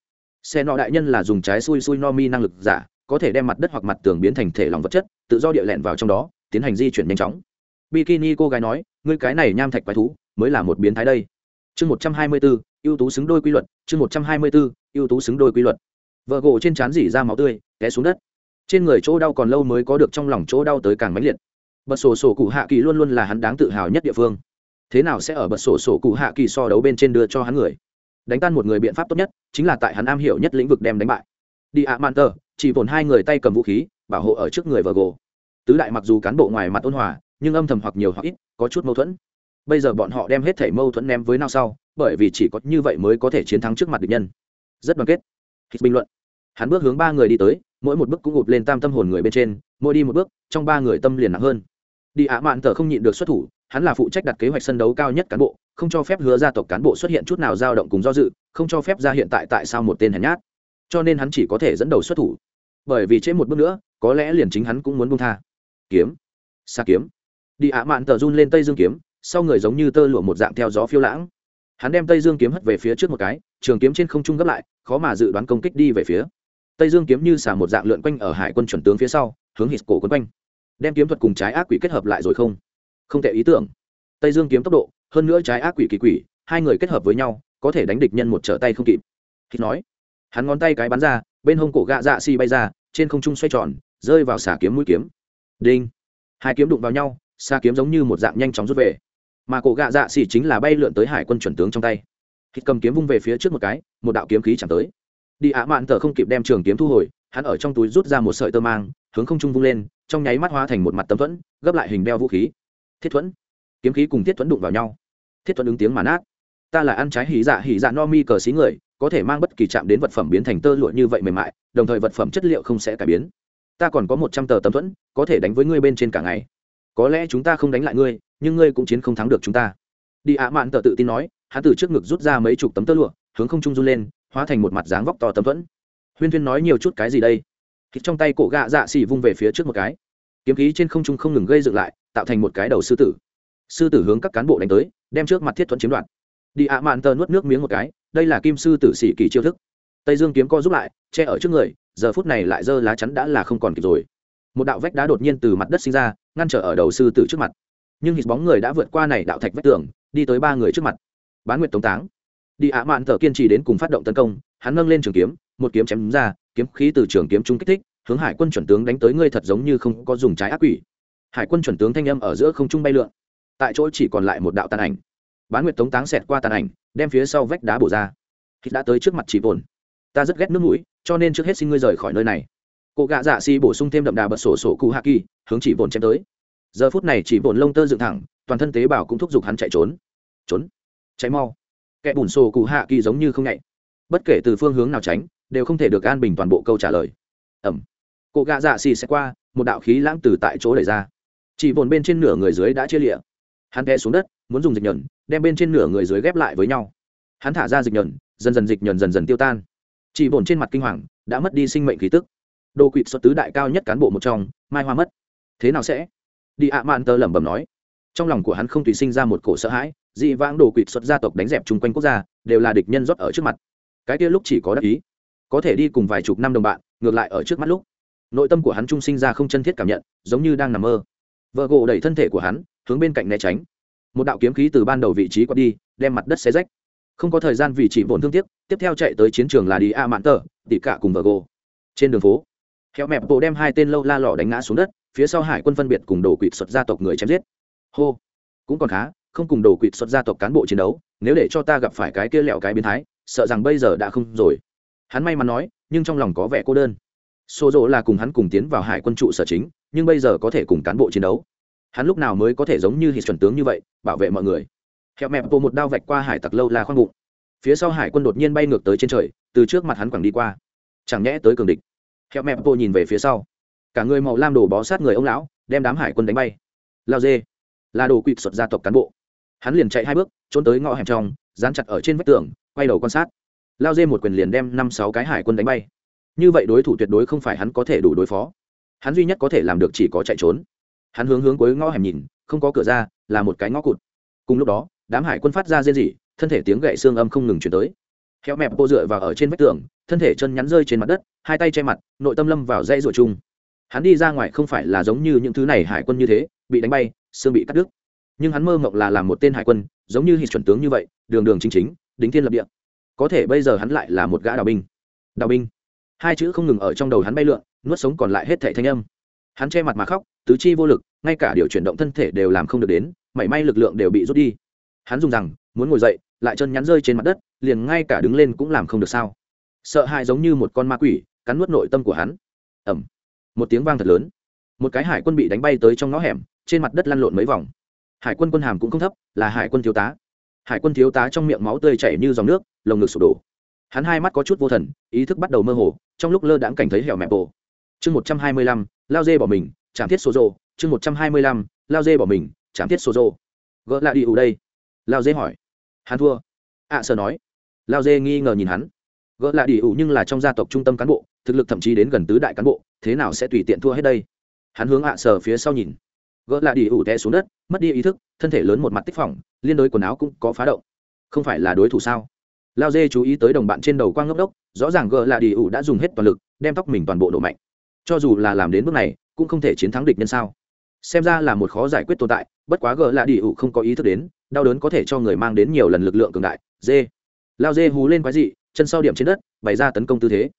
xe nọ đại nhân là dùng trái xui xui no mi năng lực giả, có thể đem mặt đất hoặc mặt tường biến thành thể lòng vật chất, tự do địa lẹn vào trong đó, tiến hành di chuyển nhanh chóng. Bikini cô gái nói, ngươi cái này nham thạch quái thú, mới là một biến thái đây. Chương một trăm hai mươi bốn ưu tú xứng đôi quy luật, chương một trăm hai mươi bốn, ưu tú xứng đôi quy luật. Vợ gỗ trên trán dỉ ra máu tươi, té xuống đất. Trên người chỗ đau còn lâu mới có được trong lòng chỗ đau tới càng mãnh liệt. Bật sổ sổ cụ hạ kỳ luôn luôn là hắn đáng tự hào nhất địa phương. Thế nào sẽ ở bật sổ sổ cụ hạ kỳ so đấu bên trên đưa cho hắn người? Đánh tan một người biện pháp tốt nhất, chính là tại hắn am hiểu nhất lĩnh vực đem đánh bại. Đi ạ, mạn tờ, chỉ vồn hai người tay cầm vũ khí, bảo hộ ở trước người vợ gỗ. Tứ đại mặc dù cán bộ ngoài mặt ôn hòa, nhưng âm thầm hoặc nhiều hoặc ít, có chút mâu thuẫn bây giờ bọn họ đem hết thảy mâu thuẫn ném với nào sau, bởi vì chỉ có như vậy mới có thể chiến thắng trước mặt địch nhân. Rất đoàn kết. Hít bình luận. Hắn bước hướng ba người đi tới, mỗi một bước cũng ụp lên tam tâm hồn người bên trên, mỗi đi một bước, trong ba người tâm liền nặng hơn. Đi ạ mạn tờ không nhịn được xuất thủ, hắn là phụ trách đặt kế hoạch sân đấu cao nhất cán bộ, không cho phép hứa gia tộc cán bộ xuất hiện chút nào dao động cùng do dự, không cho phép ra hiện tại tại sao một tên hèn nhát. Cho nên hắn chỉ có thể dẫn đầu xuất thủ. Bởi vì trên một bước nữa, có lẽ liền chính hắn cũng muốn buông tha. Kiếm. Xa kiếm. Đi ạ mạn tờ run lên tây dương kiếm sau người giống như tơ lụa một dạng theo gió phiêu lãng. Hắn đem tây dương kiếm hất về phía trước một cái, trường kiếm trên không trung gấp lại, khó mà dự đoán công kích đi về phía. Tây dương kiếm như xả một dạng lượn quanh ở hải quân chuẩn tướng phía sau, hướng hít cổ quấn quanh. Đem kiếm thuật cùng trái ác quỷ kết hợp lại rồi không? Không tệ ý tưởng. Tây dương kiếm tốc độ, hơn nữa trái ác quỷ kỳ quỷ, hai người kết hợp với nhau, có thể đánh địch nhân một trở tay không kịp. Hít nói. Hắn ngón tay cái bắn ra, bên hông cổ gạ dạ xi bay ra, trên không trung xoay tròn, rơi vào xả kiếm mũi kiếm. Đinh. Hai kiếm đụng vào nhau xa kiếm giống như một dạng nhanh chóng rút về mà cổ gạ dạ xỉ chính là bay lượn tới hải quân chuẩn tướng trong tay. Khi cầm kiếm vung về phía trước một cái, một đạo kiếm khí chẳng tới. Đi ạ mạn thở không kịp đem trường kiếm thu hồi, hắn ở trong túi rút ra một sợi tơ mang, hướng không trung vung lên, trong nháy mắt hóa thành một mặt tấm thuẫn, gấp lại hình đeo vũ khí. Thiết thuẫn. Kiếm khí cùng thiết thuẫn đụng vào nhau. Thiết thuẫn ứng tiếng mà nát. Ta là ăn trái hỉ dạ hỉ dạ no mi cờ xí người, có thể mang bất kỳ chạm đến vật phẩm biến thành tơ lụa như vậy mềm mại, đồng thời vật phẩm chất liệu không sẽ cải biến. Ta còn có một trăm tờ tấm thuẫn, có thể đánh với ngươi bên trên cả ngày có lẽ chúng ta không đánh lại ngươi, nhưng ngươi cũng chiến không thắng được chúng ta. Đi ạ, mạn tờ tự tin nói, hắn từ trước ngực rút ra mấy chục tấm tơ lụa, hướng không trung run lên, hóa thành một mặt dáng vóc to tấm thuẫn. Huyên huyên nói nhiều chút cái gì đây? Thì trong tay cổ gạ dạ xì vung về phía trước một cái. Kiếm khí trên không trung không ngừng gây dựng lại, tạo thành một cái đầu sư tử. Sư tử hướng các cán bộ đánh tới, đem trước mặt thiết thuẫn chiếm đoạt. Đi ạ, mạn tờ nuốt nước miếng một cái, đây là kim sư tử sĩ kỳ chiêu thức. Tây dương kiếm co giúp lại, che ở trước người, giờ phút này lại giơ lá chắn đã là không còn kịp rồi. Một đạo vách đá đột nhiên từ mặt đất sinh ra ngăn trở ở đầu sư tử trước mặt. Nhưng hít bóng người đã vượt qua này đạo thạch vách tường, đi tới ba người trước mặt. Bán nguyệt tống táng. Đi ạ mạn thở kiên trì đến cùng phát động tấn công, hắn nâng lên trường kiếm, một kiếm chém ra, kiếm khí từ trường kiếm trung kích thích, hướng hải quân chuẩn tướng đánh tới ngươi thật giống như không có dùng trái ác quỷ. Hải quân chuẩn tướng thanh âm ở giữa không trung bay lượn. Tại chỗ chỉ còn lại một đạo tàn ảnh. Bán nguyệt tống táng xẹt qua tàn ảnh, đem phía sau vách đá bổ ra. Hít đã tới trước mặt chỉ vồn ta rất ghét nước mũi, cho nên trước hết xin ngươi rời khỏi nơi này cụ gạ dạ xi bổ sung thêm đậm đà bật sổ sổ cụ hạ kỳ, hướng chỉ vồn chém tới. Giờ phút này chỉ vồn lông tơ dựng thẳng, toàn thân tế bào cũng thúc giục hắn chạy trốn. Trốn. Cháy mau. Kẻ bùn sổ cụ hạ kỳ giống như không nhạy. Bất kể từ phương hướng nào tránh, đều không thể được an bình toàn bộ câu trả lời. Ẩm. Cụ gạ dạ xì sẽ qua, một đạo khí lãng từ tại chỗ đẩy ra. Chỉ vồn bên trên nửa người dưới đã chia lịa. Hắn té xuống đất, muốn dùng dịch nhẫn, đem bên trên nửa người dưới ghép lại với nhau. Hắn thả ra dịch nhẫn, dần dần dịch nhẫn dần dần tiêu tan. Chỉ vồn trên mặt kinh hoàng, đã mất đi sinh mệnh khí tức đồ quỵt xuất tứ đại cao nhất cán bộ một trong, mai hoa mất. Thế nào sẽ? Đi ạ mạn tơ lẩm bẩm nói. Trong lòng của hắn không tùy sinh ra một cổ sợ hãi, dị vãng đồ quỵt xuất gia tộc đánh dẹp chung quanh quốc gia, đều là địch nhân rót ở trước mặt. Cái kia lúc chỉ có đắc ý. Có thể đi cùng vài chục năm đồng bạn, ngược lại ở trước mắt lúc. Nội tâm của hắn trung sinh ra không chân thiết cảm nhận, giống như đang nằm mơ. Vợ gỗ đẩy thân thể của hắn, hướng bên cạnh né tránh. Một đạo kiếm khí từ ban đầu vị trí qua đi, đem mặt đất xé rách. Không có thời gian vì chỉ vốn thương tiếc, tiếp theo chạy tới chiến trường là đi a mạn tờ tỉ cả cùng vợ gỗ. Trên đường phố kẹo mẹp bộ đem hai tên lâu la lọ đánh ngã xuống đất, phía sau hải quân phân biệt cùng đồ quỵt xuất gia tộc người chém giết. Hô, cũng còn khá, không cùng đồ quỵt xuất gia tộc cán bộ chiến đấu, nếu để cho ta gặp phải cái kia lẹo cái biến thái, sợ rằng bây giờ đã không rồi. Hắn may mắn nói, nhưng trong lòng có vẻ cô đơn. Xô rộ là cùng hắn cùng tiến vào hải quân trụ sở chính, nhưng bây giờ có thể cùng cán bộ chiến đấu. Hắn lúc nào mới có thể giống như hít chuẩn tướng như vậy, bảo vệ mọi người. Hẹo mẹp bộ một đao vạch qua hải tặc lâu la khoang bụng. Phía sau hải quân đột nhiên bay ngược tới trên trời, từ trước mặt hắn quẳng đi qua. Chẳng nhẽ tới cường địch hẹo mẹp cô nhìn về phía sau. Cả người màu lam đổ bó sát người ông lão, đem đám hải quân đánh bay. Lao dê. Là đồ quỵt xuất gia tộc cán bộ. Hắn liền chạy hai bước, trốn tới ngõ hẻm trong, dán chặt ở trên vách tường, quay đầu quan sát. Lao dê một quyền liền đem năm sáu cái hải quân đánh bay. Như vậy đối thủ tuyệt đối không phải hắn có thể đủ đối phó. Hắn duy nhất có thể làm được chỉ có chạy trốn. Hắn hướng hướng cuối ngõ hẻm nhìn, không có cửa ra, là một cái ngõ cụt. Cùng lúc đó, đám hải quân phát ra rên rỉ, thân thể tiếng gậy xương âm không ngừng chuyển tới heo mẹp cô dựa vào ở trên vách tường, thân thể chân nhắn rơi trên mặt đất, hai tay che mặt, nội tâm lâm vào dây ruột chung. Hắn đi ra ngoài không phải là giống như những thứ này hải quân như thế, bị đánh bay, xương bị cắt đứt. Nhưng hắn mơ mộng là làm một tên hải quân, giống như hít chuẩn tướng như vậy, đường đường chính chính, đính thiên lập địa. Có thể bây giờ hắn lại là một gã đào binh. Đào binh. Hai chữ không ngừng ở trong đầu hắn bay lượn, nuốt sống còn lại hết thảy thanh âm. Hắn che mặt mà khóc, tứ chi vô lực, ngay cả điều chuyển động thân thể đều làm không được đến, mảy may lực lượng đều bị rút đi. Hắn dùng rằng, muốn ngồi dậy lại chân nhắn rơi trên mặt đất, liền ngay cả đứng lên cũng làm không được sao. Sợ hãi giống như một con ma quỷ, cắn nuốt nội tâm của hắn. Ẩm một tiếng vang thật lớn. Một cái hải quân bị đánh bay tới trong ngõ hẻm, trên mặt đất lăn lộn mấy vòng. Hải quân quân hàm cũng không thấp, là hải quân thiếu tá. Hải quân thiếu tá trong miệng máu tươi chảy như dòng nước, lồng ngực sụp đổ. Hắn hai mắt có chút vô thần, ý thức bắt đầu mơ hồ, trong lúc lơ đãng cảnh thấy hẻo mẹp bồ. Chương một trăm hai mươi lăm, lao dê bỏ mình, chạm thiết số rô. Chương một trăm hai mươi lăm, lao dê bỏ mình, chạm thiết số rô. Gỡ lại đi ủ đây. Lao dê hỏi hắn thua. Ạ à, sợ nói. Lao dê nghi ngờ nhìn hắn. Gỡ lại đi ủ nhưng là trong gia tộc trung tâm cán bộ thực lực thậm chí đến gần tứ đại cán bộ thế nào sẽ tùy tiện thua hết đây? Hắn hướng ạ à sờ phía sau nhìn. Gỡ lại đi ủ té xuống đất mất đi ý thức thân thể lớn một mặt tích phỏng liên đối quần áo cũng có phá động. Không phải là đối thủ sao? Lao dê chú ý tới đồng bạn trên đầu quang ngốc đốc rõ ràng gỡ lại đi ủ đã dùng hết toàn lực đem tóc mình toàn bộ độ mạnh. Cho dù là làm đến bước này cũng không thể chiến thắng địch nhân sao? Xem ra là một khó giải quyết tồn tại bất quá gờ lạ đi ủ không có ý thức đến đau đớn có thể cho người mang đến nhiều lần lực lượng cường đại. Dê. Lao dê hú lên quái dị chân sau điểm trên đất bày ra tấn công tư thế.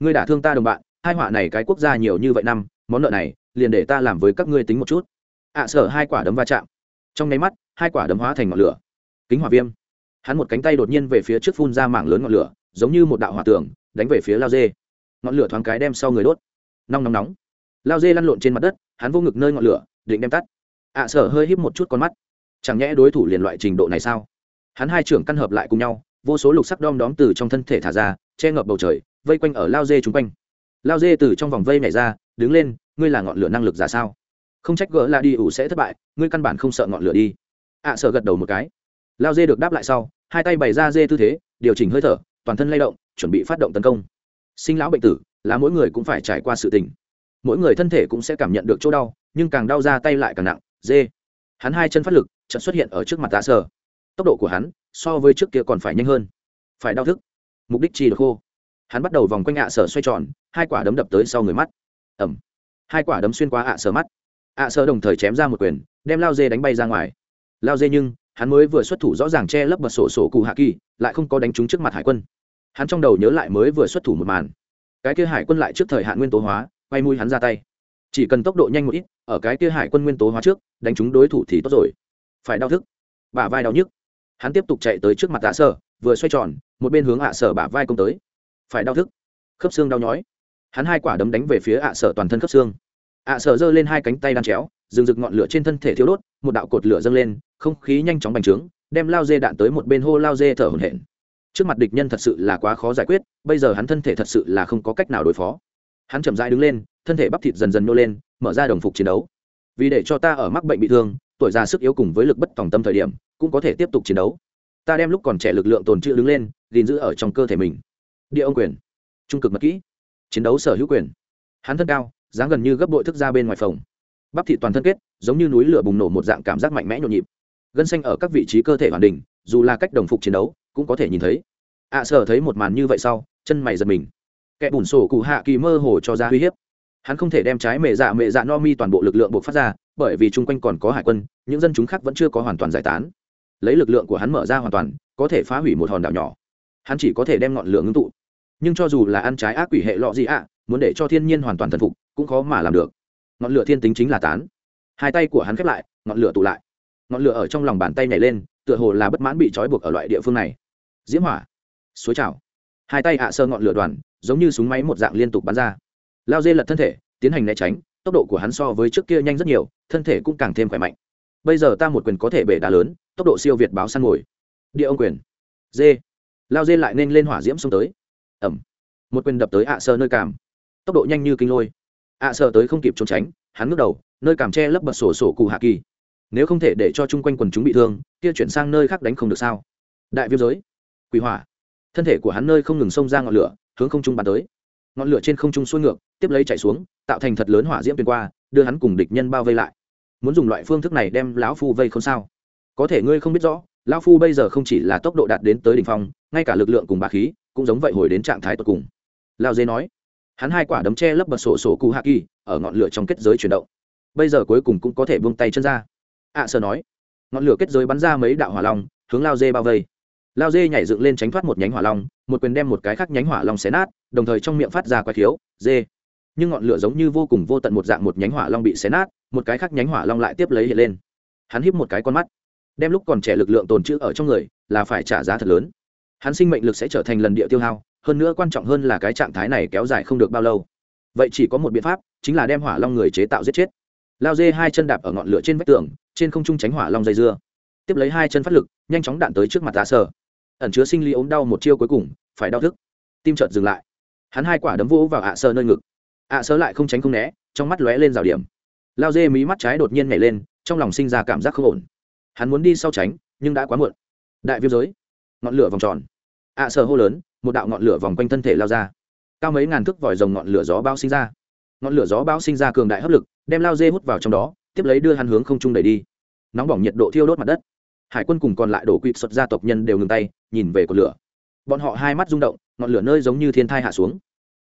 Ngươi đả thương ta đồng bạn hai họa này cái quốc gia nhiều như vậy năm món nợ này liền để ta làm với các ngươi tính một chút. Ạ à, sở hai quả đấm va chạm. Trong nháy mắt hai quả đấm hóa thành ngọn lửa. Kính hỏa viêm. Hắn một cánh tay đột nhiên về phía trước phun ra mảng lớn ngọn lửa giống như một đạo hỏa tường đánh về phía lao dê. Ngọn lửa thoáng cái đem sau người đốt. Nóng nóng nóng lao dê lăn lộn trên mặt đất hắn vô ngực nơi ngọn lửa định đem tắt. Ạ à, sở hơi híp một chút con mắt. Chẳng nhẽ đối thủ liền loại trình độ này sao? Hắn hai trưởng căn hợp lại cùng nhau vô số lục sắc đom đóm từ trong thân thể thả ra che ngập bầu trời vây quanh ở lao dê chung quanh. Lao dê từ trong vòng vây nhảy ra đứng lên ngươi là ngọn lửa năng lực giả sao? Không trách gỡ là đi ủ sẽ thất bại ngươi căn bản không sợ ngọn lửa đi. Ạ à, sợ gật đầu một cái. Lao dê được đáp lại sau hai tay bày ra dê tư thế điều chỉnh hơi thở toàn thân lay động chuẩn bị phát động tấn công. Sinh lão bệnh tử là mỗi người cũng phải trải qua sự tình mỗi người thân thể cũng sẽ cảm nhận được chỗ đau, nhưng càng đau ra tay lại càng nặng, dê. Hắn hai chân phát lực, chợt xuất hiện ở trước mặt tạ sở. Tốc độ của hắn so với trước kia còn phải nhanh hơn. Phải đau thức. Mục đích chi được khô hắn bắt đầu vòng quanh ạ sở xoay tròn, hai quả đấm đập tới sau người mắt. Ẩm hai quả đấm xuyên qua ạ sở mắt. Ạ sở đồng thời chém ra một quyền, đem lao dê đánh bay ra ngoài. Lao dê nhưng, hắn mới vừa xuất thủ rõ ràng che lấp bật sổ sổ cụ hạ kỳ, lại không có đánh trúng trước mặt hải quân. Hắn trong đầu nhớ lại mới vừa xuất thủ một màn. Cái kia hải quân lại trước thời hạn nguyên tố hóa quay mũi hắn ra tay. Chỉ cần tốc độ nhanh một ít, ở cái kia hải quân nguyên tố hóa trước, đánh trúng đối thủ thì tốt rồi. Phải đau thức. Bả vai đau nhức. Hắn tiếp tục chạy tới trước mặt ạ sở, vừa xoay tròn, một bên hướng ạ sở bả vai công tới. Phải đau thức. Khớp xương đau nhói. Hắn hai quả đấm đánh về phía ạ sở toàn thân khớp xương. Ạ sở giơ lên hai cánh tay đan chéo, rừng rực ngọn lửa trên thân thể thiếu đốt, một đạo cột lửa dâng lên, không khí nhanh chóng bành trướng, đem lao dê đạn tới một bên hô lao dê thở hổn hển. Trước mặt địch nhân thật sự là quá khó giải quyết, bây giờ hắn thân thể thật sự là không có cách nào đối phó hắn chậm rãi đứng lên thân thể bắp thịt dần dần nô lên mở ra đồng phục chiến đấu. Vì để cho ta ở mắc bệnh bị thương tuổi già sức yếu cùng với lực bất tòng tâm thời điểm cũng có thể tiếp tục chiến đấu. Ta đem lúc còn trẻ lực lượng tồn trữ đứng lên gìn giữ ở trong cơ thể mình. Địa ông quyền. Trung cực mật kỹ. Chiến đấu sở hữu quyền. Hắn thân cao dáng gần như gấp bội thức ra bên ngoài phòng. Bắp thị toàn thân kết giống như núi lửa bùng nổ một dạng cảm giác mạnh mẽ nhộn nhịp. Gân xanh ở các vị trí cơ thể hoàn đình dù là cách đồng phục chiến đấu cũng có thể nhìn thấy. Ạ à, sở thấy một màn như vậy sau chân mày giật mình kẻ bùn sổ cụ hạ kỳ mơ hồ cho ra uy hiếp. Hắn không thể đem trái mẹ dạ mẹ dạ no mi toàn bộ lực lượng buộc phát ra, bởi vì chung quanh còn có hải quân, những dân chúng khác vẫn chưa có hoàn toàn giải tán. Lấy lực lượng của hắn mở ra hoàn toàn, có thể phá hủy một hòn đảo nhỏ. Hắn chỉ có thể đem ngọn lửa ngưng tụ. Nhưng cho dù là ăn trái ác quỷ hệ lọ gì ạ, muốn để cho thiên nhiên hoàn toàn thần phục, cũng khó mà làm được. Ngọn lửa thiên tính chính là tán. Hai tay của hắn khép lại, ngọn lửa tụ lại. Ngọn lửa ở trong lòng bàn tay nhảy lên, tựa hồ là bất mãn bị trói buộc ở loại địa phương này. Diễm hỏa. Suối trào. Hai tay hạ sơ ngọn lửa đoàn giống như súng máy một dạng liên tục bắn ra. Lao dê lật thân thể, tiến hành né tránh, tốc độ của hắn so với trước kia nhanh rất nhiều, thân thể cũng càng thêm khỏe mạnh. Bây giờ ta một quyền có thể bể đá lớn, tốc độ siêu việt báo săn ngồi. Địa ông quyền. Dê. Lao dê lại nên lên hỏa diễm xông tới. Ẩm. Một quyền đập tới ạ sơ nơi cảm. Tốc độ nhanh như kinh lôi. Ạ sơ tới không kịp trốn tránh, hắn ngước đầu, nơi cảm che lấp bật sổ sổ cụ hạ kỳ. Nếu không thể để cho chung quanh quần chúng bị thương, kia chuyển sang nơi khác đánh không được sao? Đại viêm giới. Quỷ hỏa. Thân thể của hắn nơi không ngừng xông ra ngọn lửa hướng không trung bắn tới. Ngọn lửa trên không trung xuôi ngược tiếp lấy chạy xuống tạo thành thật lớn hỏa diễm tuyên qua đưa hắn cùng địch nhân bao vây lại. Muốn dùng loại phương thức này đem lão phu vây không sao? Có thể ngươi không biết rõ lão phu bây giờ không chỉ là tốc độ đạt đến tới đỉnh phong ngay cả lực lượng cùng bà khí cũng giống vậy hồi đến trạng thái tột cùng. Lao dê nói hắn hai quả đấm che lấp bật sổ sổ cụ hạ kỳ ở ngọn lửa trong kết giới chuyển động. Bây giờ cuối cùng cũng có thể buông tay chân ra. Ạ à, sơ nói ngọn lửa kết giới bắn ra mấy đạo hỏa long hướng lao dê bao vây. Lao dê nhảy dựng lên tránh thoát một nhánh hỏa long một quyền đem một cái khác nhánh hỏa long xé nát, đồng thời trong miệng phát ra quái thiếu dê. Nhưng ngọn lửa giống như vô cùng vô tận một dạng một nhánh hỏa long bị xé nát, một cái khác nhánh hỏa long lại tiếp lấy hiện lên. Hắn híp một cái con mắt, đem lúc còn trẻ lực lượng tồn trữ ở trong người, là phải trả giá thật lớn. Hắn sinh mệnh lực sẽ trở thành lần địa tiêu hao, hơn nữa quan trọng hơn là cái trạng thái này kéo dài không được bao lâu. Vậy chỉ có một biện pháp, chính là đem hỏa long người chế tạo giết chết. Lao dê hai chân đạp ở ngọn lửa trên vách tường, trên không trung tránh hỏa long dây dưa. Tiếp lấy hai chân phát lực, nhanh chóng đạn tới trước mặt tạ sở ẩn chứa sinh lý ốm đau một chiêu cuối cùng, phải đau thức. Tim chợt dừng lại. Hắn hai quả đấm vỗ vào ạ sơ nơi ngực. Ạ sơ lại không tránh không né, trong mắt lóe lên rào điểm. Lao dê mí mắt trái đột nhiên nhảy lên, trong lòng sinh ra cảm giác không ổn. Hắn muốn đi sau tránh, nhưng đã quá muộn. Đại viêm giới. Ngọn lửa vòng tròn. Ạ sơ hô lớn, một đạo ngọn lửa vòng quanh thân thể lao ra. Cao mấy ngàn thước vòi rồng ngọn lửa gió bao sinh ra. Ngọn lửa gió bao sinh ra cường đại hấp lực, đem lao dê hút vào trong đó, tiếp lấy đưa hắn hướng không trung đẩy đi. Nóng bỏng nhiệt độ thiêu đốt mặt đất hải quân cùng còn lại đổ quỵ xuất gia tộc nhân đều ngừng tay, nhìn về cột lửa. Bọn họ hai mắt rung động, ngọn lửa nơi giống như thiên thai hạ xuống.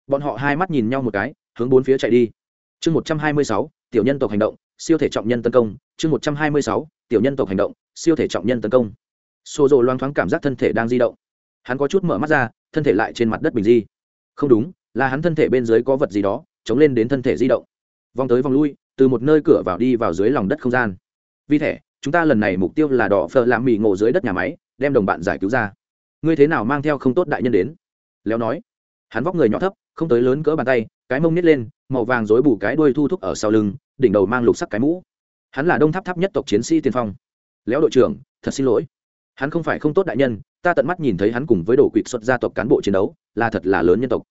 Bọn họ hai mắt nhìn nhau một cái, hướng bốn phía chạy đi. Chương một trăm hai mươi sáu, tiểu nhân tộc hành động, siêu thể trọng nhân tấn công. Chương một trăm hai mươi sáu, tiểu nhân tộc hành động, siêu thể trọng nhân tấn công. Xô rộ loang thoáng cảm giác thân thể đang di động. Hắn có chút mở mắt ra, thân thể lại trên mặt đất bình di. Không đúng, là hắn thân thể bên dưới có vật gì đó, chống lên đến thân thể di động. Vòng tới vòng lui, từ một nơi cửa vào đi vào dưới lòng đất không gian. Vi thể chúng ta lần này mục tiêu là đỏ phở làm mì ngộ dưới đất nhà máy, đem đồng bạn giải cứu ra. Ngươi thế nào mang theo không tốt đại nhân đến? Léo nói. Hắn vóc người nhỏ thấp, không tới lớn cỡ bàn tay, cái mông nít lên, màu vàng rối bù cái đuôi thu thúc ở sau lưng, đỉnh đầu mang lục sắc cái mũ. Hắn là đông tháp tháp nhất tộc chiến sĩ tiên phong. Léo đội trưởng, thật xin lỗi. Hắn không phải không tốt đại nhân, ta tận mắt nhìn thấy hắn cùng với đồ quỵt xuất gia tộc cán bộ chiến đấu, là thật là lớn nhân tộc.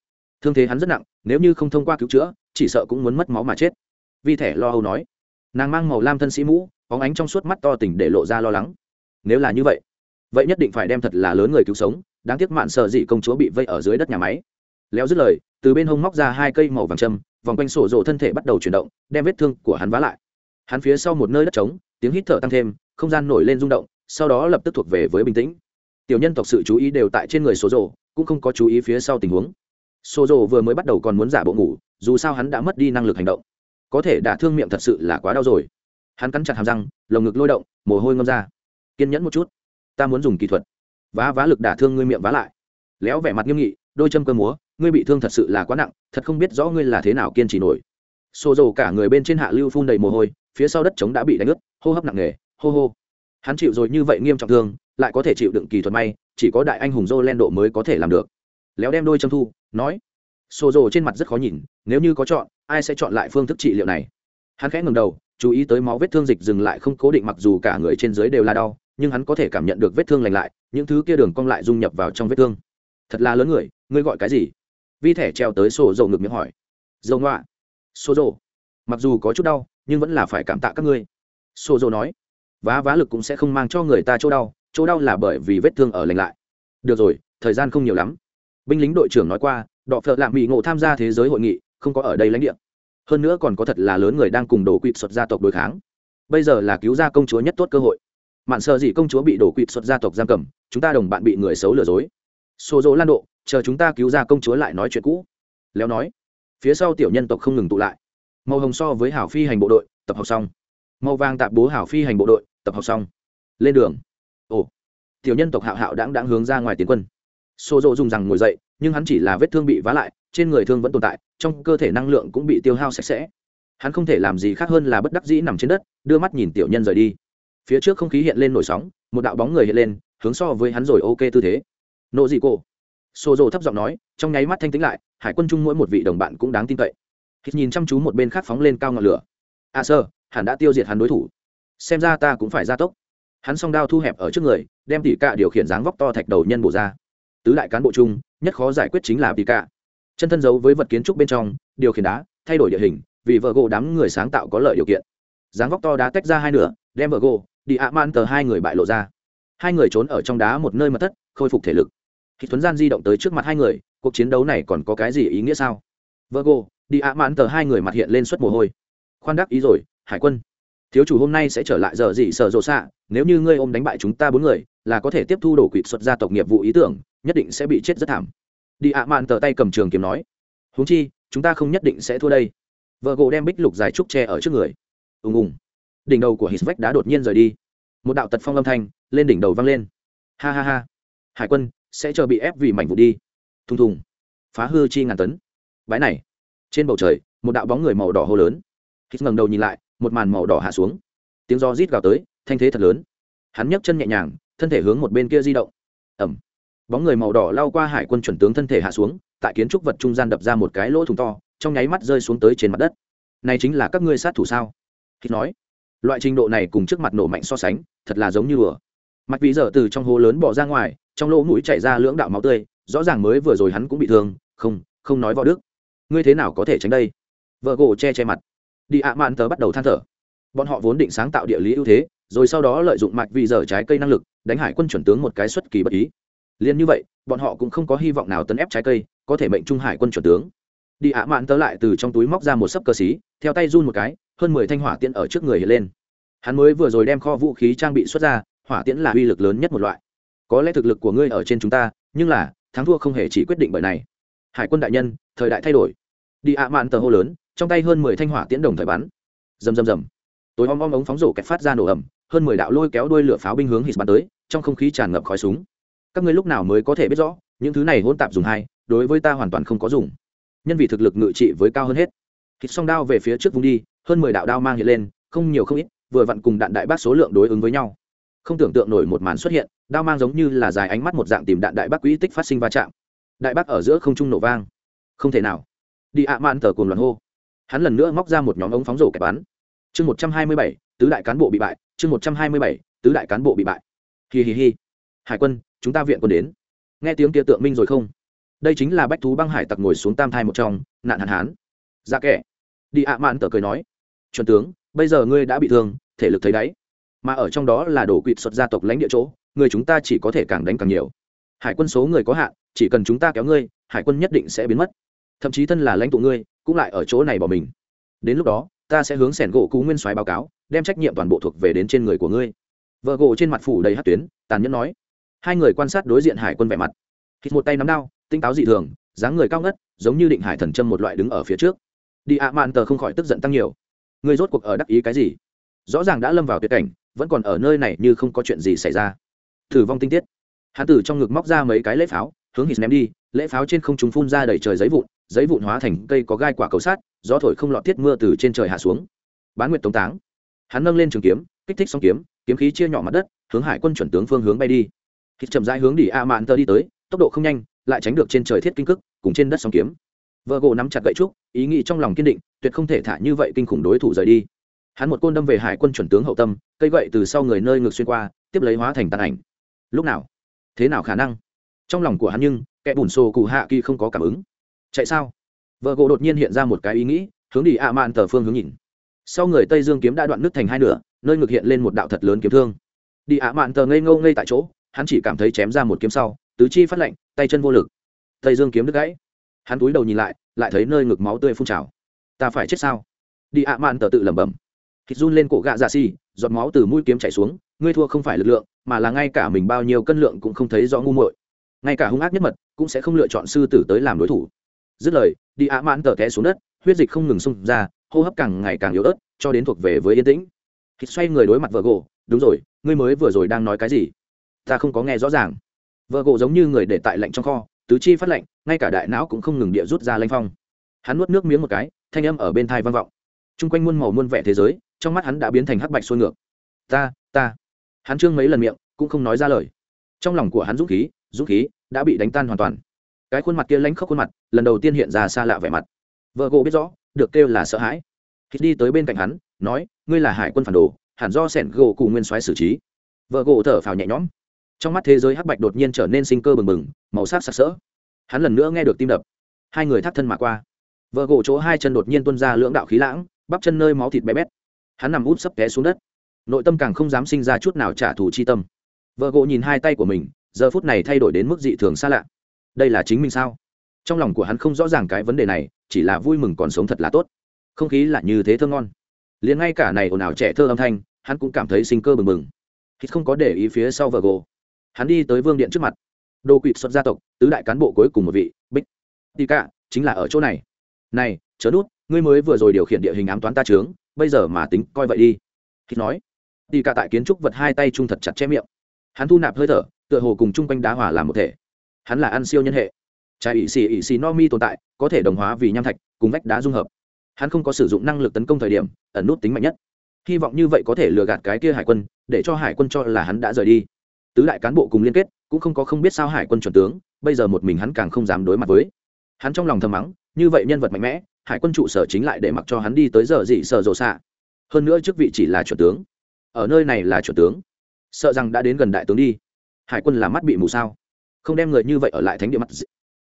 Thương thế hắn rất nặng, nếu như không thông qua cứu chữa, chỉ sợ cũng muốn mất máu mà chết. Vi thẻ lo âu nói. Nàng mang màu lam thân sĩ mũ Óng ánh trong suốt mắt to tỉnh để lộ ra lo lắng. Nếu là như vậy vậy nhất định phải đem thật là lớn người cứu sống, đáng tiếc mạn sợ dị công chúa bị vây ở dưới đất nhà máy. Léo dứt lời, từ bên hông móc ra hai cây màu vàng châm, vòng quanh sổ rộ thân thể bắt đầu chuyển động, đem vết thương của hắn vá lại. Hắn phía sau một nơi đất trống, tiếng hít thở tăng thêm, không gian nổi lên rung động, sau đó lập tức thuộc về với bình tĩnh. Tiểu nhân tộc sự chú ý đều tại trên người sổ rộ cũng không có chú ý phía sau tình huống. Sổ rộ vừa mới bắt đầu còn muốn giả bộ ngủ, dù sao hắn đã mất đi năng lực hành động. Có thể đả thương miệng thật sự là quá đau rồi hắn cắn chặt hàm răng, lồng ngực lôi động, mồ hôi ngâm ra. Kiên nhẫn một chút, ta muốn dùng kỹ thuật. Vá vá lực đả thương ngươi miệng vá lại. Léo vẻ mặt nghiêm nghị, đôi châm cơ múa, ngươi bị thương thật sự là quá nặng, thật không biết rõ ngươi là thế nào kiên trì nổi. Xô dầu cả người bên trên hạ lưu phun đầy mồ hôi, phía sau đất trống đã bị đánh ướt, hô hấp nặng nề, hô hô. Hắn chịu rồi như vậy nghiêm trọng thương, lại có thể chịu đựng kỳ thuật may, chỉ có đại anh hùng dô len độ mới có thể làm được. Léo đem đôi châm thu, nói, xô dầu trên mặt rất khó nhìn, nếu như có chọn, ai sẽ chọn lại phương thức trị liệu này? Hắn khẽ ngừng đầu chú ý tới máu vết thương dịch dừng lại không cố định mặc dù cả người trên dưới đều là đau, nhưng hắn có thể cảm nhận được vết thương lành lại, những thứ kia đường cong lại dung nhập vào trong vết thương. Thật là lớn người, ngươi gọi cái gì? Vi thẻ treo tới sổ dầu ngực miệng hỏi. Dầu ngoạ sổ dầu. Mặc dù có chút đau, nhưng vẫn là phải cảm tạ các ngươi. Sổ dầu nói. Vá vá lực cũng sẽ không mang cho người ta chỗ đau chỗ đau là bởi vì vết thương ở lành lại. Được rồi, thời gian không nhiều lắm. Binh lính đội trưởng nói qua, đọ phợ lạm bị ngộ tham gia thế giới hội nghị, không có ở đây lãnh địa hơn nữa còn có thật là lớn người đang cùng đổ quỵt xuất gia tộc đối kháng. Bây giờ là cứu ra công chúa nhất tốt cơ hội. Mạn sợ gì công chúa bị đổ quỵt xuất gia tộc giam cầm, chúng ta đồng bạn bị người xấu lừa dối. Xô dỗ lan độ, chờ chúng ta cứu ra công chúa lại nói chuyện cũ. Léo nói, phía sau tiểu nhân tộc không ngừng tụ lại. Màu hồng so với hảo phi hành bộ đội, tập học xong. Màu vàng tạp bố hảo phi hành bộ đội, tập học xong. Lên đường. Ồ, tiểu nhân tộc hạo hạo đáng đáng hướng ra ngoài tiến quân. Xô dỗ dùng rằng ngồi dậy, nhưng hắn chỉ là vết thương bị vá lại, trên người thương vẫn tồn tại trong cơ thể năng lượng cũng bị tiêu hao sạch sẽ. Hắn không thể làm gì khác hơn là bất đắc dĩ nằm trên đất, đưa mắt nhìn tiểu nhân rời đi. Phía trước không khí hiện lên nổi sóng, một đạo bóng người hiện lên, hướng so với hắn rồi ok tư thế. Nộ dị cô xô rồ thấp giọng nói, trong nháy mắt thanh tĩnh lại, hải quân chung mỗi một vị đồng bạn cũng đáng tin cậy. Hít nhìn chăm chú một bên khác phóng lên cao ngọn lửa. A à sơ hắn đã tiêu diệt hắn đối thủ. Xem ra ta cũng phải ra tốc. Hắn song đao thu hẹp ở trước người, đem tỷ cạ điều khiển dáng vóc to thạch đầu nhân bổ ra. Tứ đại cán bộ chung, nhất khó giải quyết chính là tỷ cạ chân thân giấu với vật kiến trúc bên trong, điều khiển đá, thay đổi địa hình, vì vợ gỗ đám người sáng tạo có lợi điều kiện. Dáng vóc to đá tách ra hai nửa, đem vợ gỗ đi ạ man tờ hai người bại lộ ra. Hai người trốn ở trong đá một nơi mật thất, khôi phục thể lực. Khi tuấn gian di động tới trước mặt hai người, cuộc chiến đấu này còn có cái gì ý nghĩa sao? Vợ gỗ đi ạ man tờ hai người mặt hiện lên suất mồ hôi. Khoan đắc ý rồi, hải quân. Thiếu chủ hôm nay sẽ trở lại giờ gì sợ rộ xạ, nếu như ngươi ôm đánh bại chúng ta bốn người, là có thể tiếp thu đổ quỵ xuất gia tộc nghiệp vụ ý tưởng, nhất định sẽ bị chết rất thảm đi ạ mạn tờ tay cầm trường kiếm nói, huống chi, chúng ta không nhất định sẽ thua đây. Vợ gỗ đem bích lục dài trúc tre ở trước người. Ùng ùng. Đỉnh đầu của hít vách đã đột nhiên rời đi. Một đạo tật phong âm thanh lên đỉnh đầu vang lên. Ha ha ha. Hải quân, sẽ chờ bị ép vì mảnh vụ đi. Thùng thùng. Phá hư chi ngàn tấn. Bãi này. Trên bầu trời, một đạo bóng người màu đỏ hô lớn. Hít ngẩng đầu nhìn lại, một màn màu đỏ hạ xuống. Tiếng do rít gào tới, thanh thế thật lớn. Hắn nhấc chân nhẹ nhàng, thân thể hướng một bên kia di động. Ẩm bóng người màu đỏ lao qua hải quân chuẩn tướng thân thể hạ xuống, tại kiến trúc vật trung gian đập ra một cái lỗ thùng to, trong nháy mắt rơi xuống tới trên mặt đất. Này chính là các ngươi sát thủ sao? Khi nói, loại trình độ này cùng trước mặt nổ mạnh so sánh, thật là giống như đùa. Mặt vị dở từ trong hố lớn bỏ ra ngoài, trong lỗ mũi chảy ra lưỡng đạo máu tươi, rõ ràng mới vừa rồi hắn cũng bị thương, không không nói võ đức. Ngươi thế nào có thể tránh đây? Vợ gỗ che che mặt. Đi ạ, mạn tớ bắt đầu than thở. Bọn họ vốn định sáng tạo địa lý ưu thế, rồi sau đó lợi dụng mạch vì giờ trái cây năng lực, đánh hải quân chuẩn tướng một cái xuất kỳ bất ý liền như vậy, bọn họ cũng không có hy vọng nào tấn ép trái cây, có thể mệnh trung hải quân chuẩn tướng. Đi ạ mạn tớ lại từ trong túi móc ra một sấp cơ xí, theo tay run một cái, hơn mười thanh hỏa tiễn ở trước người hiện lên. Hắn mới vừa rồi đem kho vũ khí trang bị xuất ra, hỏa tiễn là uy lực lớn nhất một loại. Có lẽ thực lực của ngươi ở trên chúng ta, nhưng là, thắng thua không hề chỉ quyết định bởi này. Hải quân đại nhân, thời đại thay đổi. Đi ạ mạn tờ hô lớn, trong tay hơn mười thanh hỏa tiễn đồng thời bắn. Rầm rầm rầm. Tối om om ống phóng rổ kẹt phát ra nổ ẩm hơn mười đạo lôi kéo đuôi lửa pháo binh hướng hít bắn tới, trong không khí tràn ngập khói súng các ngươi lúc nào mới có thể biết rõ, những thứ này hỗn tạp dùng hay đối với ta hoàn toàn không có dùng. Nhân vì thực lực ngự trị với cao hơn hết. Thịt song đao về phía trước vùng đi, hơn mười đạo đao mang hiện lên, không nhiều không ít, vừa vặn cùng đạn đại bác số lượng đối ứng với nhau. Không tưởng tượng nổi một màn xuất hiện, đao mang giống như là dài ánh mắt một dạng tìm đạn đại bác quỹ tích phát sinh va chạm. Đại bác ở giữa không trung nổ vang. Không thể nào. Đi ạ, mạn tờ cùng loạn hô. Hắn lần nữa móc ra một nhóm ống phóng rổ kẹp bắn. Chương một trăm hai mươi bảy, tứ đại cán bộ bị bại, chương một trăm hai mươi bảy, tứ đại cán bộ bị bại. Hi hi hi hải quân, chúng ta viện quân đến. Nghe tiếng kia tượng minh rồi không? Đây chính là bách thú băng hải tặc ngồi xuống tam thai một trong, nạn hạn hán. Dạ kệ đi ạ mạn tờ cười nói, chuẩn tướng, bây giờ ngươi đã bị thương, thể lực thấy đáy. Mà ở trong đó là đổ quỵt xuất gia tộc lãnh địa chỗ, người chúng ta chỉ có thể càng đánh càng nhiều. Hải quân số người có hạn, chỉ cần chúng ta kéo ngươi, hải quân nhất định sẽ biến mất. Thậm chí thân là lãnh tụ ngươi, cũng lại ở chỗ này bỏ mình. Đến lúc đó, ta sẽ hướng sẻn gỗ cú nguyên soái báo cáo, đem trách nhiệm toàn bộ thuộc về đến trên người của ngươi. Vợ gỗ trên mặt phủ đầy hát tuyến, tàn nhẫn nói hai người quan sát đối diện hải quân vẻ mặt. Hít một tay nắm đao, tinh táo dị thường, dáng người cao ngất, giống như định hải thần châm một loại đứng ở phía trước. Đi ạ, mạn tờ không khỏi tức giận tăng nhiều. Người rốt cuộc ở đắc ý cái gì? Rõ ràng đã lâm vào tuyệt cảnh, vẫn còn ở nơi này như không có chuyện gì xảy ra. Thử vong tinh tiết. Hắn tử trong ngực móc ra mấy cái lễ pháo, hướng hít ném đi, lễ pháo trên không trung phun ra đầy trời giấy vụn giấy vụn hóa thành cây có gai quả cầu sát, gió thổi không lọt tiết mưa từ trên trời hạ xuống. Bán nguyệt tống táng. Hắn nâng lên trường kiếm, kích thích xong kiếm kiếm khí chia nhỏ mặt đất, hướng hải quân chuẩn tướng phương hướng bay đi hít chậm rãi hướng đi a mạn tơ đi tới, tốc độ không nhanh, lại tránh được trên trời thiết kinh cức cùng trên đất sóng kiếm. Vợ gỗ nắm chặt gậy trúc, ý nghĩ trong lòng kiên định, tuyệt không thể thả như vậy kinh khủng đối thủ rời đi. Hắn một côn đâm về hải quân chuẩn tướng hậu tâm, cây gậy từ sau người nơi ngược xuyên qua, tiếp lấy hóa thành tàn ảnh. Lúc nào? Thế nào khả năng? Trong lòng của hắn nhưng, kẻ bùn xô cụ hạ kỳ không có cảm ứng. Chạy sao? Vợ gỗ đột nhiên hiện ra một cái ý nghĩ, hướng đi a mạn tờ phương hướng nhìn. Sau người tây dương kiếm đã đoạn nước thành hai nửa, nơi ngược hiện lên một đạo thật lớn kiếm thương. Đi a mạn tờ ngây ngâu ngây tại chỗ hắn chỉ cảm thấy chém ra một kiếm sau, tứ chi phát lạnh, tay chân vô lực. Tây dương kiếm đứt gãy. Hắn túi đầu nhìn lại lại thấy nơi ngực máu tươi phun trào. Ta phải chết sao? Đi ạ, mạn tờ tự lẩm bẩm. Thịt run lên cổ gạ dạ xì, giọt máu từ mũi kiếm chảy xuống, ngươi thua không phải lực lượng, mà là ngay cả mình bao nhiêu cân lượng cũng không thấy rõ ngu muội. Ngay cả hung ác nhất mật, cũng sẽ không lựa chọn sư tử tới làm đối thủ. Dứt lời, đi ạ, mạn tờ té xuống đất, huyết dịch không ngừng xung ra, hô hấp càng ngày càng yếu ớt, cho đến thuộc về với yên tĩnh. Thịt xoay người đối mặt vợ gỗ, đúng rồi, ngươi mới vừa rồi đang nói cái gì? Ta không có nghe rõ ràng. Vợ gỗ giống như người để tại lạnh trong kho, tứ chi phát lạnh, ngay cả đại não cũng không ngừng địa rút ra lanh phong. Hắn nuốt nước miếng một cái, thanh âm ở bên thai vang vọng. T r u n g quanh muôn màu muôn vẻ thế giới, trong mắt hắn đã biến thành hắc bạch xuôi ngược. Ta ta. Hắn trương mấy lần miệng, cũng không nói ra lời. Trong lòng của hắn dũng khí dũng khí đã bị đánh tan hoàn toàn. Cái khuôn mặt kia lánh khóc khuôn mặt, lần đầu tiên hiện ra xa lạ vẻ mặt. Vợ gỗ biết rõ, được kêu là sợ hãi. Khi đi tới bên cạnh hắn, nói, ngươi là hải quân phản đồ, hẳn do sẻn gỗ cù nguyên soái xử trí. Vợ gỗ thở phào nhẹ nhõm trong mắt thế giới hắc bạch đột nhiên trở nên sinh cơ bừng bừng, màu sắc sặc sỡ. Hắn lần nữa nghe được tim đập. Hai người thắt thân mà qua. Vợ gỗ chỗ hai chân đột nhiên tuân ra lưỡng đạo khí lãng, bắp chân nơi máu thịt bé bét. Hắn nằm úp sấp té xuống đất. Nội tâm càng không dám sinh ra chút nào trả thù chi tâm. Vợ gỗ nhìn hai tay của mình, giờ phút này thay đổi đến mức dị thường xa lạ. Đây là chính mình sao? Trong lòng của hắn không rõ ràng cái vấn đề này, chỉ là vui mừng còn sống thật là tốt. Không khí là như thế thơ ngon. Liền ngay cả này ồn ào trẻ thơ âm thanh, hắn cũng cảm thấy sinh cơ bừng bừng. Hít không có để ý phía sau vợ gỗ hắn đi tới vương điện trước mặt. Đô quỵt xuất gia tộc, tứ đại cán bộ cuối cùng một vị, bích. Tì cả chính là ở chỗ này. Này, chớ nút, ngươi mới vừa rồi điều khiển địa hình ám toán ta trướng bây giờ mà tính coi vậy đi. Khi nói, tì cả tại kiến trúc vật hai tay trung thật chặt che miệng. Hắn thu nạp hơi thở, tựa hồ cùng chung quanh đá hỏa làm một thể. Hắn là ăn siêu nhân hệ. Trái ỵ xì ỵ xì no mi tồn tại, có thể đồng hóa vì nham thạch, cùng vách đá dung hợp. Hắn không có sử dụng năng lực tấn công thời điểm, ẩn nút tính mạnh nhất. Hy vọng như vậy có thể lừa gạt cái kia hải quân, để cho hải quân cho là hắn đã rời đi tứ đại cán bộ cùng liên kết, cũng không có không biết sao hải quân chuẩn tướng, bây giờ một mình hắn càng không dám đối mặt với. Hắn trong lòng thầm mắng, như vậy nhân vật mạnh mẽ, hải quân trụ sở chính lại để mặc cho hắn đi tới giờ dị sợ rộ xạ. Hơn nữa chức vị chỉ là chuẩn tướng. Ở nơi này là chuẩn tướng. Sợ rằng đã đến gần đại tướng đi. Hải quân là mắt bị mù sao? Không đem người như vậy ở lại thánh địa mặt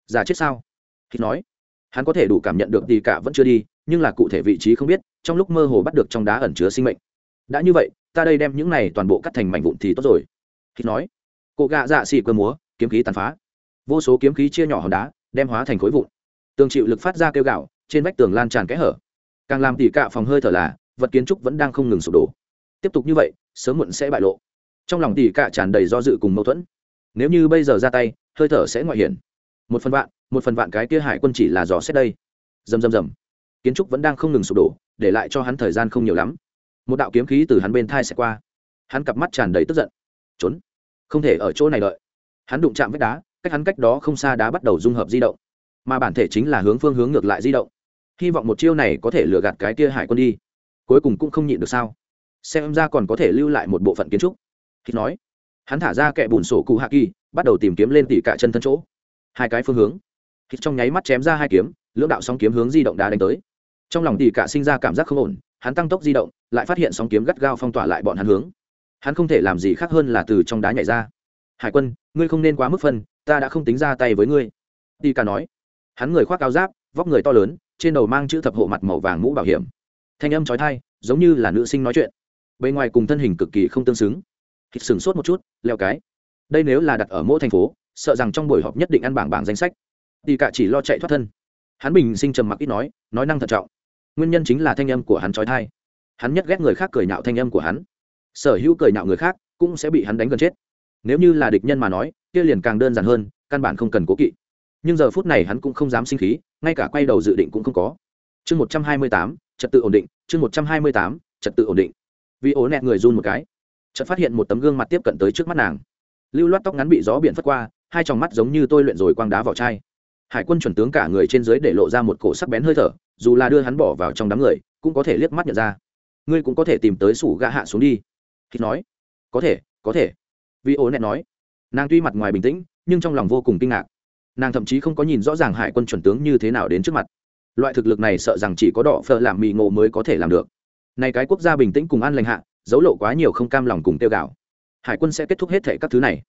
giả chết sao? Khi nói, hắn có thể đủ cảm nhận được thì cả vẫn chưa đi, nhưng là cụ thể vị trí không biết, trong lúc mơ hồ bắt được trong đá ẩn chứa sinh mệnh. Đã như vậy, ta đây đem những này toàn bộ cắt thành mảnh vụn thì tốt rồi hít nói, cổ gạ dạ xị cơ múa, kiếm khí tàn phá. Vô số kiếm khí chia nhỏ hòn đá, đem hóa thành khối vụn. Tường chịu lực phát ra kêu gạo trên vách tường lan tràn kẽ hở. Càng làm tỉ cạ phòng hơi thở là, vật kiến trúc vẫn đang không ngừng sụp đổ. Tiếp tục như vậy, sớm muộn sẽ bại lộ. Trong lòng tỉ cạ tràn đầy do dự cùng mâu thuẫn. Nếu như bây giờ ra tay, hơi thở sẽ ngoại hiển. Một phần vạn, một phần vạn cái kia hải quân chỉ là dò xét đây. Dầm dầm dầm kiến trúc vẫn đang không ngừng sụp đổ, để lại cho hắn thời gian không nhiều lắm. Một đạo kiếm khí từ hắn bên thai sẽ qua. Hắn cặp mắt tràn đầy tức giận trốn. Không thể ở chỗ này đợi. Hắn đụng chạm vách đá, cách hắn cách đó không xa đá bắt đầu dung hợp di động. Mà bản thể chính là hướng phương hướng ngược lại di động. Hy vọng một chiêu này có thể lừa gạt cái kia hải quân đi. Cuối cùng cũng không nhịn được sao? Xem ra còn có thể lưu lại một bộ phận kiến trúc. Thì nói, hắn thả ra kẹ bùn sổ cụ hạ kỳ, bắt đầu tìm kiếm lên tỉ cả chân thân chỗ. Hai cái phương hướng. Thì trong nháy mắt chém ra hai kiếm, lưỡng đạo sóng kiếm hướng di động đá đánh tới. Trong lòng tỉ cả sinh ra cảm giác không ổn, hắn tăng tốc di động, lại phát hiện sóng kiếm gắt gao phong tỏa lại bọn hắn hướng hắn không thể làm gì khác hơn là từ trong đá nhảy ra. Hải quân, ngươi không nên quá mức phân, ta đã không tính ra tay với ngươi. Đi cả nói. Hắn người khoác áo giáp, vóc người to lớn, trên đầu mang chữ thập hộ mặt màu vàng mũ bảo hiểm. Thanh âm trói thai giống như là nữ sinh nói chuyện. Bề ngoài cùng thân hình cực kỳ không tương xứng. Hít sừng sốt một chút, leo cái. Đây nếu là đặt ở mỗi thành phố, sợ rằng trong buổi họp nhất định ăn bảng bảng danh sách. Đi cả chỉ lo chạy thoát thân. Hắn bình sinh trầm mặc ít nói nói năng thận trọng. Nguyên nhân chính là thanh âm của hắn trói thai hắn nhất ghét người khác cười nhạo thanh âm của hắn sở hữu cười nhạo người khác cũng sẽ bị hắn đánh gần chết. Nếu như là địch nhân mà nói, kia liền càng đơn giản hơn, căn bản không cần cố kỵ. Nhưng giờ phút này hắn cũng không dám sinh khí, ngay cả quay đầu dự định cũng không có. Chương một trăm hai mươi tám, trật tự ổn định, chương một trăm hai mươi tám, trật tự ổn định. Vì ố nẹt người run một cái, chợt phát hiện một tấm gương mặt tiếp cận tới trước mắt nàng. Lưu loát tóc ngắn bị gió biển phất qua, hai tròng mắt giống như tôi luyện rồi quang đá vào chai. Hải quân chuẩn tướng cả người trên dưới để lộ ra một cổ sắc bén hơi thở, dù là đưa hắn bỏ vào trong đám người, cũng có thể liếc mắt nhận ra. Ngươi cũng có thể tìm tới sủ gã hạ xuống đi hít nói, có thể có thể. Vì ố nẹt nói, nàng tuy mặt ngoài bình tĩnh, nhưng trong lòng vô cùng kinh ngạc. Nàng thậm chí không có nhìn rõ ràng hải quân chuẩn tướng như thế nào đến trước mặt. Loại thực lực này sợ rằng chỉ có đỏ phở làm mì ngộ mới có thể làm được. Này cái quốc gia bình tĩnh cùng an lành hạ, dấu lộ quá nhiều không cam lòng cùng tiêu gạo. Hải quân sẽ kết thúc hết thệ các thứ này.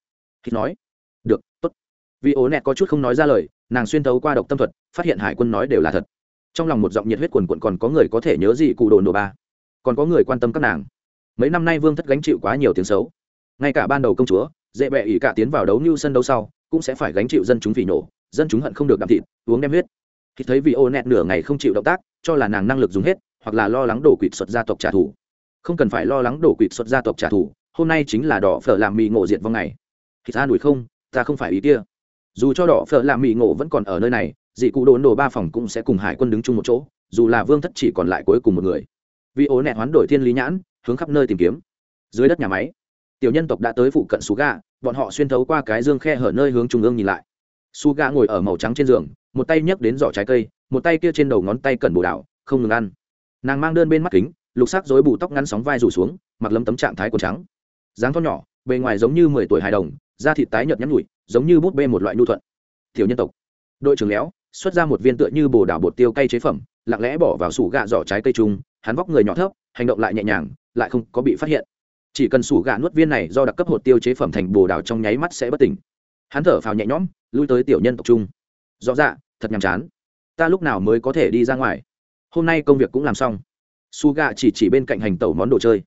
Hít nói, được, tốt. Vì ố nẹt có chút không nói ra lời, nàng xuyên tấu qua độc tâm thuật, phát hiện hải quân nói đều là thật. Trong lòng một giọng nhiệt huyết quần quận còn có người có thể nhớ gì cụ đồ nổ ba. Còn có người quan tâm các nàng mấy năm nay vương thất gánh chịu quá nhiều tiếng xấu. Ngay cả ban đầu công chúa, dễ bẹ ỉ cả tiến vào đấu như sân đấu sau, cũng sẽ phải gánh chịu dân chúng phỉ nổ, dân chúng hận không được đạm thịt, uống đem huyết. Thì thấy vị ô nẹt nửa ngày không chịu động tác, cho là nàng năng lực dùng hết, hoặc là lo lắng đổ quỵt xuất gia tộc trả thù. Không cần phải lo lắng đổ quỵt xuất gia tộc trả thù, hôm nay chính là đỏ phở làm mì ngộ diệt vong ngày. Thì ra đuổi không, ta không phải ý kia. Dù cho đỏ phở làm mì ngộ vẫn còn ở nơi này, dị cụ đồn đồ ba phòng cũng sẽ cùng hải quân đứng chung một chỗ, dù là vương thất chỉ còn lại cuối cùng một người. Vì ố nẹt hoán đổi thiên lý nhãn hướng khắp nơi tìm kiếm. Dưới đất nhà máy, tiểu nhân tộc đã tới phụ cận xú gà bọn họ xuyên thấu qua cái dương khe hở nơi hướng trung ương nhìn lại. Su gà ngồi ở màu trắng trên giường, một tay nhấc đến giỏ trái cây, một tay kia trên đầu ngón tay cần bồ đảo, không ngừng ăn. Nàng mang đơn bên mắt kính, lục sắc dối bù tóc ngắn sóng vai rủ xuống, mặc lấm tấm trạng thái của trắng. Dáng thon nhỏ, bề ngoài giống như mười tuổi hài đồng, da thịt tái nhợt nhắn nhụi giống như bút bê một loại nhu thuận. Tiểu nhân tộc, đội trưởng léo, xuất ra một viên tựa như bồ đảo bột tiêu cây chế phẩm, lặng lẽ bỏ vào sủ gạ giỏ trái cây chung, hắn vóc người nhỏ thấp, hành động lại nhẹ nhàng lại không có bị phát hiện. Chỉ cần sủ gà nuốt viên này do đặc cấp hột tiêu chế phẩm thành bồ đảo trong nháy mắt sẽ bất tỉnh. Hắn thở phào nhẹ nhõm, lui tới tiểu nhân tộc trung rõ dạ thật nhàm chán. Ta lúc nào mới có thể đi ra ngoài? Hôm nay công việc cũng làm xong. Su gà chỉ chỉ bên cạnh hành tẩu món đồ chơi.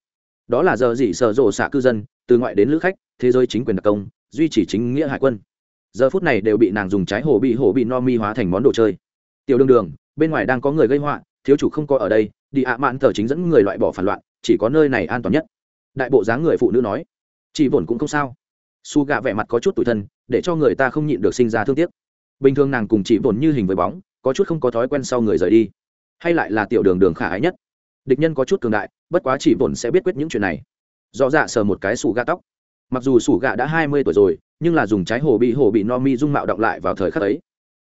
Đó là giờ dị sợ rộ xạ cư dân, từ ngoại đến lữ khách, thế giới chính quyền đặc công, duy trì chính nghĩa hải quân. Giờ phút này đều bị nàng dùng trái hồ bị hồ bị no mi hóa thành món đồ chơi. Tiểu đường đường, bên ngoài đang có người gây họa, thiếu chủ không có ở đây, đi ạ mạn thờ chính dẫn người loại bỏ phản loạn chỉ có nơi này an toàn nhất. Đại bộ dáng người phụ nữ nói. Chỉ vồn cũng không sao. Su gạ vẻ mặt có chút tủi thân, để cho người ta không nhịn được sinh ra thương tiếc. Bình thường nàng cùng chỉ vồn như hình với bóng, có chút không có thói quen sau người rời đi. Hay lại là tiểu đường đường khả ái nhất. Địch nhân có chút cường đại, bất quá chỉ vồn sẽ biết quyết những chuyện này. Rõ dạ sờ một cái sủ gạ tóc. Mặc dù sủ gạ đã hai mươi tuổi rồi, nhưng là dùng trái hồ bị hồ bị no mi dung mạo động lại vào thời khắc ấy.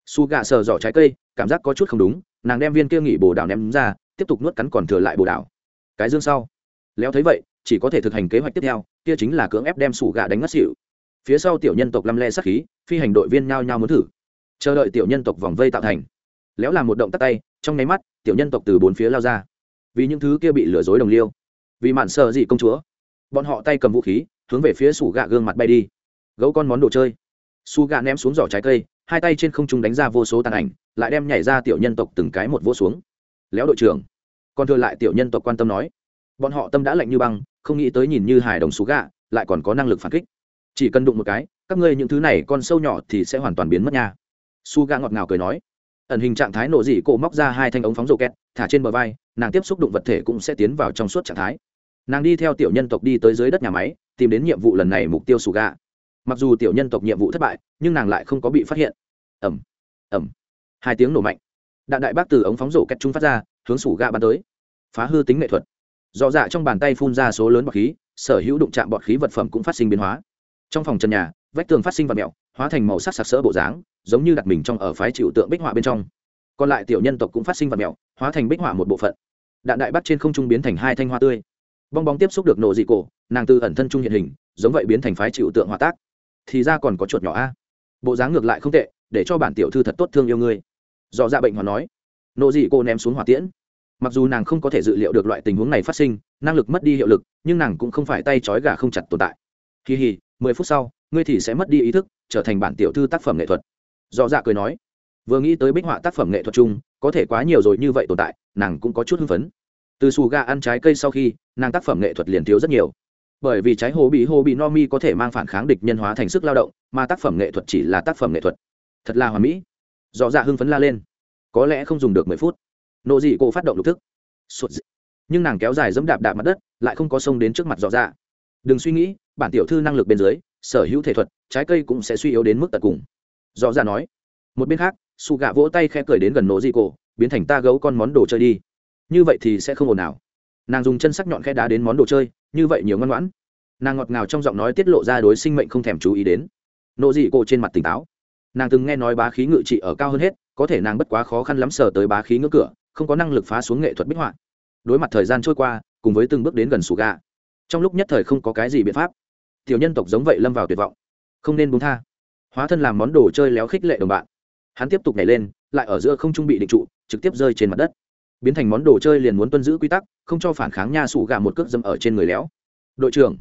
Su gạ sờ giỏ trái cây, cảm giác có chút không đúng, nàng đem viên kia nghỉ bồ đào ném ra, tiếp tục nuốt cắn còn thừa lại bồ đào cái dương sau. Léo thấy vậy, chỉ có thể thực hành kế hoạch tiếp theo, kia chính là cưỡng ép đem sủ gà đánh ngất xỉu. Phía sau tiểu nhân tộc lăm le sắc khí, phi hành đội viên nhao nhao muốn thử. Chờ đợi tiểu nhân tộc vòng vây tạo thành. Léo làm một động tắt tay, trong nháy mắt, tiểu nhân tộc từ bốn phía lao ra. Vì những thứ kia bị lừa dối đồng liêu, vì mạn sợ dị công chúa, bọn họ tay cầm vũ khí, hướng về phía sủ gạ gương mặt bay đi. Gấu con món đồ chơi. Su gà ném xuống giỏ trái cây, hai tay trên không trung đánh ra vô số tàn ảnh, lại đem nhảy ra tiểu nhân tộc từng cái một vô xuống. Léo đội trưởng còn thừa lại tiểu nhân tộc quan tâm nói, bọn họ tâm đã lạnh như băng, không nghĩ tới nhìn như hài đồng xú gạ lại còn có năng lực phản kích. Chỉ cần đụng một cái, các ngươi những thứ này con sâu nhỏ thì sẽ hoàn toàn biến mất nha. Su gạ ngọt ngào cười nói, ẩn hình trạng thái nổ dị cổ móc ra hai thanh ống phóng rổ kẹt thả trên bờ vai, nàng tiếp xúc đụng vật thể cũng sẽ tiến vào trong suốt trạng thái. Nàng đi theo tiểu nhân tộc đi tới dưới đất nhà máy, tìm đến nhiệm vụ lần này mục tiêu sù gạ mặc dù tiểu nhân tộc nhiệm vụ thất bại, nhưng nàng lại không có bị phát hiện. Ẩm ẩm hai tiếng nổ mạnh. Đạn đại bác từ ống phóng rổ kẹt trung phát ra, hướng sủ gạ bắn tới phá hư tính nghệ thuật. Dò dạ trong bàn tay phun ra số lớn bọt khí, sở hữu đụng chạm bọt khí vật phẩm cũng phát sinh biến hóa. Trong phòng trần nhà, vách tường phát sinh vật mẹo hóa thành màu sắc sặc sỡ bộ dáng, giống như đặt mình trong ở phái chịu tượng bích họa bên trong. Còn lại tiểu nhân tộc cũng phát sinh vật mẹo hóa thành bích họa một bộ phận. Đạn đại bắt trên không trung biến thành hai thanh hoa tươi. Bong bóng tiếp xúc được nổ dị cổ, nàng từ ẩn thân trung hiện hình, giống vậy biến thành phái chịu tượng hòa tác. Thì ra còn có chuột nhỏ a. Bộ dáng ngược lại không tệ, để cho bản tiểu thư thật tốt thương yêu ngươi. Dò dạ bệnh hòa nói. Nộ dị cô ném xuống hỏa tiễn mặc dù nàng không có thể dự liệu được loại tình huống này phát sinh, năng lực mất đi hiệu lực, nhưng nàng cũng không phải tay trói gà không chặt tồn tại. Kỳ hì, mười phút sau, ngươi thì sẽ mất đi ý thức, trở thành bản tiểu thư tác phẩm nghệ thuật. Do dạ cười nói. Vừa nghĩ tới bích họa tác phẩm nghệ thuật chung, có thể quá nhiều rồi như vậy tồn tại, nàng cũng có chút hưng phấn. Từ xù gà ăn trái cây sau khi, nàng tác phẩm nghệ thuật liền thiếu rất nhiều. Bởi vì trái hồ bị hồ bị no mi có thể mang phản kháng địch nhân hóa thành sức lao động, mà tác phẩm nghệ thuật chỉ là tác phẩm nghệ thuật. Thật là hoàn mỹ. Dọ dạ hưng phấn la lên. Có lẽ không dùng được mười phút nộ dị cô phát động lục thức. Sụt dị. nhưng nàng kéo dài dẫm đạp đạp mặt đất, lại không có sông đến trước mặt dò ra đừng suy nghĩ, bản tiểu thư năng lực bên dưới, sở hữu thể thuật, trái cây cũng sẽ suy yếu đến mức tận cùng. Dò ra nói. Một bên khác, su gạ vỗ tay khẽ cười đến gần nộ dị cô, biến thành ta gấu con món đồ chơi đi. Như vậy thì sẽ không ồn ào. Nàng dùng chân sắc nhọn khe đá đến món đồ chơi, như vậy nhiều ngoan ngoãn. Nàng ngọt ngào trong giọng nói tiết lộ ra đối sinh mệnh không thèm chú ý đến. Nộ dị cô trên mặt tỉnh táo. Nàng từng nghe nói bá khí ngự trị ở cao hơn hết, có thể nàng bất quá khó khăn lắm sờ tới bá khí ngưỡng cửa không có năng lực phá xuống nghệ thuật bích họa. Đối mặt thời gian trôi qua, cùng với từng bước đến gần sủ gà, trong lúc nhất thời không có cái gì biện pháp. Tiểu nhân tộc giống vậy lâm vào tuyệt vọng, không nên buông tha. Hóa thân làm món đồ chơi léo khích lệ đồng bạn. Hắn tiếp tục nhảy lên, lại ở giữa không trung bị định trụ, trực tiếp rơi trên mặt đất. Biến thành món đồ chơi liền muốn tuân giữ quy tắc, không cho phản kháng nha sủ gà một cước dâm ở trên người léo. Đội trưởng,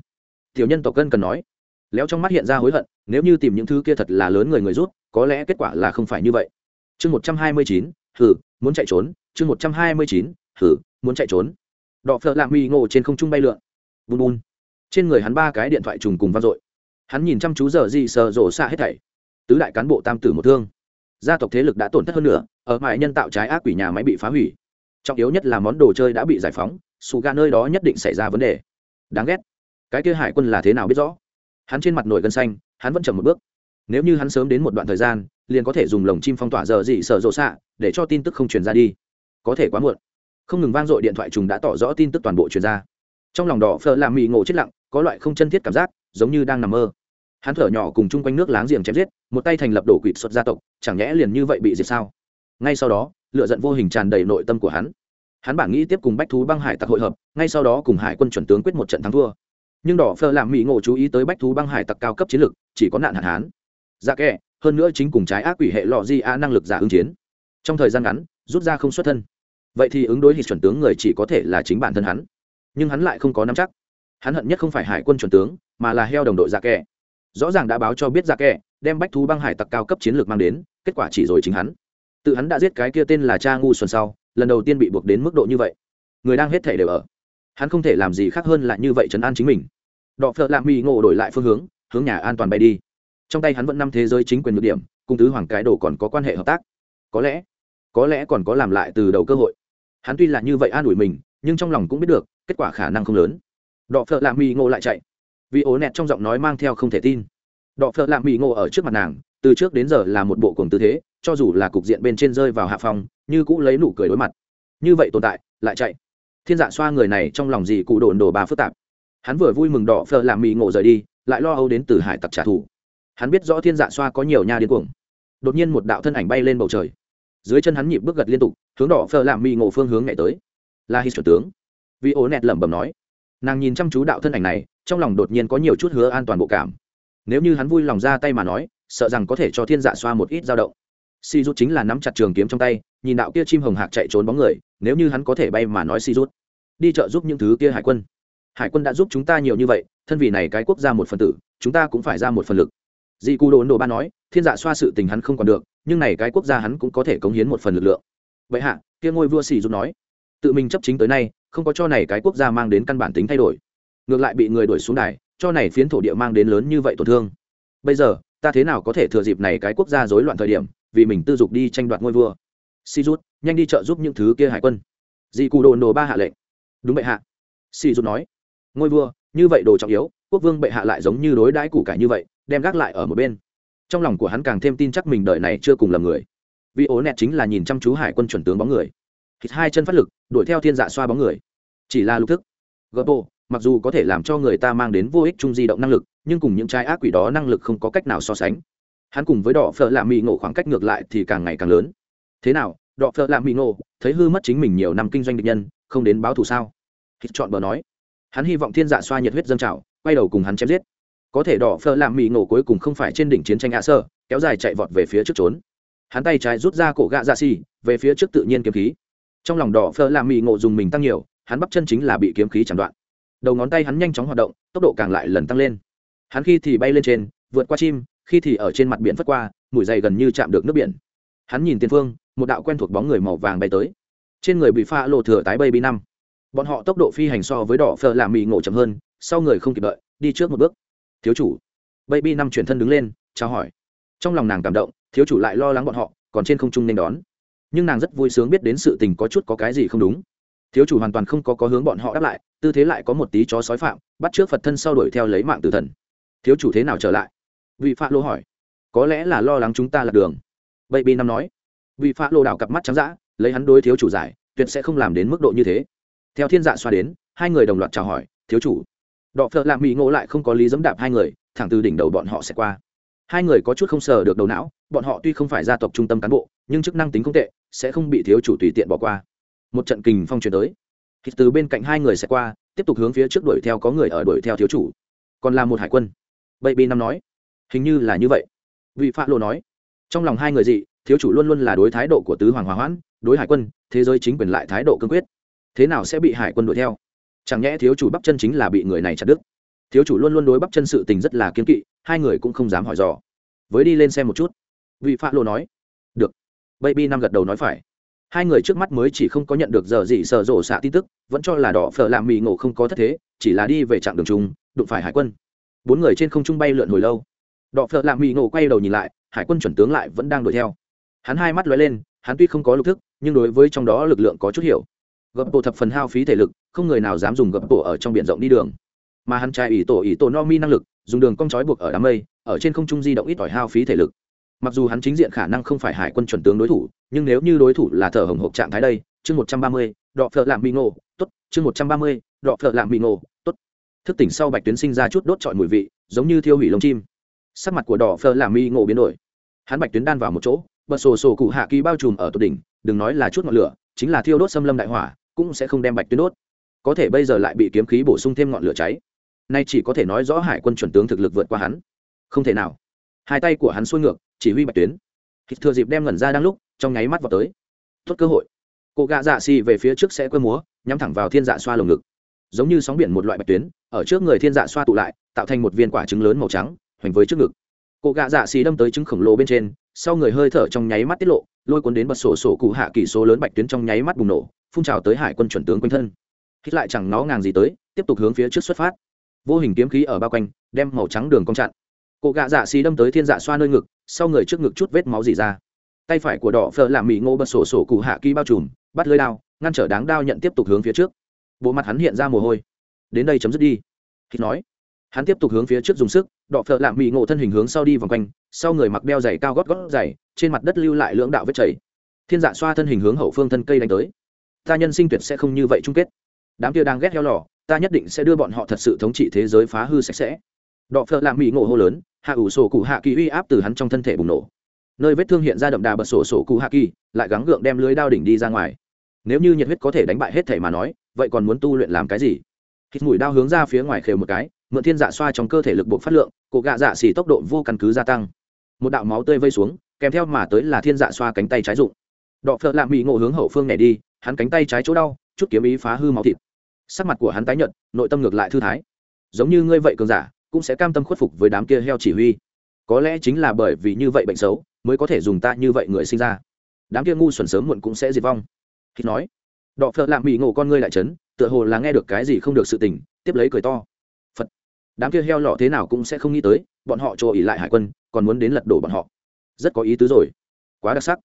tiểu nhân tộc cân cần nói. Léo trong mắt hiện ra hối hận, nếu như tìm những thứ kia thật là lớn người người rút, có lẽ kết quả là không phải như vậy. Chương một trăm hai mươi chín thử muốn chạy trốn chương một trăm hai mươi chín muốn chạy trốn. Đọ phợ lạ mi ngộ trên không trung bay lượn. Bùn bùn. Trên người hắn ba cái điện thoại trùng cùng vang dội. Hắn nhìn chăm chú giờ gì sờ rổ xa hết thảy. Tứ đại cán bộ tam tử một thương. Gia tộc thế lực đã tổn thất hơn nữa, ở mại nhân tạo trái ác quỷ nhà máy bị phá hủy. Trọng yếu nhất là món đồ chơi đã bị giải phóng xù ga nơi đó nhất định xảy ra vấn đề. Đáng ghét. Cái kia hải quân là thế nào biết rõ? Hắn trên mặt nổi gân xanh, hắn vẫn chậm một bước. Nếu như hắn sớm đến một đoạn thời gian, liền có thể dùng lồng chim phong tỏa giờ dị sợ rộ xạ, để cho tin tức không truyền ra đi có thể quá muộn. Không ngừng vang dội điện thoại trùng đã tỏ rõ tin tức toàn bộ truyền ra. Trong lòng đỏ phở làm mị ngộ chết lặng, có loại không chân thiết cảm giác, giống như đang nằm mơ. Hắn thở nhỏ cùng chung quanh nước láng giềng chém giết, một tay thành lập đổ quỵt xuất gia tộc, chẳng nhẽ liền như vậy bị diệt sao? Ngay sau đó lựa giận vô hình tràn đầy nội tâm của hắn. Hắn bản nghĩ tiếp cùng bách thú băng hải tặc hội hợp, ngay sau đó cùng hải quân chuẩn tướng quyết một trận thắng thua. Nhưng đỏ phơ làm mỹ ngộ chú ý tới bách thú băng hải tặc cao cấp chiến lược, chỉ có nạn hạn hán. Dạ kệ, hơn nữa chính cùng trái ác quỷ hệ lọ di a năng lực giả ứng chiến. Trong thời gian ngắn rút ra không xuất thân. Vậy thì ứng đối thì chuẩn tướng người chỉ có thể là chính bản thân hắn. Nhưng hắn lại không có nắm chắc. Hắn hận nhất không phải hải quân chuẩn tướng, mà là heo đồng đội ra kẻ. Rõ ràng đã báo cho biết ra kẻ, đem bách thú băng hải tặc cao cấp chiến lược mang đến, kết quả chỉ rồi chính hắn. Tự hắn đã giết cái kia tên là cha ngu xuân sau, lần đầu tiên bị buộc đến mức độ như vậy. Người đang hết thể đều ở. Hắn không thể làm gì khác hơn là như vậy chấn an chính mình. Đọ phợ lạ mỹ ngộ đổi lại phương hướng hướng nhà an toàn bay đi. Trong tay hắn vẫn năm thế giới chính quyền nhược điểm, cùng tứ hoàng cái đồ còn có quan hệ hợp tác. Có lẽ có lẽ còn có làm lại từ đầu cơ hội. Hắn tuy là như vậy an ủi mình, nhưng trong lòng cũng biết được, kết quả khả năng không lớn. Đọ phợ lạ mỹ ngộ lại chạy. Vì ố nẹt trong giọng nói mang theo không thể tin. Đọ phợ lạ mỹ ngộ ở trước mặt nàng, từ trước đến giờ là một bộ cùng tư thế, cho dù là cục diện bên trên rơi vào hạ phòng như cũ lấy nụ cười đối mặt. Như vậy tồn tại, lại chạy. Thiên dạ xoa người này trong lòng gì cụ đồn đồ bà phức tạp. Hắn vừa vui mừng đỏ phờ làm mì ngộ rời đi, lại lo âu đến từ hải tặc trả thù. Hắn biết rõ thiên dạ xoa có nhiều nha điên cuồng. Đột nhiên một đạo thân ảnh bay lên bầu trời dưới chân hắn nhịp bước gật liên tục, hướng đỏ phờ làm mì ngộ phương hướng nhảy tới. Là hít chuẩn tướng. Vì ố nẹt lẩm bẩm nói. Nàng nhìn chăm chú đạo thân ảnh này, trong lòng đột nhiên có nhiều chút hứa an toàn bộ cảm. Nếu như hắn vui lòng ra tay mà nói, sợ rằng có thể cho thiên dạ xoa một ít dao động. Si rút chính là nắm chặt trường kiếm trong tay, nhìn đạo kia chim hồng hạc chạy trốn bóng người, nếu như hắn có thể bay mà nói si rút. Đi chợ giúp những thứ kia hải quân. Hải quân đã giúp chúng ta nhiều như vậy, thân vì này cái quốc gia một phần tử, chúng ta cũng phải ra một phần lực dì cù đồn đồ ba nói, thiên dạ xoa sự tình hắn không còn được, nhưng này cái quốc gia hắn cũng có thể cống hiến một phần lực lượng. Vậy hạ, kia ngôi vua xì giúp nói, tự mình chấp chính tới nay, không có cho này cái quốc gia mang đến căn bản tính thay đổi. Ngược lại bị người đuổi xuống đài, cho này phiến thổ địa mang đến lớn như vậy tổn thương. Bây giờ, ta thế nào có thể thừa dịp này cái quốc gia rối loạn thời điểm, vì mình tư dục đi tranh đoạt ngôi vua? Si rút nhanh đi trợ giúp những thứ kia hải quân. Dị cụ đồ ba hạ lệnh. Đúng bệ hạ. Si rút nói, ngôi vua, như vậy đồ trọng yếu, quốc vương bệ hạ lại giống như đối đãi củ cải như vậy đem gác lại ở một bên. Trong lòng của hắn càng thêm tin chắc mình đợi này chưa cùng lầm người. Vì ố nẹt chính là nhìn chăm chú hải quân chuẩn tướng bóng người. Hít hai chân phát lực, đuổi theo thiên dạ xoa bóng người. Chỉ là lục thức. Gấp bộ, mặc dù có thể làm cho người ta mang đến vô ích chung di động năng lực, nhưng cùng những trái ác quỷ đó năng lực không có cách nào so sánh. Hắn cùng với đỏ phở làm mỹ ngộ khoảng cách ngược lại thì càng ngày càng lớn. Thế nào đỏ phở lạ mỹ ngộ, thấy hư mất chính mình nhiều năm kinh doanh địch nhân, không đến báo thù sao? Hít chọn bờ nói. Hắn hy vọng thiên dạ xoa nhiệt huyết dâng trào, quay đầu cùng hắn chém giết có thể đỏ phơ làm mì nổ cuối cùng không phải trên đỉnh chiến tranh ạ sơ, kéo dài chạy vọt về phía trước trốn. Hắn tay trái rút ra cổ gạ dạ xì, về phía trước tự nhiên kiếm khí. Trong lòng đỏ phơ làm mì ngộ dùng mình tăng nhiều, hắn bắp chân chính là bị kiếm khí chặn đoạn. Đầu ngón tay hắn nhanh chóng hoạt động, tốc độ càng lại lần tăng lên. Hắn khi thì bay lên trên, vượt qua chim, khi thì ở trên mặt biển phất qua mũi dày gần như chạm được nước biển. Hắn nhìn tiền phương, một đạo quen thuộc bóng người màu vàng bay tới. Trên người bị pha lộ thừa tái bay bi năm. Bọn họ tốc độ phi hành so với đỏ phơ làm mì ngộ chậm hơn, sau người không kịp đợi, đi trước một bước thiếu chủ. Baby năm chuyển thân đứng lên, chào hỏi. Trong lòng nàng cảm động, thiếu chủ lại lo lắng bọn họ, còn trên không trung nên đón. Nhưng nàng rất vui sướng biết đến sự tình có chút có cái gì không đúng. Thiếu chủ hoàn toàn không có có hướng bọn họ đáp lại, tư thế lại có một tí chó sói phạm, bắt trước phật thân sau đuổi theo lấy mạng tử thần. Thiếu chủ thế nào trở lại? Vị phạ lô hỏi. Có lẽ là lo lắng chúng ta lạc đường. Baby năm nói. Vị phạ lô đảo cặp mắt trắng d lấy hắn đối thiếu chủ giải, tuyệt sẽ không làm đến mức độ như thế. Theo thiên dạ xoa đến, hai người đồng loạt chào hỏi, thiếu chủ đọ phợ lạ mỹ ngộ lại không có lý dẫm đạp hai người, thẳng từ đỉnh đầu bọn họ sẽ qua. Hai người có chút không sờ được đầu não, bọn họ tuy không phải gia tộc trung tâm cán bộ, nhưng chức năng tính không tệ, sẽ không bị thiếu chủ tùy tiện bỏ qua. Một trận kình phong truyền tới. Thì từ bên cạnh hai người sẽ qua, tiếp tục hướng phía trước đuổi theo có người ở đuổi theo thiếu chủ. Còn là một hải quân. Baby năm nói. Hình như là như vậy. Vị phạ lộ nói. Trong lòng hai người dị, thiếu chủ luôn luôn là đối thái độ của tứ hoàng hòa hoãn, đối hải quân, thế giới chính quyền lại thái độ cương quyết. Thế nào sẽ bị hải quân đuổi theo? Chẳng nhẽ thiếu chủ bắp chân chính là bị người này chặt đứt? Thiếu chủ luôn luôn đối bắp chân sự tình rất là kiên kỵ, hai người cũng không dám hỏi dò. Với đi lên xem một chút. Vị phạ lộ nói. Được. Baby năm gật đầu nói phải. Hai người trước mắt mới chỉ không có nhận được giờ gì sợ rổ xạ tin tức, vẫn cho là đỏ phở làm mì ngộ không có thất thế, chỉ là đi về chặng đường trung đụng phải hải quân. Bốn người trên không trung bay lượn hồi lâu. Đỏ phở làm mì ngộ quay đầu nhìn lại, hải quân chuẩn tướng lại vẫn đang đuổi theo. Hắn hai mắt lóe lên, hắn tuy không có lục thức, nhưng đối với trong đó lực lượng có chút hiểu gập bộ thập phần hao phí thể lực, không người nào dám dùng gập bộ ở trong biển rộng đi đường. Mà hắn trai ỷ tổ ỷ tổ no mi năng lực, dùng đường cong trói buộc ở đám mây, ở trên không trung di động ít ỏi hao phí thể lực. Mặc dù hắn chính diện khả năng không phải hải quân chuẩn tướng đối thủ, nhưng nếu như đối thủ là thở hồng hộp trạng thái đây, chương một trăm ba mươi, đọ phợ lạm bị ngộ, tốt, chương một trăm ba mươi, đọ phợ lạm bị ngộ, tốt. Thức tỉnh sau bạch tuyến sinh ra chút đốt trọi mùi vị, giống như thiêu hủy lông chim. Sắc mặt của đỏ phở làm mi ngộ biến đổi. Hắn bạch tuyến đan vào một chỗ, bật sổ sổ cụ hạ kỳ bao trùm ở tột đỉnh, đừng nói là chút ngọn lửa, chính là thiêu đốt xâm lâm đại hỏa cũng sẽ không đem bạch tuyến đốt. Có thể bây giờ lại bị kiếm khí bổ sung thêm ngọn lửa cháy. Nay chỉ có thể nói rõ hải quân chuẩn tướng thực lực vượt qua hắn. Không thể nào. Hai tay của hắn xuôi ngược, chỉ huy bạch tuyến. Hít thừa dịp đem ngẩn ra đang lúc, trong nháy mắt vào tới. Tốt cơ hội. Cụ gạ dạ xì về phía trước sẽ quơ múa, nhắm thẳng vào thiên dạ xoa lồng ngực. Giống như sóng biển một loại bạch tuyến, ở trước người thiên dạ xoa tụ lại, tạo thành một viên quả trứng lớn màu trắng, hoành với trước ngực. Cụ gạ dạ xì đâm tới trứng khổng lồ bên trên sau người hơi thở trong nháy mắt tiết lộ, lôi cuốn đến bật sổ sổ cụ hạ kỳ số lớn bạch tuyến trong nháy mắt bùng nổ, phun trào tới hải quân chuẩn tướng quanh thân. Hít lại chẳng nó ngàng gì tới, tiếp tục hướng phía trước xuất phát. Vô hình kiếm khí ở bao quanh, đem màu trắng đường cong chặn. Cụ gạ dạ xì đâm tới thiên dạ xoa nơi ngực, sau người trước ngực chút vết máu dì ra. Tay phải của đỏ phở làm mỹ ngô bật sổ sổ cụ hạ kỳ bao trùm, bắt lưới đao, ngăn trở đáng đao nhận tiếp tục hướng phía trước. Bộ mặt hắn hiện ra mồ hôi. Đến đây chấm dứt đi. Hít nói hắn tiếp tục hướng phía trước dùng sức, đọ phợ lạm mỹ ngộ thân hình hướng sau đi vòng quanh, sau người mặc đeo giày cao gót gót giày, trên mặt đất lưu lại lưỡng đạo vết chảy. Thiên dạ xoa thân hình hướng hậu phương thân cây đánh tới. Ta nhân sinh tuyệt sẽ không như vậy chung kết. Đám kia đang ghét heo lò, ta nhất định sẽ đưa bọn họ thật sự thống trị thế giới phá hư sạch sẽ. Đọ phợ lạm mỹ ngộ hô lớn, hạ ủ sổ cụ hạ kỳ uy áp từ hắn trong thân thể bùng nổ. Nơi vết thương hiện ra đậm đà bật sổ sổ cụ hạ kỳ, lại gắng gượng đem lưới đao đỉnh đi ra ngoài. Nếu như nhiệt huyết có thể đánh bại hết thể mà nói, vậy còn muốn tu luyện làm cái gì? Hít mũi đao hướng ra phía ngoài khều một cái mượn thiên dạ xoa trong cơ thể lực buộc phát lượng, cổ gạ dạ xỉ tốc độ vô căn cứ gia tăng. Một đạo máu tươi vây xuống, kèm theo mà tới là thiên dạ xoa cánh tay trái rụng đọ phợ lạ mỹ ngộ hướng hậu phương này đi, hắn cánh tay trái chỗ đau, chút kiếm ý phá hư máu thịt. Sắc mặt của hắn tái nhợt, nội tâm ngược lại thư thái. Giống như ngươi vậy cường giả, cũng sẽ cam tâm khuất phục với đám kia heo chỉ huy. Có lẽ chính là bởi vì như vậy bệnh xấu, mới có thể dùng ta như vậy người sinh ra. Đám kia ngu xuẩn sớm muộn cũng sẽ diệt vong. Hít nói, đọ phợ lạ mỹ ngộ con ngươi lại chấn, tựa hồ là nghe được cái gì không được sự tình, tiếp lấy cười to đám kia heo lọ thế nào cũng sẽ không nghĩ tới, bọn họ trồ ỉ lại hải quân, còn muốn đến lật đổ bọn họ. Rất có ý tứ rồi. Quá đặc sắc.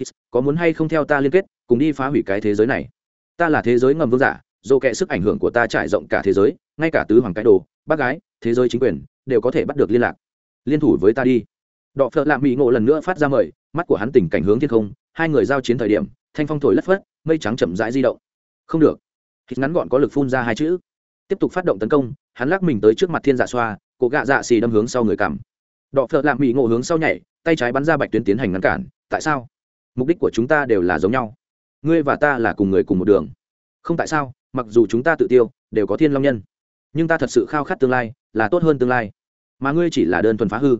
Hít, có muốn hay không theo ta liên kết, cùng đi phá hủy cái thế giới này? Ta là thế giới ngầm vương giả dồ kệ sức ảnh hưởng của ta trải rộng cả thế giới, ngay cả tứ hoàng cái đồ, bác gái, thế giới chính quyền, đều có thể bắt được liên lạc. Liên thủ với ta đi. Đọ phợ lạ mỹ ngộ lần nữa phát ra mời, mắt của hắn tỉnh cảnh hướng thiên không, hai người giao chiến thời điểm, thanh phong thổi lất phất, mây trắng chậm rãi di động. Không được. Hít ngắn gọn có lực phun ra hai chữ. Tiếp tục phát động tấn công hắn lắc mình tới trước mặt thiên dạ xoa, cổ gạ dạ xì đâm hướng sau người cằm đọ phợ lạ mỹ ngộ hướng sau nhảy, tay trái bắn ra bạch tuyến tiến hành ngăn cản. Tại sao? Mục đích của chúng ta đều là giống nhau. Ngươi và ta là cùng người cùng một đường. Không tại sao, mặc dù chúng ta tự tiêu, đều có thiên long nhân. Nhưng ta thật sự khao khát tương lai, là tốt hơn tương lai. Mà ngươi chỉ là đơn thuần phá hư.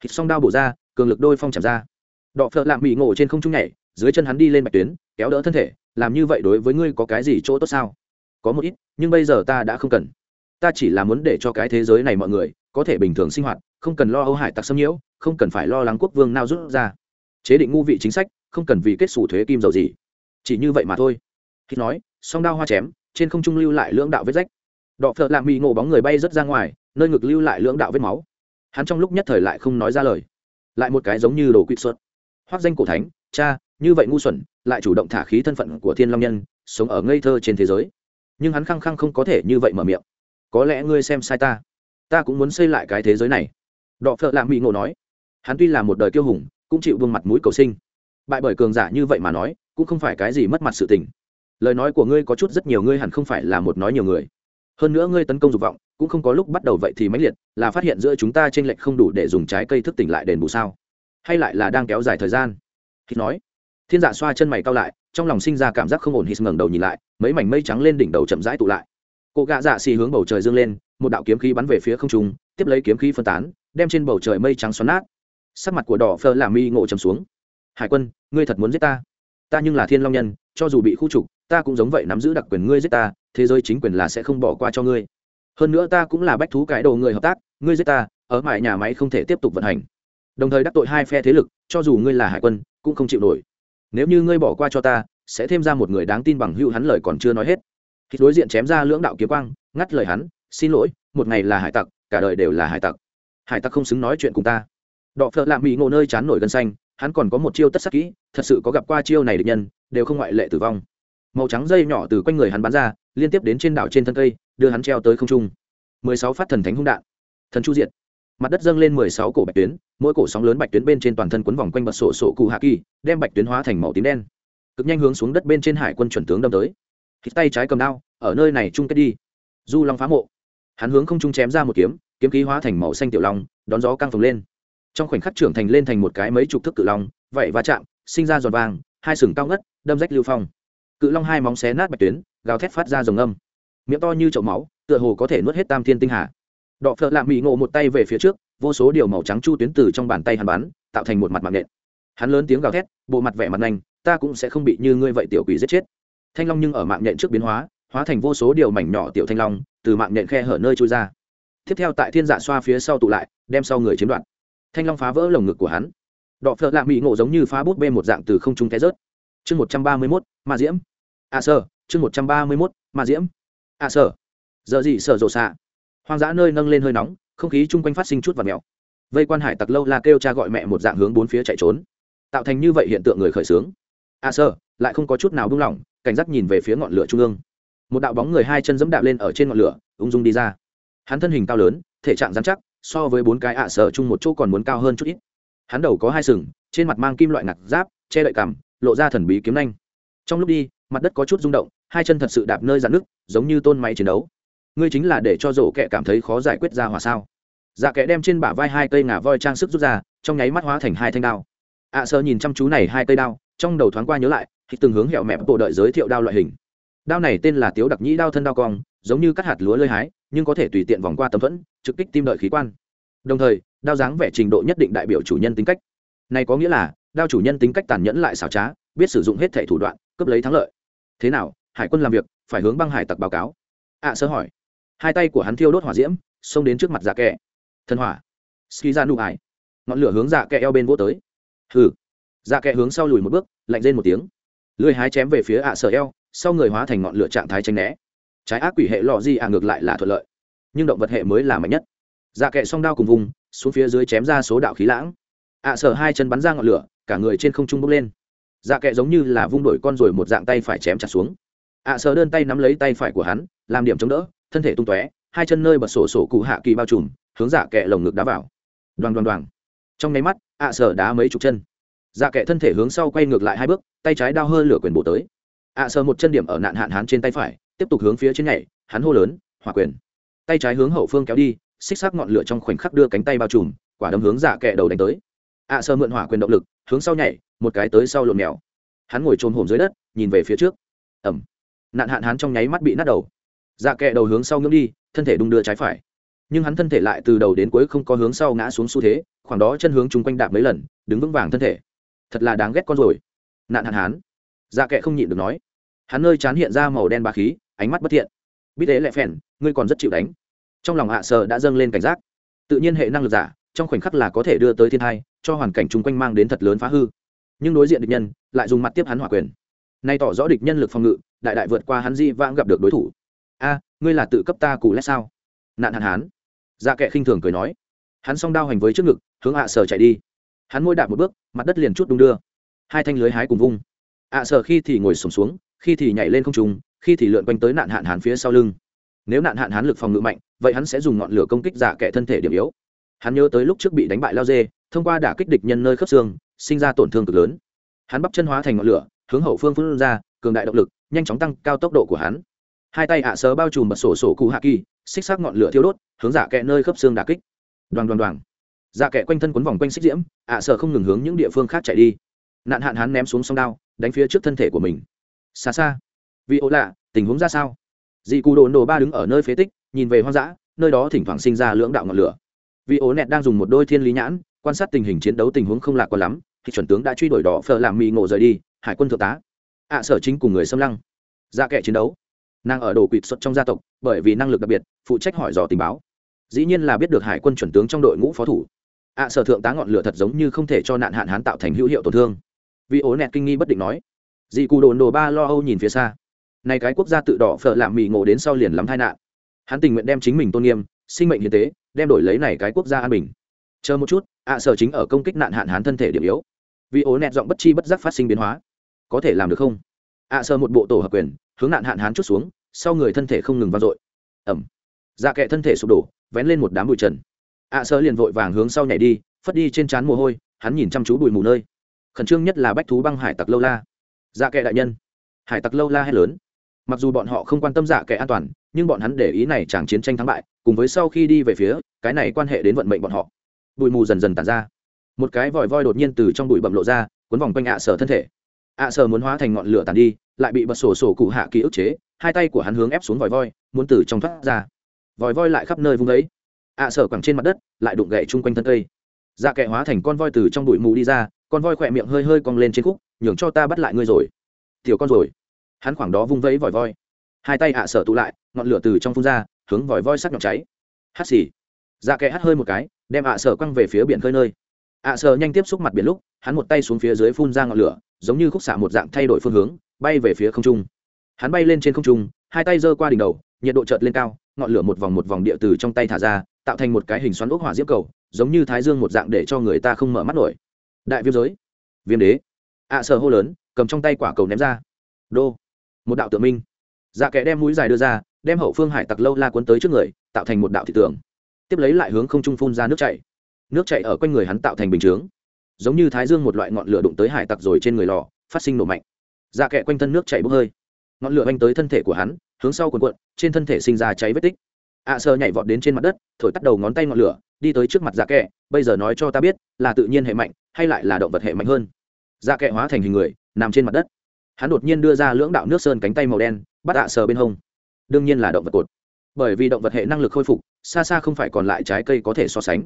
Thịt song đao bổ ra, cường lực đôi phong chạm ra. Đọ phợ lạm mỹ ngộ trên không trung nhảy, dưới chân hắn đi lên bạch tuyến, kéo đỡ thân thể. Làm như vậy đối với ngươi có cái gì chỗ tốt sao? Có một ít, nhưng bây giờ ta đã không cần ta chỉ là muốn để cho cái thế giới này mọi người có thể bình thường sinh hoạt, không cần lo âu hải tặc xâm nhiễu, không cần phải lo lắng quốc vương nào rút ra. Chế định ngu vị chính sách, không cần vì kết xù thuế kim dầu gì. Chỉ như vậy mà thôi. Khi nói, song đao hoa chém, trên không trung lưu lại lưỡng đạo vết rách. Đọ phợ lạ mỹ ngộ bóng người bay rớt ra ngoài, nơi ngực lưu lại lưỡng đạo vết máu. Hắn trong lúc nhất thời lại không nói ra lời. Lại một cái giống như đồ quỵt xuất hoác danh cổ thánh, cha, như vậy ngu xuẩn, lại chủ động thả khí thân phận của thiên long nhân, sống ở ngây thơ trên thế giới. Nhưng hắn khăng khăng không có thể như vậy mở miệng có lẽ ngươi xem sai ta. Ta cũng muốn xây lại cái thế giới này. Đọ phợ lạ mỹ ngộ nói. Hắn tuy là một đời kiêu hùng, cũng chịu vương mặt mũi cầu sinh. Bại bởi cường giả như vậy mà nói, cũng không phải cái gì mất mặt sự tình. Lời nói của ngươi có chút rất nhiều, ngươi hẳn không phải là một nói nhiều người. Hơn nữa ngươi tấn công dục vọng, cũng không có lúc bắt đầu vậy thì mãnh liệt, là phát hiện giữa chúng ta t r ê n lệch không đủ để dùng trái cây thức tỉnh lại đền bù sao? Hay lại là đang kéo dài thời gian? Hít nói, thiên dạ xoa chân mày cao lại, trong lòng sinh ra cảm giác không ổn, hít ngẩng đầu nhìn lại, mấy mảnh mây trắng lên đỉnh đầu chậm rãi tụ lại cụ gạ dạ xì hướng bầu trời dương lên, một đạo kiếm khí bắn về phía không trung, tiếp lấy kiếm khí phân tán, đem trên bầu trời mây trắng xoắn nát. Sắc mặt của đỏ phơ làm mi ngộ trầm xuống. Hải quân, ngươi thật muốn giết ta? Ta nhưng là thiên long nhân, cho dù bị khu trục, ta cũng giống vậy nắm giữ đặc quyền ngươi giết ta, thế giới chính quyền là sẽ không bỏ qua cho ngươi. Hơn nữa ta cũng là bách thú cái đồ người hợp tác, ngươi giết ta, ở mãi nhà máy không thể tiếp tục vận hành. Đồng thời đắc tội hai phe thế lực, cho dù ngươi là hải quân, cũng không chịu nổi. Nếu như ngươi bỏ qua cho ta, sẽ thêm ra một người đáng tin bằng hữu hắn lời còn chưa nói hết khi đối diện chém ra lưỡng đạo kiếm quang, ngắt lời hắn, xin lỗi, một ngày là hải tặc, cả đời đều là hải tặc. Hải tặc không xứng nói chuyện cùng ta. Đọ phợ lạm mỹ ngộ nơi chán nổi gân xanh, hắn còn có một chiêu tất sắc kỹ, thật sự có gặp qua chiêu này địch nhân, đều không ngoại lệ tử vong. Màu trắng dây nhỏ từ quanh người hắn bắn ra, liên tiếp đến trên đảo trên thân cây, đưa hắn treo tới không trung. Mười sáu phát thần thánh hung đạn. Thần chu diệt. Mặt đất dâng lên mười sáu cổ bạch tuyến, mỗi cổ sóng lớn bạch tuyến bên trên toàn thân quấn vòng quanh bật sổ sổ cụ hạ kỳ, đem bạch tuyến hóa thành màu tím đen. Cực nhanh hướng xuống đất bên trên hải quân chuẩn tướng đâm tới thì tay trái cầm đao, ở nơi này chung kết đi. Du long phá mộ. Hắn hướng không trung chém ra một kiếm kiếm khí hóa thành màu xanh tiểu long, đón gió căng phồng lên. Trong khoảnh khắc trưởng thành lên thành một cái mấy chục thước cự long vậy va chạm, sinh ra giòn vàng, hai sừng cao ngất, đâm rách lưu phong. Cự long hai móng xé nát bạch tuyến, gào thét phát ra rồng âm. Miệng to như chậu máu, tựa hồ có thể nuốt hết tam thiên tinh hà. Đọ phợ lạ mỹ ngộ một tay về phía trước, vô số điều màu trắng chu tuyến từ trong bàn tay hắn bắn, tạo thành một mặt mạng nện. Hắn lớn tiếng gào thét, bộ mặt vẻ mặt nhanh ta cũng sẽ không bị như ngươi vậy tiểu quỷ giết chết thanh long nhưng ở mạng nhện trước biến hóa hóa thành vô số điều mảnh nhỏ tiểu thanh long, từ mạng nhện khe hở nơi trôi ra. Tiếp theo tại thiên dạ xoa phía sau tụ lại, đem sau người chiếm đoạt. Thanh long phá vỡ lồng ngực của hắn. Đọ phợ lạ mỹ ngộ giống như phá bút bê một dạng từ không trung té rớt. Chương một trăm ba mươi mốt, ma diễm. A à sơ chương một trăm ba mươi mốt, ma diễm. A à sơ giờ gì sợ rộ xạ? Hoang dã nơi nâng lên hơi nóng, không khí chung quanh phát sinh chút và mèo. Vây quan hải tặc lâu la kêu cha gọi mẹ một dạng hướng bốn phía chạy trốn. Tạo thành như vậy hiện tượng người khởi xướng. A à sơ lại không có chút nào buông lỏng cảnh giác nhìn về phía ngọn lửa trung ương. Một đạo bóng người hai chân dẫm đạp lên ở trên ngọn lửa ung dung đi ra. Hắn thân hình cao lớn thể trạng dán chắc so với bốn cái ạ sở chung một chỗ còn muốn cao hơn chút ít. Hắn đầu có hai sừng trên mặt mang kim loại ngạc giáp che đậy cằm lộ ra thần bí kiếm nhanh trong lúc đi mặt đất có chút rung động hai chân thật sự đạp nơi dạn nước giống như tôn máy chiến đấu. Ngươi chính là để cho rổ kẹ cảm thấy khó giải quyết ra hỏa sao? Dạ kẽ đem trên bả vai hai cây ngà voi trang sức rút ra trong nháy mắt hóa thành hai thanh đao. Ạ à, sơ nhìn chăm chú này hai cây đao trong đầu thoáng qua nhớ lại thì từng hướng hẹo mẹp bộ đợi giới thiệu đao loại hình. Đao này tên là tiếu đặc nhĩ đao thân đao cong giống như cắt hạt lúa lơi hái nhưng có thể tùy tiện vòng qua tấm thuẫn trực kích tim đợi khí quan. Đồng thời đao dáng vẻ trình độ nhất định đại biểu chủ nhân tính cách. Này có nghĩa là đao chủ nhân tính cách tàn nhẫn lại xảo trá biết sử dụng hết thể thủ đoạn cướp lấy thắng lợi. Thế nào hải quân làm việc phải hướng băng hải tặc báo cáo? Ạ à, sơ hỏi. Hai tay của hắn thiêu đốt hỏa diễm xông đến trước mặt dạ kẹ. Thân hỏa. Ski ra nụ ải ngọn lửa hướng dạ kẹ eo bên vỗ tới. Hừ. Dạ kẹ hướng sau lùi một bước lạnh lên một tiếng lưỡi hái chém về phía ạ sở eo, sau người hóa thành ngọn lửa trạng thái tranh né. Trái ác quỷ hệ lọ di ạ ngược lại là thuận lợi, nhưng động vật hệ mới là mạnh nhất. Dạ kệ song đao cùng vùng, xuống phía dưới chém ra số đạo khí lãng. Ạ sở hai chân bắn ra ngọn lửa, cả người trên không trung bốc lên. Dạ kệ giống như là vung đổi con rồi một dạng tay phải chém chặt xuống. Ạ sở đơn tay nắm lấy tay phải của hắn, làm điểm chống đỡ, thân thể tung tóe, hai chân nơi bật sổ sổ cụ hạ kỳ bao trùm, hướng dạ kệ lồng ngực đá vào. Đoàn đoàn đoàn trong nháy mắt, ạ sở đá mấy chục chân dạ kệ thân thể hướng sau quay ngược lại hai bước, tay trái đao hơi lửa quyền bổ tới. Ạ sờ một chân điểm ở nạn hạn hán trên tay phải, tiếp tục hướng phía trên nhảy, hắn hô lớn, hỏa quyền. Tay trái hướng hậu phương kéo đi, xích xác ngọn lửa trong khoảnh khắc đưa cánh tay bao trùm, quả đấm hướng dạ kệ đầu đánh tới. Ạ sờ mượn hỏa quyền động lực, hướng sau nhảy, một cái tới sau lộn mèo. Hắn ngồi trồm hổm dưới đất, nhìn về phía trước. Ẩm. Nạn hạn hán trong nháy mắt bị nát đầu. Dạ kệ đầu hướng sau ngưỡng đi, thân thể đung đưa trái phải. Nhưng hắn thân thể lại từ đầu đến cuối không có hướng sau ngã xuống xu thế, khoảng đó chân hướng chung quanh đạp mấy lần, đứng vững vàng thân thể thật là đáng ghét con rồi. Nạn hạn hán. Dạ kệ không nhịn được nói. Hắn nơi chán hiện ra màu đen ba khí, ánh mắt bất thiện. Biết thế lẹ phèn, ngươi còn rất chịu đánh. Trong lòng hạ sờ đã dâng lên cảnh giác. Tự nhiên hệ năng lực giả, trong khoảnh khắc là có thể đưa tới thiên thai, cho hoàn cảnh chung quanh mang đến thật lớn phá hư. Nhưng đối diện địch nhân, lại dùng mặt tiếp hắn hỏa quyền. Nay tỏ rõ địch nhân lực phòng ngự, đại đại vượt qua hắn di vãng gặp được đối thủ. A, ngươi là tự cấp ta cù lét sao? Nạn hạn hán. Dạ kệ khinh thường cười nói. Hắn song đao hành với trước ngực, hướng hạ sở chạy đi hắn môi đạp một bước mặt đất liền chút đung đưa. Hai thanh lưới hái cùng vung. Ạ sợ khi thì ngồi sùng xuống, xuống khi thì nhảy lên không trùng khi thì lượn quanh tới nạn hạn hán phía sau lưng. Nếu nạn hạn hán lực phòng ngự mạnh vậy hắn sẽ dùng ngọn lửa công kích giả kẻ thân thể điểm yếu. Hắn nhớ tới lúc trước bị đánh bại lao dê thông qua đả kích địch nhân nơi khớp xương sinh ra tổn thương cực lớn. Hắn bắp chân hóa thành ngọn lửa hướng hậu phương phương ra cường đại động lực nhanh chóng tăng cao tốc độ của hắn. Hai tay ạ à sớ bao trùm bật sổ sổ cụ hạ kỳ xích xác ngọn lửa thiêu đốt hướng giả kẹ nơi khớp xương đả kích. Đoàn đoàn đoàn dạ kệ quanh thân quấn vòng quanh xích diễm, ạ à sợ không ngừng hướng những địa phương khác chạy đi. Nạn hạn hắn ném xuống sông đao, đánh phía trước thân thể của mình. Xa xa. Vì ố lạ, tình huống ra sao? Dị cù đồn đồ ba đứng ở nơi phế tích, nhìn về hoang dã, nơi đó thỉnh thoảng sinh ra lưỡng đạo ngọn lửa. Vì ố nẹt đang dùng một đôi thiên lý nhãn, quan sát tình hình chiến đấu tình huống không lạc quá lắm, thì chuẩn tướng đã truy đuổi đỏ phờ làm mì ngộ rời đi, hải quân thượng tá. Ạ à, sở chính cùng người xâm lăng. Dạ ra kệ chiến đấu. Nàng ở đồ quỵt xuất trong gia tộc, bởi vì năng lực đặc biệt, phụ trách hỏi dò tình báo. Dĩ nhiên là biết được hải quân chuẩn tướng trong đội ngũ phó thủ ạ, sở thượng tá ngọn lửa thật giống như không thể cho nạn hạn hán tạo thành hữu hiệu tổn thương. Vì ố nẹt kinh nghi bất định nói, dị cù đồn đồ ba lo âu nhìn phía xa. Này cái quốc gia tự đỏ phở làm mì ngộ đến sau liền lắm tai nạn. Hắn tình nguyện đem chính mình tôn nghiêm, sinh mệnh hiến tế, đem đổi lấy này cái quốc gia an bình. Chờ một chút, ạ, sở chính ở công kích nạn hạn hán thân thể điểm yếu. Vì ố nẹt giọng bất chi bất giác phát sinh biến hóa. Có thể làm được không? Ạ, sở một bộ tổ hợp quyền, hướng nạn hạn hán chút xuống, sau người thân thể không ngừng vang dội. Ẩm. Dạ kệ thân thể sụp đổ, vén lên một đám bụi trần ạ sơ liền vội vàng hướng sau nhảy đi, phất đi trên trán mồ hôi, hắn nhìn chăm chú bụi mù nơi. Khẩn trương nhất là bách thú băng hải tặc lâu la. Dạ kệ đại nhân. Hải tặc lâu la hét lớn. Mặc dù bọn họ không quan tâm dạ kệ an toàn, nhưng bọn hắn để ý này chẳng chiến tranh thắng bại, cùng với sau khi đi về phía, cái này quan hệ đến vận mệnh bọn họ. Bụi mù dần dần tàn ra. Một cái vòi voi đột nhiên từ trong bụi bậm lộ ra, cuốn vòng quanh ạ sở thân thể. Ạ sở muốn hóa thành ngọn lửa tàn đi, lại bị bật sổ sổ cụ hạ ký ức chế, hai tay của hắn hướng ép xuống vòi voi, muốn từ trong thoát ra. Vòi voi lại khắp nơi vung ấy ạ sở quẳng trên mặt đất, lại đụng gậy chung quanh thân cây. Dạ kệ hóa thành con voi từ trong bụi mù đi ra, con voi khỏe miệng hơi hơi cong lên trên khúc, nhường cho ta bắt lại ngươi rồi. Tiểu con rồi. Hắn khoảng đó vung vẫy vòi voi. Hai tay ạ sở tụ lại, ngọn lửa từ trong phun ra, hướng vòi voi sắc nhọn cháy. Hắt xì. Dạ kệ hắt hơi một cái, đem ạ sở quăng về phía biển khơi nơi. Ạ sở nhanh tiếp xúc mặt biển lúc, hắn một tay xuống phía dưới phun ra ngọn lửa, giống như khúc xạ một dạng thay đổi phương hướng, bay về phía không trung. Hắn bay lên trên không trung, hai tay giơ qua đỉnh đầu, nhiệt độ chợt lên cao, ngọn lửa một vòng một vòng địa từ trong tay thả ra tạo thành một cái hình xoắn ốc hỏa diễm cầu giống như thái dương một dạng để cho người ta không mở mắt nổi. Đại viêm giới. Viêm đế. Ạ à, sợ hô lớn cầm trong tay quả cầu ném ra. Đô. Một đạo tự minh. Dạ kẻ đem mũi dài đưa ra đem hậu phương hải tặc lâu la cuốn tới trước người tạo thành một đạo thị tường. Tiếp lấy lại hướng không trung phun ra nước chảy. Nước chảy ở quanh người hắn tạo thành bình chướng. Giống như thái dương một loại ngọn lửa đụng tới hải tặc rồi trên người lò phát sinh nổ mạnh. Dạ kẹ quanh thân nước chảy bốc hơi. Ngọn lửa oanh tới thân thể của hắn hướng sau cuộn cuộn trên thân thể sinh ra cháy vết tích ạ à sơ nhảy vọt đến trên mặt đất, thổi tắt đầu ngón tay ngọn lửa, đi tới trước mặt dạ kẹ, bây giờ nói cho ta biết, là tự nhiên hệ mạnh, hay lại là động vật hệ mạnh hơn. Dạ kẹ hóa thành hình người, nằm trên mặt đất. Hắn đột nhiên đưa ra lưỡng đạo nước sơn cánh tay màu đen, bắt ạ à sờ bên hông. Đương nhiên là động vật cột. Bởi vì động vật hệ năng lực khôi phục, xa xa không phải còn lại trái cây có thể so sánh.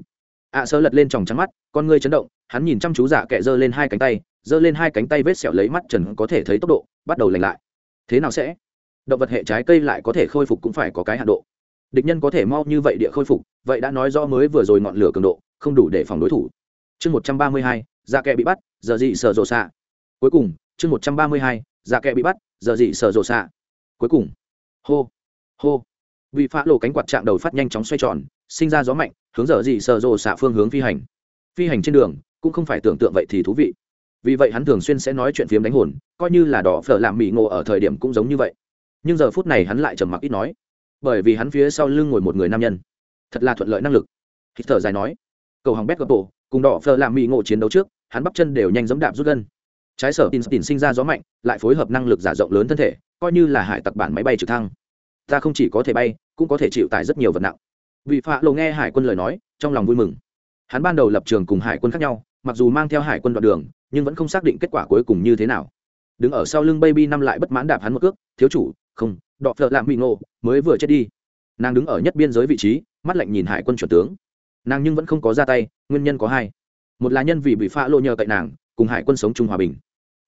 ạ à sơ lật lên tròng trắng mắt, con ngươi chấn động, hắn nhìn chăm chú dạ kẹ giơ lên hai cánh tay, giơ lên hai cánh tay vết sẹo lấy mắt trần có thể thấy tốc độ, bắt đầu lành lại. Thế nào sẽ? Động vật hệ trái cây lại có thể khôi phục cũng phải có cái hạ độ địch nhân có thể mau như vậy địa khôi phục, vậy đã nói rõ mới vừa rồi ngọn lửa cường độ, không đủ để phòng đối thủ. Chương một trăm ba mươi hai dạ da kệ bị bắt giờ dị sợ rộ xạ cuối cùng, chương một trăm ba mươi hai dạ da kệ bị bắt giờ dị sợ rộ xạ cuối cùng. Hô hô. Vị phá lộ cánh quạt chạm đầu phát nhanh chóng xoay tròn, sinh ra gió mạnh, hướng giờ dị sợ rộ xạ phương hướng phi hành. Phi hành trên đường, cũng không phải tưởng tượng vậy thì thú vị. Vì vậy hắn thường xuyên sẽ nói chuyện phiếm đánh hồn, coi như là đỏ phở làm mỹ ngộ ở thời điểm cũng giống như vậy. Nhưng giờ phút này hắn lại trầm mặc ít nói bởi vì hắn phía sau lưng ngồi một người nam nhân. Thật là thuận lợi năng lực. Hít thở dài nói. Cầu hỏng bét gập bộ cùng đỏ phờ làm mỹ ngộ chiến đấu trước, hắn bắp chân đều nhanh giống đạp rút gân. Trái sở tin tin sinh ra gió mạnh, lại phối hợp năng lực giả rộng lớn thân thể, coi như là hải tặc bản máy bay trực thăng. Ta không chỉ có thể bay, cũng có thể chịu tải rất nhiều vật nặng. Vị phạ lộ nghe hải quân lời nói, trong lòng vui mừng. Hắn ban đầu lập trường cùng hải quân khác nhau, mặc dù mang theo hải quân đoạn đường, nhưng vẫn không xác định kết quả cuối cùng như thế nào. Đứng ở sau lưng baby năm lại bất mãn đạp hắn một cước, thiếu chủ, không đọ phợ lạm bị ngộ, mới vừa chết đi. Nàng đứng ở nhất biên giới vị trí, mắt lạnh nhìn hải quân chuẩn tướng. Nàng nhưng vẫn không có ra tay, nguyên nhân có hai. Một là nhân vì bị pha lộ nhờ cậy nàng, cùng hải quân sống chung hòa bình.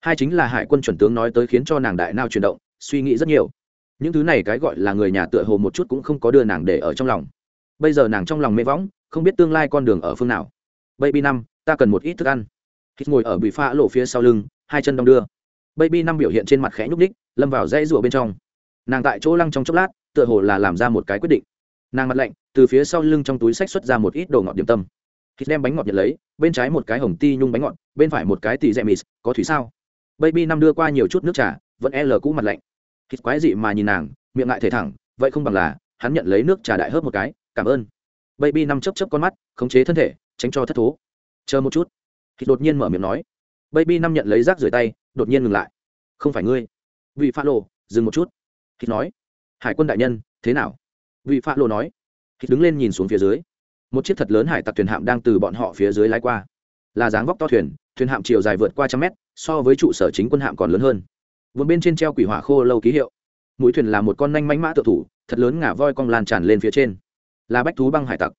Hai chính là hải quân chuẩn tướng nói tới khiến cho nàng đại nao chuyển động, suy nghĩ rất nhiều. Những thứ này cái gọi là người nhà tựa hồ một chút cũng không có đưa nàng để ở trong lòng. Bây giờ nàng trong lòng mê võng, không biết tương lai con đường ở phương nào. Baby năm, ta cần một ít thức ăn. Hít ngồi ở bị pha lộ phía sau lưng, hai chân đong đưa. Baby năm biểu hiện trên mặt khẽ nhúc ních lâm vào dãy rụa bên trong nàng tại chỗ lăng trong chốc lát, tựa hồ là làm ra một cái quyết định. Nàng mặt lạnh, từ phía sau lưng trong túi sách xuất ra một ít đồ ngọt điểm tâm. Thịt đem bánh ngọt nhận lấy, bên trái một cái hồng ti nhung bánh ngọt, bên phải một cái tỉ rẽ mì có thủy sao? Baby năm đưa qua nhiều chút nước trà, vẫn e l cũ mặt lạnh. Thịt quái dị mà nhìn nàng, miệng ngại thể thẳng, vậy không bằng là, hắn nhận lấy nước trà đại hớp một cái, cảm ơn. Baby năm chấp chấp con mắt, khống chế thân thể, tránh cho thất thố. Chờ một chút. Thịt đột nhiên mở miệng nói. Baby năm nhận lấy rác rửa tay, đột nhiên ngừng lại. Không phải ngươi. Vị pha lộ dừng một chút hít nói, hải quân đại nhân, thế nào? Vị pha lộ nói. Hít đứng lên nhìn xuống phía dưới. Một chiếc thật lớn hải tặc thuyền hạm đang từ bọn họ phía dưới lái qua. Là dáng vóc to thuyền thuyền hạm chiều dài vượt qua trăm mét, so với trụ sở chính quân hạm còn lớn hơn. Vườn bên trên treo quỷ hỏa khô lâu ký hiệu. Mũi thuyền là một con nanh mánh mã tự thủ, thật lớn ngả voi cong lan tràn lên phía trên. Là bách thú băng hải tặc.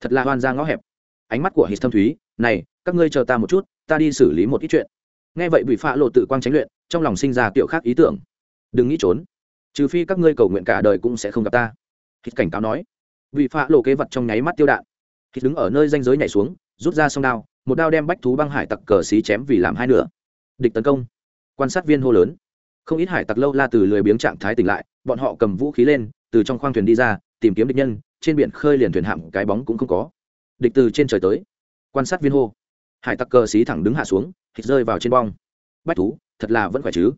Thật là hoan ra ngõ hẹp. Ánh mắt của hít thâm thúy, này, các ngươi chờ ta một chút, ta đi xử lý một ít chuyện. Nghe vậy bị phạ lộ tự quang tránh luyện, trong lòng sinh ra tiểu khác ý tưởng. Đừng nghĩ trốn trừ phi các ngươi cầu nguyện cả đời cũng sẽ không gặp ta. Hít cảnh cáo nói. Vị phạ lộ kế vật trong nháy mắt tiêu đạn. Hít đứng ở nơi danh giới nhảy xuống, rút ra song đao, một đao đem bách thú băng hải tặc cờ xí chém vì làm hai nửa. Địch tấn công. Quan sát viên hô lớn. Không ít hải tặc lâu la từ lười biếng trạng thái tỉnh lại, bọn họ cầm vũ khí lên, từ trong khoang thuyền đi ra, tìm kiếm địch nhân, trên biển khơi liền thuyền hạm, cái bóng cũng không có. Địch từ trên trời tới. Quan sát viên hô. Hải tặc cờ xí thẳng đứng hạ xuống thịt rơi vào trên bong. Bách thú, thật là vẫn khỏe chứ?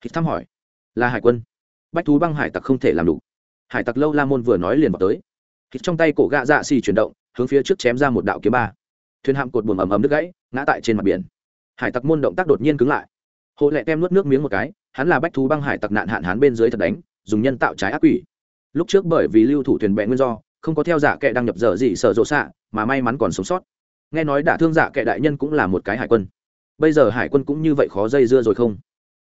Thịt thăm hỏi. Là hải quân bách thú băng hải tặc không thể làm đủ. Hải tặc lâu la môn vừa nói liền vào tới. Thịt trong tay cổ gạ dạ xì chuyển động, hướng phía trước chém ra một đạo kiếm ba. Thuyền hạm cột buồm ầm ầm nước gãy, ngã tại trên mặt biển. Hải tặc môn động tác đột nhiên cứng lại. Hộ lệ tem nuốt nước miếng một cái, hắn là bách thú băng hải tặc nạn hạn hán bên dưới thật đánh, dùng nhân tạo trái ác quỷ. Lúc trước bởi vì lưu thủ thuyền bẹ nguyên do, không có theo giả kệ đang nhập dở gì sợ rộ xạ, mà may mắn còn sống sót. Nghe nói đả thương giả kệ đại nhân cũng là một cái hải quân. Bây giờ hải quân cũng như vậy khó dây dưa rồi không?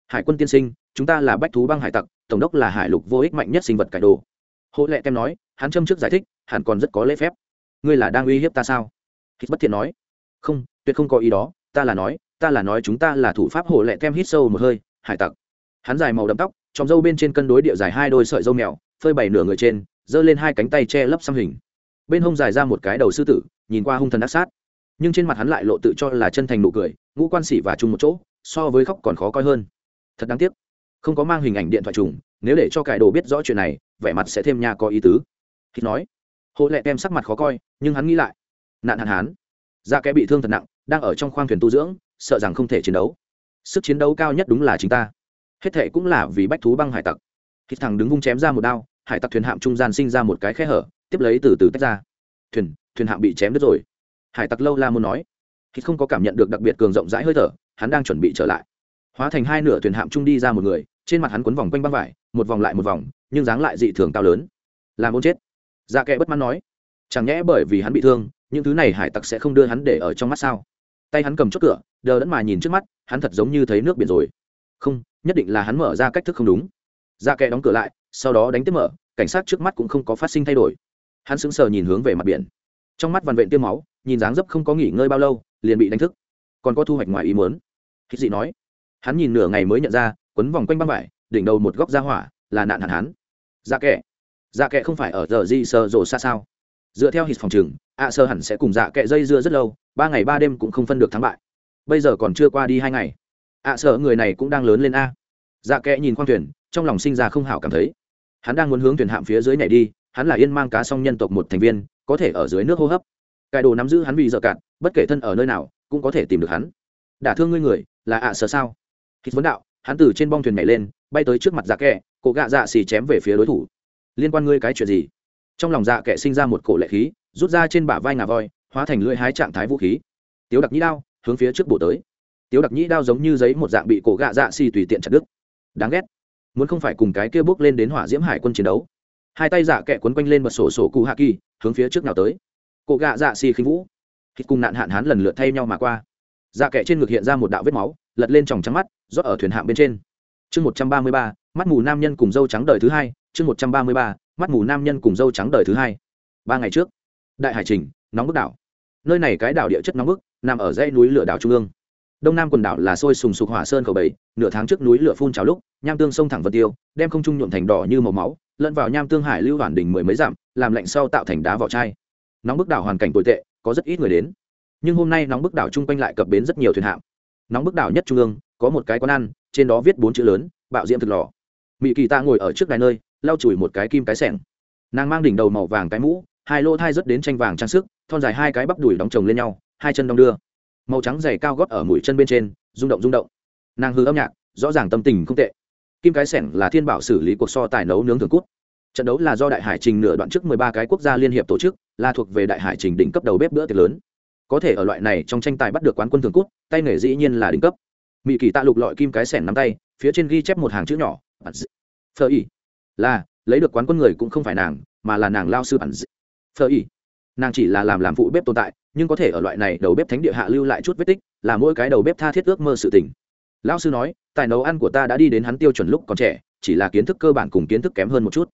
Hải quân tiên sinh, chúng ta là bách thú băng hải tặc tổng đốc là hải lục vô ích mạnh nhất sinh vật cải đồ. Hộ lệ kem nói, hắn châm trước giải thích, hẳn còn rất có lễ phép. Ngươi là đang uy hiếp ta sao? Hít bất thiện nói. Không, tuyệt không có ý đó, ta là nói, ta là nói chúng ta là thủ pháp hộ lệ kem hít sâu một hơi, hải tặc. Hắn dài màu đậm tóc trong râu bên trên cân đối địa dài hai đôi sợi râu mèo, phơi bày nửa người trên, giơ lên hai cánh tay che lấp xăm hình. Bên hông dài ra một cái đầu sư tử, nhìn qua hung thần ác sát. Nhưng trên mặt hắn lại lộ tự cho là chân thành nụ cười, ngũ quan sĩ và chung một chỗ, so với khóc còn khó coi hơn. Thật đáng tiếc không có mang hình ảnh điện thoại trùng, nếu để cho cải đồ biết rõ chuyện này, vẻ mặt sẽ thêm nha có ý tứ. Khi nói hộ lẹ tem sắc mặt khó coi, nhưng hắn nghĩ lại, nạn hạn hán. Dạ da kẽ bị thương thật nặng, đang ở trong khoang thuyền tu dưỡng, sợ rằng không thể chiến đấu. Sức chiến đấu cao nhất đúng là chính ta. Hết thệ cũng là vì bách thú băng hải tặc. Khi thằng đứng vung chém ra một đao, hải tặc thuyền hạm trung gian sinh ra một cái khe hở, tiếp lấy từ từ tách ra. Thuyền thuyền hạm bị chém đứt rồi. Hải tặc lâu la muốn nói, khi không có cảm nhận được đặc biệt cường rộng rãi hơi thở, hắn đang chuẩn bị trở lại. Hóa thành hai nửa thuyền hạm trung đi ra một người trên mặt hắn quấn vòng quanh băng vải, một vòng lại một vòng, nhưng dáng lại dị thường cao lớn. Làm ôn chết. Dạ kệ bất mãn nói. Chẳng nhẽ bởi vì hắn bị thương, những thứ này hải tặc sẽ không đưa hắn để ở trong mắt sao? Tay hắn cầm chốt cửa, đờ đẫn mà nhìn trước mắt, hắn thật giống như thấy nước biển rồi. Không, nhất định là hắn mở ra cách thức không đúng. Dạ kệ đóng cửa lại, sau đó đánh tiếp mở, cảnh sát trước mắt cũng không có phát sinh thay đổi. Hắn sững sờ nhìn hướng về mặt biển. Trong mắt vằn vện tiêm máu, nhìn dáng dấp không có nghỉ ngơi bao lâu, liền bị đánh thức. Còn có thu hoạch ngoài ý muốn. Hít dị nói. Hắn nhìn nửa ngày mới nhận ra quấn vòng quanh băng vải đỉnh đầu một góc ra hỏa là nạn hạn hán. dạ kệ. Dạ kệ không phải ở giờ di sơ rồ xa sao? Dựa theo hít phòng trường, ạ sơ hẳn sẽ cùng dạ kệ dây dưa rất lâu ba ngày ba đêm cũng không phân được thắng bại. Bây giờ còn chưa qua đi hai ngày. Ạ sơ người này cũng đang lớn lên a. Dạ kệ nhìn khoang thuyền trong lòng sinh ra không hảo cảm thấy. Hắn đang muốn hướng thuyền hạm phía dưới này đi hắn là yên mang cá song nhân tộc một thành viên có thể ở dưới nước hô hấp. Cải đồ nắm giữ hắn vì dợ cạn bất kể thân ở nơi nào cũng có thể tìm được hắn. Đả thương ngươi người là ạ sơ sao? Hít vấn đạo hắn từ trên bong thuyền nhảy lên, bay tới trước mặt dạ kệ cổ gạ dạ xì chém về phía đối thủ. Liên quan ngươi cái chuyện gì? Trong lòng dạ kệ sinh ra một cổ lệ khí, rút ra trên bả vai ngà voi, hóa thành lưỡi hái trạng thái vũ khí. Tiếu đặc nhĩ đao, hướng phía trước bổ tới. Tiếu đặc nhĩ đao giống như giấy một dạng bị cổ gạ dạ xì tùy tiện chặt đứt. Đáng ghét. Muốn không phải cùng cái kia bước lên đến hỏa diễm hải quân chiến đấu. Hai tay dạ kệ quấn quanh lên một sổ sổ cụ hạ kỳ, hướng phía trước nào tới. Cổ gạ dạ xì khinh vũ. Khi cùng nạn hạn hán lần lượt thay nhau mà qua. Dạ kệ trên ngực hiện ra một đạo vết máu lật lên tròng trắng mắt, rót ở thuyền hạng bên trên. Chương một trăm ba mươi ba, mắt mù nam nhân cùng dâu trắng đời thứ hai. Chương một trăm ba mươi ba, mắt mù nam nhân cùng dâu trắng đời thứ hai. Ba ngày trước, đại hải trình, nóng bức đảo. Nơi này cái đảo địa chất nóng bức, nằm ở dãy núi lửa đảo trung ương. Đông nam quần đảo là sôi sùng sục hỏa sơn cầu bảy nửa tháng trước núi lửa phun trào lúc, nham tương sông thẳng vật tiêu, đem không trung nhuộm thành đỏ như màu máu, lẫn vào nham tương hải lưu hoàn đỉnh mười mấy dặm, làm lạnh sau tạo thành đá vỏ chai. Nóng bức đảo hoàn cảnh tồi tệ, có rất ít người đến. Nhưng hôm nay nóng bức đảo chung quanh lại cập bến rất nhiều thuyền hạm nóng bức đảo nhất trung ương, có một cái quán ăn, trên đó viết bốn chữ lớn, bạo diễm thực lò. Mỹ kỳ ta ngồi ở trước đài nơi, lau chùi một cái kim cái sẻng. Nàng mang đỉnh đầu màu vàng cái mũ, hai lỗ thai rất đến tranh vàng trang sức, thon dài hai cái bắp đùi đóng chồng lên nhau, hai chân đong đưa. Màu trắng dày cao gót ở mũi chân bên trên, rung động rung động. Nàng hư âm nhạc, rõ ràng tâm tình không tệ. Kim cái sẻng là thiên bảo xử lý cuộc so tài nấu nướng thường cút. Trận đấu là do đại hải trình nửa đoạn trước mười ba cái quốc gia liên hiệp tổ chức, là thuộc về đại hải trình đỉnh cấp đầu bếp bữa tiệc lớn có thể ở loại này trong tranh tài bắt được quán quân thường cút, tay nghề dĩ nhiên là đỉnh cấp. Mỹ kỳ tạ lục lọi kim cái sẻn nắm tay, phía trên ghi chép một hàng chữ nhỏ phở ỉ. Là, lấy được quán quân người cũng không phải nàng, mà là nàng lao sư bản phở ỉ. Nàng chỉ là làm làm phụ bếp tồn tại, nhưng có thể ở loại này đầu bếp thánh địa hạ lưu lại chút vết tích, là mỗi cái đầu bếp tha thiết ước mơ sự tình. Lao sư nói, tài nấu ăn của ta đã đi đến hắn tiêu chuẩn lúc còn trẻ, chỉ là kiến thức cơ bản cùng kiến thức kém hơn một chút.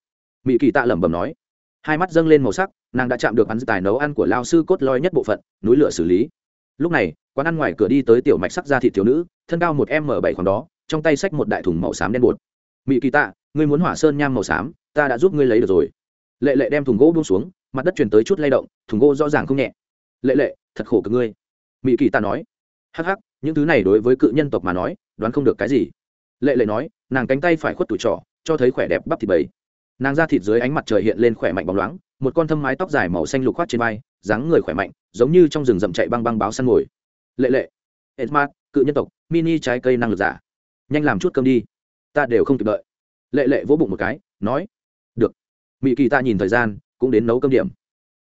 Mỹ kỳ tạ lẩm bẩm nói hai mắt dâng lên màu sắc, nàng đã chạm được hắn tài nấu ăn của lao sư cốt loi nhất bộ phận, núi lửa xử lý. Lúc này, quán ăn ngoài cửa đi tới tiểu mạch sắc ra thị thiếu nữ, thân cao một m bảy khoảng đó, trong tay xách một đại thùng màu xám đen bột. Mỹ kỳ tạ, ngươi muốn hỏa sơn nham màu xám, ta đã giúp ngươi lấy được rồi. Lệ lệ đem thùng gỗ buông xuống, mặt đất truyền tới chút lay động, thùng gỗ rõ ràng không nhẹ. Lệ lệ, thật khổ cực ngươi. Mỹ kỳ tạ nói. Hắc hắc, những thứ này đối với cự nhân tộc mà nói, đoán không được cái gì. Lệ lệ nói, nàng cánh tay phải khuất tủi trỏ cho thấy khỏe đẹp bắp thịt bầy nàng ra thịt dưới ánh mặt trời hiện lên khỏe mạnh bóng loáng, một con thâm mái tóc dài màu xanh lục khoát trên vai, dáng người khỏe mạnh, giống như trong rừng rậm chạy băng băng báo săn ngồi. Lệ lệ. Edmart cự nhân tộc, mini trái cây năng lực giả. Nhanh làm chút cơm đi. Ta đều không kịp đợi. Lệ lệ vỗ bụng một cái, nói. Được. Mỹ kỳ ta nhìn thời gian, cũng đến nấu cơm điểm.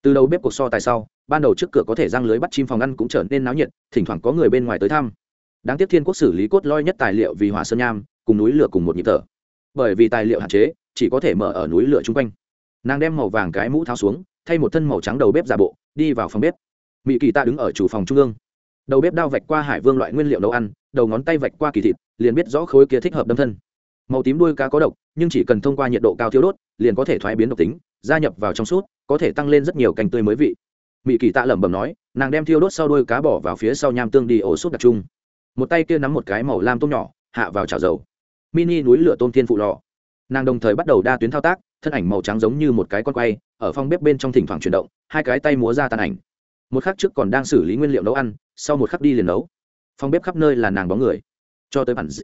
Từ đầu bếp cuộc so tài sau, ban đầu trước cửa có thể răng lưới bắt chim phòng ăn cũng trở nên náo nhiệt, thỉnh thoảng có người bên ngoài tới thăm. Đáng tiếc thiên quốc xử lý cốt loi nhất tài liệu vì hỏa sơn nham, cùng núi lửa cùng một nhịp thở. Bởi vì tài liệu hạn chế chỉ có thể mở ở núi lửa chung quanh. Nàng đem màu vàng cái mũ tháo xuống, thay một thân màu trắng đầu bếp giả bộ, đi vào phòng bếp. Mỹ kỳ ta đứng ở chủ phòng trung ương. Đầu bếp đao vạch qua hải vương loại nguyên liệu nấu ăn, đầu ngón tay vạch qua kỳ thịt, liền biết rõ khối kia thích hợp đâm thân. Màu tím đuôi cá có độc, nhưng chỉ cần thông qua nhiệt độ cao thiếu đốt, liền có thể thoái biến độc tính, gia nhập vào trong suốt, có thể tăng lên rất nhiều cành tươi mới vị. Mỹ kỳ tạ lẩm bẩm nói, nàng đem thiêu đốt sau đuôi cá bỏ vào phía sau nham tương đi ổ suốt đặc trùng một tay kia nắm một cái màu lam tôm nhỏ, hạ vào chảo dầu. Mini núi lửa tôm thiên phụ lò nàng đồng thời bắt đầu đa tuyến thao tác, thân ảnh màu trắng giống như một cái con quay, ở phòng bếp bên trong thỉnh thoảng chuyển động, hai cái tay múa ra tàn ảnh. Một khắc trước còn đang xử lý nguyên liệu nấu ăn, sau một khắc đi liền nấu. Phòng bếp khắp nơi là nàng bóng người. Cho tới bản d...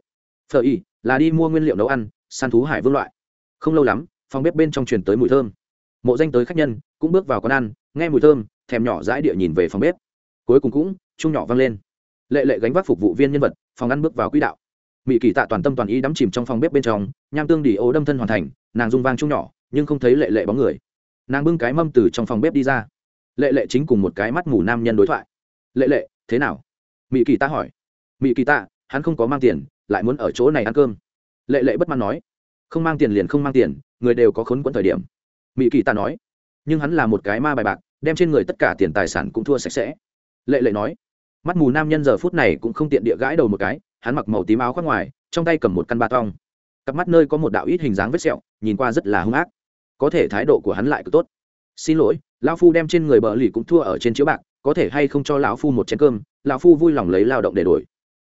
phở y là đi mua nguyên liệu nấu ăn, săn thú hải vương loại. Không lâu lắm, phòng bếp bên trong truyền tới mùi thơm. Mộ danh tới khách nhân, cũng bước vào quán ăn, nghe mùi thơm, thèm nhỏ dãi địa nhìn về phòng bếp. Cuối cùng cũng, chung nhỏ vang lên. Lệ lệ gánh vác phục vụ viên nhân vật, phòng ăn bước vào quỹ đạo mỹ kỳ tạ toàn tâm toàn ý đắm chìm trong phòng bếp bên trong, nham tương đỉ ố đâm thân hoàn thành, nàng rung vang chung nhỏ, nhưng không thấy lệ lệ bóng người. Nàng bưng cái mâm từ trong phòng bếp đi ra. Lệ lệ chính cùng một cái mắt mù nam nhân đối thoại. Lệ lệ, thế nào? Mỹ kỳ tạ hỏi. Mỹ kỳ tạ, hắn không có mang tiền, lại muốn ở chỗ này ăn cơm. Lệ lệ bất mãn nói. Không mang tiền liền không mang tiền, người đều có khốn quẫn thời điểm. Mỹ kỳ tạ nói. Nhưng hắn là một cái ma bài bạc, đem trên người tất cả tiền tài sản cũng thua sạch sẽ. Lệ lệ nói. Mắt mù nam nhân giờ phút này cũng không tiện địa gãi đầu một cái hắn mặc màu tím áo khoác ngoài, trong tay cầm một căn ba tong. Cặp mắt nơi có một đạo ít hình dáng vết sẹo, nhìn qua rất là hung ác. Có thể thái độ của hắn lại cực tốt. Xin lỗi, lão phu đem trên người bờ lì cũng thua ở trên chiếu bạc, có thể hay không cho lão phu một chén cơm? Lão phu vui lòng lấy lao động để đổi.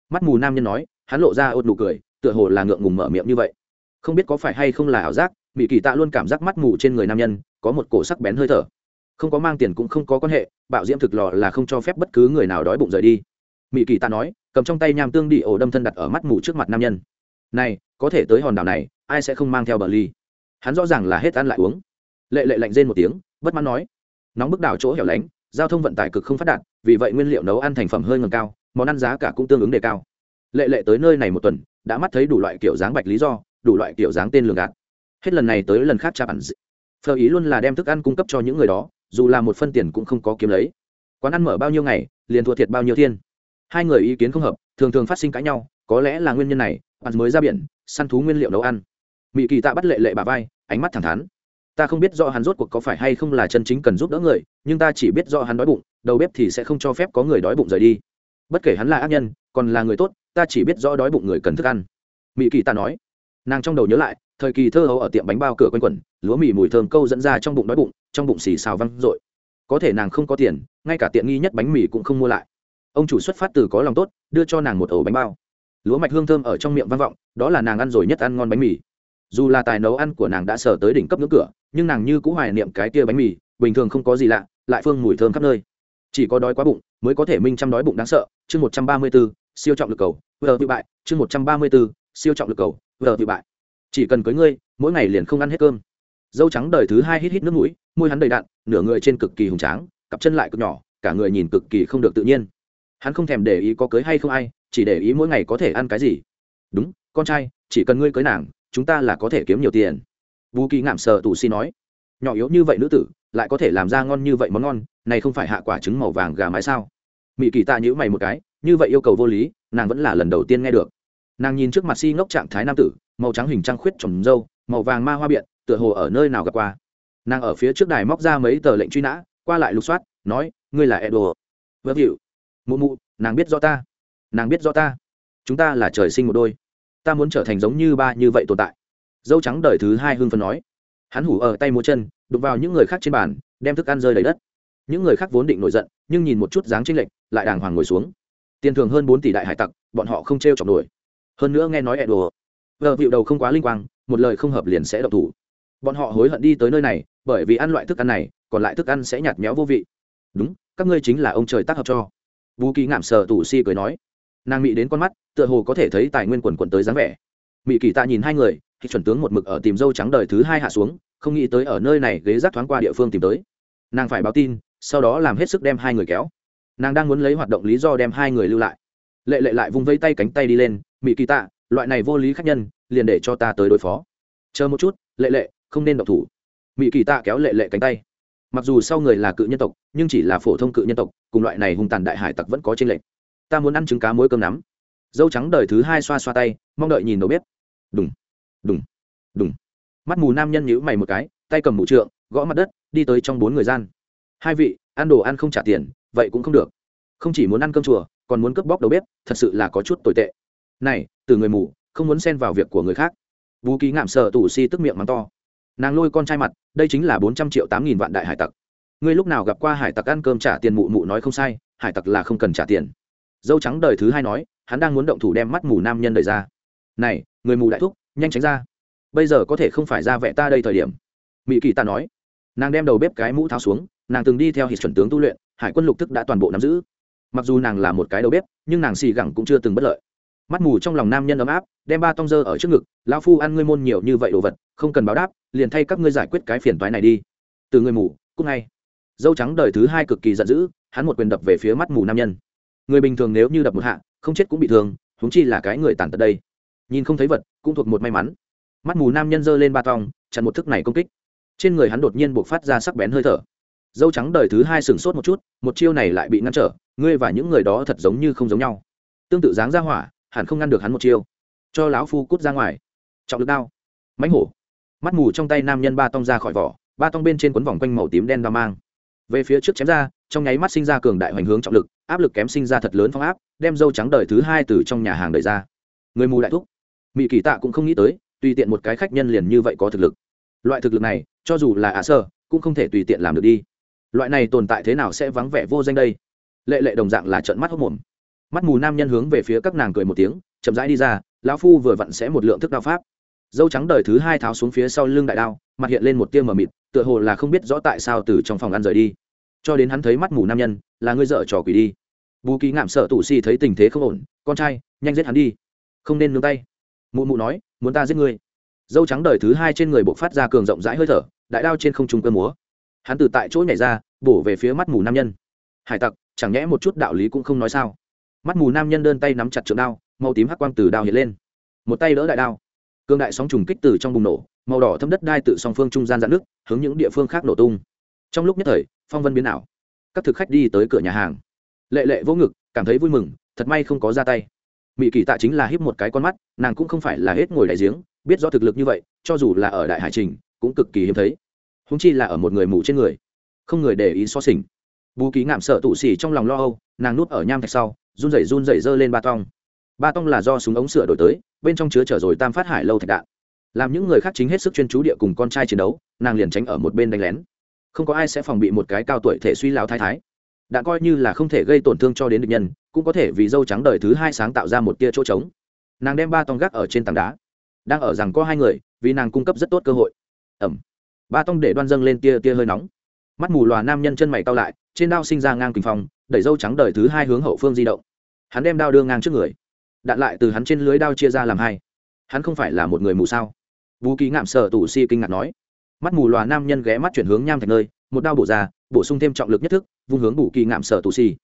Mắt mù nam nhân nói, hắn lộ ra ốt nụ cười, tựa hồ là ngượng ngùng mở miệng như vậy. Không biết có phải hay không là ảo giác mỹ kỳ tạ luôn cảm giác mắt mù trên người nam nhân, có một cổ sắc bén hơi thở. Không có mang tiền cũng không có quan hệ, bạo diễm thực lò là không cho phép bất cứ người nào đói bụng rời đi. Mỹ kỳ tạ nói cầm trong tay nham tương đi ổ đâm thân đặt ở mắt mù trước mặt nam nhân. Này, có thể tới hòn đảo này, ai sẽ không mang theo bờ ly? Hắn rõ ràng là hết ăn lại uống. Lệ lệ lạnh rên một tiếng, bất mãn nói. Nóng bức đảo chỗ hẻo lánh, giao thông vận tải cực không phát đạt, vì vậy nguyên liệu nấu ăn thành phẩm hơi ngầm cao, món ăn giá cả cũng tương ứng đề cao. Lệ lệ tới nơi này một tuần, đã mắt thấy đủ loại kiểu dáng bạch lý do, đủ loại kiểu dáng tên lường gạt. Hết lần này tới lần khác cha bản dị. Phờ ý luôn là đem thức ăn cung cấp cho những người đó, dù là một phân tiền cũng không có kiếm lấy. Quán ăn mở bao nhiêu ngày, liền thua thiệt bao nhiêu thiên hai người ý kiến không hợp, thường thường phát sinh cãi nhau, có lẽ là nguyên nhân này, bạn mới ra biển, săn thú nguyên liệu nấu ăn. Mỹ kỳ tạ bắt lệ lệ bà vai, ánh mắt thẳng thắn. Ta không biết do hắn rốt cuộc có phải hay không là chân chính cần giúp đỡ người, nhưng ta chỉ biết do hắn đói bụng, đầu bếp thì sẽ không cho phép có người đói bụng rời đi. Bất kể hắn là ác nhân, còn là người tốt, ta chỉ biết rõ đói bụng người cần thức ăn. Mỹ kỳ tạ nói. Nàng trong đầu nhớ lại, thời kỳ thơ hấu ở tiệm bánh bao cửa quanh quẩn, lúa mì mùi thơm câu dẫn ra trong bụng đói bụng, trong bụng xì xào văng r có thể nàng không có tiền, ngay cả tiện nghi nhất bánh mì cũng không mua lại ông chủ xuất phát từ có lòng tốt, đưa cho nàng một ổ bánh bao. Lúa mạch hương thơm ở trong miệng vang vọng, đó là nàng ăn rồi nhất ăn ngon bánh mì. Dù là tài nấu ăn của nàng đã sở tới đỉnh cấp ngưỡng cửa, nhưng nàng như cũng hoài niệm cái tia bánh mì, bình thường không có gì lạ, lại phương mùi thơm khắp nơi. Chỉ có đói quá bụng mới có thể minh chăm đói bụng đáng sợ. Chương một trăm ba mươi b ố siêu trọng lực cầu vờ tự bại. Chương một trăm ba mươi b ố siêu trọng lực cầu vờ tự bại. Chỉ cần cưới ngươi, mỗi ngày liền không ăn hết cơm. Dâu trắng đời thứ hai hít hít nước mũi, môi hắn đầy đạn nửa người trên cực kỳ hùng tráng, cặp chân lại cực nhỏ, cả người nhìn cực kỳ không được tự nhiên hắn không thèm để ý có cưới hay không ai, chỉ để ý mỗi ngày có thể ăn cái gì. Đúng, con trai, chỉ cần ngươi cưới nàng, chúng ta là có thể kiếm nhiều tiền. Vũ kỳ ngạm sờ tù si nói. Nhỏ yếu như vậy nữ tử, lại có thể làm ra ngon như vậy món ngon, này không phải hạ quả trứng màu vàng gà mái sao? Mỹ kỳ tạ nhữ mày một cái, như vậy yêu cầu vô lý, nàng vẫn là lần đầu tiên nghe được. Nàng nhìn trước mặt si ngốc trạng thái nam tử, màu trắng hình trăng khuyết trồng dâu màu vàng ma hoa biện, tựa hồ ở nơi nào gặp qua. Nàng ở phía trước đài móc ra mấy tờ lệnh truy nã, qua lại lục soát, nói, ngươi là edo vâng hiệu mụ mụ nàng biết rõ ta nàng biết rõ ta chúng ta là trời sinh một đôi ta muốn trở thành giống như ba như vậy tồn tại dâu trắng đời thứ hai hưng phân nói hắn hủ ở tay múa chân đục vào những người khác trên bàn đem thức ăn rơi đầy đất những người khác vốn định nổi giận nhưng nhìn một chút dáng tranh lệch lại đàng hoàng ngồi xuống tiền thường hơn bốn tỷ đại hải tặc bọn họ không t r e o chọc nổi hơn nữa nghe nói ẹn đồ vợ vịu đầu không quá linh quang, một lời không hợp liền sẽ độc thủ. Bọn họ hối hận đi tới nơi này, bởi vì ăn loại thức ăn này, còn lại thức ăn sẽ nhạt méo vô vị. Đúng, các ngươi chính là ông trời tác hợp cho vũ kỳ ngạm sờ tù si cười nói. Nàng mị đến con mắt, tựa hồ có thể thấy tài nguyên quần quần tới dáng vẻ. Mỹ kỳ tạ nhìn hai người, thì chuẩn tướng một mực ở tìm dâu trắng đời thứ hai hạ xuống, không nghĩ tới ở nơi này ghế rác thoáng qua địa phương tìm tới. Nàng phải báo tin, sau đó làm hết sức đem hai người kéo. Nàng đang muốn lấy hoạt động lý do đem hai người lưu lại. Lệ lệ lại vung vây tay cánh tay đi lên mỹ kỳ tạ, loại này vô lý khách nhân, liền để cho ta tới đối phó. Chờ một chút, lệ lệ, không nên độc thủ. Mỹ kỳ tạ kéo lệ lệ cánh tay mặc dù sau người là cự nhân tộc, nhưng chỉ là phổ thông cự nhân tộc, cùng loại này hung tàn đại hải tặc vẫn có trên lệch. Ta muốn ăn trứng cá muối cơm nắm. Dâu trắng đời thứ hai xoa xoa tay, mong đợi nhìn đầu bếp. Đúng đúng đúng mắt mù nam nhân nhíu mày một cái, tay cầm mũ trượng, gõ mặt đất, đi tới trong bốn người gian. Hai vị, ăn đồ ăn không trả tiền, vậy cũng không được. Không chỉ muốn ăn cơm chùa, còn muốn cướp bóc đầu bếp, thật sự là có chút tồi tệ. Này, từ người mù, không muốn xen vào việc của người khác. Vũ ký ngạm sợ tù si tức miệng mắng to nàng lôi con trai mặt, đây chính là bốn trăm triệu tám nghìn vạn đại hải tặc. Ngươi lúc nào gặp qua hải tặc ăn cơm trả tiền mụ mụ nói không sai, hải tặc là không cần trả tiền. Dâu trắng đời thứ hai nói, hắn đang muốn động thủ đem mắt mù nam nhân đời ra. Này, người mù đại thúc, nhanh tránh ra. Bây giờ có thể không phải ra vẽ ta đây thời điểm. Mỹ kỳ ta nói. Nàng đem đầu bếp cái mũ tháo xuống, nàng từng đi theo hít chuẩn tướng tu luyện, hải quân lục thức đã toàn bộ nắm giữ. Mặc dù nàng là một cái đầu bếp, nhưng nàng xì gẳng cũng chưa từng bất lợi. Mắt mù trong lòng nam nhân ấm áp, đem ba tông dơ ở trước ngực lao phu ăn ngươi môn nhiều như vậy đồ vật, không cần báo đáp liền thay các ngươi giải quyết cái phiền toái này đi. Từ người mù cúc ngay. Dâu trắng đời thứ hai cực kỳ giận dữ, hắn một quyền đập về phía mắt mù nam nhân. Người bình thường nếu như đập một hạ, không chết cũng bị thương, huống chi là cái người tàn tật đây. Nhìn không thấy vật, cũng thuộc một may mắn. Mắt mù nam nhân giơ lên ba tòng chặn một thức này công kích. Trên người hắn đột nhiên buộc phát ra sắc bén hơi thở. Dâu trắng đời thứ hai sừng sốt một chút, một chiêu này lại bị ngăn trở, ngươi và những người đó thật giống như không giống nhau. Tương tự dáng ra hỏa, hẳn không ngăn được hắn một chiêu. Cho lão phu cút ra ngoài. Trọng lực đao. Mãnh hổ mắt mù trong tay nam nhân ba tong ra khỏi vỏ, ba tong bên trên cuốn vòng quanh màu tím đen và mang. Về phía trước chém ra, trong nháy mắt sinh ra cường đại hoành hướng trọng lực, áp lực kém sinh ra thật lớn phong áp, đem dâu trắng đời thứ hai từ trong nhà hàng đợi ra. Người mù đại thúc. Mỹ kỳ tạ cũng không nghĩ tới, tùy tiện một cái khách nhân liền như vậy có thực lực. Loại thực lực này, cho dù là ả sơ, cũng không thể tùy tiện làm được đi. Loại này tồn tại thế nào sẽ vắng vẻ vô danh đây? Lệ lệ đồng dạng là trận mắt hốc mồm mắt mù nam nhân hướng về phía các nàng cười một tiếng, chậm rãi đi ra, lão phu vừa vặn sẽ một lượng thức đao pháp dâu trắng đời thứ hai tháo xuống phía sau lưng đại đao, mặt hiện lên một tia mờ mịt, tựa hồ là không biết rõ tại sao từ trong phòng ăn rời đi. Cho đến hắn thấy mắt mù nam nhân, là ngươi dợ trò quỷ đi. Bù kỳ ngạm sợ tù si thấy tình thế không ổn, con trai, nhanh giết hắn đi. Không nên nương tay. Mụ mụ nói, muốn ta giết ngươi. Dâu trắng đời thứ hai trên người buộc phát ra cường rộng rãi hơi thở, đại đao trên không trung cơ múa. Hắn từ tại chỗ nhảy ra, bổ về phía mắt mù nam nhân. Hải tặc, chẳng nhẽ một chút đạo lý cũng không nói sao? Mắt mù nam nhân đơn tay nắm chặt trượng đao, màu tím hắc quang từ đao hiện lên. Một tay đỡ đại đao cương đại sóng trùng kích từ trong bùng nổ, màu đỏ thâm đất đai tự song phương trung gian dạn nước, hướng những địa phương khác nổ tung. Trong lúc nhất thời, phong vân biến ảo. Các thực khách đi tới cửa nhà hàng. Lệ lệ vô ngực, cảm thấy vui mừng, thật may không có ra tay. Mỹ kỳ tạ chính là híp một cái con mắt, nàng cũng không phải là hết ngồi đại giếng, biết rõ thực lực như vậy, cho dù là ở đại hải trình, cũng cực kỳ hiếm thấy. Húng chi là ở một người mù trên người. Không người để ý so sình bù ký ngạm sợ tụ xỉ trong lòng lo âu, nàng núp ở nham thạch sau, run rẩy run rẩy giơ lên ba tong. Ba tong là do súng ống sửa đổi tới bên trong chứa chở rồi tam phát hải lâu thạch đạn. Làm những người khác chính hết sức chuyên chú địa cùng con trai chiến đấu, nàng liền tránh ở một bên đánh lén. Không có ai sẽ phòng bị một cái cao tuổi thể suy lao thái thái. Đạn coi như là không thể gây tổn thương cho đến địch nhân, cũng có thể vì dâu trắng đời thứ hai sáng tạo ra một tia chỗ trống. Nàng đem ba tong gác ở trên tảng đá. Đang ở rằng có hai người, vì nàng cung cấp rất tốt cơ hội. Ẩm. Ba tong để đoan dâng lên tia tia hơi nóng. Mắt mù lòa nam nhân chân mày cao lại, trên đao sinh ra ngang kinh phong, đẩy dâu trắng đời thứ hai hướng hậu phương di động. Hắn đem đao đưa ngang trước người đạn lại từ hắn trên lưới đao chia ra làm hai. Hắn không phải là một người mù sao? Vũ ký ngạm sợ tù si kinh ngạc nói. Mắt mù lòa nam nhân ghé mắt chuyển hướng nham thành nơi, một đao bổ ra, bổ sung thêm trọng lực nhất thức, vung hướng bù kỳ ngạm Sở tù si.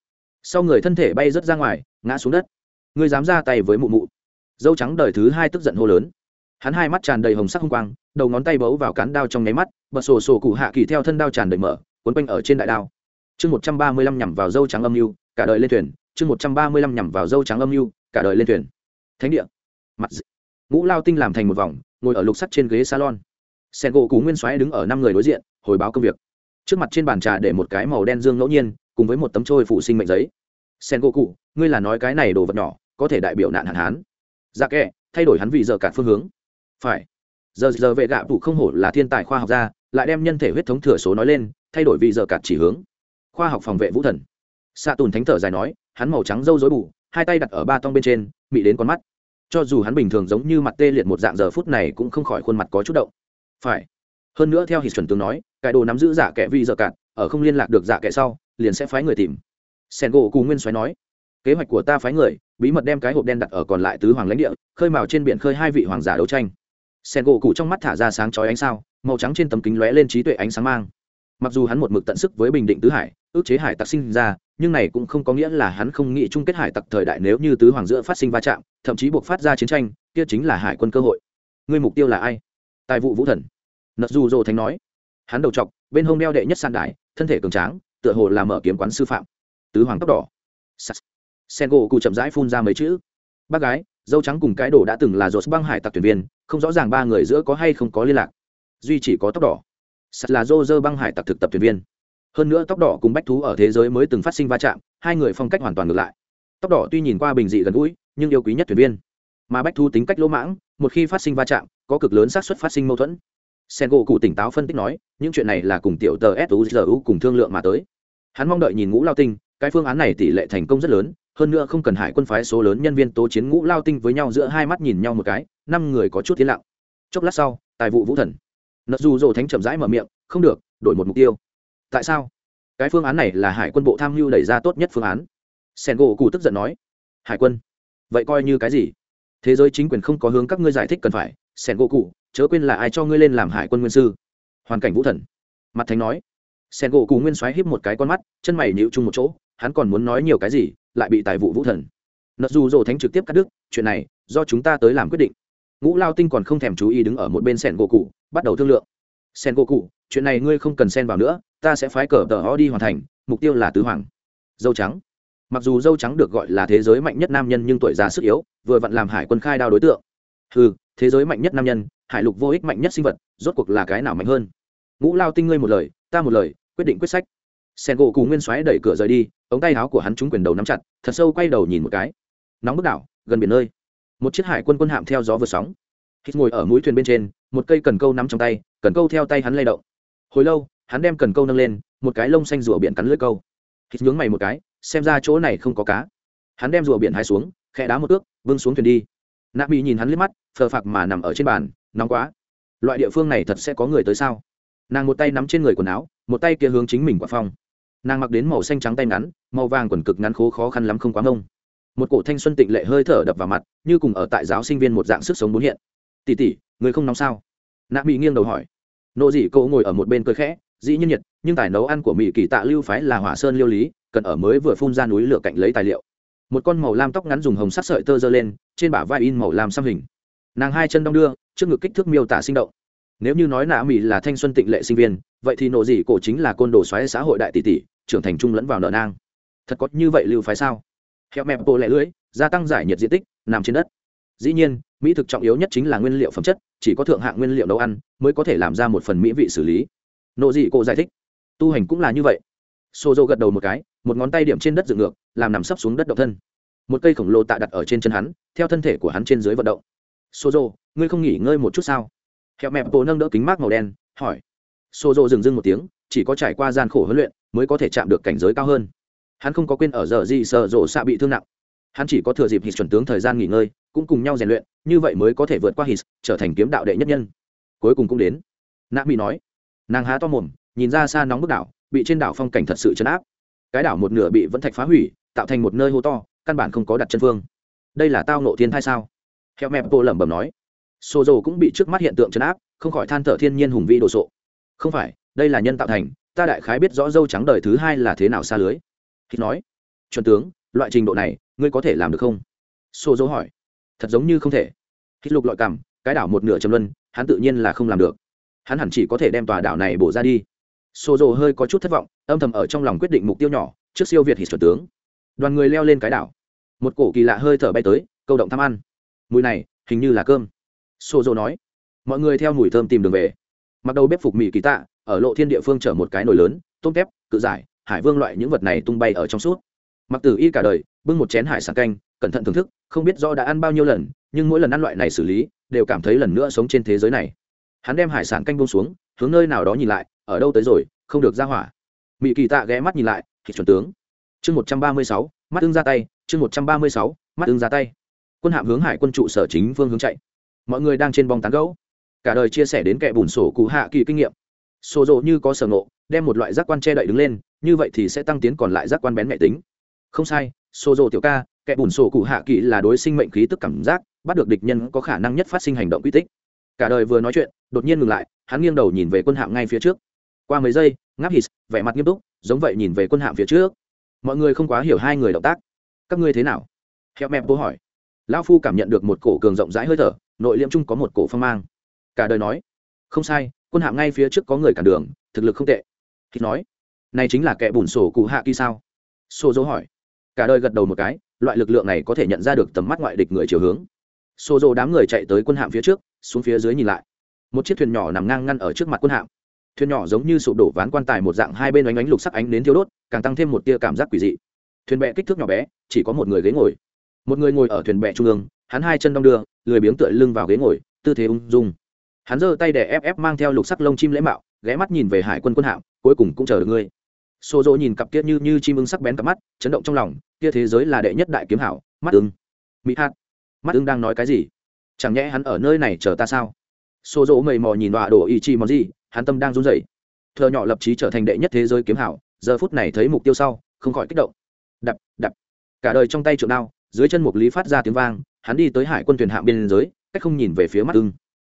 Sau người thân thể bay rớt ra ngoài, ngã xuống đất. Ngươi dám ra tay với mụ mụ. Dâu trắng đời thứ hai tức giận hô lớn. Hắn hai mắt tràn đầy hồng sắc hung quang, đầu ngón tay bấu vào cán đao trong nháy mắt, bật sổ sổ cụ hạ kỳ theo thân đao tràn đầy mở quấn quanh ở trên đại đao. Chương một trăm ba mươi lăm nhằm vào dâu trắng âm mưu, cả đời lên thuyền, chương một trăm ba mươi lăm nhằm vào dâu trắng âm mưu cả đời lên thuyền. Thánh địa. Mặt ngũ lao tinh làm thành một vòng, ngồi ở lục sắt trên ghế salon. Sen gỗ cú nguyên xoáy đứng ở năm người đối diện, hồi báo công việc. Trước mặt trên bàn trà để một cái màu đen dương ngẫu nhiên, cùng với một tấm trôi phụ sinh mệnh giấy. Sen gỗ cụ ngươi là nói cái này đồ vật nhỏ, có thể đại biểu nạn hạn hán. Dạ kệ, thay đổi hắn vì giờ cả phương hướng. Phải. Giờ giờ vệ gạ phụ không hổ là thiên tài khoa học gia, lại đem nhân thể huyết thống thừa số nói lên, thay đổi vì giờ cả chỉ hướng. Khoa học phòng vệ vũ thần. Xạ tùn thánh thở dài nói, hắn màu trắng dâu dối bù hai tay đặt ở ba tông bên trên bị đến con mắt. Cho dù hắn bình thường giống như mặt tê liệt một dạng giờ phút này cũng không khỏi khuôn mặt có chút động. Phải. Hơn nữa theo hít chuẩn tướng nói cải đồ nắm giữ giả kẻ vi giờ cạn, ở không liên lạc được giả kẻ sau, liền sẽ phái người tìm. Sen gỗ cù nguyên xoáy nói, kế hoạch của ta phái người, bí mật đem cái hộp đen đặt ở còn lại tứ hoàng lãnh địa, khơi mào trên biển khơi hai vị hoàng giả đấu tranh. Sen gỗ cụ trong mắt thả ra sáng chói ánh sao, màu trắng trên tấm kính lóe lên trí tuệ ánh sáng mang. Mặc dù hắn một mực tận sức với bình định tứ hải, ước chế hải tặc sinh ra nhưng này cũng không có nghĩa là hắn không nghĩ chung kết hải tặc thời đại nếu như tứ hoàng giữa phát sinh va chạm, thậm chí buộc phát ra chiến tranh, kia chính là hải quân cơ hội. Ngươi mục tiêu là ai? Tài vụ vũ thần. Nật dù dồ thánh nói. Hắn đầu chọc, bên hông đeo đệ nhất sàn đài, thân thể cường tráng, tựa hồ là mở kiếm quán sư phạm. Tứ hoàng tóc đỏ. Sen gỗ cụ chậm rãi phun ra mấy chữ. Bác gái, dâu trắng cùng cái đồ đã từng là dột băng hải tặc tuyển viên, không rõ ràng ba người giữa có hay không có liên lạc. Duy chỉ có tóc đỏ. Sắt là dô dơ băng hải tặc thực tập tuyển viên hơn nữa tóc đỏ cùng bách thú ở thế giới mới từng phát sinh va chạm, hai người phong cách hoàn toàn ngược lại. Tóc đỏ tuy nhìn qua bình dị gần gũi, nhưng yêu quý nhất tuyển viên. Mà bách thú tính cách lỗ mãng, một khi phát sinh va chạm, có cực lớn xác suất phát sinh mâu thuẫn. Sen gỗ cụ tỉnh táo phân tích nói, những chuyện này là cùng tiểu tờ suzu cùng thương lượng mà tới. Hắn mong đợi nhìn ngũ lao tinh, cái phương án này tỷ lệ thành công rất lớn, hơn nữa không cần hải quân phái số lớn nhân viên tố chiến ngũ lao tinh với nhau giữa hai mắt nhìn nhau một cái, năm người có chút tiến lặng. Chốc lát sau, tài vụ vũ thần. Nợ dù dồ thánh chậm rãi mở miệng, không được, đổi một mục tiêu tại sao? Cái phương án này là hải quân bộ tham mưu đẩy ra tốt nhất phương án. Sen gỗ cụ tức giận nói. Hải quân, vậy coi như cái gì? Thế giới chính quyền không có hướng các ngươi giải thích cần phải. Sen gỗ cụ chớ quên là ai cho ngươi lên làm hải quân nguyên sư? Hoàn cảnh vũ thần. Mặt thánh nói. Sen gỗ cụ nguyên xoáy híp một cái con mắt, chân mày nhịu chung một chỗ, hắn còn muốn nói nhiều cái gì, lại bị tài vụ vũ thần. Nật dù dỗ thánh trực tiếp cắt đứt, chuyện này, do chúng ta tới làm quyết định. Ngũ lao tinh còn không thèm chú ý đứng ở một bên sẻn gỗ cụ bắt đầu thương lượng. Sen gỗ cụ chuyện này ngươi không cần xen vào nữa ta sẽ phái cờ tờ ho đi hoàn thành, mục tiêu là tứ hoàng. Dâu trắng. Mặc dù dâu trắng được gọi là thế giới mạnh nhất nam nhân nhưng tuổi già sức yếu, vừa vặn làm hải quân khai đao đối tượng. Ừ thế giới mạnh nhất nam nhân, hải lục vô ích mạnh nhất sinh vật, rốt cuộc là cái nào mạnh hơn? Ngũ lao tinh ngươi một lời, ta một lời, quyết định quyết sách. Sen gỗ cù nguyên xoáy đẩy cửa rời đi, ống tay áo của hắn trúng quyền đầu nắm chặt, thật sâu quay đầu nhìn một cái. Nóng bức đảo, gần biển nơi. Một chiếc hải quân quân hạm theo gió vượt sóng. Hít ngồi ở mũi thuyền bên trên, một cây cần câu nắm trong tay, cần câu theo tay hắn lay động. Hồi lâu hắn đem cần câu nâng lên, một cái lông xanh rùa biển cắn lưỡi câu. Hít nhướng mày một cái, xem ra chỗ này không có cá. Hắn đem rùa biển hai xuống, khẽ đá một ước vâng xuống thuyền đi. Nạ bị nhìn hắn liếc mắt, phờ phạc mà nằm ở trên bàn, nóng quá. Loại địa phương này thật sẽ có người tới sao? Nàng một tay nắm trên người quần áo, một tay kia hướng chính mình quả phong. Nàng mặc đến màu xanh trắng tay ngắn, màu vàng quần cực ngắn khố khó khăn lắm không quá mông. Một cổ thanh xuân tịnh lệ hơi thở đập vào mặt, như cùng ở tại giáo sinh viên một dạng sức sống bốn hiện. Tỉ tỉ người không nóng sao? Nạ mỹ nghiêng đầu hỏi. Nộ dị cô ngồi ở một bên cười khẽ dĩ nhiên nhiệt, nhưng tài nấu ăn của mỹ kỳ tạ lưu phái là hỏa sơn liêu lý, cần ở mới vừa phun ra núi lửa cạnh lấy tài liệu. Một con màu lam tóc ngắn dùng hồng sắt sợi tơ dơ lên, trên bả vai in màu lam xăm hình. Nàng hai chân đong đưa, trước ngực kích thước miêu tả sinh động. Nếu như nói nạ mỹ là thanh xuân tịnh lệ sinh viên, vậy thì nộ dị cổ chính là côn đồ xoáy xã hội đại tỷ tỷ, trưởng thành trung lẫn vào nợ nang. Thật có như vậy lưu phái sao? Hẹo mẹp bộ lẻ lưới gia tăng giải nhiệt diện tích, nằm trên đất. Dĩ nhiên, mỹ thực trọng yếu nhất chính là nguyên liệu phẩm chất, chỉ có thượng hạng nguyên liệu nấu ăn mới có thể làm ra một phần mỹ vị xử lý nộ dị cổ giải thích. Tu hành cũng là như vậy. Xô dô gật đầu một cái, một ngón tay điểm trên đất dựng ngược, làm nằm sấp xuống đất độc thân. Một cây khổng lồ tạ đặt ở trên chân hắn, theo thân thể của hắn trên dưới vận động. Xô dô, ngươi không nghỉ ngơi một chút sao? Hẹo mẹp bộ nâng đỡ kính mát màu đen, hỏi. Xô dô dừng dưng một tiếng, chỉ có trải qua gian khổ huấn luyện mới có thể chạm được cảnh giới cao hơn. Hắn không có quên ở giờ gì sợ rộ xạ bị thương nặng. Hắn chỉ có thừa dịp hít chuẩn tướng thời gian nghỉ ngơi, cũng cùng nhau rèn luyện, như vậy mới có thể vượt qua hít, trở thành kiếm đạo đệ nhất nhân. Cuối cùng cũng đến. Nạ mỹ nói nàng há to mồm, nhìn ra xa nóng bức đảo, bị trên đảo phong cảnh thật sự chấn áp. Cái đảo một nửa bị vẫn thạch phá hủy, tạo thành một nơi hô to, căn bản không có đặt chân phương. Đây là tao nộ thiên thai sao? Theo mẹp bộ lẩm bẩm nói. Xô dầu cũng bị trước mắt hiện tượng chấn áp, không khỏi than thở thiên nhiên hùng vĩ đồ sộ. Không phải, đây là nhân tạo thành, ta đại khái biết rõ dâu trắng đời thứ hai là thế nào xa lưới. Hít nói, chuẩn tướng, loại trình độ này, ngươi có thể làm được không? Xô dấu hỏi. Thật giống như không thể. Hít lục lọi cằm cái đảo một nửa trầm luân, hắn tự nhiên là không làm được hắn hẳn chỉ có thể đem tòa đảo này bổ ra đi. Sô dầu hơi có chút thất vọng, âm thầm ở trong lòng quyết định mục tiêu nhỏ, trước siêu việt thì chuẩn tướng. Đoàn người leo lên cái đảo. Một cổ kỳ lạ hơi thở bay tới, câu động tham ăn. Mùi này, hình như là cơm. Sô dầu nói. Mọi người theo mùi thơm tìm đường về. Mặc đầu bếp phục mỹ kỳ tạ, ở lộ thiên địa phương chở một cái nồi lớn, tôm tép, cự giải, hải vương loại những vật này tung bay ở trong suốt. Mặc tử y cả đời, bưng một chén hải sản canh, cẩn thận thưởng thức, không biết do đã ăn bao nhiêu lần, nhưng mỗi lần ăn loại này xử lý, đều cảm thấy lần nữa sống trên thế giới này hắn đem hải sản canh bông xuống, hướng nơi nào đó nhìn lại, ở đâu tới rồi, không được ra hỏa. Mỹ kỳ tạ ghé mắt nhìn lại, thì chuẩn tướng. Chương một trăm ba mươi sáu, mắt ưng ra tay, chương một trăm ba mươi sáu, mắt ưng ra tay. Quân hạm hướng hải quân trụ sở chính phương hướng chạy. Mọi người đang trên bong tán gấu cả đời chia sẻ đến kẻ bùn sổ cụ hạ kỳ kinh nghiệm. Sổ rộ như có sở ngộ, đem một loại giác quan che đậy đứng lên, như vậy thì sẽ tăng tiến còn lại giác quan bén mẹ tính. Không sai, sổ rộ tiểu ca, kẻ bùn sổ cụ hạ kỳ là đối sinh mệnh khí tức cảm giác, bắt được địch nhân có khả năng nhất phát sinh hành động quy tích cả đời vừa nói chuyện, đột nhiên ngừng lại, hắn nghiêng đầu nhìn về quân hạm ngay phía trước. Qua mấy giây, ngáp hít, vẻ mặt nghiêm túc, giống vậy nhìn về quân hạm phía trước. Mọi người không quá hiểu hai người động tác. Các ngươi thế nào? Hẹo mẹp bố hỏi. Lão phu cảm nhận được một cổ cường rộng rãi hơi thở, nội liễm chung có một cổ phong mang. Cả đời nói. Không sai, quân hạm ngay phía trước có người cản đường, thực lực không tệ. Hít nói. Này chính là kẻ bùn sổ cụ hạ kỳ sao? Sô dỗ hỏi. Cả đời gật đầu một cái, loại lực lượng này có thể nhận ra được tầm mắt ngoại địch người chiều hướng. Sô dỗ đám người chạy tới quân hạm phía trước xuống phía dưới nhìn lại. Một chiếc thuyền nhỏ nằm ngang ngăn ở trước mặt quân hạm. Thuyền nhỏ giống như sụp đổ ván quan tài một dạng, hai bên ánh ánh lục sắc ánh đến thiếu đốt, càng tăng thêm một tia cảm giác quỷ dị. Thuyền bè kích thước nhỏ bé, chỉ có một người ghế ngồi. Một người ngồi ở thuyền bè trung ương, hắn hai chân đong đưa, lười biếng tựa lưng vào ghế ngồi, tư thế ung dung. Hắn giơ tay để ép ép mang theo lục sắc lông chim lễ mạo, ghé mắt nhìn về hải quân quân hạm, cuối cùng cũng chờ được ngươi. Xô dỗ nhìn cặp kia như như chim ưng sắc bén cặp mắt, chấn động trong lòng, kia thế giới là đệ nhất đại kiếm hảo, mắt ưng. Mỹ hát mắt ưng đang nói cái gì? Chẳng nhẽ hắn ở nơi này chờ ta sao? Xô dỗ mầy mò nhìn đọa đổ ý chi món gì hắn tâm đang run rẩy. Thợ nhỏ lập trí trở thành đệ nhất thế giới kiếm hảo, giờ phút này thấy mục tiêu sau, không khỏi kích động. Đập đập. Cả đời trong tay trượng đao, dưới chân mục lý phát ra tiếng vang, hắn đi tới hải quân thuyền hạm biên giới, cách không nhìn về phía mắt ưng.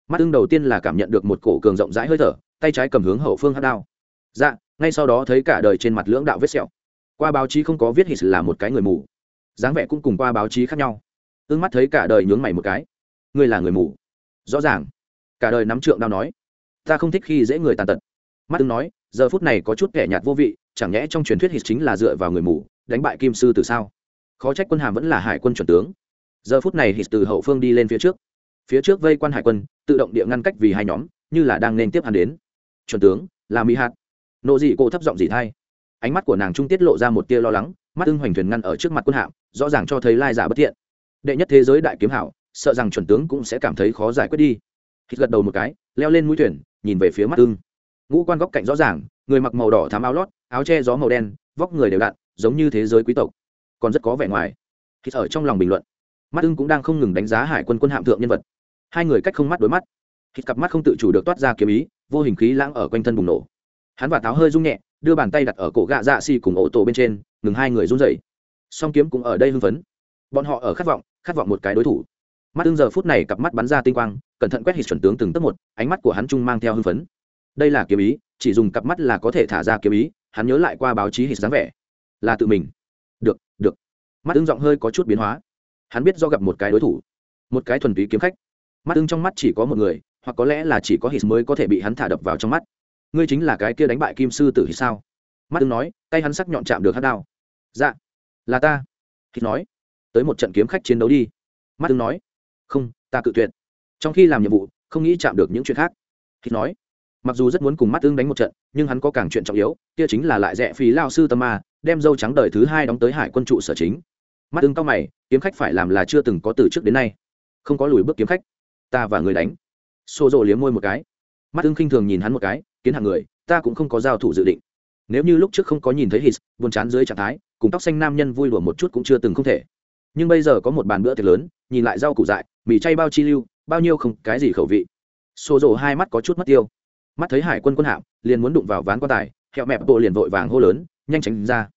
Mắt ưng đầu tiên là cảm nhận được một cổ cường rộng rãi hơi thở, tay trái cầm hướng hậu phương hát đao. Dạ ngay sau đó thấy cả đời trên mặt lưỡng đạo vết sẹo. Qua báo chí không có viết hít là một cái người mù. Dáng vẻ cũng cùng qua báo chí khác nhau. Ưng mắt thấy cả đời nhướng mày một cái ngươi là người mù. Rõ ràng. Cả đời nắm trượng đao nói. Ta không thích khi dễ người tàn tật. Mắt tương nói, giờ phút này có chút kẻ nhạt vô vị, chẳng nhẽ trong truyền thuyết hít chính là dựa vào người mù, đánh bại kim sư từ sao? Khó trách quân hàm vẫn là hải quân chuẩn tướng. Giờ phút này hít từ hậu phương đi lên phía trước. Phía trước vây quan hải quân, tự động địa ngăn cách vì hai nhóm, như là đang nên tiếp hắn đến. Chuẩn tướng, là mỹ hạt. Nộ dị cô thấp giọng dị thay ánh mắt của nàng trung tiết lộ ra một tia lo lắng, mắt ưng hoành thuyền ngăn ở trước mặt quân hạm, rõ ràng cho thấy lai giả bất thiện. Đệ nhất thế giới đại kiếm hảo sợ rằng chuẩn tướng cũng sẽ cảm thấy khó giải quyết đi. Hít gật đầu một cái, leo lên mũi thuyền, nhìn về phía mắt ưng. Ngũ quan góc cạnh rõ ràng, người mặc màu đỏ thám áo lót, áo che gió màu đen, vóc người đều đặn, giống như thế giới quý tộc. Còn rất có vẻ ngoài. Hít ở trong lòng bình luận. Mắt ưng cũng đang không ngừng đánh giá hải quân quân hạm thượng nhân vật. Hai người cách không mắt đối mắt. Hít cặp mắt không tự chủ được toát ra kiếm ý, vô hình khí lãng ở quanh thân bùng nổ. Hắn và táo hơi rung nhẹ, đưa bàn tay đặt ở cổ gạ dạ xì cùng ổ tổ bên trên, ngừng hai người run dậy song kiếm cũng ở đây hưng phấn. Bọn họ ở khát vọng khát vọng một cái đối thủ mắt ưng giờ phút này cặp mắt bắn ra tinh quang, cẩn thận quét hít chuẩn tướng từng tấc một, ánh mắt của hắn trung mang theo hưng phấn. Đây là kiếm ý, chỉ dùng cặp mắt là có thể thả ra kiếm ý, hắn nhớ lại qua báo chí hít dáng vẻ. Là tự mình. Được được. Mắt ưng giọng hơi có chút biến hóa. Hắn biết do gặp một cái đối thủ, một cái thuần túy kiếm khách. Mắt ưng trong mắt chỉ có một người, hoặc có lẽ là chỉ có hít mới có thể bị hắn thả đập vào trong mắt. Ngươi chính là cái kia đánh bại kim sư tử hít sao? Mắt ưng nói, tay hắn sắc nhọn chạm được hát đao. Dạ. Là ta. Hít nói. Tới một trận kiếm khách chiến đấu đi. Mắt ưng nói không, ta cự tuyệt. Trong khi làm nhiệm vụ, không nghĩ chạm được những chuyện khác. Hít nói, mặc dù rất muốn cùng mắt tương đánh một trận, nhưng hắn có càng chuyện trọng yếu, kia chính là lại rẽ phí lao sư tâm ma, đem dâu trắng đời thứ hai đóng tới hải quân trụ sở chính. Mắt tương cao mày, kiếm khách phải làm là chưa từng có từ trước đến nay. Không có lùi bước kiếm khách. Ta và người đánh. Xô rộ liếm môi một cái. Mắt tương khinh thường nhìn hắn một cái, kiến hàng người, ta cũng không có giao thủ dự định. Nếu như lúc trước không có nhìn thấy hít buồn chán dưới trạng thái, cùng tóc xanh nam nhân vui đùa một chút cũng chưa từng không thể. Nhưng bây giờ có một bàn bữa tiệc lớn, nhìn lại rau củ dại mì chay bao chi lưu, bao nhiêu không, cái gì khẩu vị. Xô rộ hai mắt có chút mất tiêu. Mắt thấy hải quân quân hạm, liền muốn đụng vào ván quan tài, hẹo mẹp bộ liền vội vàng hô lớn, nhanh tránh ra.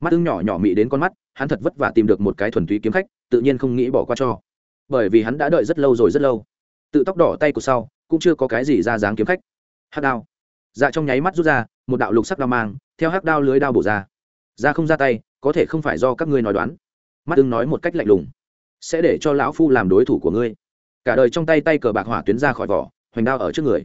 Mắt ưng nhỏ nhỏ mị đến con mắt, hắn thật vất vả tìm được một cái thuần túy kiếm khách, tự nhiên không nghĩ bỏ qua cho. Bởi vì hắn đã đợi rất lâu rồi rất lâu. Tự tóc đỏ tay của sau, cũng chưa có cái gì ra dáng kiếm khách. Hát đao. Dạ trong nháy mắt rút ra, một đạo lục sắc đao mang, theo hát đao lưới đao bổ ra. Ra không ra tay, có thể không phải do các ngươi nói đoán. Mắt ưng nói một cách lạnh lùng sẽ để cho lão phu làm đối thủ của ngươi. Cả đời trong tay tay cờ bạc hỏa tuyến ra khỏi vỏ, hoành đao ở trước người.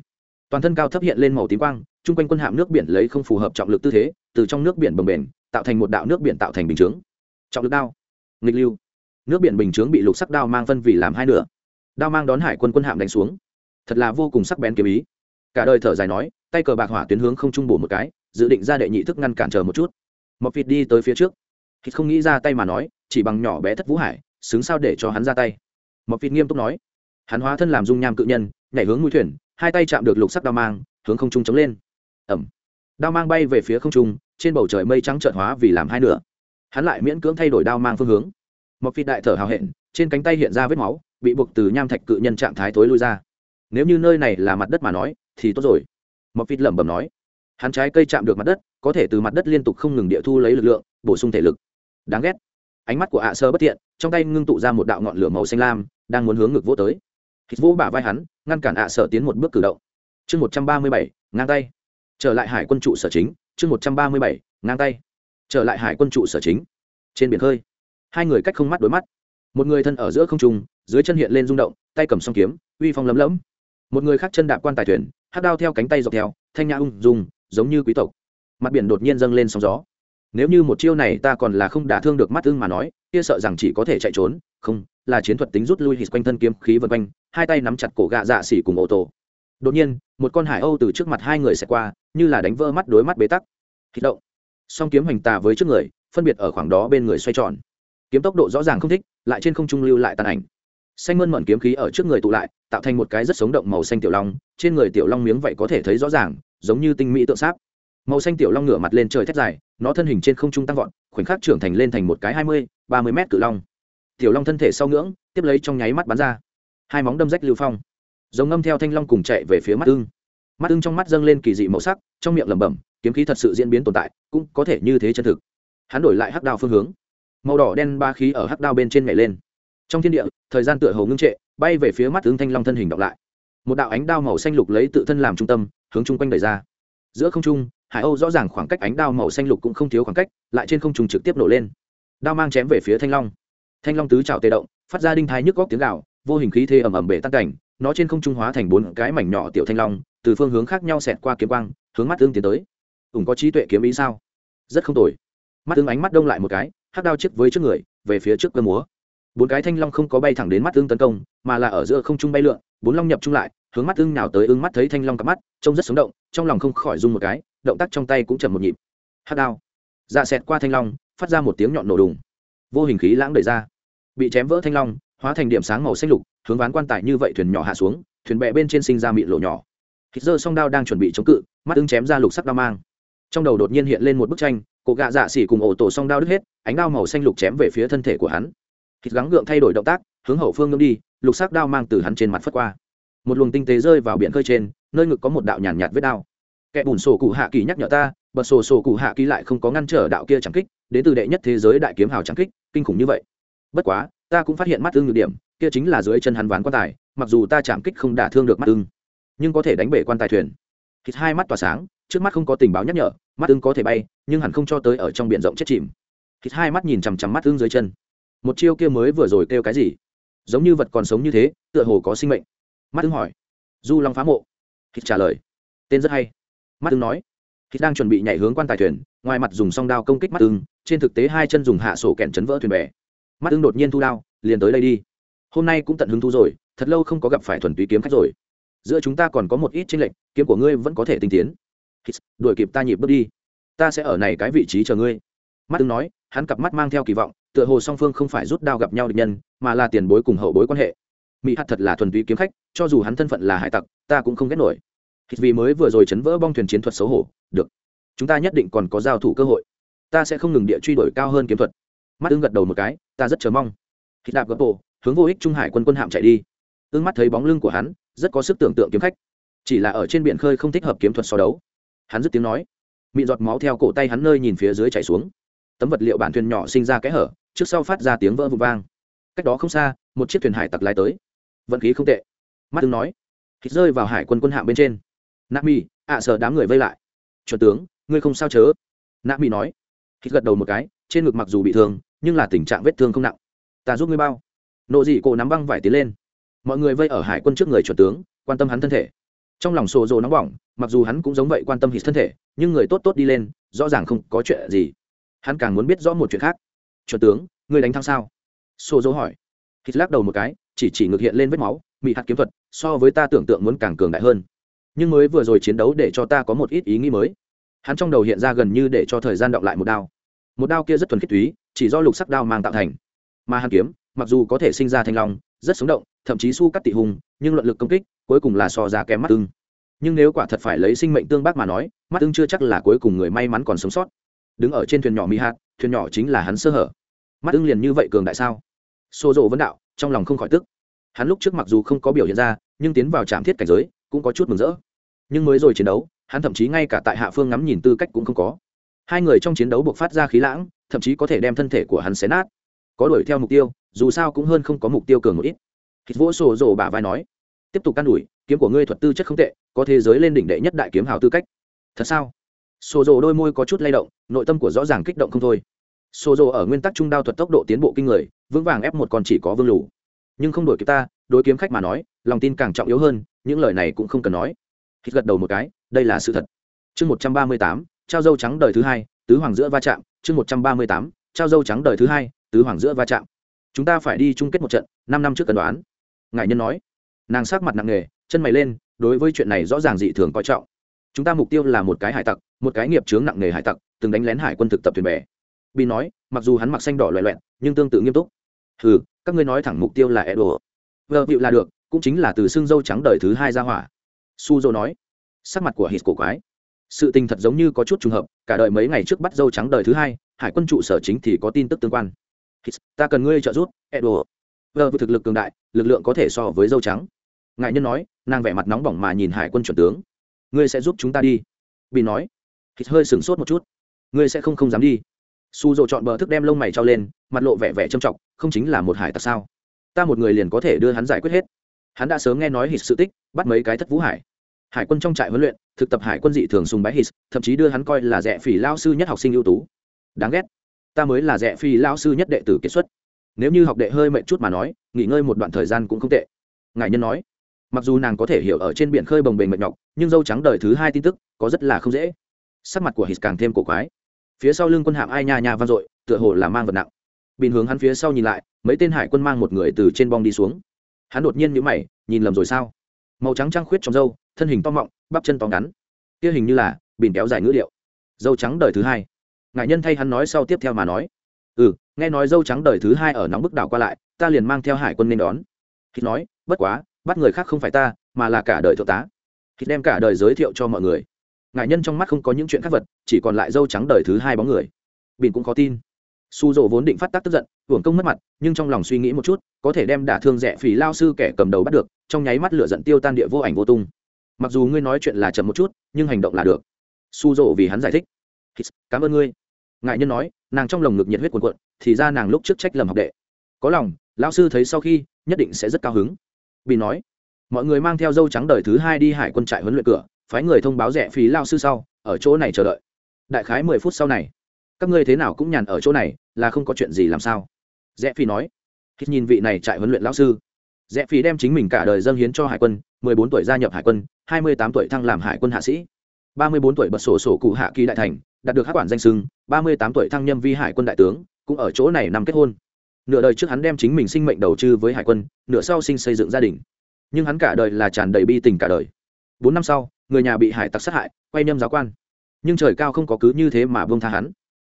Toàn thân cao thấp hiện lên màu tím quang, chung quanh quân hạm nước biển lấy không phù hợp trọng lực tư thế, từ trong nước biển bồng bềnh, tạo thành một đạo nước biển tạo thành bình chướng. Trọng lực đao, nghịch lưu. Nước biển bình chướng bị lục sắc đao mang phân vì làm hai nửa. Đao mang đón hải quân quân hạm đánh xuống. Thật là vô cùng sắc bén kiếm ý. Cả đời thở dài nói, tay cờ bạc hỏa tuyến hướng không trung bổ một cái, dự định ra đệ nhị thức ngăn cản chờ một chút. Mọc vịt đi tới phía trước. Thì không nghĩ ra tay mà nói, chỉ bằng nhỏ bé thất vũ hải xứng sao để cho hắn ra tay. Mọc vịt nghiêm túc nói. Hắn hóa thân làm dung nham cự nhân, nhảy hướng mũi thuyền, hai tay chạm được lục sắc đao mang, hướng không trung chống lên. Ẩm. Đao mang bay về phía không trung, trên bầu trời mây trắng trợn hóa vì làm hai nửa. Hắn lại miễn cưỡng thay đổi đao mang phương hướng. Mọc phi đại thở hào hẹn, trên cánh tay hiện ra vết máu, bị buộc từ nham thạch cự nhân trạng thái thối lui ra. Nếu như nơi này là mặt đất mà nói, thì tốt rồi. Mọc phi lẩm bẩm nói. Hắn trái cây chạm được mặt đất, có thể từ mặt đất liên tục không ngừng địa thu lấy lực lượng, bổ sung thể lực. Đáng ghét ánh mắt của ạ sơ bất thiện, trong tay ngưng tụ ra một đạo ngọn lửa màu xanh lam, đang muốn hướng ngực vỗ tới. Hít vỗ bả vai hắn, ngăn cản ạ sở tiến một bước cử động. Chương một trăm ba mươi bảy, ngang tay. Trở lại hải quân trụ sở chính, chương một trăm ba mươi bảy, ngang tay. Trở lại hải quân trụ sở chính. Trên biển khơi, hai người cách không mắt đối mắt. Một người thân ở giữa không trung, dưới chân hiện lên rung động, tay cầm song kiếm, uy phong lấm lấm. Một người khác chân đạp quan tài thuyền hát đao theo cánh tay dọc theo, thanh nhã ung dung, giống như quý tộc. Mặt biển đột nhiên dâng lên sóng gió nếu như một chiêu này ta còn là không đả thương được mắt ưng mà nói, kia sợ rằng chỉ có thể chạy trốn. Không, là chiến thuật tính rút lui hít quanh thân kiếm khí vân quanh, hai tay nắm chặt cổ gạ dạ xỉ cùng ô tô. Đột nhiên, một con hải âu từ trước mặt hai người sẽ qua, như là đánh vỡ mắt đối mắt bế tắc. Hít động. Song kiếm hoành tà với trước người, phân biệt ở khoảng đó bên người xoay tròn. Kiếm tốc độ rõ ràng không thích, lại trên không trung lưu lại tàn ảnh. Xanh mơn mận kiếm khí ở trước người tụ lại, tạo thành một cái rất sống động màu xanh tiểu long, trên người tiểu long miếng vậy có thể thấy rõ ràng, giống như tinh mỹ tượng sáp. Màu xanh tiểu long ngửa mặt lên trời thét dài nó thân hình trên không trung tăng vọt, khoảnh khắc trưởng thành lên thành một cái hai mươi, ba mươi mét cự long. Tiểu long thân thể sau ngưỡng, tiếp lấy trong nháy mắt bắn ra. Hai móng đâm rách lưu phong. Giống ngâm theo thanh long cùng chạy về phía mắt ưng. Mắt ưng trong mắt dâng lên kỳ dị màu sắc, trong miệng lẩm bẩm, kiếm khí thật sự diễn biến tồn tại, cũng có thể như thế chân thực. Hắn đổi lại hắc đao phương hướng. Màu đỏ đen ba khí ở hắc đao bên trên nhảy lên. Trong thiên địa, thời gian tựa hồ ngưng trệ, bay về phía mắt ưng thanh long thân hình đọc lại. Một đạo ánh đao màu xanh lục lấy tự thân làm trung tâm, hướng chung quanh đẩy ra. Giữa không trung hải âu rõ ràng khoảng cách ánh đao màu xanh lục cũng không thiếu khoảng cách, lại trên không trung trực tiếp nổ lên. Đao mang chém về phía thanh long. Thanh long tứ trào tê động, phát ra đinh thái nhức góc tiếng gạo vô hình khí thê ầm ầm bể tăng cảnh, nó trên không trung hóa thành bốn cái mảnh nhỏ tiểu thanh long, từ phương hướng khác nhau xẹt qua kiếm quang, hướng mắt tương tiến tới. Ủng có trí tuệ kiếm ý sao? Rất không tồi. Mắt tương ánh mắt đông lại một cái, hắc đao chiếc với trước người, về phía trước cơ múa. Bốn cái thanh long không có bay thẳng đến mắt tương tấn công, mà là ở giữa không trung bay lượn, bốn long nhập trung lại hướng mắt ưng nào tới ưng mắt thấy thanh long cặp mắt, trông rất sống động, trong lòng không khỏi rung một cái, động tác trong tay cũng chậm một nhịp. Hát đao. Dạ xẹt qua thanh long, phát ra một tiếng nhọn nổ đùng. Vô hình khí lãng đẩy ra. Bị chém vỡ thanh long, hóa thành điểm sáng màu xanh lục, hướng ván quan tài như vậy thuyền nhỏ hạ xuống, thuyền bè bên trên sinh ra mịn lộ nhỏ. Hít dơ song đao đang chuẩn bị chống cự, mắt ứng chém ra lục sắc đao mang. Trong đầu đột nhiên hiện lên một bức tranh, cổ gạ dạ xỉ cùng ổ tổ song đao đứt hết, ánh đao màu xanh lục chém về phía thân thể của hắn. Hít gắng gượng thay đổi động tác, hướng hậu phương ngưng đi, lục sắc đao mang từ hắn trên mặt phất qua một luồng tinh tế rơi vào biển khơi trên, nơi ngực có một đạo nhàn nhạt vết đao. Kẻ bùn sổ cụ hạ kỳ nhắc nhở ta, bật sổ sổ cụ hạ kỳ lại không có ngăn trở đạo kia chẳng kích, đến từ đệ nhất thế giới đại kiếm hào chẳng kích, kinh khủng như vậy. Bất quá, ta cũng phát hiện mắt thương nhược điểm, kia chính là dưới chân hắn ván quan tài, mặc dù ta chạm kích không đả thương được mắt thương nhưng có thể đánh bể quan tài thuyền. Thịt hai mắt tỏa sáng, trước mắt không có tình báo nhắc nhở, mắt thương có thể bay, nhưng hẳn không cho tới ở trong biển rộng chết chìm. Thịt hai mắt nhìn chằm chằm mắt thương dưới chân. Một chiêu kia mới vừa rồi kêu cái gì? Giống như vật còn sống như thế, tựa hồ có sinh mệnh mắt ưng hỏi. Du long phá mộ. Thịt trả lời. Tên rất hay. Mắt ưng nói. Thịt đang chuẩn bị nhảy hướng quan tài thuyền, ngoài mặt dùng song đao công kích mắt ưng, trên thực tế hai chân dùng hạ sổ kẹn chấn vỡ thuyền bè. Mắt ưng đột nhiên thu đao, liền tới đây đi. Hôm nay cũng tận hứng thu rồi, thật lâu không có gặp phải thuần túy kiếm khách rồi. Giữa chúng ta còn có một ít tranh lệch, kiếm của ngươi vẫn có thể tinh tiến. Đuổi kịp ta nhịp bước đi. Ta sẽ ở này cái vị trí chờ ngươi. Mắt ưng nói, hắn cặp mắt mang theo kỳ vọng, tựa hồ song phương không phải rút đao gặp nhau địch nhân, mà là tiền bối cùng hậu bối quan hệ mỹ hạt thật là thuần túy kiếm khách, cho dù hắn thân phận là hải tặc, ta cũng không ghét nổi. Vì mới vừa rồi chấn vỡ bong thuyền chiến thuật xấu hổ, được. Chúng ta nhất định còn có giao thủ cơ hội. Ta sẽ không ngừng địa truy đuổi cao hơn kiếm thuật. Mắt ưng gật đầu một cái, ta rất chờ mong. Khi đạp gấp bộ, hướng vô ích trung hải quân quân hạm chạy đi. Ưng mắt thấy bóng lưng của hắn, rất có sức tưởng tượng kiếm khách. Chỉ là ở trên biển khơi không thích hợp kiếm thuật so đấu. Hắn dứt tiếng nói. Mị giọt máu theo cổ tay hắn nơi nhìn phía dưới chảy xuống. Tấm vật liệu bản thuyền nhỏ sinh ra kẽ hở, trước sau phát ra tiếng vỡ vụ vang. Cách đó không xa, một chiếc thuyền hải tặc lái tới vận khí không tệ. Mắt tướng nói thịt rơi vào hải quân quân hạm bên trên. Nạ mi ạ sợ đám người vây lại. Chuẩn tướng, ngươi không sao chớ? Nạ mi nói. Thịt gật đầu một cái, trên ngực mặc dù bị thương, nhưng là tình trạng vết thương không nặng. Ta giúp ngươi bao. Nộ dị cổ nắm băng vải tiến lên. Mọi người vây ở hải quân trước người chuẩn tướng, quan tâm hắn thân thể. Trong lòng sổ rồ nóng bỏng, mặc dù hắn cũng giống vậy quan tâm hít thân thể, nhưng người tốt tốt đi lên, rõ ràng không có chuyện gì. Hắn càng muốn biết rõ một chuyện khác. Chuẩn tướng, ngươi đánh thắng sao? Sổ rồ hỏi. Hít lắc đầu một cái chỉ chỉ ngược hiện lên vết máu, mị hạt kiếm thuật, so với ta tưởng tượng muốn càng cường đại hơn. Nhưng mới vừa rồi chiến đấu để cho ta có một ít ý nghĩ mới. Hắn trong đầu hiện ra gần như để cho thời gian đọng lại một đao. Một đao kia rất thuần khiết túy, chỉ do lục sắc đao mang tạo thành. Mà hàn kiếm, mặc dù có thể sinh ra thanh long, rất sống động, thậm chí su cắt tị hùng nhưng luận lực công kích, cuối cùng là so ra kém mắt ưng. Nhưng nếu quả thật phải lấy sinh mệnh tương bác mà nói, mắt ưng chưa chắc là cuối cùng người may mắn còn sống sót. Đứng ở trên thuyền nhỏ mỹ hạt, thuyền nhỏ chính là hắn sơ hở. Mắt ưng liền như vậy cường đại sao? Xô rộ vấn đạo trong lòng không khỏi tức. Hắn lúc trước mặc dù không có biểu hiện ra, nhưng tiến vào trạm thiết cảnh giới, cũng có chút mừng rỡ. Nhưng mới rồi chiến đấu, hắn thậm chí ngay cả tại hạ phương ngắm nhìn tư cách cũng không có. Hai người trong chiến đấu buộc phát ra khí lãng, thậm chí có thể đem thân thể của hắn xé nát. Có đuổi theo mục tiêu, dù sao cũng hơn không có mục tiêu cường một ít. Hít vỗ sổ rồ bả vai nói, tiếp tục can đuổi, kiếm của ngươi thuật tư chất không tệ, có thế giới lên đỉnh đệ nhất đại kiếm hào tư cách. Thật sao? Sổ rồ đôi môi có chút lay động, nội tâm của rõ ràng kích động không thôi. Sô Dô ở nguyên tắc trung đao thuật tốc độ tiến bộ kinh người, vững vàng ép một con chỉ có vương lù. Nhưng không đổi kịp ta, đối kiếm khách mà nói, lòng tin càng trọng yếu hơn, những lời này cũng không cần nói. Hít gật đầu một cái, đây là sự thật. Chương một trăm ba mươi tám, trao dâu trắng đời thứ hai, tứ hoàng giữa va chạm. Chương một trăm ba mươi tám, trao dâu trắng đời thứ hai, tứ hoàng giữa va chạm. Chúng ta phải đi chung kết một trận, năm năm trước cần đoán. Ngải nhân nói. Nàng sắc mặt nặng nề, chân mày lên, đối với chuyện này rõ ràng dị thường coi trọng. Chúng ta mục tiêu là một cái hải tặc, một cái nghiệp chướng nặng nề hải tặc, từng đánh lén hải quân thực tập thuyền bè bị nói mặc dù hắn mặc xanh đỏ loẹ loẹn nhưng tương tự nghiêm túc. Ừ các ngươi nói thẳng mục tiêu là edo. Vợ hiệu là được cũng chính là từ xương dâu trắng đời thứ hai ra hỏa. Su dô nói sắc mặt của hít cổ quái. Sự tình thật giống như có chút trùng hợp cả đời mấy ngày trước bắt dâu trắng đời thứ hai hải quân trụ sở chính thì có tin tức tương quan. Hít, ta cần ngươi trợ giúp edo. Vợ thực lực cường đại lực lượng có thể so với dâu trắng. Ngại nhân nói nàng vẻ mặt nóng bỏng mà nhìn hải quân chuẩn tướng. Ngươi sẽ giúp chúng ta đi. Bị nói hít hơi sửng sốt một chút. Ngươi sẽ không không dám đi su dồ chọn bờ thức đem lông mày trao lên, mặt lộ vẻ vẻ trầm trọng, không chính là một hải tặc sao? Ta một người liền có thể đưa hắn giải quyết hết. Hắn đã sớm nghe nói hít sự tích, bắt mấy cái thất vũ hải. Hải quân trong trại huấn luyện, thực tập hải quân dị thường sùng bái hít thậm chí đưa hắn coi là rẻ phỉ lao sư nhất học sinh ưu tú. Đáng ghét. Ta mới là rẻ phỉ lao sư nhất đệ tử kiệt xuất. Nếu như học đệ hơi mệt chút mà nói, nghỉ ngơi một đoạn thời gian cũng không tệ. Ngài nhân nói. Mặc dù nàng có thể hiểu ở trên biển khơi bồng bềnh mệt nhọc, nhưng dâu trắng đời thứ hai tin tức, có rất là không dễ. Sắc mặt của hít càng thêm cổ quái phía sau lưng quân hạm ai nha nha vang dội, tựa hồ là mang vật nặng. Bình hướng hắn phía sau nhìn lại, mấy tên hải quân mang một người từ trên bong đi xuống. Hắn đột nhiên nhíu mày, nhìn lầm rồi sao? Màu trắng trăng khuyết trong dâu thân hình to mọng, bắp chân to ngắn. Kia hình như là bình kéo dài ngữ liệu. dâu trắng đời thứ hai. Ngại nhân thay hắn nói sau tiếp theo mà nói. Ừ nghe nói dâu trắng đời thứ hai ở nóng bức đảo qua lại, ta liền mang theo hải quân nên đón. Khi nói, bất quá, bắt người khác không phải ta, mà là cả đời thượng tá. Khi đem cả đời giới thiệu cho mọi người ngại nhân trong mắt không có những chuyện khác vật, chỉ còn lại dâu trắng đời thứ hai bóng người. Bình cũng khó tin. Su dỗ vốn định phát tác tức giận, hưởng công mất mặt, nhưng trong lòng suy nghĩ một chút, có thể đem đả thương rẻ phì lao sư kẻ cầm đầu bắt được, trong nháy mắt lửa giận tiêu tan địa vô ảnh vô tung. Mặc dù ngươi nói chuyện là chậm một chút, nhưng hành động là được. Su dỗ vì hắn giải thích. Cảm ơn ngươi. Ngại nhân nói, nàng trong lồng ngực nhiệt huyết cuồn cuộn, thì ra nàng lúc trước trách lầm học đệ. Có lòng lão sư thấy sau khi, nhất định sẽ rất cao hứng. Bị nói, mọi người mang theo dâu trắng đời thứ hai đi hải quân trại huấn luyện cửa phái người thông báo rẻ phí lao sư sau, ở chỗ này chờ đợi. Đại khái mười phút sau này. Các ngươi thế nào cũng nhàn ở chỗ này, là không có chuyện gì làm sao? Rẽ phi nói. Hít nhìn vị này trại huấn luyện lão sư. Rẽ phi đem chính mình cả đời dâng hiến cho hải quân, mười bốn tuổi gia nhập hải quân, hai mươi tám tuổi thăng làm hải quân hạ sĩ. ba mươi bốn tuổi bật sổ sổ cụ hạ kỳ đại thành, đạt được hát quản danh sưng ba mươi tám tuổi thăng nhâm vi hải quân đại tướng, cũng ở chỗ này nằm kết hôn. Nửa đời trước hắn đem chính mình sinh mệnh đầu tư với hải quân, nửa sau sinh xây dựng gia đình. Nhưng hắn cả đời là tràn đầy bi tình cả đời. Bốn năm sau người nhà bị hải tặc sát hại, quay nhâm giáo quan. Nhưng trời cao không có cứ như thế mà buông tha hắn.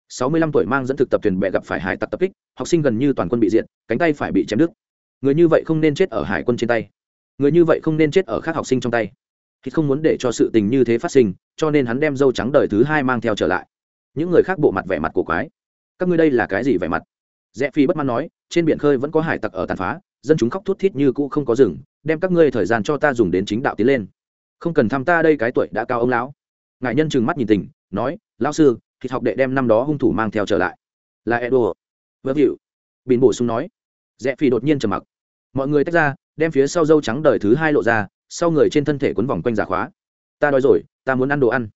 Sáu mươi lăm tuổi mang dẫn thực tập thuyền bè gặp phải hải tặc tập kích, học sinh gần như toàn quân bị diện cánh tay phải bị chém đứt. Người như vậy không nên chết ở hải quân trên tay. Người như vậy không nên chết ở khác học sinh trong tay. Thì không muốn để cho sự tình như thế phát sinh, cho nên hắn đem dâu trắng đời thứ hai mang theo trở lại. Những người khác bộ mặt vẻ mặt của quái. Các ngươi đây là cái gì vẻ mặt? Rẽ phi bất mãn nói, trên biển khơi vẫn có hải tặc ở tàn phá, dân chúng khóc thút thít như cũ không có rừng, đem các ngươi thời gian cho ta dùng đến chính đạo tiến lên không cần thăm ta đây cái tuổi đã cao ông lão. Ngài nhân chừng mắt nhìn tình, nói, lão sư, thịt học đệ đem năm đó hung thủ mang theo trở lại. Là edo. Vâng hiệu bình bổ sung nói. Rẽ phi đột nhiên trầm mặc. Mọi người tách ra, đem phía sau dâu trắng đời thứ hai lộ ra, sau người trên thân thể quấn vòng quanh giả khóa. Ta đói rồi, ta muốn ăn đồ ăn.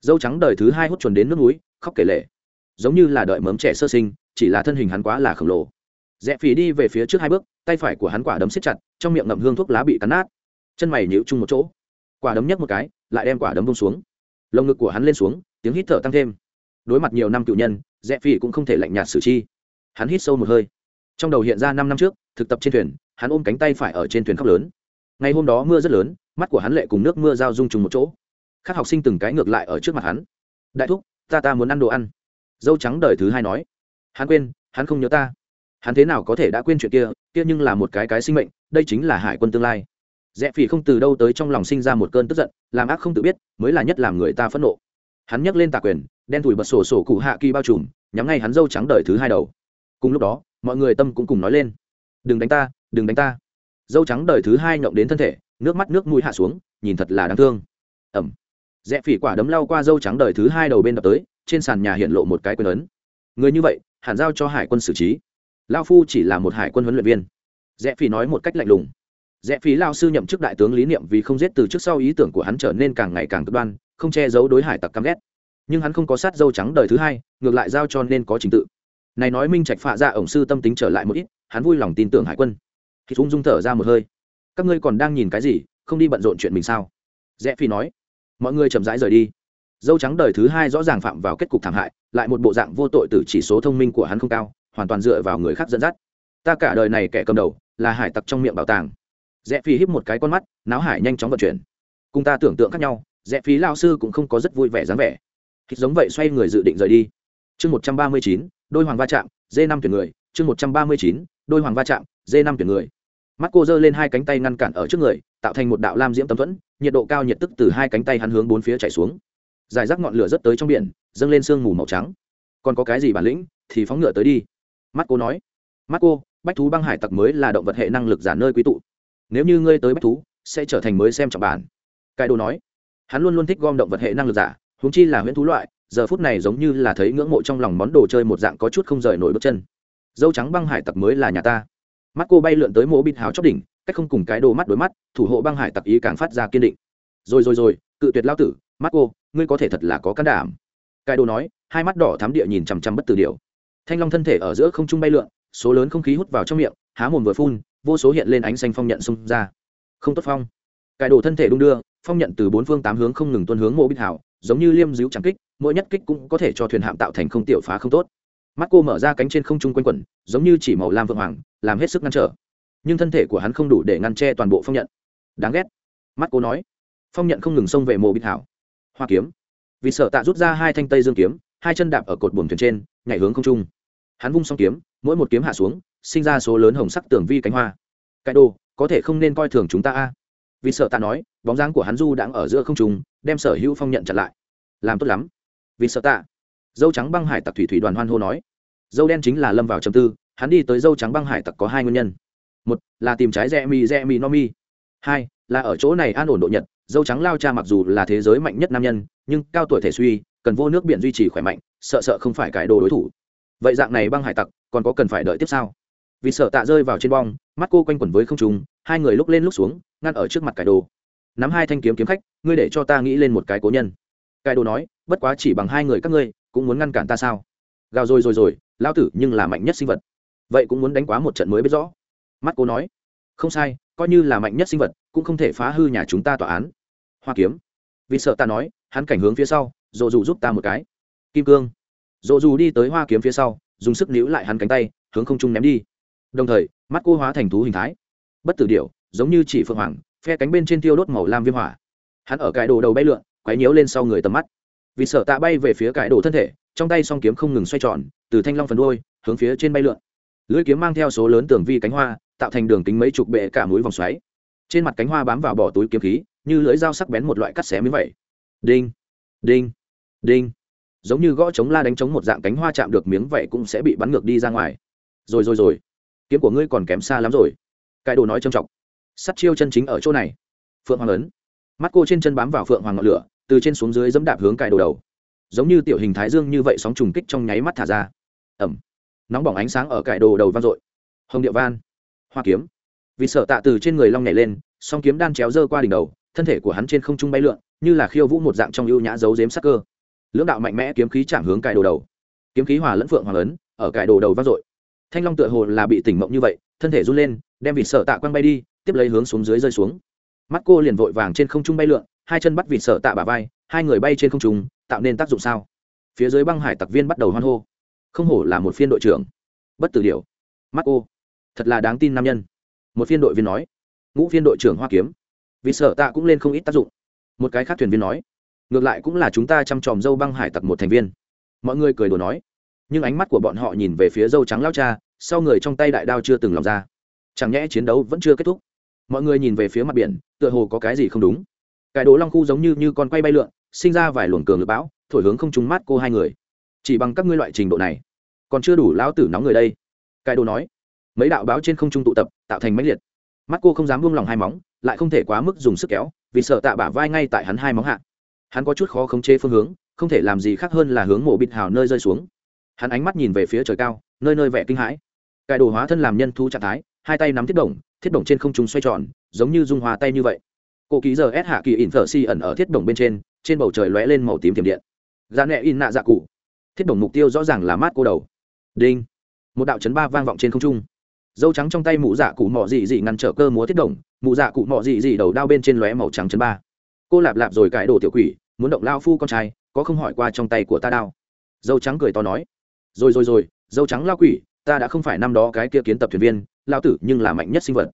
Dâu trắng đời thứ hai hút chuẩn đến nước núi, khóc kể lệ giống như là đợi mớm trẻ sơ sinh, chỉ là thân hình hắn quá là khổng lồ. Rẽ phì đi về phía trước hai bước, tay phải của hắn quả đấm xếp chặt, trong miệng ngậm hương thuốc lá bị cắn nát. Chân mày nhịu chung một chỗ quả đấm nhấc một cái, lại đem quả đấm bông xuống. Lồng ngực của hắn lên xuống, tiếng hít thở tăng thêm. Đối mặt nhiều năm cựu nhân, rẽ Phi cũng không thể lạnh nhạt xử chi. Hắn hít sâu một hơi. Trong đầu hiện ra năm năm trước, thực tập trên thuyền, hắn ôm cánh tay phải ở trên thuyền khóc lớn. Ngày hôm đó mưa rất lớn, mắt của hắn lệ cùng nước mưa giao dung trùng một chỗ. Các học sinh từng cái ngược lại ở trước mặt hắn. Đại thúc, ta ta muốn ăn đồ ăn. Dâu trắng đời thứ hai nói. Hắn quên, hắn không nhớ ta. Hắn thế nào có thể đã quên chuyện kia kia nhưng là một cái cái sinh mệnh, đây chính là hải quân tương lai rẽ phỉ không từ đâu tới trong lòng sinh ra một cơn tức giận, làm ác không tự biết, mới là nhất làm người ta phẫn nộ. Hắn nhấc lên tà quyền, đen thủi bật sổ sổ cụ hạ kỳ bao trùm, nhắm ngay hắn dâu trắng đời thứ hai đầu. Cùng lúc đó, mọi người tâm cũng cùng nói lên. Đừng đánh ta, đừng đánh ta. Dâu trắng đời thứ hai nhộng đến thân thể, nước mắt nước mũi hạ xuống, nhìn thật là đáng thương. Ẩm. Rẽ phỉ quả đấm lau qua dâu trắng đời thứ hai đầu bên đập tới, trên sàn nhà hiện lộ một cái quyền ấn. Người như vậy, hẳn giao cho hải quân xử trí. Lao phu chỉ là một hải quân huấn luyện viên. Rẽ phỉ nói một cách lạnh lùng rẽ phí lao sư nhậm chức đại tướng lý niệm vì không giết từ trước sau ý tưởng của hắn trở nên càng ngày càng cực đoan, không che giấu đối hải tặc căm ghét. Nhưng hắn không có sát dâu trắng đời thứ hai, ngược lại giao cho nên có trình tự. Này nói minh trạch phạ ra ổng sư tâm tính trở lại một ít, hắn vui lòng tin tưởng hải quân. Khi ung dung thở ra một hơi. Các ngươi còn đang nhìn cái gì, không đi bận rộn chuyện mình sao? Rẽ phi nói. Mọi người chậm rãi rời đi. Dâu trắng đời thứ hai rõ ràng phạm vào kết cục thảm hại, lại một bộ dạng vô tội từ chỉ số thông minh của hắn không cao, hoàn toàn dựa vào người khác dẫn dắt. Ta cả đời này kẻ cầm đầu, là hải tặc trong miệng bảo tàng rẽ phi híp một cái con mắt, náo hải nhanh chóng vận chuyển. Cùng ta tưởng tượng khác nhau, rẽ phí lao sư cũng không có rất vui vẻ dáng vẻ. Hít giống vậy xoay người dự định rời đi. Chương một trăm ba mươi chín, đôi hoàng va chạm d năm tuyển người. Chương một trăm ba mươi chín, đôi hoàng va chạm d năm tuyển người. Mắt cô giơ lên hai cánh tay ngăn cản ở trước người, tạo thành một đạo lam diễm tấm thuẫn, nhiệt độ cao nhiệt tức từ hai cánh tay hắn hướng bốn phía chảy xuống. Giải rác ngọn lửa rất tới trong biển, dâng lên sương mù màu trắng. Còn có cái gì bản lĩnh, thì phóng ngựa tới đi. Mắt cô nói. Mắt cô bách thú băng hải tặc mới là động vật hệ năng lực giả nơi quý tụ nếu như ngươi tới bách thú, sẽ trở thành mới xem trọng bản. Cải đồ nói. Hắn luôn luôn thích gom động vật hệ năng lực giả húng chi là huyễn thú loại, giờ phút này giống như là thấy ngưỡng mộ trong lòng món đồ chơi một dạng có chút không rời nổi bước chân. Dâu trắng băng hải tặc mới là nhà ta. Mắt cô bay lượn tới mỗ bịt hào chóp đỉnh, cách không cùng cái đồ mắt đối mắt, thủ hộ băng hải tặc ý càng phát ra kiên định. Rồi rồi rồi, cự tuyệt lao tử, mắt cô, ngươi có thể thật là có can đảm. Cái đồ nói, hai mắt đỏ thám địa nhìn chằm chằm bất tử điều thanh long thân thể ở giữa không trung bay lượn, số lớn không khí hút vào trong miệng, há mồm vừa phun vô số hiện lên ánh xanh phong nhận xung ra. Không tốt phong. Cải đồ thân thể đung đưa, phong nhận từ bốn phương tám hướng không ngừng tuân hướng mộ bích hảo giống như liêm díu trắng kích, mỗi nhất kích cũng có thể cho thuyền hạm tạo thành không tiểu phá không tốt. Mắt cô mở ra cánh trên không trung quanh quẩn, giống như chỉ màu lam vượng hoàng, làm hết sức ngăn trở. Nhưng thân thể của hắn không đủ để ngăn che toàn bộ phong nhận. Đáng ghét. Mắt cô nói. Phong nhận không ngừng xông về mộ bích hảo hoa kiếm. Vì sợ tạ rút ra hai thanh tây dương kiếm, hai chân đạp ở cột buồng thuyền trên, nhảy hướng không trung. Hắn vung xong kiếm, mỗi một kiếm hạ xuống sinh ra số lớn hồng sắc tường vi cánh hoa. Cái đồ, có thể không nên coi thường chúng ta a? Vì sợ ta nói, bóng dáng của hắn du đang ở giữa không trung, đem sở hữu phong nhận chặn lại. Làm tốt lắm. Vì sợ ta. Dâu trắng băng hải tặc thủy thủy đoàn hoan hô nói. Dâu đen chính là lâm vào trầm tư, hắn đi tới dâu trắng băng hải tặc có hai nguyên nhân. Một, là tìm trái rẽ mi rẽ mi no mi. Hai, là ở chỗ này an ổn độ nhật, dâu trắng lao cha mặc dù là thế giới mạnh nhất nam nhân, nhưng cao tuổi thể suy, cần vô nước biển duy trì khỏe mạnh, sợ sợ không phải cái đồ đối thủ. Vậy dạng này băng hải tặc còn có cần phải đợi tiếp sau vì sợ tạ rơi vào trên bong, mắt cô quanh quẩn với không trùng hai người lúc lên lúc xuống, ngăn ở trước mặt cải đồ. Nắm hai thanh kiếm kiếm khách, ngươi để cho ta nghĩ lên một cái cố nhân. Cải đồ nói, bất quá chỉ bằng hai người các ngươi, cũng muốn ngăn cản ta sao? Gào rồi rồi rồi lao tử nhưng là mạnh nhất sinh vật. Vậy cũng muốn đánh quá một trận mới biết rõ. Mắt cô nói, không sai, coi như là mạnh nhất sinh vật, cũng không thể phá hư nhà chúng ta tòa án. Hoa kiếm. Vì sợ ta nói, hắn cảnh hướng phía sau, dồ dù giúp ta một cái. Kim cương. Dồ dù đi tới hoa kiếm phía sau, dùng sức níu lại hắn cánh tay, hướng không trung ném đi đồng thời, mắt cô hóa thành thú hình thái. Bất tử điệu giống như chỉ phượng hoàng, phe cánh bên trên tiêu đốt màu lam viêm hỏa. Hắn ở cải đồ đầu bay lượn, quấy nhiễu lên sau người tầm mắt. Vì sợ tạ bay về phía cải đồ thân thể, trong tay song kiếm không ngừng xoay tròn, từ thanh long phần đuôi, hướng phía trên bay lượn. Lưỡi kiếm mang theo số lớn tường vi cánh hoa, tạo thành đường kính mấy chục bệ cả mũi vòng xoáy. Trên mặt cánh hoa bám vào bỏ túi kiếm khí, như lưỡi dao sắc bén một loại cắt xé miếng vậy đinh đinh đinh. Giống như gõ chống la đánh chống một dạng cánh hoa chạm được miếng vậy cũng sẽ bị bắn ngược đi ra ngoài. Rồi rồi rồi kiếm của ngươi còn kém xa lắm rồi. Cái đồ nói trầm trọng. Sắt chiêu chân chính ở chỗ này. Phượng hoàng ấn. Mắt cô trên chân bám vào phượng hoàng ngọn lửa, từ trên xuống dưới dẫm đạp hướng cài đồ đầu. Giống như tiểu hình thái dương như vậy sóng trùng kích trong nháy mắt thả ra. Ẩm. Nóng bỏng ánh sáng ở cài đồ đầu vang dội. Hồng điệu van hoa kiếm. Vì sợ tạ từ trên người long nhảy lên, song kiếm đan chéo dơ qua đỉnh đầu, thân thể của hắn trên không trung bay lượn, như là khiêu vũ một dạng trong ưu nhã giấu giếm sắc cơ. Lưỡng đạo mạnh mẽ kiếm khí chạm hướng cài đồ đầu. Kiếm khí hòa lẫn phượng hoàng ấn, ở cài đồ đầu vang dội thanh long tựa hồ là bị tỉnh mộng như vậy, thân thể run lên, đem vịt sợ tạ quăng bay đi, tiếp lấy hướng xuống dưới rơi xuống. Mắt cô liền vội vàng trên không trung bay lượn, hai chân bắt vịt sợ tạ bà vai, hai người bay trên không trung, tạo nên tác dụng sao? Phía dưới băng hải tặc viên bắt đầu hoan hô. Không hổ là một phiên đội trưởng. Bất tử điều mắt cô. Thật là đáng tin nam nhân. Một phiên đội viên nói. Ngũ phiên đội trưởng hoa kiếm. Vì sợ tạ cũng lên không ít tác dụng. Một cái khác thuyền viên nói. Ngược lại cũng là chúng ta chăm tròm dâu băng hải tặc một thành viên. Mọi người cười đùa nói nhưng ánh mắt của bọn họ nhìn về phía dâu trắng lao cha, sau người trong tay đại đao chưa từng lòng ra. Chẳng nhẽ chiến đấu vẫn chưa kết thúc? Mọi người nhìn về phía mặt biển, tựa hồ có cái gì không đúng. Cái đồ long khu giống như như con quay bay lượn, sinh ra vài luồng cường lực bão, thổi hướng không trúng mắt cô hai người. Chỉ bằng các ngươi loại trình độ này, còn chưa đủ lão tử nóng người đây. Cái đồ nói, mấy đạo báo trên không trung tụ tập, tạo thành mãnh liệt. Mắt cô không dám buông lòng hai móng, lại không thể quá mức dùng sức kéo, vì sợ tạ bả vai ngay tại hắn hai móng hạ. Hắn có chút khó khống chế phương hướng, không thể làm gì khác hơn là hướng mộ bịt hào nơi rơi xuống hắn ánh mắt nhìn về phía trời cao, nơi nơi vẻ kinh hãi. Cải đồ hóa thân làm nhân thu trạng thái, hai tay nắm thiết đồng thiết đồng trên không trung xoay tròn, giống như dung hòa tay như vậy. Cổ ký giờ ép hạ kỳ in thở si ẩn ở thiết đồng bên trên trên bầu trời lóe lên màu tím tiềm điện. Ra nẹ in nạ dạ cụ. Thiết đồng mục tiêu rõ ràng là mát cô đầu. Đinh. Một đạo chấn ba vang vọng trên không trung. Dâu trắng trong tay mụ dạ cụ mỏ dị dị ngăn trở cơ múa thiết đồng mụ dạ cụ mỏ dị dị đầu đao bên trên lóe màu trắng chấn ba. Cô lạp lạp rồi cải đồ tiểu quỷ, muốn động lao phu con trai, có không hỏi qua trong tay của ta đao. Dâu trắng cười to nói rồi rồi rồi, dâu trắng lao quỷ, ta đã không phải năm đó cái kia kiến tập thuyền viên, lao tử nhưng là mạnh nhất sinh vật.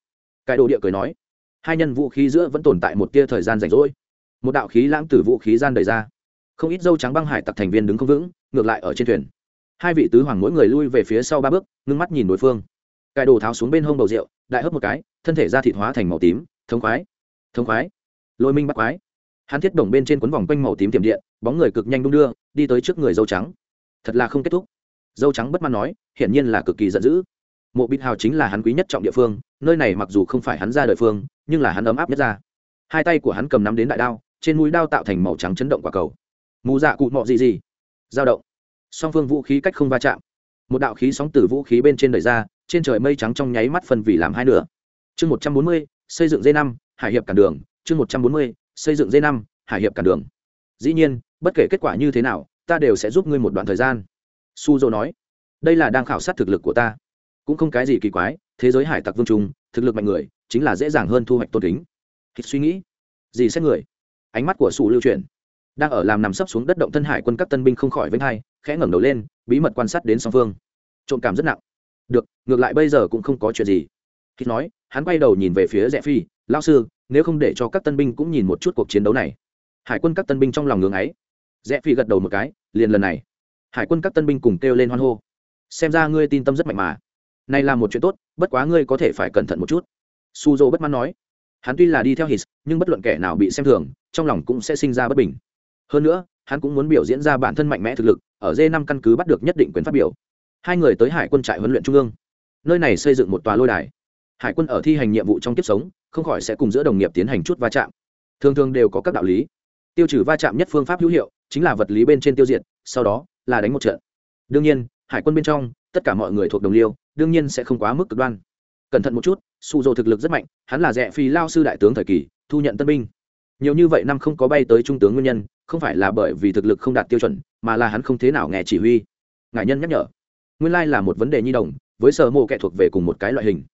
Cái đồ địa cười nói. Hai nhân vũ khí giữa vẫn tồn tại một tia thời gian rảnh rỗi. Một đạo khí lãng từ vũ khí gian đầy ra. Không ít dâu trắng băng hải tặc thành viên đứng không vững, ngược lại ở trên thuyền. Hai vị tứ hoàng mỗi người lui về phía sau ba bước, ngưng mắt nhìn đối phương. Cái đồ tháo xuống bên hông bầu rượu, đại hớp một cái, thân thể ra thịt hóa thành màu tím, thống khoái thống khoái. Lôi minh bắt khoái hắn thiết đồng bên trên cuốn vòng quanh màu tím tiềm điện, bóng người cực nhanh đung đưa, đi tới trước người dâu trắng. Thật là không kết thúc dâu trắng bất mãn nói, hiển nhiên là cực kỳ giận dữ. Mộ bịt hào chính là hắn quý nhất trọng địa phương, nơi này mặc dù không phải hắn ra đời phương, nhưng là hắn ấm áp nhất ra. Hai tay của hắn cầm nắm đến đại đao, trên mũi đao tạo thành màu trắng chấn động quả cầu. Mù dạ cụt mọ gì gì dao động. Song phương vũ khí cách không va chạm. Một đạo khí sóng từ vũ khí bên trên đời ra, trên trời mây trắng trong nháy mắt phân vì làm hai nửa. Chương một trăm bốn mươi, xây dựng dây năm, hải hiệp cản đường. Chương một trăm bốn mươi, xây dựng dây năm, hải hiệp cản đường. Dĩ nhiên, bất kể kết quả như thế nào, ta đều sẽ giúp ngươi một đoạn thời gian su dô nói, đây là đang khảo sát thực lực của ta. Cũng không cái gì kỳ quái, thế giới hải tặc vương trung, thực lực mạnh người, chính là dễ dàng hơn thu hoạch tôn kính. Hít suy nghĩ gì xét người. Ánh mắt của su lưu chuyển. Đang ở làm nằm sấp xuống đất động thân hải quân các tân binh không khỏi vênh hai, khẽ ngẩng đầu lên, bí mật quan sát đến song phương. Trộm cảm rất nặng. Được, ngược lại bây giờ cũng không có chuyện gì. Hít nói, hắn quay đầu nhìn về phía rẽ phi lao sư, nếu không để cho các tân binh cũng nhìn một chút cuộc chiến đấu này. Hải quân các tân binh trong lòng ngưỡng ấy. Rẽ phi gật đầu một cái, liền lần này hải quân các tân binh cùng kêu lên hoan hô. Xem ra ngươi tin tâm rất mạnh mà. Này là một chuyện tốt, bất quá ngươi có thể phải cẩn thận một chút. Su dô bất mãn nói. Hắn tuy là đi theo hít nhưng bất luận kẻ nào bị xem thường, trong lòng cũng sẽ sinh ra bất bình. Hơn nữa, hắn cũng muốn biểu diễn ra bản thân mạnh mẽ thực lực, ở d năm căn cứ bắt được nhất định quyền phát biểu. Hai người tới hải quân trại huấn luyện trung ương. Nơi này xây dựng một tòa lôi đài. Hải quân ở thi hành nhiệm vụ trong kiếp sống, không khỏi sẽ cùng giữa đồng nghiệp tiến hành chút va chạm. Thường thường đều có các đạo lý. Tiêu trừ va chạm nhất phương pháp hữu hiệu, chính là vật lý bên trên tiêu diệt, sau đó là đánh một trận. Đương nhiên, hải quân bên trong, tất cả mọi người thuộc đồng liêu, đương nhiên sẽ không quá mức cực đoan. Cẩn thận một chút, su dô thực lực rất mạnh, hắn là rẻ phi lao sư đại tướng thời kỳ, thu nhận tân binh. Nhiều như vậy năm không có bay tới trung tướng nguyên nhân, không phải là bởi vì thực lực không đạt tiêu chuẩn, mà là hắn không thế nào nghe chỉ huy. Ngại nhân nhắc nhở. Nguyên lai là một vấn đề nhi đồng, với sở mộ kẻ thuộc về cùng một cái loại hình.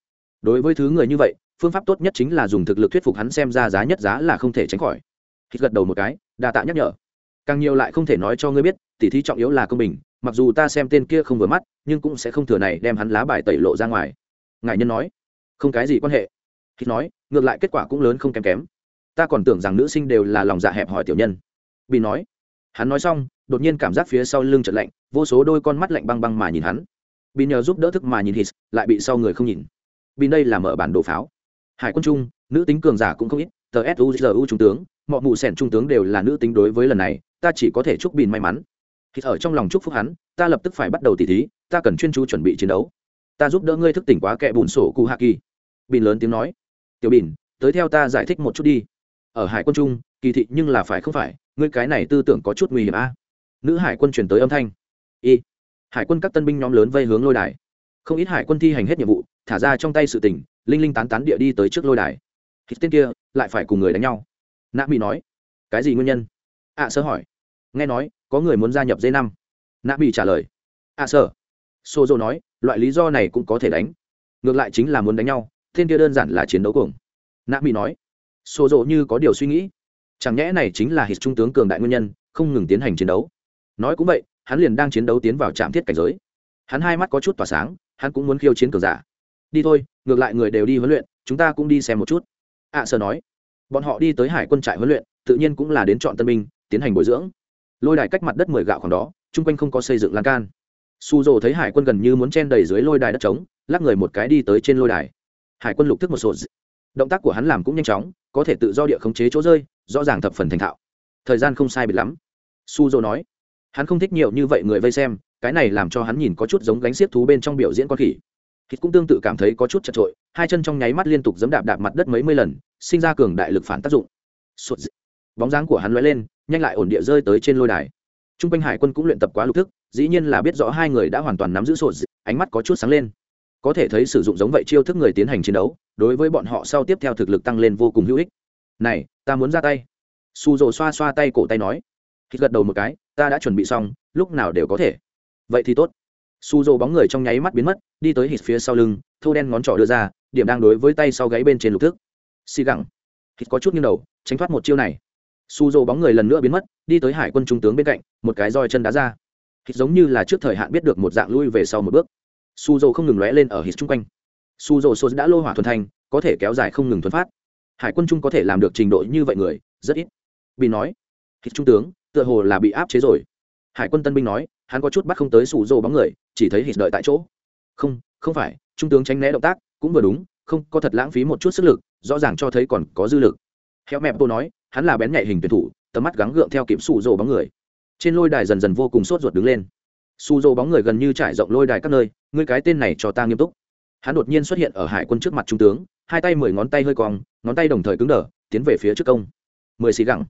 Đối với thứ người như vậy, phương pháp tốt nhất chính là dùng thực lực thuyết phục hắn xem ra giá nhất giá là không thể tránh khỏi. Hít gật đầu một cái, đa tạ nhắc nhở càng nhiều lại không thể nói cho ngươi biết, tỉ thí trọng yếu là công bình, mặc dù ta xem tên kia không vừa mắt, nhưng cũng sẽ không thừa này đem hắn lá bài tẩy lộ ra ngoài. Ngài nhân nói. Không cái gì quan hệ. Hít nói, ngược lại kết quả cũng lớn không kém kém. Ta còn tưởng rằng nữ sinh đều là lòng dạ hẹp hỏi tiểu nhân. Bị nói. Hắn nói xong, đột nhiên cảm giác phía sau lưng chợt lạnh, vô số đôi con mắt lạnh băng băng mà nhìn hắn. Bị nhờ giúp đỡ thức mà nhìn hít lại bị sau người không nhìn. Bị đây là mở bản đồ pháo. Hải quân trung, nữ tính cường giả cũng không ít, tờ suzu trung tướng mọi mụ sẻn trung tướng đều là nữ tính đối với lần này ta chỉ có thể chúc bìn may mắn. Khi ở trong lòng chúc phúc hắn, ta lập tức phải bắt đầu tỉ thí, ta cần chuyên chú chuẩn bị chiến đấu. Ta giúp đỡ ngươi thức tỉnh quá kệ bùn sổ cụ hạ kỳ bìn lớn tiếng nói. Tiểu bìn, tới theo ta giải thích một chút đi. Ở hải quân trung, kỳ thị nhưng là phải không phải, ngươi cái này tư tưởng có chút nguy hiểm a. Nữ hải quân chuyển tới âm thanh. Y. Hải quân các tân binh nhóm lớn vây hướng lôi đài. Không ít hải quân thi hành hết nhiệm vụ, thả ra trong tay sự tỉnh linh linh tán tán địa đi tới trước lôi đài. Hít tên kia, lại phải cùng người đánh nhau. Nạ mỹ nói. Cái gì nguyên nhân? Ạ à, sơ hỏi. Nghe nói có người muốn gia nhập dây năm. Nạ bị trả lời. Ạ à, sơ. Xô dô nói loại lý do này cũng có thể đánh. Ngược lại chính là muốn đánh nhau tên kia đơn giản là chiến đấu cuồng. Nạ bị nói. Xô dô như có điều suy nghĩ. Chẳng nhẽ này chính là hít trung tướng cường đại nguyên nhân không ngừng tiến hành chiến đấu. Nói cũng vậy hắn liền đang chiến đấu tiến vào trạm thiết cảnh giới. Hắn hai mắt có chút tỏa sáng hắn cũng muốn khiêu chiến cường giả. Đi thôi ngược lại người đều đi huấn luyện chúng ta cũng đi xem một chút. Ạ à, sơ nói. Bọn họ đi tới hải quân trại huấn luyện tự nhiên cũng là đến chọn tân binh tiến hành bồi dưỡng. Lôi đài cách mặt đất mười gạo khoảng đó, chung quanh không có xây dựng lan can. Su dồ thấy hải quân gần như muốn chen đầy dưới lôi đài đất trống, lắc người một cái đi tới trên lôi đài. Hải quân lục thức một sổ động tác của hắn làm cũng nhanh chóng, có thể tự do địa khống chế chỗ rơi, rõ ràng thập phần thành thạo. Thời gian không sai biệt lắm. Su dồ nói. Hắn không thích nhiều như vậy người vây xem, cái này làm cho hắn nhìn có chút giống gánh xiếc thú bên trong biểu diễn con khỉ. Hít cũng tương tự cảm thấy có chút chật trội hai chân trong nháy mắt liên tục giẫm đạp đạp mặt đất mấy mươi lần, sinh ra cường đại lực phản tác dụng. Sụt bóng dáng của hắn lóe lên nhanh lại ổn địa rơi tới trên lôi đài. Trung quanh hải quân cũng luyện tập quá lục thức dĩ nhiên là biết rõ hai người đã hoàn toàn nắm giữ sổ, dị. ánh mắt có chút sáng lên. Có thể thấy sử dụng giống vậy chiêu thức người tiến hành chiến đấu đối với bọn họ sau tiếp theo thực lực tăng lên vô cùng hữu ích. Này ta muốn ra tay. Su rồ xoa xoa tay cổ tay nói. Hít gật đầu một cái ta đã chuẩn bị xong lúc nào đều có thể. Vậy thì tốt. Su rồ bóng người trong nháy mắt biến mất đi tới hít phía sau lưng thâu đen ngón trỏ đưa ra điểm đang đối với tay sau gáy bên trên lục thức. Xì gẳng. Hít có chút nghiêng đầu tránh thoát một chiêu này su dô bóng người lần nữa biến mất, đi tới hải quân trung tướng bên cạnh, một cái roi chân đá ra. Hít giống như là trước thời hạn biết được một dạng lui về sau một bước. Su dô không ngừng lóe lên ở hít chung quanh. Su dô sô đã lô hỏa thuần thành, có thể kéo dài không ngừng thuần phát. Hải quân trung có thể làm được trình độ như vậy người, rất ít. Bị nói, hít trung tướng, tựa hồ là bị áp chế rồi. Hải quân tân binh nói, hắn có chút bắt không tới su dô bóng người, chỉ thấy hít đợi tại chỗ. Không không phải, trung tướng tránh né động tác, cũng vừa đúng, không, có thật lãng phí một chút sức lực, rõ ràng cho thấy còn có dư lực. Héo mẹp cô nói hắn là bén nhạy hình tuyển thủ, tầm mắt gắng gượng theo kịp sủ rồ bóng người. Trên lôi đài dần dần vô cùng sốt ruột đứng lên. Su rô bóng người gần như trải rộng lôi đài các nơi, ngươi cái tên này cho ta nghiêm túc. Hắn đột nhiên xuất hiện ở hải quân trước mặt trung tướng, hai tay mười ngón tay hơi cong, ngón tay đồng thời cứng đờ, tiến về phía trước công. Mười xì gẳng.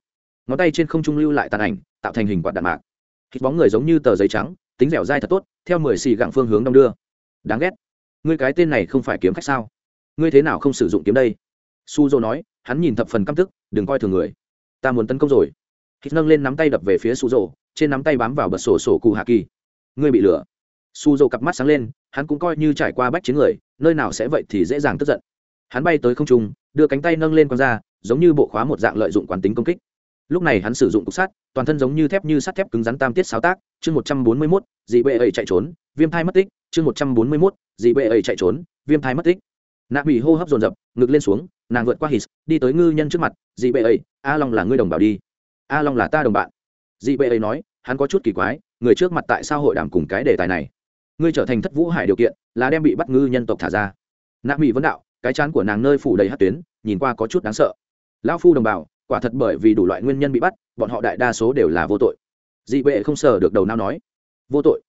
Ngón tay trên không trung lưu lại tàn ảnh, tạo thành hình quạt đạn mạc. Hít bóng người giống như tờ giấy trắng, tính dẻo dai thật tốt, theo mười xì gẳng phương hướng đông đưa. Đáng ghét. Ngươi cái tên này không phải kiếm khách sao? Ngươi thế nào không sử dụng kiếm đây? Su dô nói hắn nhìn thập phần căm tức, đừng coi thường người. Ta muốn tấn công rồi. Hít nâng lên nắm tay đập về phía su dô, trên nắm tay bám vào bật sổ sổ cụ hạ kỳ. Ngươi bị lửa su dô cặp mắt sáng lên, hắn cũng coi như trải qua bách chiến người, nơi nào sẽ vậy thì dễ dàng tức giận. Hắn bay tới không trung, đưa cánh tay nâng lên con ra, giống như bộ khóa một dạng lợi dụng quán tính công kích. Lúc này hắn sử dụng cục sắt, toàn thân giống như thép như sắt thép cứng rắn tam tiết sáng tác, chương một trăm bốn mươi mốt, dị bệ ẩy chạy trốn, viêm thai mất tích, chương một trăm bốn mươi mốt, dị bệ ẩy chạy trốn, viêm thai mất tích nạ mỹ hô hấp dồn dập, ngực lên xuống, nàng vượt qua hít đi tới ngư nhân trước mặt, dị bệ ấy, a long là ngươi đồng bào đi. A long là ta đồng bạn. Dị bệ ấy nói, hắn có chút kỳ quái, người trước mặt tại sao hội đàm cùng cái đề tài này? Ngươi trở thành thất vũ hải điều kiện, là đem bị bắt ngư nhân tộc thả ra. Nạ mỹ vấn đạo, cái chán của nàng nơi phủ đầy hát tuyến, nhìn qua có chút đáng sợ. Lão phu đồng bào, quả thật bởi vì đủ loại nguyên nhân bị bắt, bọn họ đại đa số đều là vô tội. Dị bệ không sờ được đầu nào nói, vô tội.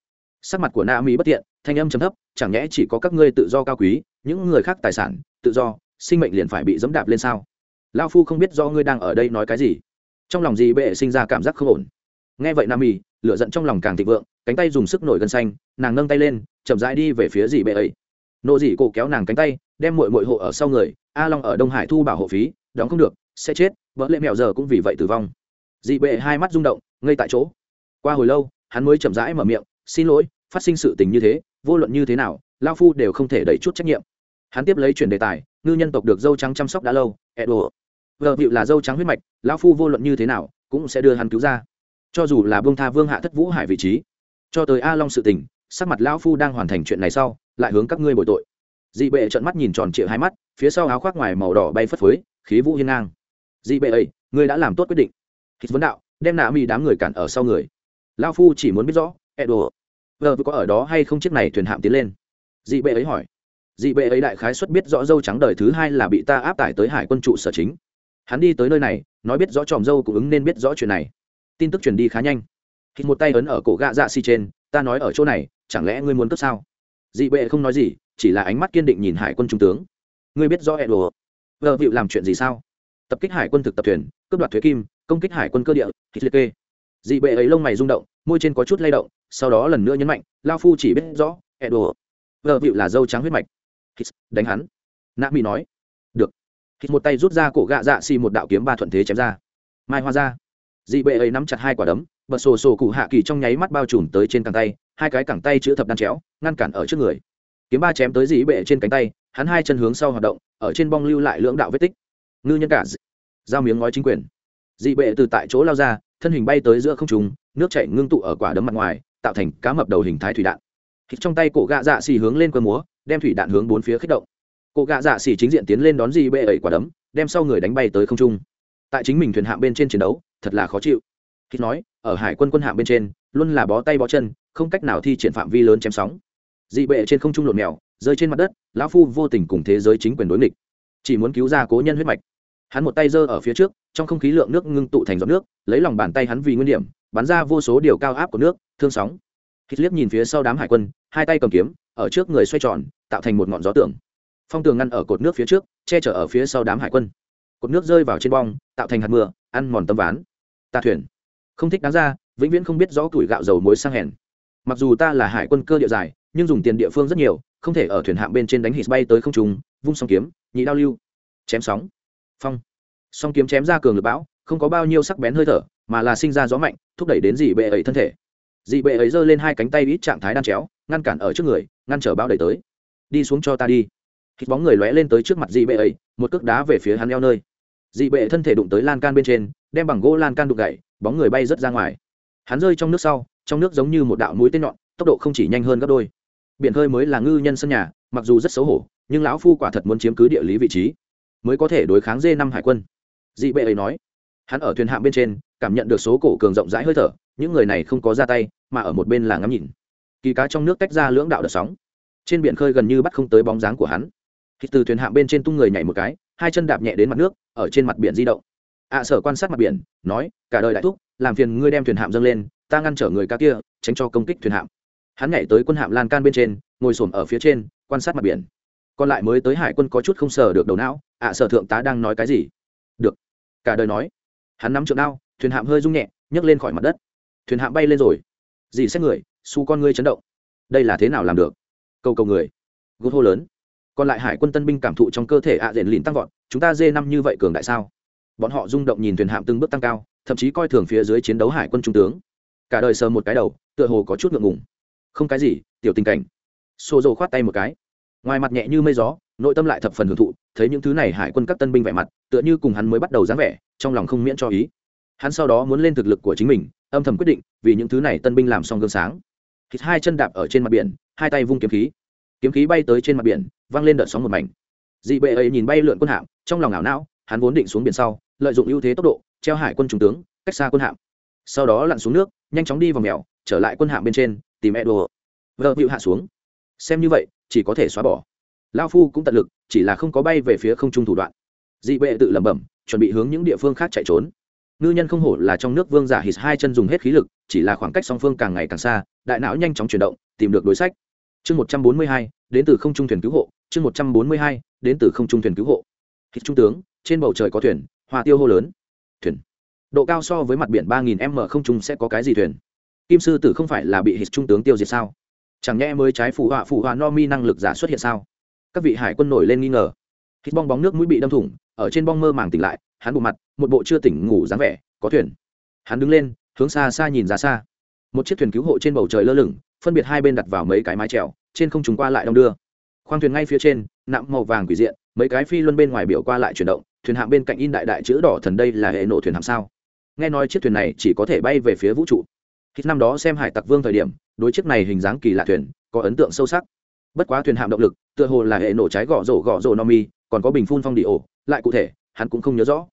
Sắc mặt của na mỹ bất tiện, thanh âm chấm thấp, chẳng nhẽ chỉ có các ngươi tự do cao quý những người khác tài sản, tự do, sinh mệnh liền phải bị dẫm đạp lên sao? Lao phu không biết do ngươi đang ở đây nói cái gì. Trong lòng Dì bệ sinh ra cảm giác không ổn. Nghe vậy nam y lựa giận trong lòng càng thịnh vượng, cánh tay dùng sức nổi gân xanh, nàng nâng tay lên, chậm rãi đi về phía Dì bệ ấy. Nộ dị cổ kéo nàng cánh tay, đem mội mội hộ ở sau người, a long ở đông hải thu bảo hộ phí, đóng không được, sẽ chết vỡ lệ mẹo giờ cũng vì vậy tử vong. Dị bệ hai mắt rung động ngay tại chỗ. Qua hồi lâu, hắn mới chậm rãi mở miệng, xin lỗi phát sinh sự tình như thế, vô luận như thế nào, lao phu đều không thể đẩy chút trách nhiệm. Hắn tiếp lấy chuyển đề tài, ngư nhân tộc được dâu trắng chăm sóc đã lâu, edo. Vợ hiệu là dâu trắng huyết mạch, lao phu vô luận như thế nào, cũng sẽ đưa hắn cứu ra. Cho dù là bông tha vương hạ thất vũ hải vị trí, cho tới a long sự tình, sắc mặt lão phu đang hoàn thành chuyện này sau, lại hướng các ngươi bồi tội. Dị bệ trợn mắt nhìn tròn trịa hai mắt, phía sau áo khoác ngoài màu đỏ bay phất phới, khí vũ hiên ngang. Dị bệ ấy ngươi đã làm tốt quyết định. Hít vấn đạo, đem nạ mi đám người cản ở sau người. Lao phu chỉ muốn biết rõ, edo vợ có ở đó hay không chiếc này thuyền hạm tiến lên? Dị bệ ấy hỏi. Dị bệ ấy đại khái xuất biết rõ dâu trắng đời thứ hai là bị ta áp tải tới hải quân trụ sở chính. Hắn đi tới nơi này, nói biết rõ tròm dâu cũng ứng nên biết rõ chuyện này. Tin tức truyền đi khá nhanh. Hít một tay ấn ở cổ gạ dạ xi trên, ta nói ở chỗ này, chẳng lẽ ngươi muốn cướp sao? Dị bệ không nói gì, chỉ là ánh mắt kiên định nhìn hải quân trung tướng. Ngươi biết rõ edo vợ vịu làm chuyện gì sao? Tập kích hải quân thực tập thuyền, cướp đoạt thuế kim, công kích hải quân cơ địa hít liệt kê dị bệ ấy lông mày rung động, môi trên có chút lay động, sau đó lần nữa nhấn mạnh, lao phu chỉ biết rõ edo vợ vịu là dâu trắng huyết mạch. Hít, đánh hắn. Nạ mỹ nói, được. Hít một tay rút ra cổ gạ dạ xì một đạo kiếm ba thuận thế chém ra. Mai hoa ra. Dị bệ ấy nắm chặt hai quả đấm, bật sổ sổ cụ hạ kỳ trong nháy mắt bao trùm tới trên cẳng tay, hai cái cẳng tay chữ thập đan chéo, ngăn cản ở trước người. Kiếm ba chém tới dị bệ trên cánh tay, hắn hai chân hướng sau hoạt động, ở trên bong lưu lại lưỡng đạo vết tích. Ngư nhân cả, giao miếng ngói chính quyền. Dị bệ từ tại chỗ lao ra thân hình bay tới giữa không trung, nước chảy ngưng tụ ở quả đấm mặt ngoài tạo thành cá mập đầu hình thái thủy đạn. Hít trong tay cổ gạ dạ xì hướng lên cơ múa đem thủy đạn hướng bốn phía kích động. Cổ gạ dạ xì chính diện tiến lên đón dị bệ ẩy quả đấm đem sau người đánh bay tới không trung. Tại chính mình thuyền hạng bên trên chiến đấu thật là khó chịu. Hít nói ở hải quân quân hạng bên trên luôn là bó tay bó chân không cách nào thi triển phạm vi lớn chém sóng. Dị bệ trên không trung lộn mèo rơi trên mặt đất lão phu vô tình cùng thế giới chính quyền đối nghịch. Chỉ muốn cứu ra cố nhân huyết mạch hắn một tay giơ ở phía trước, trong không khí lượng nước ngưng tụ thành giọt nước, lấy lòng bàn tay hắn vì nguyên điểm, bắn ra vô số điều cao áp của nước, thương sóng. Hít liếc nhìn phía sau đám hải quân, hai tay cầm kiếm, ở trước người xoay tròn, tạo thành một ngọn gió tường phong tường ngăn ở cột nước phía trước, che chở ở phía sau đám hải quân. Cột nước rơi vào trên bong, tạo thành hạt mưa, ăn mòn tấm ván. Ta thuyền. Không thích đáng ra, vĩnh viễn không biết rõ tuổi gạo dầu muối sang hèn. Mặc dù ta là hải quân cơ địa dài, nhưng dùng tiền địa phương rất nhiều, không thể ở thuyền hạng bên trên đánh hít bay tới không trùng vung song kiếm, nhị đao lưu. Chém sóng phong. Song kiếm chém ra cường lực bão, không có bao nhiêu sắc bén hơi thở, mà là sinh ra gió mạnh, thúc đẩy đến dị bệ ấy thân thể. Dị bệ ấy giơ lên hai cánh tay ít trạng thái đan chéo, ngăn cản ở trước người, ngăn trở bão đẩy tới. Đi xuống cho ta đi. Hít bóng người lóe lên tới trước mặt dị bệ ấy, một cước đá về phía hắn eo nơi. Dị bệ thân thể đụng tới lan can bên trên, đem bằng gỗ lan can đục gậy bóng người bay rớt ra ngoài. Hắn rơi trong nước sau, trong nước giống như một đạo mũi tên nhọn, tốc độ không chỉ nhanh hơn gấp đôi. Biển hơi mới là ngư nhân sân nhà, mặc dù rất xấu hổ, nhưng lão phu quả thật muốn chiếm cứ địa lý vị trí mới có thể đối kháng dê năm hải quân. Dị bệ ấy nói, hắn ở thuyền hạm bên trên, cảm nhận được số cổ cường rộng rãi hơi thở, những người này không có ra tay, mà ở một bên là ngắm nhìn. Kỳ cá trong nước tách ra lưỡng đạo đợt sóng. Trên biển khơi gần như bắt không tới bóng dáng của hắn. Khi từ thuyền hạm bên trên tung người nhảy một cái, hai chân đạp nhẹ đến mặt nước, ở trên mặt biển di động. Ạ sở quan sát mặt biển, nói, cả đời đại thúc, làm phiền ngươi đem thuyền hạm dâng lên, ta ngăn trở người cá kia, tránh cho công kích thuyền hạm. Hắn nhảy tới quân hạm lan can bên trên, ngồi xổm ở phía trên, quan sát mặt biển. Còn lại mới tới hải quân có chút không sờ được đầu não ạ, sở thượng tá đang nói cái gì? Được. Cả đời nói. Hắn nắm trượng đao, thuyền hạm hơi rung nhẹ, nhấc lên khỏi mặt đất. Thuyền hạm bay lên rồi. Dì xét người su con ngươi chấn động. Đây là thế nào làm được? Câu cầu người. Gút hô lớn. Còn lại hải quân tân binh cảm thụ trong cơ thể ạ à rền lìn tăng vọt, chúng ta dê năm như vậy cường đại sao? Bọn họ rung động nhìn thuyền hạm từng bước tăng cao, thậm chí coi thường phía dưới chiến đấu hải quân trung tướng. Cả đời sờ một cái đầu, tựa hồ có chút ngượng ngùng. Không cái gì, tiểu tình cảnh. Xô dầu khoát tay một cái. Ngoài mặt nhẹ như mây gió, nội tâm lại thập phần hưởng thụ thấy những thứ này hải quân các tân binh vẻ mặt, tựa như cùng hắn mới bắt đầu dáng vẻ, trong lòng không miễn cho ý. Hắn sau đó muốn lên thực lực của chính mình, âm thầm quyết định, vì những thứ này tân binh làm xong gương sáng. Hít hai chân đạp ở trên mặt biển, hai tay vung kiếm khí. Kiếm khí bay tới trên mặt biển văng lên đợt sóng một mảnh. Dị bệ ấy nhìn bay lượn quân hạm, trong lòng ảo não, hắn vốn định xuống biển sau, lợi dụng ưu thế tốc độ, treo hải quân trung tướng, cách xa quân hạm. Sau đó lặn xuống nước, nhanh chóng đi vào mèo, trở lại quân hạm bên trên, tìm edo. Vợ hữu hạ xuống. Xem như vậy, chỉ có thể xóa bỏ lao phu cũng tận lực, chỉ là không có bay về phía không trung thủ đoạn. Dị bệ tự lẩm bẩm, chuẩn bị hướng những địa phương khác chạy trốn. Ngư nhân không hổ là trong nước vương giả hít hai chân dùng hết khí lực, chỉ là khoảng cách song phương càng ngày càng xa, đại não nhanh chóng chuyển động, tìm được đối sách. Chương một trăm bốn mươi hai, đến từ không trung thuyền cứu hộ. Chương một trăm bốn mươi hai, đến từ không trung thuyền cứu hộ. Hít trung tướng, trên bầu trời có thuyền, hoa tiêu hô lớn. Thuyền. Độ cao so với mặt biển ba nghìn m không trung sẽ có cái gì thuyền? Kim sư tử không phải là bị hít trung tướng tiêu diệt sao? Chẳng nhẽ mới trái phụ họa phụ họa no mi năng lực giả xuất hiện sao? Các vị hải quân nổi lên nghi ngờ. Hít bong bóng nước mũi bị đâm thủng, ở trên bong mơ màng tỉnh lại, hắn bộ mặt, một bộ chưa tỉnh ngủ dáng vẻ, có thuyền. Hắn đứng lên, hướng xa xa nhìn ra xa. Một chiếc thuyền cứu hộ trên bầu trời lơ lửng, phân biệt hai bên đặt vào mấy cái mái trèo trên không trùng qua lại đông đưa. Khoang thuyền ngay phía trên, nặng màu vàng quỷ diện, mấy cái phi luân bên ngoài biểu qua lại chuyển động, thuyền hạng bên cạnh in đại đại chữ đỏ thần đây là hệ nổ thuyền hạng sao? Nghe nói chiếc thuyền này chỉ có thể bay về phía vũ trụ. Khi năm đó xem hải tặc vương thời điểm, đối chiếc này hình dáng kỳ lạ thuyền, có ấn tượng sâu sắc bất quá thuyền hạm động lực, tựa hồ là hệ nổ trái gõ rổ gõ rổ no mi còn có bình phun phong đi ổ. Lại cụ thể, hắn cũng không nhớ rõ.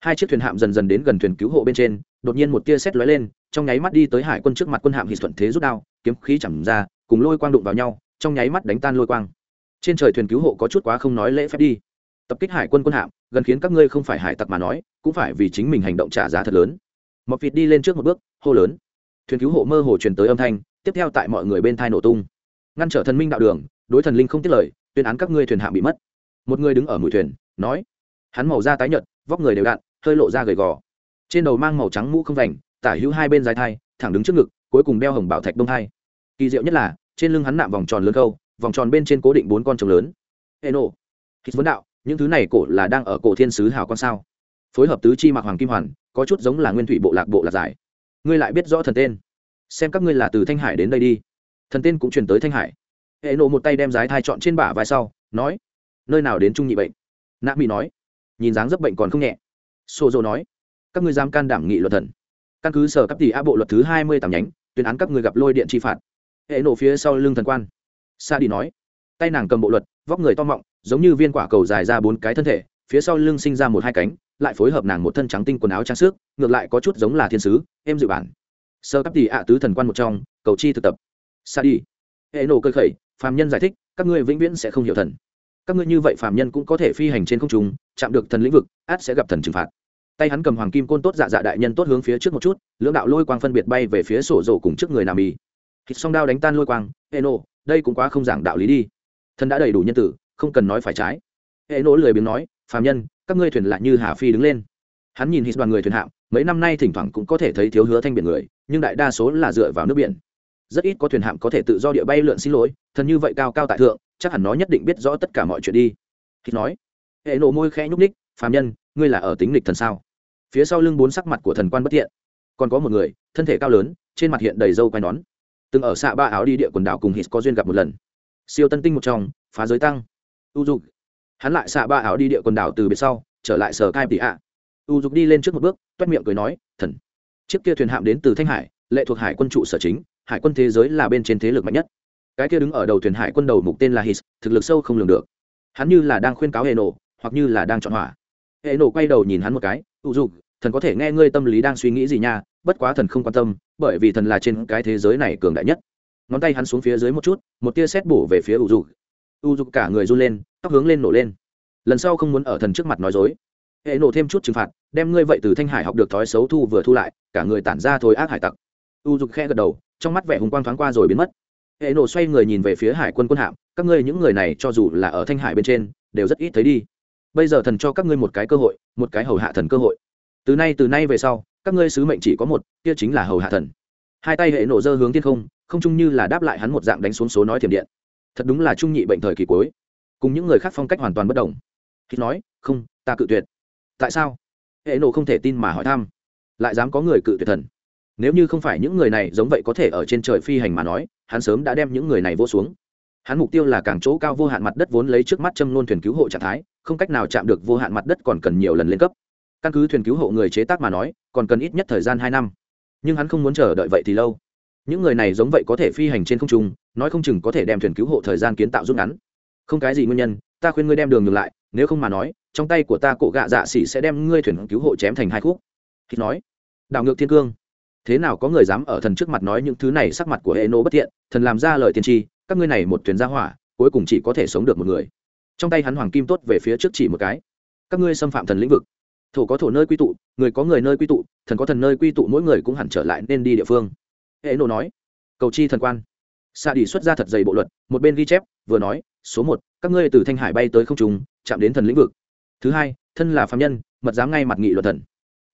Hai chiếc thuyền hạm dần dần đến gần thuyền cứu hộ bên trên, đột nhiên một tia sét lóe lên, trong nháy mắt đi tới hải quân trước mặt quân hạm hít thuận thế rút đao, kiếm khí chẳng ra, cùng lôi quang đụng vào nhau, trong nháy mắt đánh tan lôi quang. Trên trời thuyền cứu hộ có chút quá không nói lễ phép đi. Tập kích hải quân quân hạm, gần khiến các ngươi không phải hải tặc mà nói, cũng phải vì chính mình hành động trả giá thật lớn. Mọc vịt đi lên trước một bước, hô lớn. Thuyền cứu hộ mơ hồ truyền tới âm thanh, tiếp theo tại mọi người bên thai nổ tung ngăn trở thần minh đạo đường, đối thần linh không tiết lời, tuyên án các ngươi thuyền hạm bị mất. Một người đứng ở mũi thuyền, nói, hắn màu da tái nhợt, vóc người đều đặn, hơi lộ ra gầy gò. Trên đầu mang màu trắng mũ không vành, tả hữu hai bên dài thai, thẳng đứng trước ngực, cuối cùng đeo hồng bảo thạch đông thai. Kỳ diệu nhất là, trên lưng hắn nạm vòng tròn lớn câu, vòng tròn bên trên cố định bốn con trống lớn. Hệ nộ hít vấn đạo, những thứ này cổ là đang ở cổ thiên sứ hào con sao? Phối hợp tứ chi mặc hoàng kim hoàn, có chút giống là nguyên thủy bộ lạc bộ lạc giải. Ngươi lại biết rõ thần tên. Xem các ngươi là từ thanh hải đến đây đi thần tên cũng truyền tới thanh hải. Hệ nộ một tay đem giái thai chọn trên bả vai sau, nói, nơi nào đến trung nhị bệnh? Nạ mỹ nói, nhìn dáng dấp bệnh còn không nhẹ. Xô dô nói, các ngươi dám can đảm nghị luật thần. Căn cứ sở cấp tỷ a bộ luật thứ hai mươi tám nhánh, tuyên án các ngươi gặp lôi điện chi phạt. Hệ nổ phía sau lưng thần quan. Sa đi nói, tay nàng cầm bộ luật, vóc người to mọng, giống như viên quả cầu dài ra bốn cái thân thể, phía sau lưng sinh ra một hai cánh, lại phối hợp nàng một thân trắng tinh quần áo trang sức, ngược lại có chút giống là thiên sứ em dự bản. Sơ cấp tỷ ạ tứ thần quan một trong, cầu chi thực tập xa đi. Hệ nổ cơ khẩy, phàm nhân giải thích, các ngươi vĩnh viễn sẽ không hiểu thần. Các ngươi như vậy phàm nhân cũng có thể phi hành trên không trung, chạm được thần lĩnh vực, át sẽ gặp thần trừng phạt. Tay hắn cầm hoàng kim côn tốt dạ dạ đại nhân tốt hướng phía trước một chút, lưỡng đạo lôi quang phân biệt bay về phía sổ rổ cùng trước người Nam mì thịt song đao đánh tan lôi quang, hệ nổ, đây cũng quá không giảng đạo lý đi. Thần đã đầy đủ nhân tử, không cần nói phải trái. Hệ nổ lười biếng nói, phàm nhân, các ngươi thuyền lại như hà phi đứng lên. Hắn nhìn hít đoàn người thuyền hạm, mấy năm nay thỉnh thoảng cũng có thể thấy thiếu hứa thanh biển người, nhưng đại đa số là dựa vào nước biển rất ít có thuyền hạm có thể tự do địa bay lượn xin lỗi, thần như vậy cao cao tại thượng, chắc hẳn nó nhất định biết rõ tất cả mọi chuyện đi. Khi nói, hệ nổ môi khẽ nhúc ních phàm nhân, ngươi là ở tính lịch thần sao? Phía sau lưng bốn sắc mặt của thần quan bất thiện. Còn có một người, thân thể cao lớn, trên mặt hiện đầy râu quai nón. Từng ở xạ ba áo đi địa quần đảo cùng hít có duyên gặp một lần. Siêu tân tinh một trong, phá giới tăng. U dục. Hắn lại xạ ba áo đi địa quần đảo từ biệt sau, trở lại sở cai tỷ ạ. U dục đi lên trước một bước, toét miệng cười nói, thần, chiếc kia thuyền hạm đến từ thanh hải, lệ thuộc hải quân trụ sở chính hải quân thế giới là bên trên thế lực mạnh nhất. Cái kia đứng ở đầu thuyền hải quân đầu mục tên là His, thực lực sâu không lường được. Hắn như là đang khuyên cáo hệ nổ hoặc như là đang chọn hỏa. Hệ nổ quay đầu nhìn hắn một cái u dục thần có thể nghe ngươi tâm lý đang suy nghĩ gì nha bất quá thần không quan tâm bởi vì thần là trên cái thế giới này cường đại nhất. Ngón tay hắn xuống phía dưới một chút một tia xét bổ về phía u dục. U dục cả người run lên tóc hướng lên nổ lên. Lần sau không muốn ở thần trước mặt nói dối. Hệ nổ thêm chút trừng phạt đem ngươi vậy từ thanh hải học được thói xấu thu vừa thu lại cả người tản ra thôi ác hải tặc. U dục khe gật đầu trong mắt vẻ hùng quang thoáng qua rồi biến mất. Hệ nổ xoay người nhìn về phía hải quân quân hạm, các ngươi những người này cho dù là ở thanh hải bên trên, đều rất ít thấy đi. Bây giờ thần cho các ngươi một cái cơ hội, một cái hầu hạ thần cơ hội. Từ nay từ nay về sau, các ngươi sứ mệnh chỉ có một, kia chính là hầu hạ thần. Hai tay hệ nổ dơ hướng thiên không không chung như là đáp lại hắn một dạng đánh xuống số nói thiểm điện. Thật đúng là trung nhị bệnh thời kỳ cuối. Cùng những người khác phong cách hoàn toàn bất đồng. Khi nói, không, ta cự tuyệt. Tại sao? Hệ nổ không thể tin mà hỏi thăm. Lại dám có người cự tuyệt thần? Nếu như không phải những người này giống vậy có thể ở trên trời phi hành mà nói, hắn sớm đã đem những người này vô xuống. Hắn mục tiêu là càng chỗ cao vô hạn mặt đất vốn lấy trước mắt châm nôn thuyền cứu hộ trạng thái, không cách nào chạm được vô hạn mặt đất còn cần nhiều lần lên cấp. Căn cứ thuyền cứu hộ người chế tác mà nói, còn cần ít nhất thời gian hai năm. Nhưng hắn không muốn chờ đợi vậy thì lâu. Những người này giống vậy có thể phi hành trên không trung, nói không chừng có thể đem thuyền cứu hộ thời gian kiến tạo rút ngắn. Không cái gì nguyên nhân, ta khuyên ngươi đem đường ngược lại, nếu không mà nói, trong tay của ta cổ gạ dạ xỉ sẽ đem ngươi thuyền cứu hộ chém thành hai khúc. Hít nói. Đảo ngược thiên cương thế nào có người dám ở thần trước mặt nói những thứ này sắc mặt của hệ nô bất thiện, thần làm ra lời tiên tri, các ngươi này một thuyền gia hỏa, cuối cùng chỉ có thể sống được một người. Trong tay hắn hoàng kim tốt về phía trước chỉ một cái. Các ngươi xâm phạm thần lĩnh vực. Thổ có thổ nơi quy tụ, người có người nơi quy tụ, thần có thần nơi quy tụ, mỗi người cũng hẳn trở lại nên đi địa phương. Hệ Nô nói, cầu chi thần quan. Xa đi xuất ra thật dày bộ luật, một bên ghi chép, vừa nói, số một, các ngươi từ thanh hải bay tới không trung, chạm đến thần lĩnh vực. Thứ hai, thân là phạm nhân, mật dám ngay mặt nghị luật thần.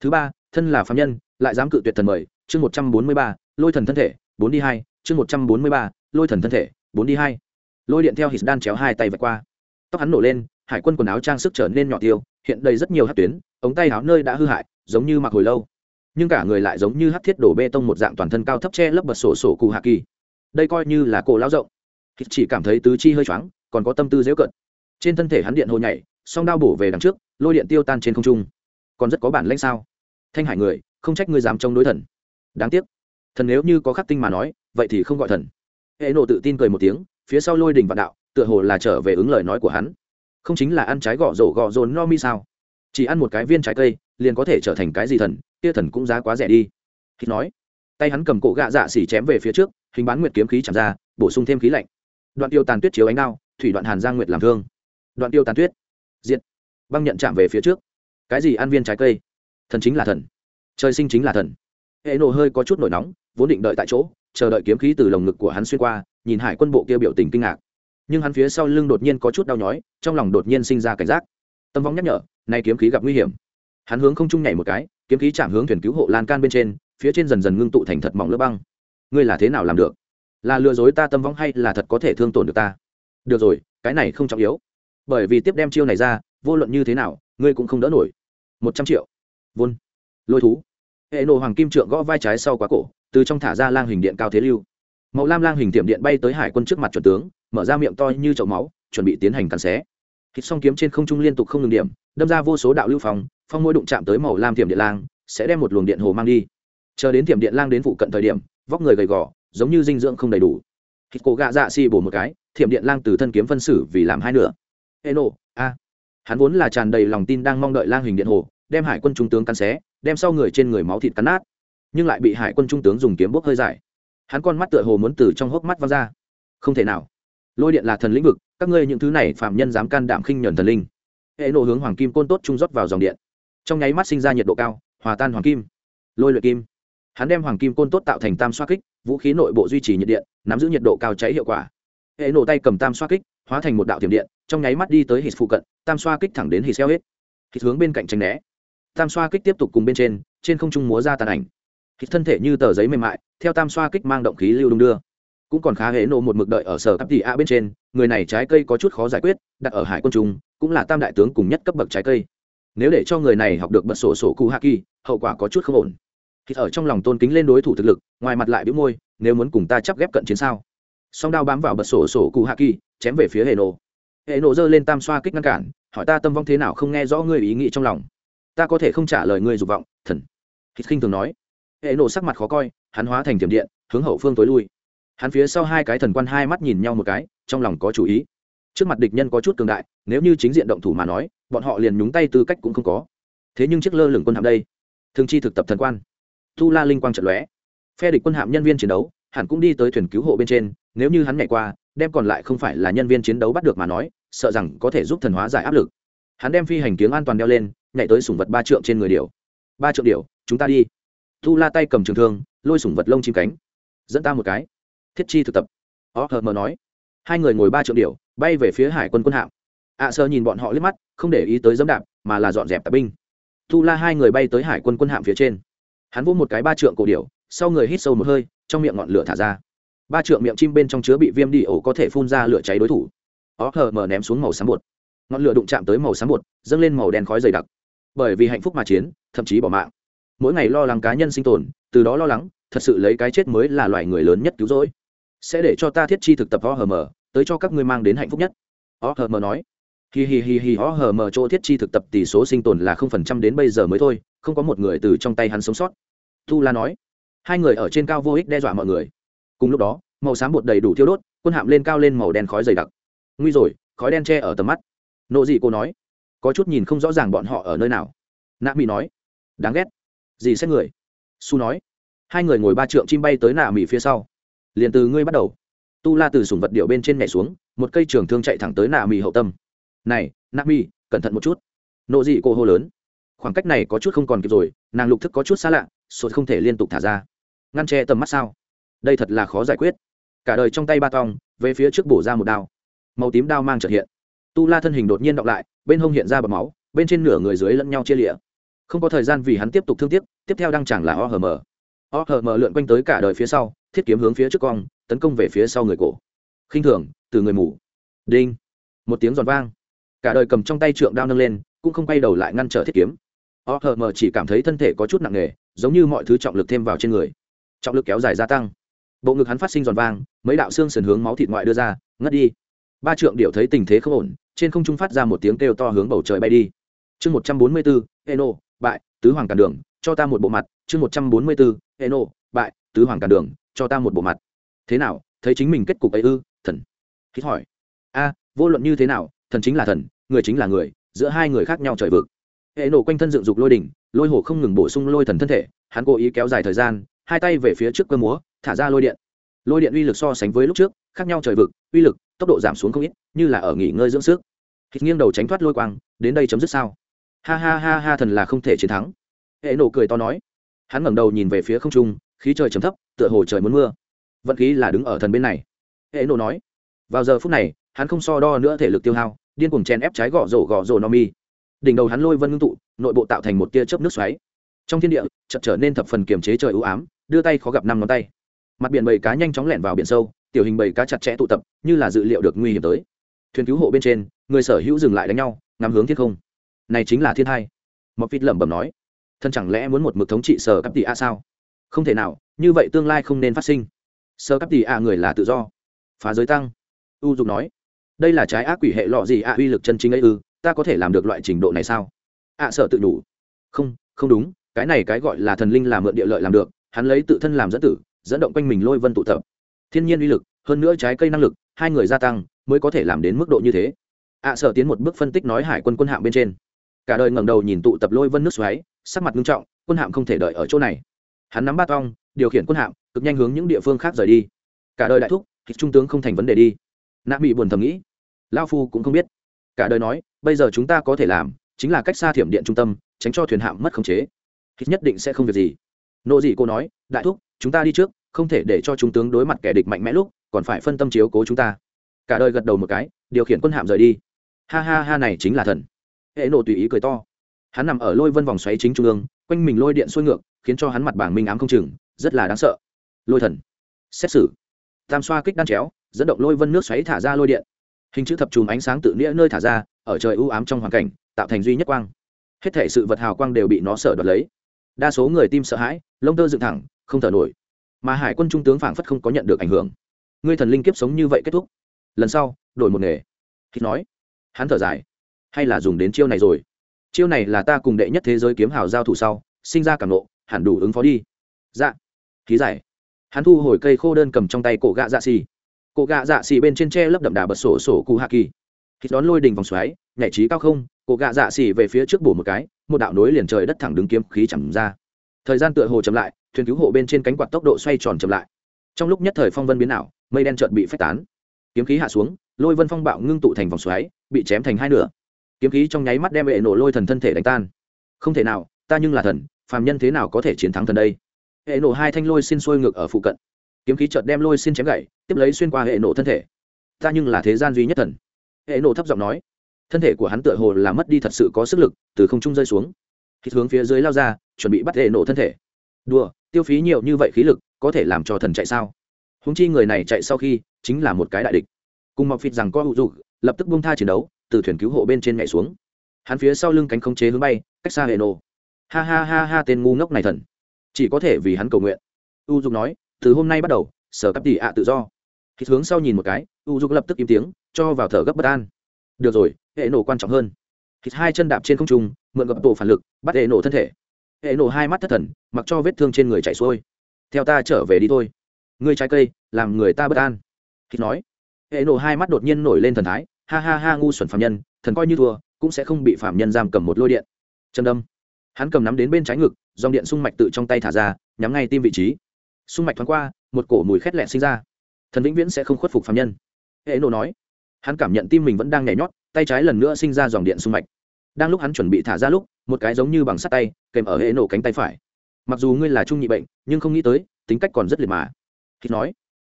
Thứ ba, thân là phạm nhân, lại dám cự tuyệt thần mời chương một trăm bốn mươi ba, lôi thần thân thể, bốn đi hai, chương một trăm bốn mươi ba, lôi thần thân thể, bốn đi hai. Lôi điện theo hít đan chéo hai tay vạch qua. Tóc hắn nổ lên, hải quân quần áo trang sức trở nên nhỏ tiêu, hiện đầy rất nhiều hát tuyến, ống tay áo nơi đã hư hại, giống như mặc hồi lâu. Nhưng cả người lại giống như hát thiết đổ bê tông một dạng toàn thân cao thấp che lấp bật sổ sổ cụ hạ kỳ. Đây coi như là cổ lão rộng. Chỉ cảm thấy tứ chi hơi choáng, còn có tâm tư dễu cận trên thân thể hắn điện hồ nhảy, song đao bổ về đằng trước, lôi điện tiêu tan trên không trung. Còn rất có bản lãnh sao? Thanh hải người, không trách ngươi dám chống đối thần đáng tiếc. Thần nếu như có khắc tinh mà nói, vậy thì không gọi thần. Hệ nộ tự tin cười một tiếng, phía sau lôi đình vạn đạo, tựa hồ là trở về ứng lời nói của hắn. Không chính là ăn trái gõ rổ gõ rồn no mi sao? Chỉ ăn một cái viên trái cây, liền có thể trở thành cái gì thần, kia thần cũng giá quá rẻ đi. Hít nói, tay hắn cầm cổ gạ dạ xỉ chém về phía trước, hình bán nguyệt kiếm khí chạm ra, bổ sung thêm khí lạnh. Đoạn tiêu tàn tuyết chiếu ánh đao, thủy đoạn hàn giang nguyệt làm thương. Đoạn tiêu tàn tuyết. Diệt. Băng nhận chạm về phía trước. Cái gì ăn viên trái cây? Thần chính là thần. Trời sinh chính là thần hệ nổ hơi có chút nổi nóng, vốn định đợi tại chỗ, chờ đợi kiếm khí từ lồng ngực của hắn xuyên qua, nhìn hải quân bộ kia biểu tình kinh ngạc. Nhưng hắn phía sau lưng đột nhiên có chút đau nhói, trong lòng đột nhiên sinh ra cảnh giác. Tâm vong nhắc nhở, nay kiếm khí gặp nguy hiểm. Hắn hướng không trung nhảy một cái, kiếm khí chạm hướng thuyền cứu hộ lan can bên trên, phía trên dần dần ngưng tụ thành thật mỏng lớp băng. Ngươi là thế nào làm được? Là lừa dối ta tâm vong hay là thật có thể thương tổn được ta? Được rồi, cái này không trọng yếu. Bởi vì tiếp đem chiêu này ra, vô luận như thế nào, ngươi cũng không đỡ nổi. Một trăm triệu. Vôn lôi thú hệ nổ hoàng kim trượng gõ vai trái sau quá cổ, từ trong thả ra lang hình điện cao thế lưu. Màu lam lang hình tiệm điện bay tới hải quân trước mặt chuẩn tướng, mở ra miệng to như chậu máu, chuẩn bị tiến hành cắn xé. Hít song kiếm trên không trung liên tục không ngừng điểm, đâm ra vô số đạo lưu phòng phong môi đụng chạm tới màu lam tiệm điện lang, sẽ đem một luồng điện hồ mang đi. Chờ đến tiệm điện lang đến phụ cận thời điểm, vóc người gầy gò, giống như dinh dưỡng không đầy đủ. Thịt cổ gạ dạ xi một cái thiểm điện lang từ thân kiếm phân xử vì làm hai nửa. Ê nộ a. Hắn vốn là tràn đầy lòng tin đang mong đợi lang hình điện hồ, đem hải quân trung tướng cắn xé đem sau người trên người máu thịt cắn nát, nhưng lại bị hải quân trung tướng dùng kiếm bốc hơi dài. Hắn con mắt tựa hồ muốn từ trong hốc mắt văng ra. Không thể nào. Lôi điện là thần lĩnh vực, các ngươi những thứ này phạm nhân dám can đảm khinh nhuần thần linh. Hệ nộ hướng hoàng kim côn tốt trung rót vào dòng điện. Trong nháy mắt sinh ra nhiệt độ cao, hòa tan hoàng kim. Lôi luyện kim. Hắn đem hoàng kim côn tốt tạo thành tam xoa kích, vũ khí nội bộ duy trì nhiệt điện, nắm giữ nhiệt độ cao cháy hiệu quả. Hệ nổ tay cầm tam xoa kích, hóa thành một đạo tiềm điện, trong nháy mắt đi tới hít phụ cận, tam xoa kích thẳng đến hít xeo hết. Hít hướng bên cạnh tranh né tam xoa kích tiếp tục cùng bên trên trên không trung múa ra tàn ảnh. Hít thân thể như tờ giấy mềm mại, theo tam xoa kích mang động khí lưu đung đưa. Cũng còn khá hễ Nộ một mực đợi ở sở cắp tỷ a bên trên, người này trái cây có chút khó giải quyết, đặt ở hải quân trung, cũng là tam đại tướng cùng nhất cấp bậc trái cây. Nếu để cho người này học được bật sổ sổ cụ hạ kỳ, hậu quả có chút không ổn. Thì ở trong lòng tôn kính lên đối thủ thực lực, ngoài mặt lại bĩu môi, nếu muốn cùng ta chấp ghép cận chiến sao? Song đao bám vào bật sổ sổ cụ hạ kỳ, chém về phía hệ Nộ. hệ Nộ giơ lên tam xoa kích ngăn cản, hỏi ta tâm vong thế nào không nghe rõ ngươi ý nghĩ trong lòng ta có thể không trả lời ngươi dục vọng, thần. Hít khinh thường nói. Hệ nổ sắc mặt khó coi, hắn hóa thành tiềm điện, hướng hậu phương tối lui. Hắn phía sau hai cái thần quan hai mắt nhìn nhau một cái, trong lòng có chủ ý. Trước mặt địch nhân có chút cường đại, nếu như chính diện động thủ mà nói, bọn họ liền nhúng tay tư cách cũng không có. Thế nhưng chiếc lơ lửng quân hạm đây, thường chi thực tập thần quan. Tu la linh quang trận lóe. Phe địch quân hạm nhân viên chiến đấu, hẳn cũng đi tới thuyền cứu hộ bên trên, nếu như hắn nhảy qua, đem còn lại không phải là nhân viên chiến đấu bắt được mà nói, sợ rằng có thể giúp thần hóa giải áp lực. Hắn đem phi hành kiếng an toàn đeo lên nhảy tới sủng vật ba trượng trên người điều. Ba trượng điều, chúng ta đi. Tu la tay cầm trường thương, lôi sủng vật lông chim cánh. Dẫn ta một cái. Thiết chi thực tập. Ó, hờ, mờ nói. Hai người ngồi ba trượng điều, bay về phía hải quân quân hạm. Ạ sơ nhìn bọn họ liếc mắt, không để ý tới dẫm đạp, mà là dọn dẹp tạp binh. Tu la hai người bay tới hải quân quân hạm phía trên. Hắn vỗ một cái ba trượng cổ điểu sau người hít sâu một hơi, trong miệng ngọn lửa thả ra. Ba trượng miệng chim bên trong chứa bị viêm đi ổ có thể phun ra lửa cháy đối thủ. Ó, hờ, mờ ném xuống màu xám bột. Ngọn lửa đụng chạm tới màu xám bột, dâng lên màu đen khói dày đặc bởi vì hạnh phúc mà chiến, thậm chí bỏ mạng. Mỗi ngày lo lắng cá nhân sinh tồn, từ đó lo lắng, thật sự lấy cái chết mới là loại người lớn nhất cứu rỗi. Sẽ để cho ta thiết chi thực tập o hờ mờ tới cho các ngươi mang đến hạnh phúc nhất. O hờ mờ nói. Hi hi hi hi, o hờ mờ chỗ thiết chi thực tập tỷ số sinh tồn là không phần trăm đến bây giờ mới thôi, không có một người từ trong tay hắn sống sót. Tu la nói. Hai người ở trên cao vô ích đe dọa mọi người. Cùng lúc đó, màu xám bột đầy đủ thiêu đốt, quân hạm lên cao lên màu đen khói dày đặc. Nguy rồi, khói đen che ở tầm mắt. Nộ dị cô nói có chút nhìn không rõ ràng bọn họ ở nơi nào. Nạ mỹ nói, đáng ghét. Gì xét người. Su nói, hai người ngồi ba trượng chim bay tới nạ mỹ phía sau. Liền từ ngươi bắt đầu. Tu la từ sùng vật điệu bên trên nhảy xuống, một cây trường thương chạy thẳng tới nạ mỹ hậu tâm. Này, nạ mỹ cẩn thận một chút. Nộ dị cô hô lớn. Khoảng cách này có chút không còn kịp rồi, nàng lục thức có chút xa lạ sột không thể liên tục thả ra. Ngăn che tầm mắt sao? Đây thật là khó giải quyết. Cả đời trong tay ba tong, về phía trước bổ ra một đao. Màu tím đao mang trợ hiện tu la thân hình đột nhiên đọc lại, bên hông hiện ra bọc máu, bên trên nửa người dưới lẫn nhau chia lịa. Không có thời gian vì hắn tiếp tục thương tiếc, tiếp theo đang chẳng là o hờ mờ o hờ mờ lượn quanh tới cả đời phía sau, thiết kiếm hướng phía trước cong, tấn công về phía sau người cổ. Khinh thường, từ người mù. Đinh. Một tiếng giòn vang. Cả đời cầm trong tay trượng đao nâng lên, cũng không quay đầu lại ngăn trở thiết kiếm. O hờ mờ chỉ cảm thấy thân thể có chút nặng nề, giống như mọi thứ trọng lực thêm vào trên người. Trọng lực kéo dài gia tăng. Bộ ngực hắn phát sinh giòn vang, mấy đạo xương sườn hướng máu thịt ngoại đưa ra, ngất đi. Ba trượng điệu thấy tình thế không ổn trên không trung phát ra một tiếng kêu to hướng bầu trời bay đi. Chương một trăm bốn mươi bốn, eno, bại, tứ hoàng cản đường, cho ta một bộ mặt. Chương một trăm bốn mươi bốn, eno, bại, tứ hoàng cản đường, cho ta một bộ mặt. Thế nào, thấy chính mình kết cục ấy ư, thần? Hít hỏi. A, vô luận như thế nào, thần chính là thần, người chính là người, giữa hai người khác nhau trời vực. Hệ nổ quanh thân dựng dục lôi đỉnh, lôi hổ không ngừng bổ sung lôi thần thân thể, hắn cố ý kéo dài thời gian, hai tay về phía trước cơ múa, thả ra lôi điện. Lôi điện uy lực so sánh với lúc trước, khác nhau trời vực, uy lực, tốc độ giảm xuống không ít, như là ở nghỉ ngơi dưỡng sức hít nghiêng đầu tránh thoát lôi quang, đến đây chấm dứt sao? Ha ha ha ha, thần là không thể chiến thắng. Hệ nổ cười to nói. Hắn ngẩng đầu nhìn về phía không trung, khí trời chấm thấp, tựa hồ trời muốn mưa. Vận khí là đứng ở thần bên này. Hệ nổ nói. Vào giờ phút này, hắn không so đo nữa thể lực tiêu hao, điên cuồng chen ép trái gõ rổ gõ rổ no mi. Đỉnh đầu hắn lôi vân ngưng tụ, nội bộ tạo thành một tia chớp nước xoáy. Trong thiên địa, chợt trở nên thập phần kiềm chế trời ưu ám, đưa tay khó gặp năm ngón tay. Mặt biển bầy cá nhanh chóng lẻn vào biển sâu, tiểu hình bầy cá chặt chẽ tụ tập, như là dự liệu được nguy hiểm tới thuyền cứu hộ bên trên, người sở hữu dừng lại đánh nhau, ngắm hướng thiên không. Này chính là thiên hai. Mọc vịt lẩm bẩm nói, thân chẳng lẽ muốn một mực thống trị sở cấp tỷ a sao? Không thể nào, như vậy tương lai không nên phát sinh. Sở cấp tỷ a người là tự do. Phá giới tăng. U dục nói, đây là trái ác quỷ hệ lọ gì a uy lực chân chính ấy ư, ta có thể làm được loại trình độ này sao? Ạ sợ tự đủ không không đúng, cái này cái gọi là thần linh làm mượn địa lợi làm được, hắn lấy tự thân làm dẫn tử, dẫn động quanh mình lôi vân tụ tập. Thiên nhiên uy lực, hơn nữa trái cây năng lực, hai người gia tăng mới có thể làm đến mức độ như thế. ạ sợ tiến một bước phân tích nói hải quân quân hạm bên trên. Cả đời ngẩng đầu nhìn tụ tập lôi vân nước xoáy, sắc mặt nghiêm trọng, quân hạm không thể đợi ở chỗ này. Hắn nắm bát ong, điều khiển quân hạm, cực nhanh hướng những địa phương khác rời đi. Cả đời đại thúc, thì trung tướng không thành vấn đề đi. Nạ bị buồn thầm nghĩ. Lao phu cũng không biết. Cả đời nói, bây giờ chúng ta có thể làm, chính là cách xa thiểm điện trung tâm, tránh cho thuyền hạm mất khống chế. Hít nhất định sẽ không việc gì. Nộ dị cô nói, đại thúc, chúng ta đi trước, không thể để cho trung tướng đối mặt kẻ địch mạnh mẽ lúc, còn phải phân tâm chiếu cố chúng ta cả đời gật đầu một cái, điều khiển quân hạm rời đi. Ha ha ha, này chính là thần. Hệ nộ tùy ý cười to. Hắn nằm ở lôi vân vòng xoáy chính trung ương, quanh mình lôi điện xuôi ngược, khiến cho hắn mặt bảng minh ám không chừng, rất là đáng sợ. Lôi thần. Xét xử. Tam xoa kích đan chéo, dẫn động lôi vân nước xoáy thả ra lôi điện. Hình chữ thập chùm ánh sáng tự nghĩa nơi thả ra, ở trời ưu ám trong hoàn cảnh, tạo thành duy nhất quang. Hết thể sự vật hào quang đều bị nó sở đoạt lấy. Đa số người tim sợ hãi, lông tơ dựng thẳng, không thở nổi. Mà hải quân trung tướng phảng phất không có nhận được ảnh hưởng. Ngươi thần linh kiếp sống như vậy kết thúc lần sau, đổi một nghề. Hít nói, hắn thở dài. Hay là dùng đến chiêu này rồi? Chiêu này là ta cùng đệ nhất thế giới kiếm hào giao thủ sau, sinh ra cảm nộ, hẳn đủ ứng phó đi. Dạ. Khí giải. Hắn thu hồi cây khô đơn cầm trong tay cổ gạ dạ xì. Cổ gạ dạ xì bên trên tre lấp đậm đà bật sổ sổ cụ hạ kỳ. Hít đón lôi đình vòng xoáy, nhảy trí cao không, cổ gạ dạ xì về phía trước bổ một cái, một đạo nối liền trời đất thẳng đứng kiếm khí chẳng ra. Thời gian tựa hồ chậm lại, thuyền cứu hộ bên trên cánh quạt tốc độ xoay tròn chậm lại. Trong lúc nhất thời phong vân biến ảo, mây đen trợn bị phách tán kiếm khí hạ xuống, lôi vân phong bạo ngưng tụ thành vòng xoáy, bị chém thành hai nửa. Kiếm khí trong nháy mắt đem hệ nổ lôi thần thân thể đánh tan. Không thể nào, ta nhưng là thần, phàm nhân thế nào có thể chiến thắng thần đây? Hệ nổ hai thanh lôi xin sôi ngược ở phụ cận. Kiếm khí chợt đem lôi xin chém gậy tiếp lấy xuyên qua hệ nổ thân thể. Ta nhưng là thế gian duy nhất thần. Hệ nổ thấp giọng nói. Thân thể của hắn tựa hồ là mất đi thật sự có sức lực, từ không trung rơi xuống. Khi hướng phía dưới lao ra, chuẩn bị bắt hệ nổ thân thể. Đùa, tiêu phí nhiều như vậy khí lực, có thể làm cho thần chạy sao? Húng chi người này chạy sau khi, chính là một cái đại địch. Cùng mọc phịt rằng có hữu dụng, lập tức bung tha chiến đấu, từ thuyền cứu hộ bên trên nhảy xuống. Hắn phía sau lưng cánh không chế hướng bay, cách xa hệ nổ ha ha ha ha, tên ngu ngốc này thần. Chỉ có thể vì hắn cầu nguyện. U dục nói, từ hôm nay bắt đầu, sở cấp tỷ ạ tự do. Khi hướng sau nhìn một cái, u dục lập tức im tiếng, cho vào thở gấp bất an. Được rồi hệ nổ quan trọng hơn. Thịt hai chân đạp trên không trung, mượn gập tổ phản lực, bắt hệ nổ thân thể. Hệ nổ hai mắt thất thần, mặc cho vết thương trên người chảy xuôi. Theo ta trở về đi thôi ngươi trái cây, làm người ta bất an. Khi nói, hệ nổ hai mắt đột nhiên nổi lên thần thái. Ha ha ha, ngu xuẩn phạm nhân, thần coi như thua, cũng sẽ không bị phạm nhân giam cầm một lôi điện. Chân đâm. Hắn cầm nắm đến bên trái ngực, dòng điện sung mạch tự trong tay thả ra, nhắm ngay tim vị trí. Sung mạch thoáng qua, một cổ mùi khét lẹ sinh ra. Thần vĩnh viễn sẽ không khuất phục phạm nhân. Hệ nổ nói. Hắn cảm nhận tim mình vẫn đang nhảy nhót, tay trái lần nữa sinh ra dòng điện sung mạch. Đang lúc hắn chuẩn bị thả ra lúc, một cái giống như bằng sắt tay, kèm ở hệ nổ cánh tay phải. Mặc dù ngươi là trung nhị bệnh, nhưng không nghĩ tới, tính cách còn rất liệt mà hít nói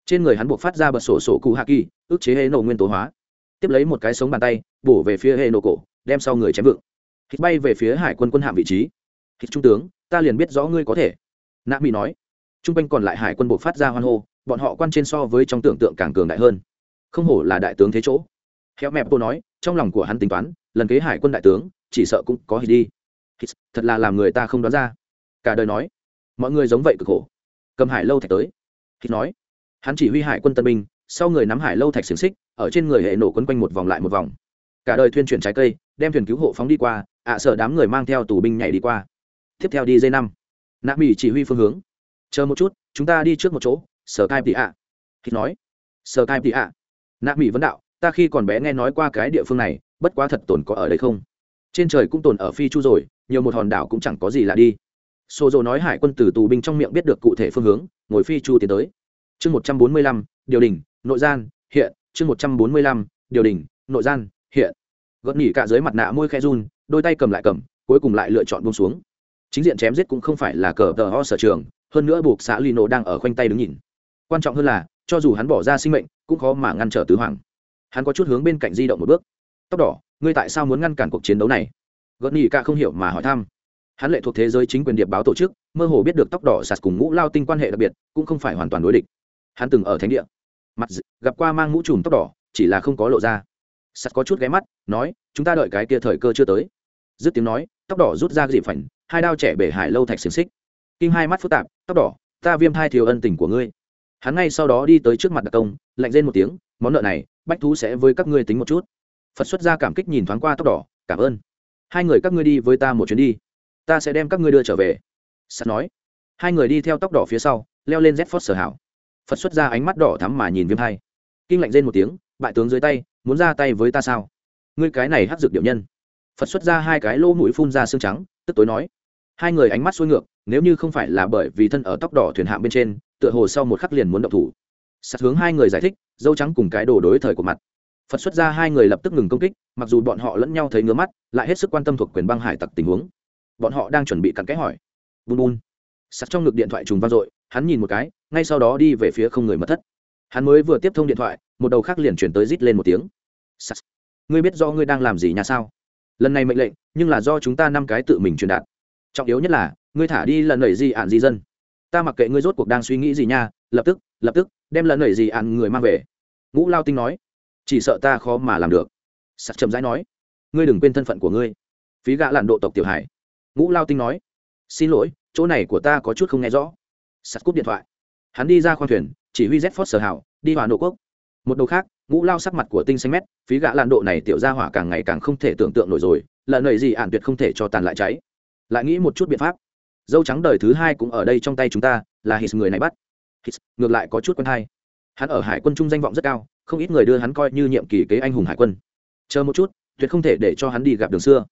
trên người hắn buộc phát ra bật sổ sổ cụ hạ kỳ ức chế hệ nổ nguyên tố hóa. Tiếp lấy một cái sống bàn tay bổ về phía hệ nổ cổ đem sau người chém vựng hít bay về phía hải quân quân hạm vị trí. Hít trung tướng ta liền biết rõ ngươi có thể. Nạ mỹ nói t r u n g quanh còn lại hải quân buộc phát ra hoan hô bọn họ quan trên so với trong tưởng tượng càng cường đại hơn. Không hổ là đại tướng thế chỗ. Héo mẹp cô nói trong lòng của hắn tính toán lần kế hải quân đại tướng chỉ sợ cũng có hít đi. Hít, thật là làm người ta không đoán ra. Cả đời nói mọi người giống vậy cực khổ. Cầm hải lâu thạch tới khi nói, hắn chỉ huy hải quân tân binh, sau người nắm hải lâu thạch xiềng xích, ở trên người hệ nổ quấn quanh một vòng lại một vòng. Cả đời thuyên chuyển trái cây, đem thuyền cứu hộ phóng đi qua, ạ à sợ đám người mang theo tù binh nhảy đi qua. Tiếp theo đi dây năm. Nạ mỹ chỉ huy phương hướng. Chờ một chút, chúng ta đi trước một chỗ, sở cai tị ạ. Khi nói, sở cai tị ạ. Nạ mỹ vấn đạo, ta khi còn bé nghe nói qua cái địa phương này, bất quá thật tồn có ở đây không? Trên trời cũng tồn ở phi chu rồi, nhiều một hòn đảo cũng chẳng có gì lạ đi. Sô Dô nói hải quân từ tù binh trong miệng biết được cụ thể phương hướng, ngồi phi chu tiến tới. Chương một trăm bốn mươi lăm, điều đình, nội gian, hiện. Chương một trăm bốn mươi lăm, điều đình, nội gian, hiện. Gật nhỉ cả dưới mặt nạ môi khẽ run, đôi tay cầm lại cầm, cuối cùng lại lựa chọn buông xuống. Chính diện chém giết cũng không phải là cờ tờ ho sở trường, hơn nữa buộc xã lino đang ở khoanh tay đứng nhìn. Quan trọng hơn là, cho dù hắn bỏ ra sinh mệnh, cũng khó mà ngăn trở tứ hoàng. Hắn có chút hướng bên cạnh di động một bước. Tóc đỏ, ngươi tại sao muốn ngăn cản cuộc chiến đấu này? Gật nhỉ cả không hiểu mà hỏi thăm hắn lệ thuộc thế giới chính quyền điệp báo tổ chức, mơ hồ biết được tóc đỏ sạt cùng ngũ lao tinh quan hệ đặc biệt, cũng không phải hoàn toàn đối địch. Hắn từng ở thánh địa. Mặt gặp qua mang mũ trùm tóc đỏ, chỉ là không có lộ ra. Sạt có chút ghé mắt, nói, chúng ta đợi cái kia thời cơ chưa tới. Dứt tiếng nói, tóc đỏ rút ra dịp phảnh, hai đao trẻ bể hải lâu thạch xiềng xích. Kinh hai mắt phức tạp, tóc đỏ, ta viêm hai thiếu ân tình của ngươi. Hắn ngay sau đó đi tới trước mặt đặc công, lạnh lên một tiếng, món nợ này, bách thú sẽ với các ngươi tính một chút. Phật xuất ra cảm kích nhìn thoáng qua tóc đỏ, cảm ơn. Hai người các ngươi đi với ta một chuyến đi ta sẽ đem các ngươi đưa trở về. Sắt nói. Hai người đi theo tóc đỏ phía sau, leo lên z phót sở hảo. Phật xuất ra ánh mắt đỏ thắm mà nhìn viêm hai kinh lạnh rên một tiếng, bại tướng dưới tay, muốn ra tay với ta sao? Ngươi cái này hắc dược điệu nhân. Phật xuất ra hai cái lỗ mũi phun ra xương trắng, tức tối nói. Hai người ánh mắt xuôi ngược, nếu như không phải là bởi vì thân ở tóc đỏ thuyền hạng bên trên, tựa hồ sau một khắc liền muốn động thủ. Sạt hướng hai người giải thích, dâu trắng cùng cái đồ đối thời của mặt. Phật xuất ra hai người lập tức ngừng công kích, mặc dù bọn họ lẫn nhau thấy ngứa mắt, lại hết sức quan tâm thuộc quyền băng hải tặc tình huống bọn họ đang chuẩn bị cặn kẽ hỏi. Bùn bùn. Sắt trong ngực điện thoại trùng vang dội, hắn nhìn một cái, ngay sau đó đi về phía không người mất thất. Hắn mới vừa tiếp thông điện thoại, một đầu khác liền chuyển tới rít lên một tiếng. Sắt. Ngươi biết do ngươi đang làm gì nhà sao? Lần này mệnh lệnh, nhưng là do chúng ta năm cái tự mình truyền đạt. Trọng yếu nhất là, ngươi thả đi lần nảy gì ạn di dân. Ta mặc kệ ngươi rốt cuộc đang suy nghĩ gì nha, lập tức lập tức, đem lần nảy gì ạn người mang về. Ngũ lao tinh nói. Chỉ sợ ta khó mà làm được. Sắt chậm rãi nói. Ngươi đừng quên thân phận của ngươi. Phí gạ lặn độ tộc tiểu hải ngũ lao tinh nói, xin lỗi, chỗ này của ta có chút không nghe rõ. Sắt cúp điện thoại. Hắn đi ra khoang thuyền, chỉ huy z phót sở hảo, đi hòa nộ quốc. Một đầu khác, ngũ lao sắc mặt của tinh xanh mét, phí gã lạn độ này tiểu ra hỏa càng ngày càng không thể tưởng tượng nổi rồi lợn nầy gì ạn tuyệt không thể cho tàn lại cháy. Lại nghĩ một chút biện pháp. Dâu trắng đời thứ hai cũng ở đây trong tay chúng ta, là hít người này bắt. Hít, ngược lại có chút quân hai hắn ở hải quân trung danh vọng rất cao, không ít người đưa hắn coi như nhiệm kỳ kế anh hùng hải quân. Chờ một chút, tuyệt không thể để cho hắn đi gặp đường xưa.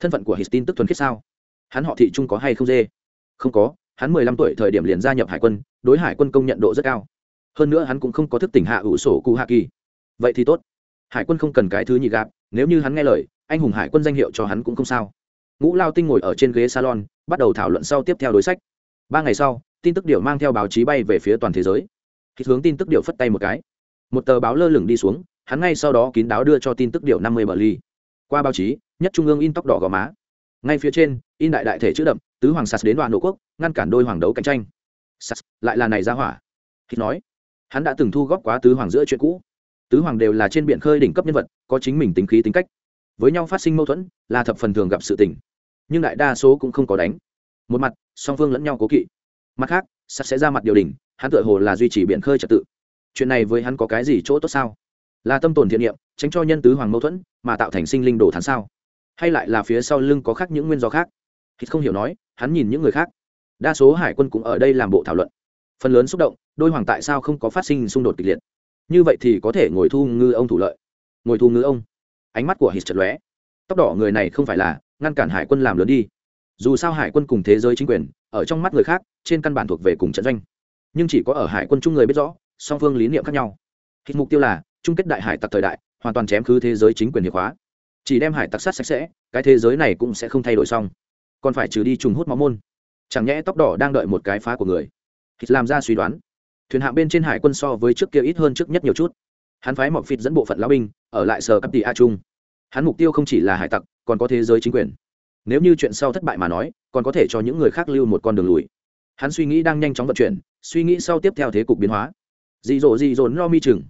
Thân phận của hít tin tức thuần khiết sao? Hắn họ thị trung có hay không dê? Không có, hắn mười lăm tuổi thời điểm liền gia nhập hải quân, đối hải quân công nhận độ rất cao. Hơn nữa hắn cũng không có thức tỉnh hạ ủ sổ cụ hạ kỳ. Vậy thì tốt. Hải quân không cần cái thứ nhị gạp nếu như hắn nghe lời, anh hùng hải quân danh hiệu cho hắn cũng không sao. Ngũ lao tinh ngồi ở trên ghế salon, bắt đầu thảo luận sau tiếp theo đối sách. Ba ngày sau, tin tức điệu mang theo báo chí bay về phía toàn thế giới. Khi hướng tin tức điệu phất tay một cái, một tờ báo lơ lửng đi xuống, hắn ngay sau đó kín đáo đưa cho tin tức điệu năm mươi bờ ly qua báo chí, nhất trung ương in tóc đỏ gò má ngay phía trên, in đại đại thể chữ đậm, tứ hoàng sas đến đoạn nổ quốc, ngăn cản đôi hoàng đấu cạnh tranh. Sas lại là này ra hỏa. Khi nói, hắn đã từng thu góp quá tứ hoàng giữa chuyện cũ. Tứ hoàng đều là trên biển khơi đỉnh cấp nhân vật, có chính mình tính khí tính cách. Với nhau phát sinh mâu thuẫn, là thập phần thường gặp sự tình. Nhưng đại đa số cũng không có đánh. Một mặt, song phương lẫn nhau cố kỵ. Mặt khác sắt sẽ ra mặt điều đình hắn tựa hồ là duy trì biển khơi trật tự. Chuyện này với hắn có cái gì chỗ tốt sao? Là tâm tồn thiện niệm, tránh cho nhân tứ hoàng mâu thuẫn, mà tạo thành sinh linh đồ thán sao? Hay lại là phía sau lưng có khác những nguyên do khác? Thì không hiểu nói, hắn nhìn những người khác. Đa số hải quân cũng ở đây làm bộ thảo luận. Phần lớn xúc động, đôi hoàng tại sao không có phát sinh xung đột kịch liệt? Như vậy thì có thể ngồi thu ngư ông thủ lợi. Ngồi thu ngư ông. Ánh mắt của hít chật lóe. Tóc đỏ người này không phải là ngăn cản hải quân làm lớn đi. Dù sao hải quân cùng thế giới chính quyền, ở trong mắt người khác, trên căn bản thuộc về cùng trận doanh. Nhưng chỉ có ở hải quân chung người biết rõ, song phương lý niệm khác nhau. Hít mục tiêu là, chung kết đại hải tặc thời đại, hoàn toàn chém khứ thế giới chính quyền hiệp hóa chỉ đem hải tặc sát sạch sẽ, cái thế giới này cũng sẽ không thay đổi xong. Còn phải trừ đi trùng hút máu môn. Chẳng nhẽ tóc đỏ đang đợi một cái phá của người. Hít làm ra suy đoán. Thuyền hạng bên trên hải quân so với trước kia ít hơn trước nhất nhiều chút. Hắn phái mọc phịt dẫn bộ phận lao binh, ở lại sở cấp tỷ a trung. Hắn mục tiêu không chỉ là hải tặc, còn có thế giới chính quyền. Nếu như chuyện sau thất bại mà nói, còn có thể cho những người khác lưu một con đường lùi. Hắn suy nghĩ đang nhanh chóng vận chuyển, suy nghĩ sau tiếp theo thế cục biến hóa. Dị dỗ dị dồn lo mi chừng.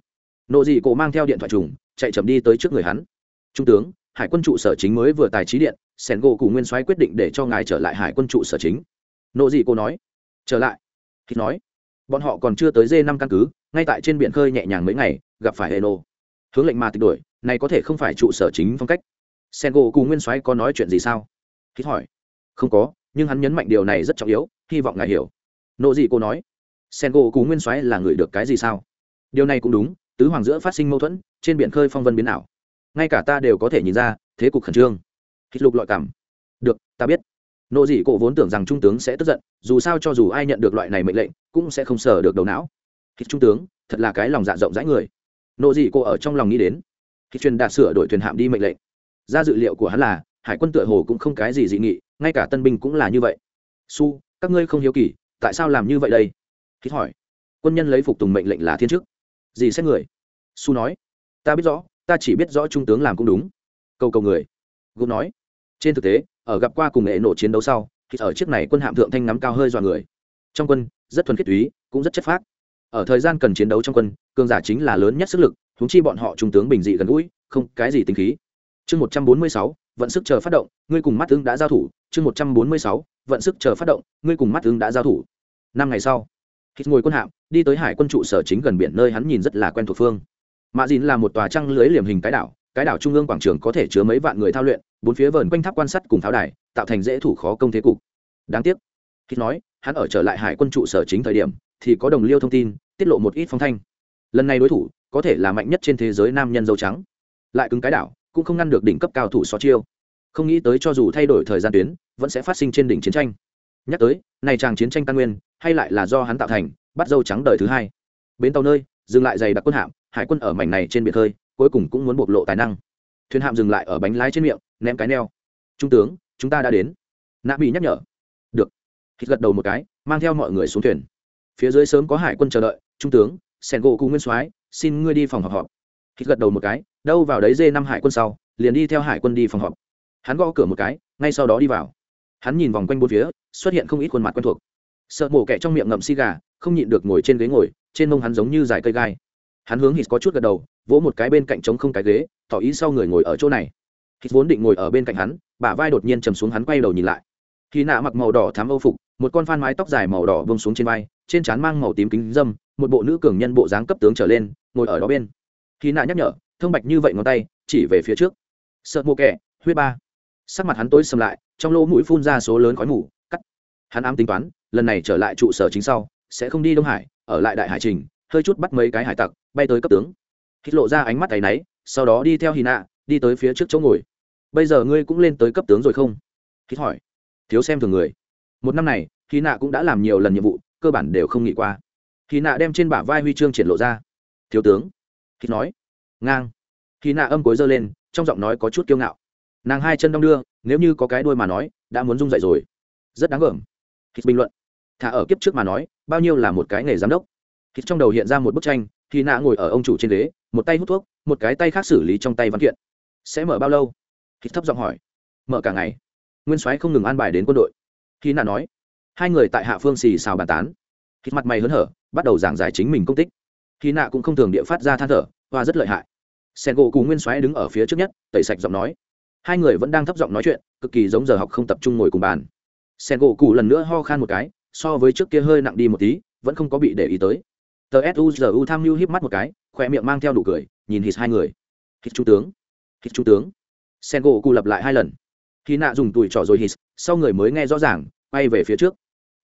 Nộ dị cổ mang theo điện thoại trùng, chạy chậm đi tới trước người hắn. Trung tướng hải quân trụ sở chính mới vừa tài trí điện sẻn gỗ cụ nguyên soái quyết định để cho ngài trở lại hải quân trụ sở chính. Nộ dị cô nói. Trở lại. Khi nói. Bọn họ còn chưa tới d năm căn cứ, ngay tại trên biển khơi nhẹ nhàng mấy ngày, gặp phải hệ nô hướng lệnh mà tịch đổi này có thể không phải trụ sở chính phong cách. Sen gỗ cụ nguyên soái có nói chuyện gì sao? Khi hỏi. Không có, nhưng hắn nhấn mạnh điều này rất trọng yếu, hy vọng ngài hiểu. Nộ dị cô nói. Sen gỗ cụ nguyên soái là người được cái gì sao? Điều này cũng đúng, tứ hoàng giữa phát sinh mâu thuẫn, trên biển khơi phong vân biến ảo ngay cả ta đều có thể nhìn ra, thế cục khẩn trương. Hít lục lọi cảm. Được, ta biết. Nộ dị cổ vốn tưởng rằng trung tướng sẽ tức giận, dù sao cho dù ai nhận được loại này mệnh lệnh, cũng sẽ không sờ được đầu não. Hít trung tướng, thật là cái lòng dạ rộng rãi người. Nộ dị cổ ở trong lòng nghĩ đến. Khi truyền đạt sửa đổi thuyền hạm đi mệnh lệnh. Ra dự liệu của hắn là, hải quân tựa hồ cũng không cái gì dị nghị, ngay cả tân binh cũng là như vậy. Su, các ngươi không hiếu kỳ, tại sao làm như vậy đây? Hít hỏi. Quân nhân lấy phục tùng mệnh lệnh là thiên chức. Gì xét người. Su nói. Ta biết rõ ta chỉ biết rõ trung tướng làm cũng đúng. Câu cầu người. Gục nói. Trên thực tế, ở gặp qua cùng nghệ nổ chiến đấu sau, thì ở chiếc này quân hạm thượng thanh nắm cao hơi dọa người. Trong quân, rất thuần khiết túy, cũng rất chất phác. Ở thời gian cần chiến đấu trong quân, cường giả chính là lớn nhất sức lực húng chi bọn họ trung tướng bình dị gần gũi, không cái gì tính khí. Chương một trăm bốn mươi sáu, vận sức chờ phát động, ngươi cùng mắt ứng đã giao thủ. Chương một trăm bốn mươi sáu, vận sức chờ phát động, ngươi cùng mắt ứng đã giao thủ. Năm ngày sau hít ngồi quân hạm, đi tới hải quân trụ sở chính gần biển nơi hắn nhìn rất là quen thuộc phương mạ dìn là một tòa trăng lưới liềm hình cái đảo cái đảo trung ương quảng trường có thể chứa mấy vạn người thao luyện, bốn phía vờn quanh tháp quan sát cùng pháo đài, tạo thành dễ thủ khó công thế cục. Đáng tiếc, khi nói, hắn ở trở lại hải quân trụ sở chính thời điểm, thì có đồng liêu thông tin, tiết lộ một ít phong thanh. Lần này đối thủ, có thể là mạnh nhất trên thế giới nam nhân dâu trắng. Lại cứng cái đảo, cũng không ngăn được đỉnh cấp cao thủ so chiêu. Không nghĩ tới cho dù thay đổi thời gian tuyến, vẫn sẽ phát sinh trên đỉnh chiến tranh. Nhắc tới, này chàng chiến tranh căn nguyên, hay lại là do hắn tạo thành, bắt dâu trắng đời thứ hai. Bến tàu nơi, dừng lại dày đặc quân hạm hải quân ở mảnh này trên biển hơi cuối cùng cũng muốn bộc lộ tài năng. Thuyền hạm dừng lại ở bánh lái trên miệng, ném cái neo. Trung tướng, chúng ta đã đến. Nạ bị nhắc nhở. Được. Hít gật đầu một cái, mang theo mọi người xuống thuyền. Phía dưới sớm có hải quân chờ đợi. Trung tướng, sen gỗ cụ nguyên soái, xin ngươi đi phòng họp họp. Hít gật đầu một cái, đâu vào đấy dê năm hải quân sau, liền đi theo hải quân đi phòng họp. Hắn gõ cửa một cái, ngay sau đó đi vào. Hắn nhìn vòng quanh bốn phía, xuất hiện không ít khuôn mặt quen thuộc. Sợ mổ kẹ trong miệng ngậm xi gà, không nhịn được ngồi trên ghế ngồi, trên mông hắn giống như dài cây gai hắn hướng hít có chút gật đầu, vỗ một cái bên cạnh trống không cái ghế, tỏ ý sau người ngồi ở chỗ này. Hít vốn định ngồi ở bên cạnh hắn, bả vai đột nhiên chầm xuống hắn quay đầu nhìn lại. Khi nạ mặc màu đỏ thám âu phục, một con phan mái tóc dài màu đỏ bông xuống trên vai, trên trán mang màu tím kính dâm, một bộ nữ cường nhân bộ dáng cấp tướng trở lên, ngồi ở đó bên. Khi nạ nhắc nhở, thông bạch như vậy ngón tay, chỉ về phía trước. Sợ mô kẻ, huyết ba. Sắc mặt hắn tối sầm lại, trong lỗ mũi phun ra số lớn khói mù, cắt. Hắn ám tính toán, lần này trở lại trụ sở chính sau, sẽ không đi đông hải, ở lại đại hải trình hơi chút bắt mấy cái hải tặc, bay tới cấp tướng. Hít lộ ra ánh mắt tay náy, sau đó đi theo hy nạ đi tới phía trước chỗ ngồi. Bây giờ ngươi cũng lên tới cấp tướng rồi không? Hít hỏi. Thiếu xem thường người. Một năm này hy nạ cũng đã làm nhiều lần nhiệm vụ, cơ bản đều không nghỉ qua. Hy nạ đem trên bả vai huy chương triển lộ ra. Thiếu tướng. Hít nói. Ngang. Hy nạ âm cối dơ lên, trong giọng nói có chút kiêu ngạo. Nàng hai chân đong đưa, nếu như có cái đuôi mà nói, đã muốn rung dậy rồi. Rất đáng gờm hít bình luận. Thả ở kiếp trước mà nói, bao nhiêu là một cái nghề giám đốc hít trong đầu hiện ra một bức tranh khi nạ ngồi ở ông chủ trên ghế, một tay hút thuốc, một cái tay khác xử lý trong tay văn kiện. Sẽ mở bao lâu? Hít thấp giọng hỏi. Mở cả ngày. Nguyên soái không ngừng an bài đến quân đội. Khi nạ nói. Hai người tại hạ phương xì xào bàn tán. Hít mặt mày hớn hở, bắt đầu giảng giải chính mình công tích. Khi nạ cũng không thường địa phát ra than thở và rất lợi hại. Sen gỗ cùng nguyên soái đứng ở phía trước nhất, tẩy sạch giọng nói. Hai người vẫn đang thấp giọng nói chuyện, cực kỳ giống giờ học không tập trung ngồi cùng bàn. Sen gỗ cụ lần nữa ho khan một cái, so với trước kia hơi nặng đi một tí, vẫn không có bị để ý tới tờ suzu tham mưu híp mắt một cái khoe miệng mang theo đủ cười, nhìn hít hai người. Hít trung tướng, hít trung tướng. Sen gỗ cụ lặp lại hai lần. Khi nạ dùng tuổi trỏ rồi hít, sau người mới nghe rõ ràng, bay về phía trước.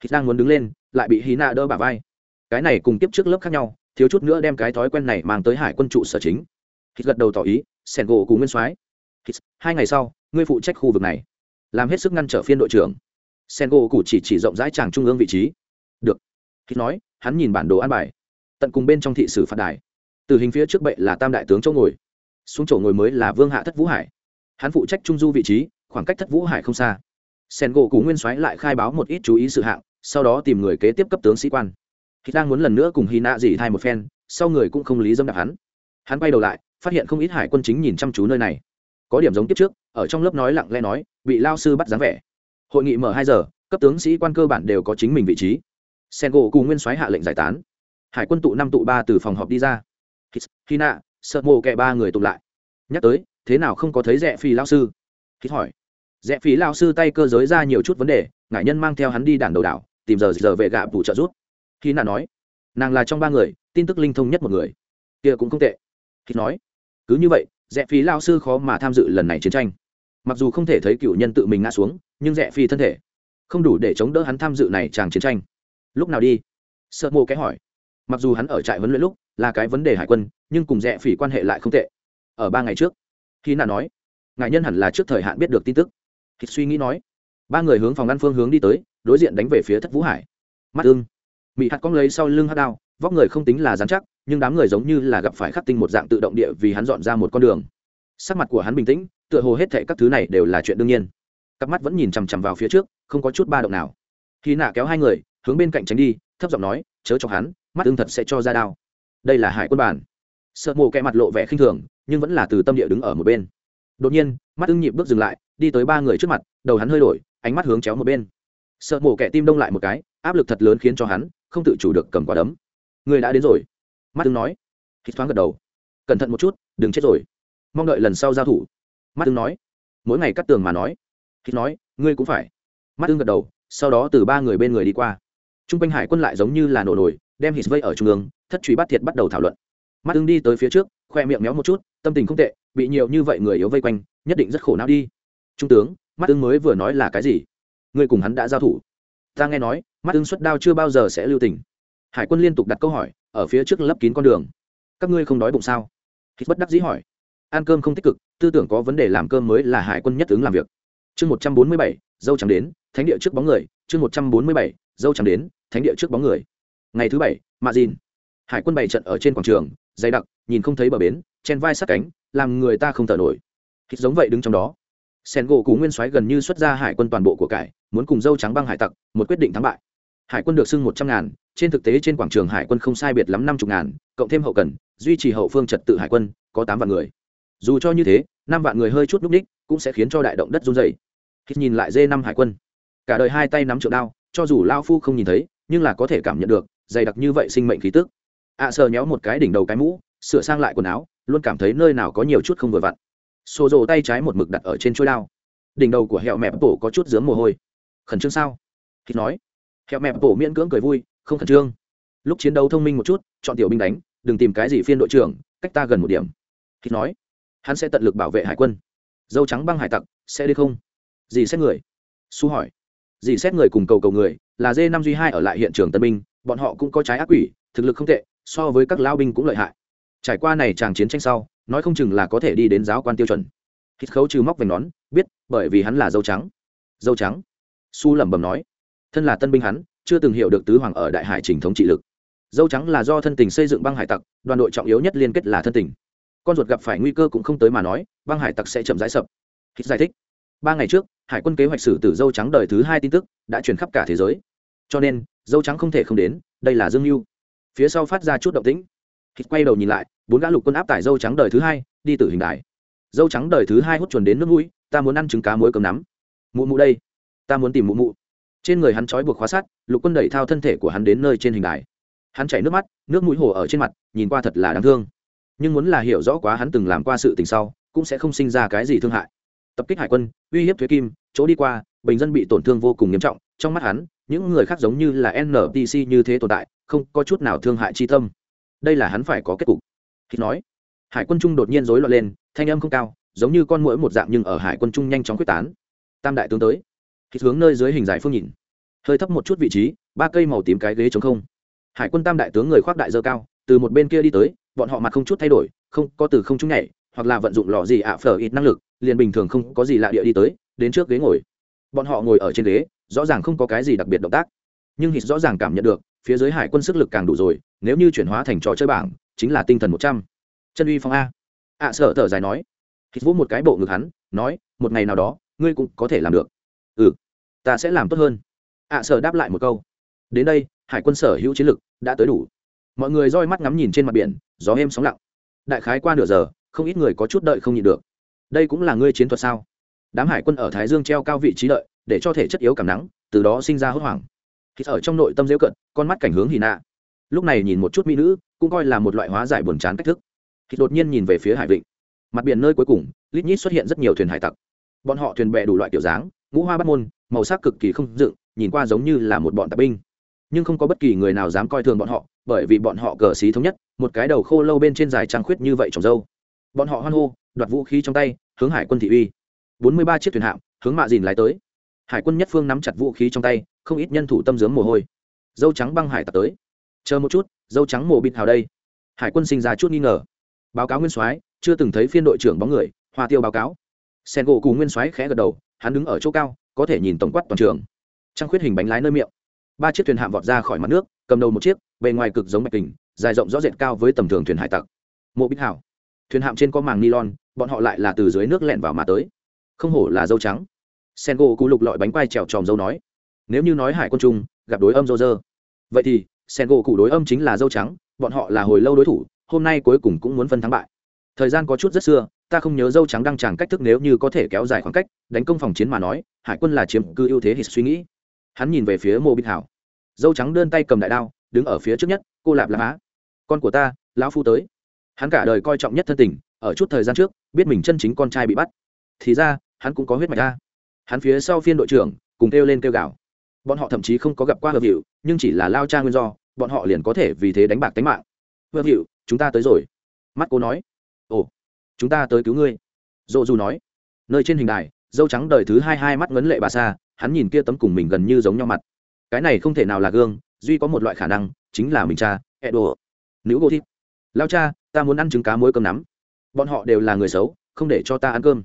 Hít đang muốn đứng lên, lại bị hí nạ đỡ bả vai. Cái này cùng tiếp trước lớp khác nhau, thiếu chút nữa đem cái thói quen này mang tới hải quân trụ sở chính. Hít gật đầu tỏ ý sen gỗ cụ nguyên soái. Hít, hai ngày sau, ngươi phụ trách khu vực này. Làm hết sức ngăn trở phiên đội trưởng. Sen gỗ cụ chỉ chỉ rộng rãi tràng trung ương vị trí. Được. Hít nói, hắn nhìn bản đồ an bài tận cùng bên trong thị sử phạt đài. Từ hình phía trước bệ là tam đại tướng chỗ ngồi, xuống chỗ ngồi mới là vương hạ thất vũ hải. Hắn phụ trách trung du vị trí, khoảng cách thất vũ hải không xa. Sen gỗ cú nguyên soái lại khai báo một ít chú ý sự hạng, sau đó tìm người kế tiếp cấp tướng sĩ quan. Khi đang muốn lần nữa cùng hy nạ dỉ thai một phen, sau người cũng không lý dâm đạp hắn. Hắn quay đầu lại, phát hiện không ít hải quân chính nhìn chăm chú nơi này. Có điểm giống tiếp trước, ở trong lớp nói lặng lẽ nói, bị lao sư bắt dáng vẻ. Hội nghị mở hai giờ, cấp tướng sĩ quan cơ bản đều có chính mình vị trí. Sen gỗ cú nguyên soái hạ lệnh giải tán hải quân tụ năm tụ ba từ phòng họp đi ra. Khi nạ, sợ mộ kẻ ba người tụ lại. Nhắc tới, thế nào không có thấy rẽ phi lao sư? Hít hỏi. Rẽ phi lao sư tay cơ giới ra nhiều chút vấn đề ngại nhân mang theo hắn đi đản đầu đảo, tìm giờ giờ về gạ bù trợ rút khi nạ nói, nàng là trong ba người, tin tức linh thông nhất một người. Kia cũng không tệ. Khi nói, cứ như vậy rẽ phi lao sư khó mà tham dự lần này chiến tranh. Mặc dù không thể thấy cựu nhân tự mình ngã xuống, nhưng rẽ phi thân thể không đủ để chống đỡ hắn tham dự này chàng chiến tranh. Lúc nào đi? Sợ mộ cái hỏi mặc dù hắn ở trại huấn luyện lúc là cái vấn đề hải quân, nhưng cùng rẽ phỉ quan hệ lại không tệ. Ở ba ngày trước khi nà nói, ngài nhân hẳn là trước thời hạn biết được tin tức. Khi suy nghĩ nói, ba người hướng phòng ngăn phương hướng đi tới, đối diện đánh về phía thất vũ hải. Mắt ưng mỹ hạt cong lấy sau lưng hát đao, vóc người không tính là dán chắc, nhưng đám người giống như là gặp phải khắc tinh một dạng tự động địa vì hắn dọn ra một con đường. Sắc mặt của hắn bình tĩnh, tựa hồ hết thệ các thứ này đều là chuyện đương nhiên. Cặp mắt vẫn nhìn chằm chằm vào phía trước, không có chút ba động nào. Khi nạ kéo hai người, hướng bên cạnh tránh đi, thấp giọng nói, chớ cho hắn mắt ưng thật sẽ cho ra đao. Đây là hải quân bản. Sợ mộ kẹ mặt lộ vẻ khinh thường, nhưng vẫn là từ tâm địa đứng ở một bên. Đột nhiên, mắt ưng nhịp bước dừng lại, đi tới ba người trước mặt, đầu hắn hơi đổi, ánh mắt hướng chéo một bên. Sợ mộ kẹ tim đông lại một cái, áp lực thật lớn khiến cho hắn không tự chủ được cầm quả đấm. Người đã đến rồi. Mắt ưng nói. Hít thoáng gật đầu. Cẩn thận một chút, đừng chết rồi. Mong đợi lần sau giao thủ. Mắt ưng nói. Mỗi ngày cắt tường mà nói. Hít nói, ngươi cũng phải. Mắt ưng gật đầu, sau đó từ ba người bên người đi qua t r u n g quanh hải quân lại giống như là nổ nổi đem hít vây ở trung ương, thất truy bắt thiệt bắt đầu thảo luận. Mắt ưng đi tới phía trước, khoe miệng méo một chút, tâm tình không tệ, bị nhiều như vậy người yếu vây quanh, nhất định rất khổ não đi. Trung tướng, mắt ưng mới vừa nói là cái gì? Người cùng hắn đã giao thủ. Ta nghe nói, mắt ưng xuất đao chưa bao giờ sẽ lưu tình. Hải quân liên tục đặt câu hỏi, ở phía trước lấp kín con đường. Các ngươi không đói bụng sao? Hít bất đắc dĩ hỏi. Ăn cơm không tích cực, tư tưởng có vấn đề làm cơm mới là hải quân nhất ứng làm việc. Chương một trăm bốn mươi bảy, dâu trắng đến thánh địa trước bóng người, chương một trăm bốn mươi bảy, dâu trắng đến, thánh địa trước bóng người. Ngày thứ bảy mạ dìn. Hải quân bày trận ở trên quảng trường, dày đặc, nhìn không thấy bờ bến, chen vai sát cánh, làm người ta không thở nổi. Thịt giống vậy đứng trong đó. Sen gỗ cú nguyên soái gần như xuất ra hải quân toàn bộ của cải, muốn cùng dâu trắng băng hải tặc, một quyết định thắng bại. Hải quân được xưng một trăm ngàn, trên thực tế trên quảng trường hải quân không sai biệt lắm năm chục ngàn, cộng thêm hậu cần, duy trì hậu phương trật tự hải quân, có tám vạn người. Dù cho như thế, năm vạn người hơi chút núp ních cũng sẽ khiến cho đại động đất run dày hít nhìn lại dê năm hải quân cả đời hai tay nắm trượng đao, cho dù lao phu không nhìn thấy, nhưng là có thể cảm nhận được, dày đặc như vậy sinh mệnh khí tức. Ạ à sờ nhéo một cái đỉnh đầu cái mũ, sửa sang lại quần áo, luôn cảm thấy nơi nào có nhiều chút không vừa vặn. Xô rồ tay trái một mực đặt ở trên trôi đao. Đỉnh đầu của hẹo mẹp tổ có chút dướng mồ hôi. Khẩn trương sao? Khi nói. Hẹo mẹp tổ miễn cưỡng cười vui, không khẩn trương. Lúc chiến đấu thông minh một chút, chọn tiểu binh đánh, đừng tìm cái gì phiên đội trưởng, cách ta gần một điểm. Khi nói. Hắn sẽ tận lực bảo vệ hải quân. Dâu trắng băng hải tặc, sẽ đi không? Gì xét người. Su hỏi dì xét người cùng cầu cầu người, là d năm duy hai ở lại hiện trường tân binh, bọn họ cũng có trái ác quỷ, thực lực không tệ, so với các lao binh cũng lợi hại. Trải qua này chàng chiến tranh sau, nói không chừng là có thể đi đến giáo quan tiêu chuẩn. Hít khấu trừ móc vành nón, biết, bởi vì hắn là dâu trắng. Dâu trắng? Su lẩm bẩm nói. Thân là tân binh hắn, chưa từng hiểu được tứ hoàng ở đại hải trình thống trị lực. Dâu trắng là do thân tình xây dựng băng hải tặc, đoàn đội trọng yếu nhất liên kết là thân tình. Con ruột gặp phải nguy cơ cũng không tới mà nói, băng hải tặc sẽ chậm rãi sập. Hít giải thích ba ngày trước, hải quân kế hoạch xử tử dâu trắng đời thứ hai tin tức đã truyền khắp cả thế giới. Cho nên, dâu trắng không thể không đến, đây là dương mưu phía sau phát ra chút động tĩnh. Hít quay đầu nhìn lại, bốn gã lục quân áp tải dâu trắng đời thứ hai, đi từ hình đài. Dâu trắng đời thứ hai hút chuồn đến nước mũi, ta muốn ăn trứng cá muối cơm nắm. Mụ mụ đây, ta muốn tìm mụ mụ. Trên người hắn trói buộc khóa sát lục quân đẩy thao thân thể của hắn đến nơi trên hình đài. Hắn chảy nước mắt, nước mũi hồ ở trên mặt, nhìn qua thật là đáng thương. Nhưng muốn là hiểu rõ quá hắn từng làm qua sự tình sau, cũng sẽ không sinh ra cái gì thương hại tập kích hải quân, uy hiếp thuế kim, chỗ đi qua, bình dân bị tổn thương vô cùng nghiêm trọng, trong mắt hắn, những người khác giống như là npc như thế tồn tại, không có chút nào thương hại chi tâm. Đây là hắn phải có kết cục. Hít nói. Hải quân trung đột nhiên rối loạn lên, thanh âm không cao, giống như con mũi một dạng nhưng ở hải quân trung nhanh chóng quyết tán. Tam đại tướng tới. Hít hướng nơi dưới hình giải phương nhìn. Hơi thấp một chút vị trí, ba cây màu tím cái ghế chống không. Hải quân tam đại tướng người khoác đại dơ cao, từ một bên kia đi tới, bọn họ mặt không chút thay đổi, không, có từ không chúng nhảy hoặc là vận dụng lò gì ạ phở ít năng lực liền bình thường không có gì lạ địa đi tới đến trước ghế ngồi. Bọn họ ngồi ở trên ghế rõ ràng không có cái gì đặc biệt động tác. Nhưng hít rõ ràng cảm nhận được phía dưới hải quân sức lực càng đủ rồi nếu như chuyển hóa thành trò chơi bảng chính là tinh thần một trăm. Chân uy phong a. Ạ à, sợ thở dài nói. Hít vỗ một cái bộ ngực hắn nói một ngày nào đó ngươi cũng có thể làm được. Ừ ta sẽ làm tốt hơn. Ạ à, sợ đáp lại một câu. Đến đây hải quân sở hữu chiến lực đã tới đủ. Mọi người roi mắt ngắm nhìn trên mặt biển gió êm sóng lặng. Đại khái qua nửa giờ không ít người có chút đợi không nhịn được. Đây cũng là ngươi chiến thuật sao? Đám hải quân ở thái dương treo cao vị trí đợi, để cho thể chất yếu cảm nắng từ đó sinh ra hốt hoảng. Khi ở trong nội tâm dễu cận con mắt cảnh hướng hì nạ. Lúc này nhìn một chút mỹ nữ cũng coi là một loại hóa giải buồn chán cách thức. Khi đột nhiên nhìn về phía hải vịnh. Mặt biển nơi cuối cùng lít nhít xuất hiện rất nhiều thuyền hải tặc. Bọn họ thuyền bè đủ loại kiểu dáng ngũ hoa bắt môn màu sắc cực kỳ không dựng nhìn qua giống như là một bọn tạp binh. Nhưng không có bất kỳ người nào dám coi thường bọn họ bởi vì bọn họ cờ xí thống nhất một cái đầu khô lâu bên trên dài trăng khuyết như vậy trồng dâu bọn họ hoan hô, đoạt vũ khí trong tay, hướng hải quân thị uy. Bốn mươi ba chiếc thuyền hạm, hướng mạ dìn lái tới. Hải quân nhất phương nắm chặt vũ khí trong tay, không ít nhân thủ tâm dướng mồ hôi. Dâu trắng băng hải tặc tới. Chờ một chút, dâu trắng mồ bịt hào đây. Hải quân sinh ra chút nghi ngờ. Báo cáo nguyên soái, chưa từng thấy phiên đội trưởng bóng người, hoa tiêu báo cáo. Sen gỗ cù nguyên soái khẽ gật đầu, hắn đứng ở chỗ cao, có thể nhìn tổng quát toàn trường. Trăng khuyết hình bánh lái nơi miệng. Ba chiếc thuyền hạm vọt ra khỏi mặt nước, cầm đầu một chiếc, bề ngoài cực giống mạch kình, dài rộng rõ rệt cao với tầm thường thuyền hải tặc. Mộ bích hảo thuyền hạm trên có màng nylon, bọn họ lại là từ dưới nước lẹn vào mà tới. Không hổ là dâu trắng. Sen gỗ cú lục lọi bánh quai trèo tròm dâu nói, nếu như nói hải quân trung, gặp đối âm dâu dơ. Vậy thì sen gỗ cụ đối âm chính là dâu trắng, bọn họ là hồi lâu đối thủ, hôm nay cuối cùng cũng muốn phân thắng bại. Thời gian có chút rất xưa, ta không nhớ dâu trắng đăng tràng cách thức nếu như có thể kéo dài khoảng cách, đánh công phòng chiến mà nói, hải quân là chiếm cư ưu thế hít suy nghĩ. Hắn nhìn về phía mô bích hảo. Dâu trắng đơn tay cầm đại đao, đứng ở phía trước nhất, cô lạp lạp á. Con của ta, lão phu tới hắn cả đời coi trọng nhất thân tình, ở chút thời gian trước, biết mình chân chính con trai bị bắt. Thì ra, hắn cũng có huyết mạch ra hắn phía sau phiên đội trưởng, cùng kêu lên kêu gào. Bọn họ thậm chí không có gặp qua hợp hiệu nhưng chỉ là lao cha nguyên do, bọn họ liền có thể vì thế đánh bạc tính mạng. Hợp hiệu chúng ta tới rồi. Mắt cô nói. Ồ, chúng ta tới cứu ngươi. Dộ dù nói. Nơi trên hình đài, dâu trắng đời thứ hai hai mắt ngấn lệ bà xa hắn nhìn kia tấm cùng mình gần như giống nhau mặt. Cái này không thể nào là gương, duy có một loại khả năng, chính là mình cha ẹ đồ nữ gô thịt. Lao cha ta muốn ăn trứng cá muối cơm nắm. Bọn họ đều là người xấu, không để cho ta ăn cơm.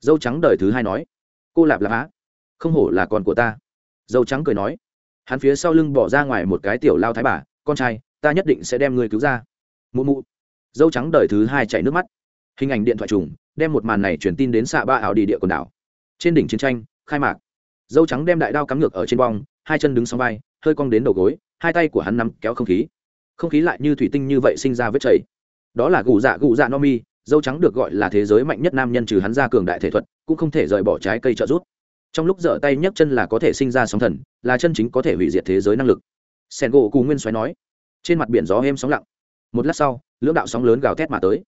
Dâu trắng đời thứ hai nói. Cô lạp lạp á. Không hổ là con của ta. Dâu trắng cười nói. Hắn phía sau lưng bỏ ra ngoài một cái tiểu lao thái bà, con trai, ta nhất định sẽ đem ngươi cứu ra. Mụ mụ. Dâu trắng đời thứ hai chảy nước mắt. Hình ảnh điện thoại trùng, đem một màn này truyền tin đến xạ ba ảo đi địa quần đảo. Trên đỉnh chiến tranh, khai mạc. Dâu trắng đem đại đao cắm ngược ở trên bong, hai chân đứng sau vai, hơi cong đến đầu gối, hai tay của hắn nắm kéo không khí. Không khí lại như thủy tinh như vậy sinh ra vết chảy đó là gù dạ gù dạ no mi, dâu trắng được gọi là thế giới mạnh nhất nam nhân trừ hắn ra cường đại thể thuật, cũng không thể rời bỏ trái cây trợ rút trong lúc dở tay nhấc chân là có thể sinh ra sóng thần, là chân chính có thể hủy diệt thế giới năng lực. Sen gỗ cù nguyên xoáy nói, trên mặt biển gió êm sóng lặng. Một lát sau, lưỡng đạo sóng lớn gào thét mà tới.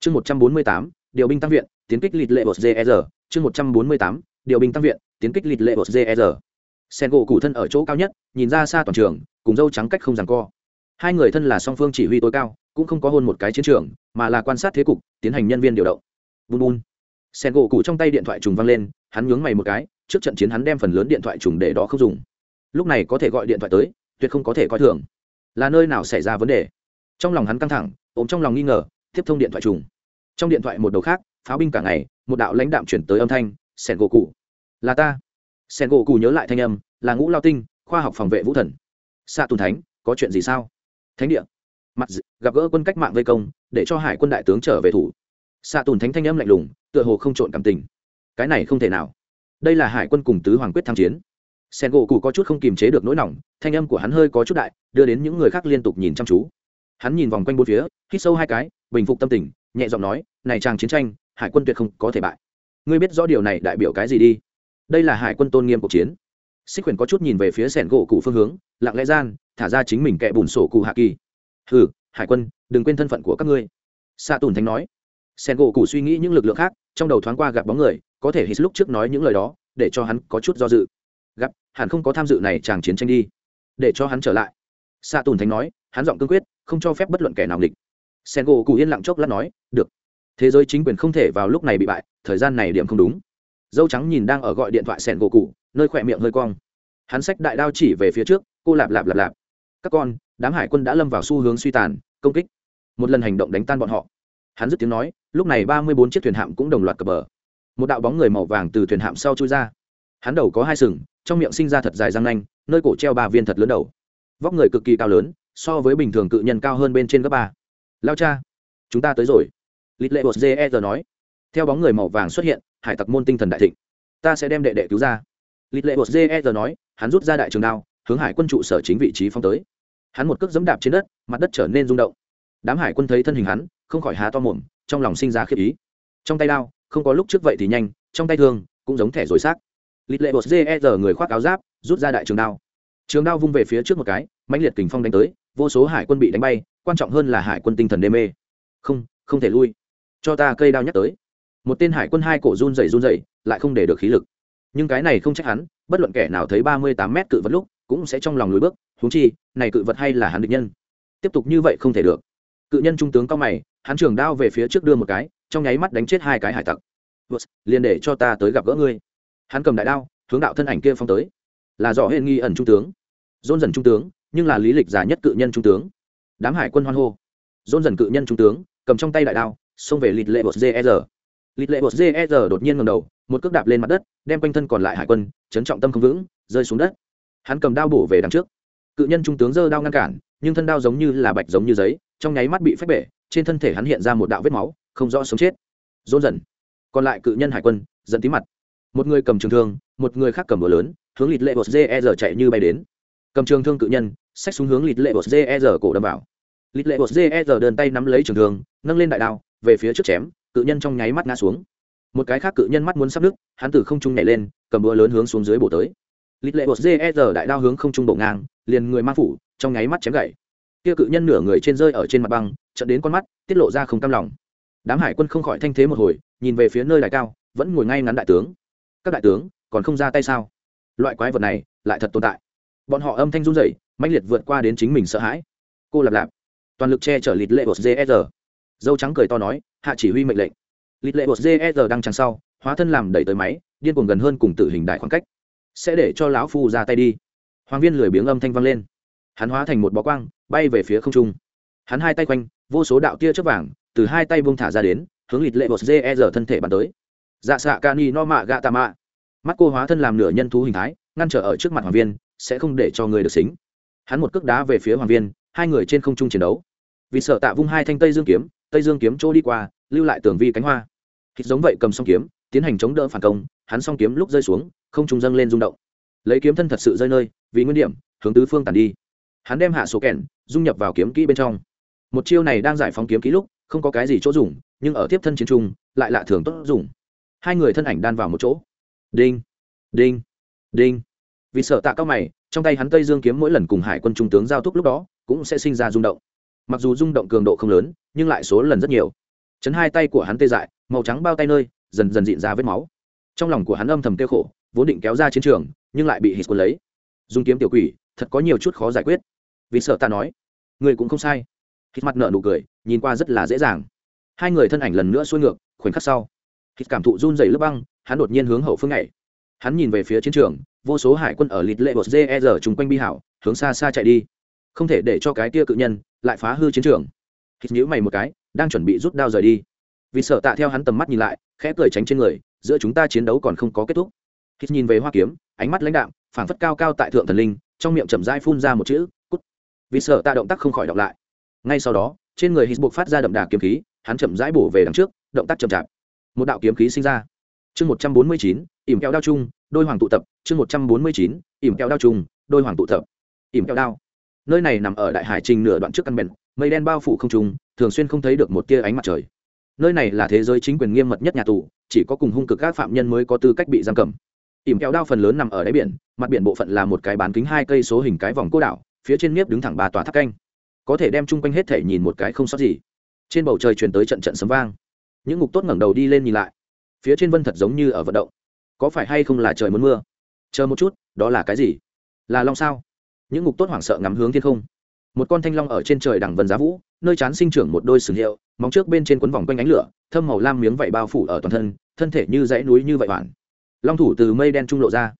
Chương một trăm bốn mươi tám, điều binh tăng viện, tiến kích lịt lệ bột gr chương một trăm bốn mươi tám, điều binh tăng viện, tiến kích lịt lệ bột gr sen gỗ cù thân ở chỗ cao nhất, nhìn ra xa toàn trường, cùng dâu trắng cách không rằng co. Hai người thân là song phương chỉ huy tối cao cũng không có hôn một cái chiến trường, mà là quan sát thế cục, tiến hành nhân viên điều động. Bun bun sen gỗ cụ trong tay điện thoại trùng văng lên, hắn nhướng mày một cái, trước trận chiến hắn đem phần lớn điện thoại trùng để đó không dùng. Lúc này có thể gọi điện thoại tới, tuyệt không có thể coi thường. Là nơi nào xảy ra vấn đề? Trong lòng hắn căng thẳng, ôm trong lòng nghi ngờ, tiếp thông điện thoại trùng. Trong điện thoại một đầu khác, pháo binh cả ngày, một đạo lãnh đạm chuyển tới âm thanh, sen gỗ cụ là ta. Sen gỗ cụ nhớ lại thanh âm, là ngũ lao tinh, khoa học phòng vệ vũ thần. Xạ tùn thánh, có chuyện gì sao? Thánh địa mặt gặp gỡ quân cách mạng vây công, để cho hải quân đại tướng trở về thủ. Xạ tùn thánh thanh âm lạnh lùng, tựa hồ không trộn cảm tình. Cái này không thể nào. Đây là hải quân cùng tứ hoàng quyết tham chiến. Sen gỗ cụ có chút không kiềm chế được nỗi lòng thanh âm của hắn hơi có chút đại, đưa đến những người khác liên tục nhìn chăm chú. Hắn nhìn vòng quanh bốn phía, hít sâu hai cái, bình phục tâm tình, nhẹ giọng nói, này chàng chiến tranh, hải quân tuyệt không có thể bại. Ngươi biết rõ điều này đại biểu cái gì đi. Đây là hải quân tôn nghiêm cuộc chiến. Xích quyền có chút nhìn về phía sẻn gỗ cụ phương hướng, lặng lẽ gian, thả ra chính mình kẻ bùn sổ cụ hạ kỳ hừ, hải quân, đừng quên thân phận của các ngươi. Xạ tùn thánh nói. Sen gỗ cụ suy nghĩ những lực lượng khác, trong đầu thoáng qua gặp bóng người, có thể hít lúc trước nói những lời đó, để cho hắn có chút do dự. Gặp, hẳn không có tham dự này chàng chiến tranh đi. Để cho hắn trở lại. Xạ tùn thánh nói, hắn giọng cương quyết, không cho phép bất luận kẻ nào nghịch. Sen gỗ cụ yên lặng chốc lát nói, được. Thế giới chính quyền không thể vào lúc này bị bại, thời gian này điểm không đúng. Dâu trắng nhìn đang ở gọi điện thoại sen gỗ cụ nơi khỏe miệng hơi cong. Hắn xách đại đao chỉ về phía trước, cô lạp lạp lạp lạp. Các con đám hải quân đã lâm vào xu hướng suy tàn, công kích. Một lần hành động đánh tan bọn họ. Hắn dứt tiếng nói, lúc này ba mươi bốn chiếc thuyền hạm cũng đồng loạt cập bờ. Một đạo bóng người màu vàng từ thuyền hạm sau chui ra. Hắn đầu có hai sừng, trong miệng sinh ra thật dài răng nanh, nơi cổ treo ba viên thật lớn đầu. Vóc người cực kỳ cao lớn, so với bình thường cự nhân cao hơn bên trên gấp ba. Lao cha, chúng ta tới rồi. Lịch lệ bột ger nói. Theo bóng người màu vàng xuất hiện, hải tặc môn tinh thần đại thịnh. Ta sẽ đem đệ đệ cứu ra. Lịch lệ bột ger nói, hắn rút ra đại trường đao, hướng hải quân trụ sở chính vị trí phong tới hắn một cước dẫm đạp trên đất, mặt đất trở nên rung động. Đám hải quân thấy thân hình hắn, không khỏi há to mồm, trong lòng sinh ra khiếp ý. Trong tay đao, không có lúc trước vậy thì nhanh, trong tay thương, cũng giống thẻ rồi xác. Lịch lệ bột ger người khoác áo giáp, rút ra đại trường đao. Trường đao vung về phía trước một cái, mãnh liệt kình phong đánh tới, vô số hải quân bị đánh bay, quan trọng hơn là hải quân tinh thần đê mê. Không không thể lui. Cho ta cây đao nhắc tới. Một tên hải quân hai cổ run rẩy run rẩy, lại không để được khí lực. Nhưng cái này không trách hắn, bất luận kẻ nào thấy ba mươi tám mét cự vật lúc, cũng sẽ trong lòng lùi bước huống chi, này cự vật hay là hắn địch nhân. Tiếp tục như vậy không thể được. Cự nhân trung tướng cao mày, hắn trường đao về phía trước đưa một cái, trong nháy mắt đánh chết hai cái hải tặc. Liền để cho ta tới gặp gỡ ngươi. Hắn cầm đại đao, hướng đạo thân ảnh kia phong tới. Là dò hên nghi ẩn trung tướng. Dôn dần trung tướng, nhưng là lý lịch giả nhất cự nhân trung tướng. Đám hải quân hoan hô. Dôn dần cự nhân trung tướng, cầm trong tay đại đao, xông về lịt lệ bột gr lịt lệ bột gr đột nhiên ngầm đầu, một cước đạp lên mặt đất, đem quanh thân còn lại hải quân, chấn trọng tâm không vững, rơi xuống đất. Hắn cầm đao bổ về đằng trước cự nhân trung tướng giơ đao ngăn cản, nhưng thân đao giống như là bạch giống như giấy, trong nháy mắt bị phách bể, trên thân thể hắn hiện ra một đạo vết máu, không rõ sống chết. Dồn dần. Còn lại cự nhân hải quân dẫn tí mặt. Một người cầm trường thương, một người khác cầm bờ lớn, hướng lịt lệ bột ge chạy như bay đến. Cầm trường thương cự nhân, xách xuống hướng lịt lệ bột ge cổ đâm vào. Lịt lệ bột ge đơn tay nắm lấy trường thương, nâng lên đại đao, về phía trước chém, cự nhân trong nháy mắt ngã xuống. Một cái khác cự nhân mắt muốn sắp nước hắn từ không trung nhảy lên, cầm búa lớn hướng xuống dưới bổ tới. Lịt lệ bột ge đại đao hướng không trung bổ ngang liền người mang phủ, trong nháy mắt chém gậy kia cự nhân nửa người trên rơi ở trên mặt băng trận đến con mắt, tiết lộ ra không cam lòng. Đám hải quân không khỏi thanh thế một hồi, nhìn về phía nơi đại cao, vẫn ngồi ngay ngắn đại tướng. Các đại tướng, còn không ra tay sao? Loại quái vật này, lại thật tồn tại. Bọn họ âm thanh run rẩy, mãnh liệt vượt qua đến chính mình sợ hãi. Cô lạp lạp. Toàn lực che chở lịt lệ bột gsr dâu trắng cười to nói, hạ chỉ huy mệnh lệnh. Lịt lệ bột gsr đang chẳng sau, hóa thân làm đẩy tới máy, điên cuồng gần hơn cùng tử hình đại khoảng cách. Sẽ để cho lão phu ra tay đi hoàng viên lười biếng âm thanh vang lên. Hắn hóa thành một bó quang, bay về phía không trung. Hắn hai tay quanh, vô số đạo tia chớp vàng, từ hai tay buông thả ra đến, hướng lịt lệ bột dê giờ thân thể bàn tới. Dạ xạ ca ni no mạ gạ tà mạ. Mắt cô hóa thân làm nửa nhân thú hình thái, ngăn trở ở trước mặt hoàng viên, sẽ không để cho người được xính. Hắn một cước đá về phía hoàng viên, hai người trên không trung chiến đấu. Vì sợ tạ vung hai thanh tây dương kiếm, tây dương kiếm trôi đi qua, lưu lại tường vi cánh hoa. Hít giống vậy cầm song kiếm, tiến hành chống đỡ phản công, hắn song kiếm lúc rơi xuống, không trung dâng lên rung động lấy kiếm thân thật sự rơi nơi, vì nguyên điểm, hướng tứ phương tàn đi. Hắn đem hạ số kèn, dung nhập vào kiếm kỹ bên trong. Một chiêu này đang giải phóng kiếm kỹ lúc, không có cái gì chỗ dùng, nhưng ở tiếp thân chiến trung, lại lạ thường tốt dùng. Hai người thân ảnh đan vào một chỗ. Đinh đinh đinh. Vì sợ tạ cao mày, trong tay hắn tây dương kiếm mỗi lần cùng hải quân trung tướng giao thúc lúc đó, cũng sẽ sinh ra rung động. Mặc dù rung động cường độ không lớn, nhưng lại số lần rất nhiều. Chấn hai tay của hắn tê dại, màu trắng bao tay nơi, dần dần dịn ra vết máu. Trong lòng của hắn âm thầm tiêu khổ, vốn định kéo ra chiến trường nhưng lại bị hít quân lấy. Dùng kiếm tiểu quỷ, thật có nhiều chút khó giải quyết. Vì sợ ta nói, người cũng không sai. Hít mặt nợ nụ cười, nhìn qua rất là dễ dàng. Hai người thân ảnh lần nữa xuôi ngược, khoảnh khắc sau, hít cảm thụ run dày lớp băng, hắn đột nhiên hướng hậu phương này hắn nhìn về phía chiến trường, vô số hải quân ở lịt lệ bột dê giờ chung quanh bi hảo, hướng xa xa chạy đi. Không thể để cho cái tia cự nhân lại phá hư chiến trường. Hít nhíu mày một cái, đang chuẩn bị rút đao rời đi. Vì sợ tạ theo hắn tầm mắt nhìn lại, khẽ cười tránh trên người, giữa chúng ta chiến đấu còn không có kết thúc hít nhìn về hoa kiếm, ánh mắt lãnh đạm, phảng phất cao cao tại thượng thần linh, trong miệng chậm rãi phun ra một chữ, cút. Vì sợ ta động tác không khỏi đọc lại. Ngay sau đó, trên người hít buộc phát ra đậm đà kiếm khí, hắn chậm rãi bổ về đằng trước, động tác chậm chạp. Một đạo kiếm khí sinh ra. Chương một trăm bốn mươi chín, ỉm kéo đao chung, đôi hoàng tụ tập. Chương một trăm bốn mươi chín, ỉm kéo đao chung, đôi hoàng tụ tập. Ỉm kéo đao. Nơi này nằm ở đại hải trình nửa đoạn trước căn bèn mây đen bao phủ không trung, thường xuyên không thấy được một tia ánh mặt trời. Nơi này là thế giới chính quyền nghiêm mật nhất nhà tù, chỉ có cùng hung cực các phạm nhân mới có tư cách bị giam cầm ỉm kẹo đao phần lớn nằm ở đáy biển, mặt biển bộ phận là một cái bán kính hai cây số hình cái vòng cô đảo, phía trên nếp đứng thẳng ba tòa tháp canh. Có thể đem chung quanh hết thể nhìn một cái không sót gì. Trên bầu trời truyền tới trận trận sấm vang. Những ngục tốt ngẩng đầu đi lên nhìn lại. Phía trên vân thật giống như ở vận động. Có phải hay không là trời muốn mưa? Chờ một chút, đó là cái gì? Là long sao? Những ngục tốt hoảng sợ ngắm hướng thiên không. Một con thanh long ở trên trời đằng vân giá vũ, nơi chán sinh trưởng một đôi sừng hiệu, móng trước bên trên quấn vòng quanh ánh lửa thâm màu lam miếng vảy bao phủ ở toàn thân thân thể như dãy núi như vậy bản long thủ từ mây đen trung lộ ra.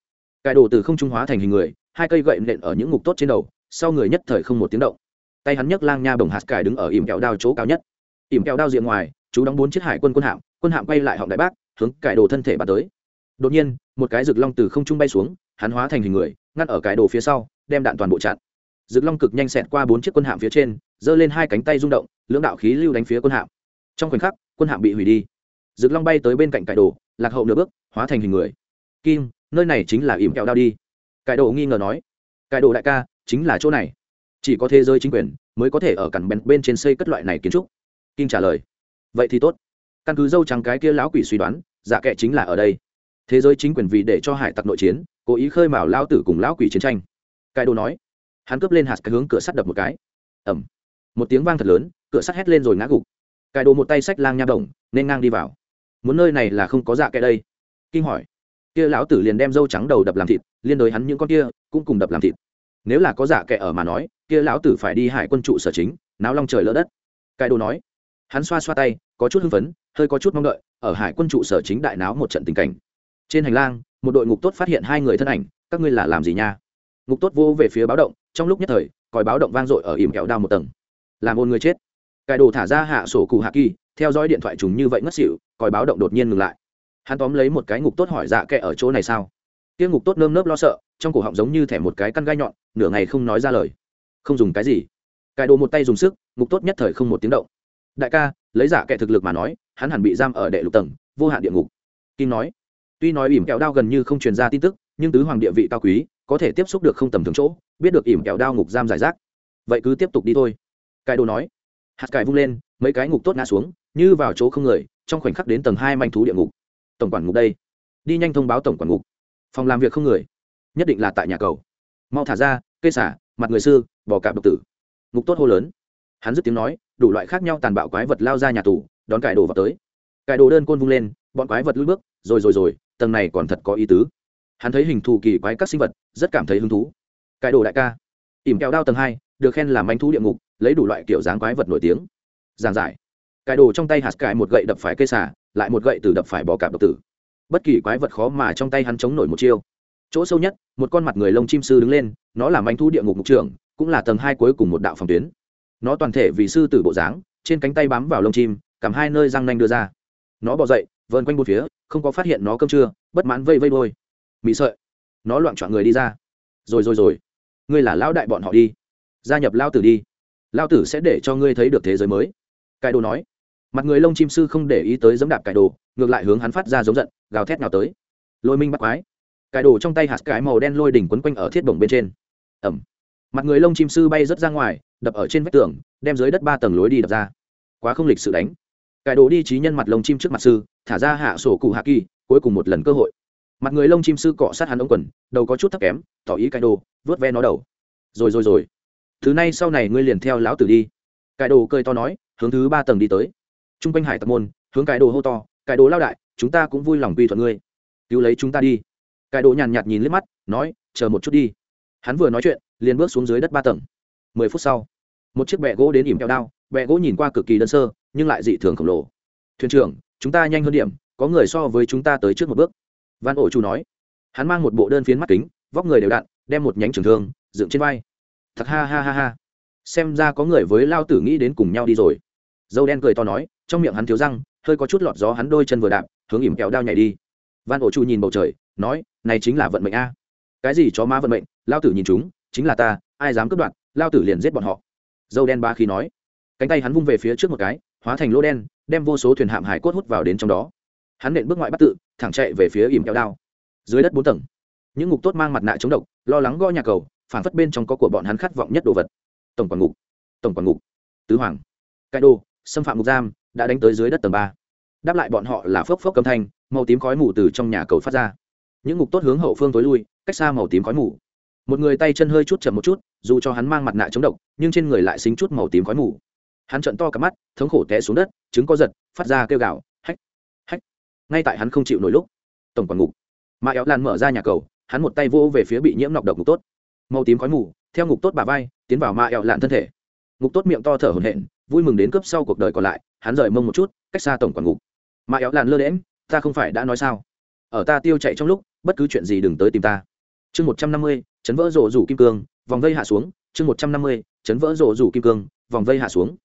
Cài đồ từ không trung hóa thành hình người, hai cây gậy nện ở những ngục tốt trên đầu, sau người nhất thời không một tiếng động. Tay hắn nhấc lang nha bồng hạt cải đứng ở ỉm kẹo đao chỗ cao nhất. Ỉm kẹo đao diện ngoài, chú đóng bốn chiếc hải quân quân hạm quân hạm quay lại họng đại bác, hướng cải đồ thân thể bắn tới. Đột nhiên, một cái rực long từ không trung bay xuống, hắn hóa thành hình người, ngăn ở cải đồ phía sau, đem đạn toàn bộ chặn. Rực long cực nhanh xẹt qua bốn chiếc quân hạm phía trên, giơ lên hai cánh tay rung động, lưỡng đạo khí lưu đánh phía quân hạm. Trong khoảnh khắc, quân hạm bị hủy đi. Rực long bay tới bên cạnh cải đồ lạc hậu nửa bước, hóa thành hình người. Kim, nơi này chính là ỉm kẹo đao đi. Cải đồ nghi ngờ nói. Cải đồ đại ca, chính là chỗ này. Chỉ có thế giới chính quyền mới có thể ở cẳng bèn bên trên xây cất loại này kiến trúc. Kim trả lời. Vậy thì tốt. Căn cứ dâu trắng cái kia lão quỷ suy đoán dạ kệ chính là ở đây. Thế giới chính quyền vì để cho hải tặc nội chiến, cố ý khơi mào lao tử cùng lão quỷ chiến tranh. Cải đồ nói. Hắn cướp lên hạt cái hướng cửa sắt đập một cái. Ẩm. Một tiếng vang thật lớn, cửa sắt hét lên rồi ngã gục. Cải đồ một tay sách lang nha đồng nên ngang đi vào muốn nơi này là không có dạ kệ đây. Kinh hỏi. Kia lão tử liền đem dâu trắng đầu đập làm thịt, liên đối hắn những con kia, cũng cùng đập làm thịt. Nếu là có dạ kệ ở mà nói, kia lão tử phải đi hải quân trụ sở chính, náo long trời lỡ đất. Cai đồ nói. Hắn xoa xoa tay, có chút hưng phấn, hơi có chút mong đợi, ở hải quân trụ sở chính đại náo một trận tình cảnh. Trên hành lang, một đội ngục tốt phát hiện hai người thân ảnh, các ngươi là làm gì nha? Ngục tốt vô về phía báo động, trong lúc nhất thời, còi báo động vang dội ở ỉm kẹo đao một tầng. Làm ôn người chết cài đồ thả ra hạ sổ cụ hạ kỳ, theo dõi điện thoại chúng như vậy ngất xỉu còi báo động đột nhiên ngừng lại. Hắn tóm lấy một cái ngục tốt hỏi dạ kệ ở chỗ này sao? Tiếng ngục tốt nơm nớp lo sợ, trong cổ họng giống như thẻ một cái căn gai nhọn, nửa ngày không nói ra lời. Không dùng cái gì. Cài đồ một tay dùng sức, ngục tốt nhất thời không một tiếng động. Đại ca, lấy giả kệ thực lực mà nói, hắn hẳn bị giam ở đệ lục tầng, vô hạn địa ngục. Kim nói. Tuy nói ỉm kẹo đao gần như không truyền ra tin tức, nhưng tứ hoàng địa vị cao quý, có thể tiếp xúc được không tầm thường chỗ, biết được ỉm kẹo đao ngục giam giải rác. Vậy cứ tiếp tục đi thôi. Cải đồ nói hạt cải vung lên, mấy cái ngục tốt ngã xuống, như vào chỗ không người, trong khoảnh khắc đến tầng hai manh thú địa ngục. Tổng quản ngục đây. Đi nhanh thông báo tổng quản ngục. Phòng làm việc không người. Nhất định là tại nhà cầu. Mau thả ra cây xả, mặt người sư bỏ cạp độc tử. Ngục tốt hô lớn. Hắn dứt tiếng nói, đủ loại khác nhau tàn bạo quái vật lao ra nhà tù, đón cải đồ vào tới. Cải đồ đơn côn vung lên, bọn quái vật lưỡi bước, rồi rồi rồi, tầng này còn thật có ý tứ. Hắn thấy hình thù kỳ quái các sinh vật, rất cảm thấy hứng thú. Cải đồ đại ca. Ỉm kẹo đao tầng hai, được khen là manh thú địa ngục lấy đủ loại kiểu dáng quái vật nổi tiếng. Giảng giải. Cải đồ trong tay hạt cải một gậy đập phải cây xả lại một gậy từ đập phải bò cạp độc tử. Bất kỳ quái vật khó mà trong tay hắn chống nổi một chiêu. Chỗ sâu nhất, một con mặt người lông chim sư đứng lên, nó là manh thu địa ngục mục trưởng, cũng là tầng hai cuối cùng một đạo phòng tuyến. Nó toàn thể vì sư tử bộ dáng, trên cánh tay bám vào lông chim, cầm hai nơi răng nanh đưa ra. Nó bỏ dậy vơn quanh một phía, không có phát hiện nó cơm trưa, bất mãn vây vây đôi mị sợi. Nó loạn chọn người đi ra. Rồi rồi rồi. Ngươi là lão đại bọn họ đi. Gia nhập lao tử đi lao tử sẽ để cho ngươi thấy được thế giới mới. Cải đồ nói. Mặt người lông chim sư không để ý tới dẫm đạp cải đồ, ngược lại hướng hắn phát ra giống giận, gào thét nào tới. Lôi minh bắt quái. Cải đồ trong tay hạt cái màu đen lôi đỉnh quấn quanh ở thiết bổng bên trên. Ẩm. Mặt người lông chim sư bay rớt ra ngoài, đập ở trên vách tường, đem dưới đất ba tầng lối đi đập ra. Quá không lịch sự đánh. Cải đồ đi trí nhân mặt lông chim trước mặt sư, thả ra hạ sổ cụ hạ kỳ, cuối cùng một lần cơ hội. Mặt người lông chim sư cọ sát hắn ống quần, đầu có chút thấp kém, tỏ ý cải đồ vớt ve nó đầu. Rồi rồi rồi thứ này sau này ngươi liền theo lão tử đi. Cải đồ cười to nói, hướng thứ ba tầng đi tới. T r u n g quanh hải tập môn, hướng cải đồ hô to, cải đồ lao đại, chúng ta cũng vui lòng quy thuận ngươi. Cứu lấy chúng ta đi. Cải đồ nhàn nhạt nhìn liếc mắt, nói, chờ một chút đi. Hắn vừa nói chuyện, liền bước xuống dưới đất ba tầng. Mười phút sau, một chiếc bẹ gỗ đến ỉm kẹo đao bẹ gỗ nhìn qua cực kỳ đơn sơ, nhưng lại dị thường khổng lồ. Thuyền trưởng, chúng ta nhanh hơn điểm, có người so với chúng ta tới trước một bước. Văn ổ chu nói. Hắn mang một bộ đơn phiến mắt kính, vóc người đều đặn, đem một nhánh trường thương dựng trên vai thật ha ha ha ha. Xem ra có người với lao tử nghĩ đến cùng nhau đi rồi. Dâu đen cười to nói, trong miệng hắn thiếu răng, hơi có chút lọt gió hắn đôi chân vừa đạp, hướng ỉm kẹo đao nhảy đi. Văn ổ Chu nhìn bầu trời, nói, này chính là vận mệnh a. Cái gì chó má vận mệnh? Lao tử nhìn chúng, chính là ta, ai dám cướp đoạt, lao tử liền giết bọn họ. Dâu đen ba khi nói. Cánh tay hắn vung về phía trước một cái, hóa thành lỗ đen, đem vô số thuyền hạm hải cốt hút vào đến trong đó. Hắn nện bước ngoại bắt tự, thẳng chạy về phía ỉm kẹo đao. Dưới đất bốn tầng, những ngục tốt mang mặt nạ chống độc, lo lắng gõ nhà cầu phản phất bên trong có của bọn hắn khát vọng nhất đồ vật. Tổng quản ngục tổng quản ngục tứ hoàng. Cai đô xâm phạm ngục giam đã đánh tới dưới đất tầng ba. Đáp lại bọn họ là phốc phốc cầm thanh màu tím khói mù từ trong nhà cầu phát ra. Những ngục tốt hướng hậu phương tối lui cách xa màu tím khói mù. Một người tay chân hơi chút chậm một chút dù cho hắn mang mặt nạ chống độc nhưng trên người lại xính chút màu tím khói mù. Hắn trận to cả mắt thống khổ té xuống đất trứng có giật phát ra kêu gào, hách hách. Ngay tại hắn không chịu nổi lúc tổng quản ngục. Mà éo lan mở ra nhà cầu hắn một tay vỗ về phía bị nhiễm nọc độc ngục tốt màu tím khói mù, theo ngục tốt bà vai, tiến vào ma ẹo lạn thân thể. Ngục tốt miệng to thở hổn hển, vui mừng đến cướp sau cuộc đời còn lại, hắn rời mông một chút, cách xa tổng quản ngục. Ma ẹo lạn lơ đễm ta không phải đã nói sao? Ở ta tiêu chạy trong lúc, bất cứ chuyện gì đừng tới tìm ta. Chương một trăm năm mươi, chấn vỡ rổ rủ kim cương, vòng vây hạ xuống. Chương một trăm năm mươi, chấn vỡ rổ rủ kim cương, vòng vây hạ xuống.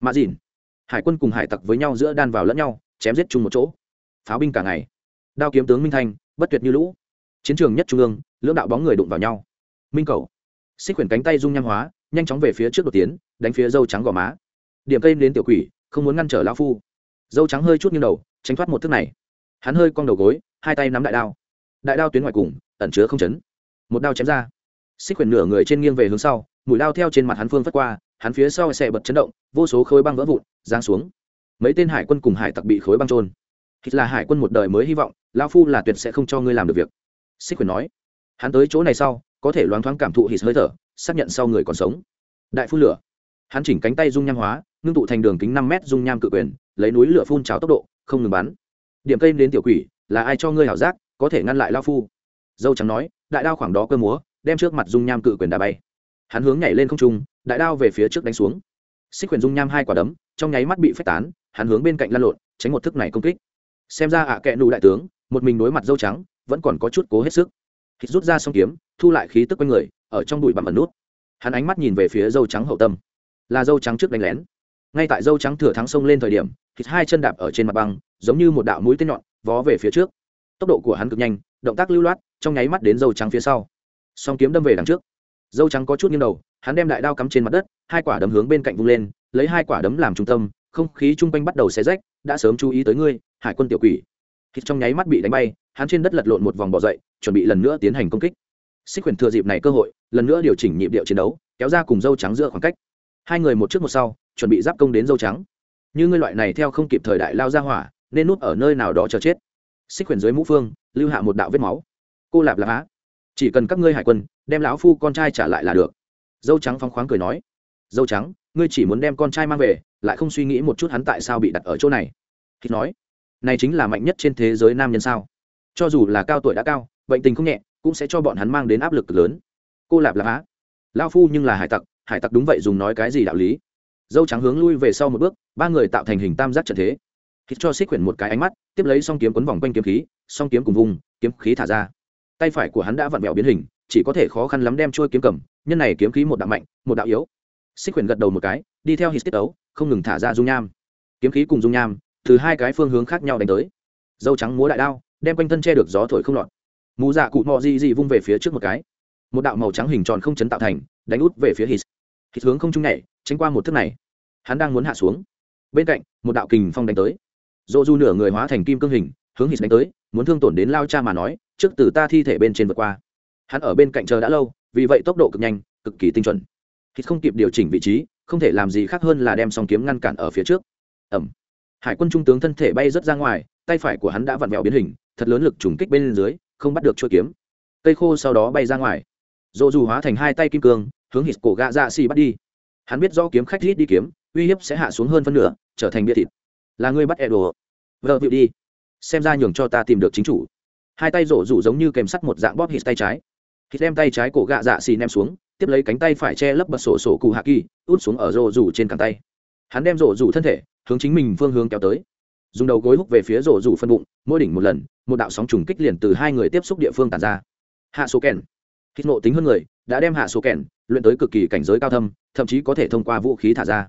Mạ dìn, hải quân cùng hải tặc với nhau giữa đan vào lẫn nhau, chém giết chung một chỗ. Pháo binh cả ngày. Đao kiếm tướng minh thanh, bất tuyệt như lũ. Chiến trường nhất trung ương, lưỡng đạo bóng người đụng vào nhau minh cầu. Xích quyển cánh tay dung nham hóa, nhanh chóng về phía trước đột tiến, đánh phía dâu trắng gò má. Điểm cây đến tiểu quỷ, không muốn ngăn trở lão phu. Dâu trắng hơi chút như đầu, tránh thoát một thức này. Hắn hơi cong đầu gối, hai tay nắm đại đao. Đại đao tuyến ngoài cùng, ẩn chứa không chấn. Một đao chém ra. Xích quyển nửa người trên nghiêng về hướng sau, mũi đao theo trên mặt hắn phương phất qua, hắn phía sau xe bật chấn động, vô số khối băng vỡ vụn, giáng xuống. Mấy tên hải quân cùng hải tặc bị khối băng trôn hít là hải quân một đời mới hy vọng lao phu là tuyệt sẽ không cho ngươi làm được việc. Xích quyền nói. Hắn tới chỗ này sau có thể loáng thoáng cảm thụ hít hơi thở, xác nhận sau người còn sống. Đại phun lửa. Hắn chỉnh cánh tay dung nham hóa, ngưng tụ thành đường kính năm mét dung nham cự quyền, lấy núi lửa phun trào tốc độ, không ngừng bắn. Điểm cây đến tiểu quỷ, là ai cho ngươi hảo giác, có thể ngăn lại lao phu? Dâu trắng nói, đại đao khoảng đó cơ múa, đem trước mặt dung nham cự quyền đà bay. Hắn hướng nhảy lên không trung, đại đao về phía trước đánh xuống. Xích quyền dung nham hai quả đấm, trong nháy mắt bị phách tán, hắn hướng bên cạnh lăn lộn, tránh một thức này công kích. Xem ra ạ à kẹ nụ đại tướng, một mình đối mặt dâu trắng, vẫn còn có chút cố hết sức hít rút ra xong kiếm, thu lại khí tức quanh người, ở trong bụi bặm ẩn nút. Hắn ánh mắt nhìn về phía dâu trắng hậu tâm. Là dâu trắng trước đánh lén. Ngay tại dâu trắng thừa thắng sông lên thời điểm hít hai chân đạp ở trên mặt băng, giống như một đạo mũi tên nhọn, vó về phía trước. Tốc độ của hắn cực nhanh, động tác lưu loát, trong nháy mắt đến dâu trắng phía sau. Song kiếm đâm về đằng trước. Dâu trắng có chút nghiêng đầu, hắn đem đại đao cắm trên mặt đất, hai quả đấm hướng bên cạnh vung lên, lấy hai quả đấm làm trung tâm, không khí chung quanh bắt đầu xé rách, đã sớm chú ý tới ngươi, hải quân tiểu quỷ. Hít trong nháy mắt bị đánh bay, hắn trên đất lật lộn một vòng bỏ dậy chuẩn bị lần nữa tiến hành công kích. Xích quyền thừa dịp này cơ hội, lần nữa điều chỉnh nhịp điệu chiến đấu, kéo ra cùng dâu trắng giữa khoảng cách. Hai người một trước một sau, chuẩn bị giáp công đến dâu trắng. Như ngươi loại này theo không kịp thời đại lao ra hỏa, nên núp ở nơi nào đó chờ chết. Xích quyền dưới mũ phương, lưu hạ một đạo vết máu. Cô lạp lạp á chỉ cần các ngươi hải quân, đem lão phu con trai trả lại là được. Dâu trắng phóng khoáng cười nói. Dâu trắng, ngươi chỉ muốn đem con trai mang về, lại không suy nghĩ một chút hắn tại sao bị đặt ở chỗ này. Khi nói, này chính là mạnh nhất trên thế giới nam nhân sao? Cho dù là cao tuổi đã cao bệnh tình không nhẹ, cũng sẽ cho bọn hắn mang đến áp lực lớn. Cô lạp lạp á lao phu nhưng là hải tặc hải tặc đúng vậy dùng nói cái gì đạo lý? Dâu trắng hướng lui về sau một bước, ba người tạo thành hình tam giác trận thế. Hít cho xích quyển một cái ánh mắt, tiếp lấy song kiếm quấn vòng quanh kiếm khí, song kiếm cùng vùng, kiếm khí thả ra. Tay phải của hắn đã vặn vẹo biến hình, chỉ có thể khó khăn lắm đem trôi kiếm cầm, nhân này kiếm khí một đạo mạnh, một đạo yếu. Xích quyển gật đầu một cái, đi theo hít tiết ấu, không ngừng thả ra dung nham. Kiếm khí cùng dung nham, từ hai cái phương hướng khác nhau đánh tới. Dâu trắng múa đại đao, đem quanh thân che được gió thổi không lọt mù dạ cụ mò di di vung về phía trước một cái. Một đạo màu trắng hình tròn không chấn tạo thành, đánh út về phía hít hít hướng không trung nhảy, tránh qua một thức này. Hắn đang muốn hạ xuống. Bên cạnh, một đạo kình phong đánh tới. Dô du nửa người hóa thành kim cương hình, hướng hít đánh tới, muốn thương tổn đến lao cha mà nói, trước từ ta thi thể bên trên vượt qua. Hắn ở bên cạnh chờ đã lâu, vì vậy tốc độ cực nhanh, cực kỳ tinh chuẩn. Hít không kịp điều chỉnh vị trí, không thể làm gì khác hơn là đem song kiếm ngăn cản ở phía trước. Ẩm hải quân trung tướng thân thể bay rớt ra ngoài, tay phải của hắn đã vặn vẹo biến hình, thật lớn lực trùng kích bên dưới không bắt được chuôi kiếm. Cây khô sau đó bay ra ngoài. Dỗ dù hóa thành hai tay kim cương, hướng hít cổ gạ dạ xì bắt đi. Hắn biết do kiếm khách rít đi kiếm, uy hiếp sẽ hạ xuống hơn phân nửa, trở thành bia thịt. Là ngươi bắt e đồ vợ vịu đi. Xem ra nhường cho ta tìm được chính chủ. Hai tay rổ rủ giống như kèm sắt một dạng bóp hít tay trái. Hít đem tay trái cổ gạ dạ xì ném xuống, tiếp lấy cánh tay phải che lấp bật sổ sổ cụ hạ kỳ, út xuống ở rổ rủ trên cẳng tay. Hắn đem rổ rủ thân thể, hướng chính mình phương hướng kéo tới dùng đầu gối húc về phía rổ rủ phân bụng, mỗi đỉnh một lần, một đạo sóng trùng kích liền từ hai người tiếp xúc địa phương tàn ra. Hạ số kèn. Hít nộ tính hơn người, đã đem hạ số kèn luyện tới cực kỳ cảnh giới cao thâm, thậm chí có thể thông qua vũ khí thả ra.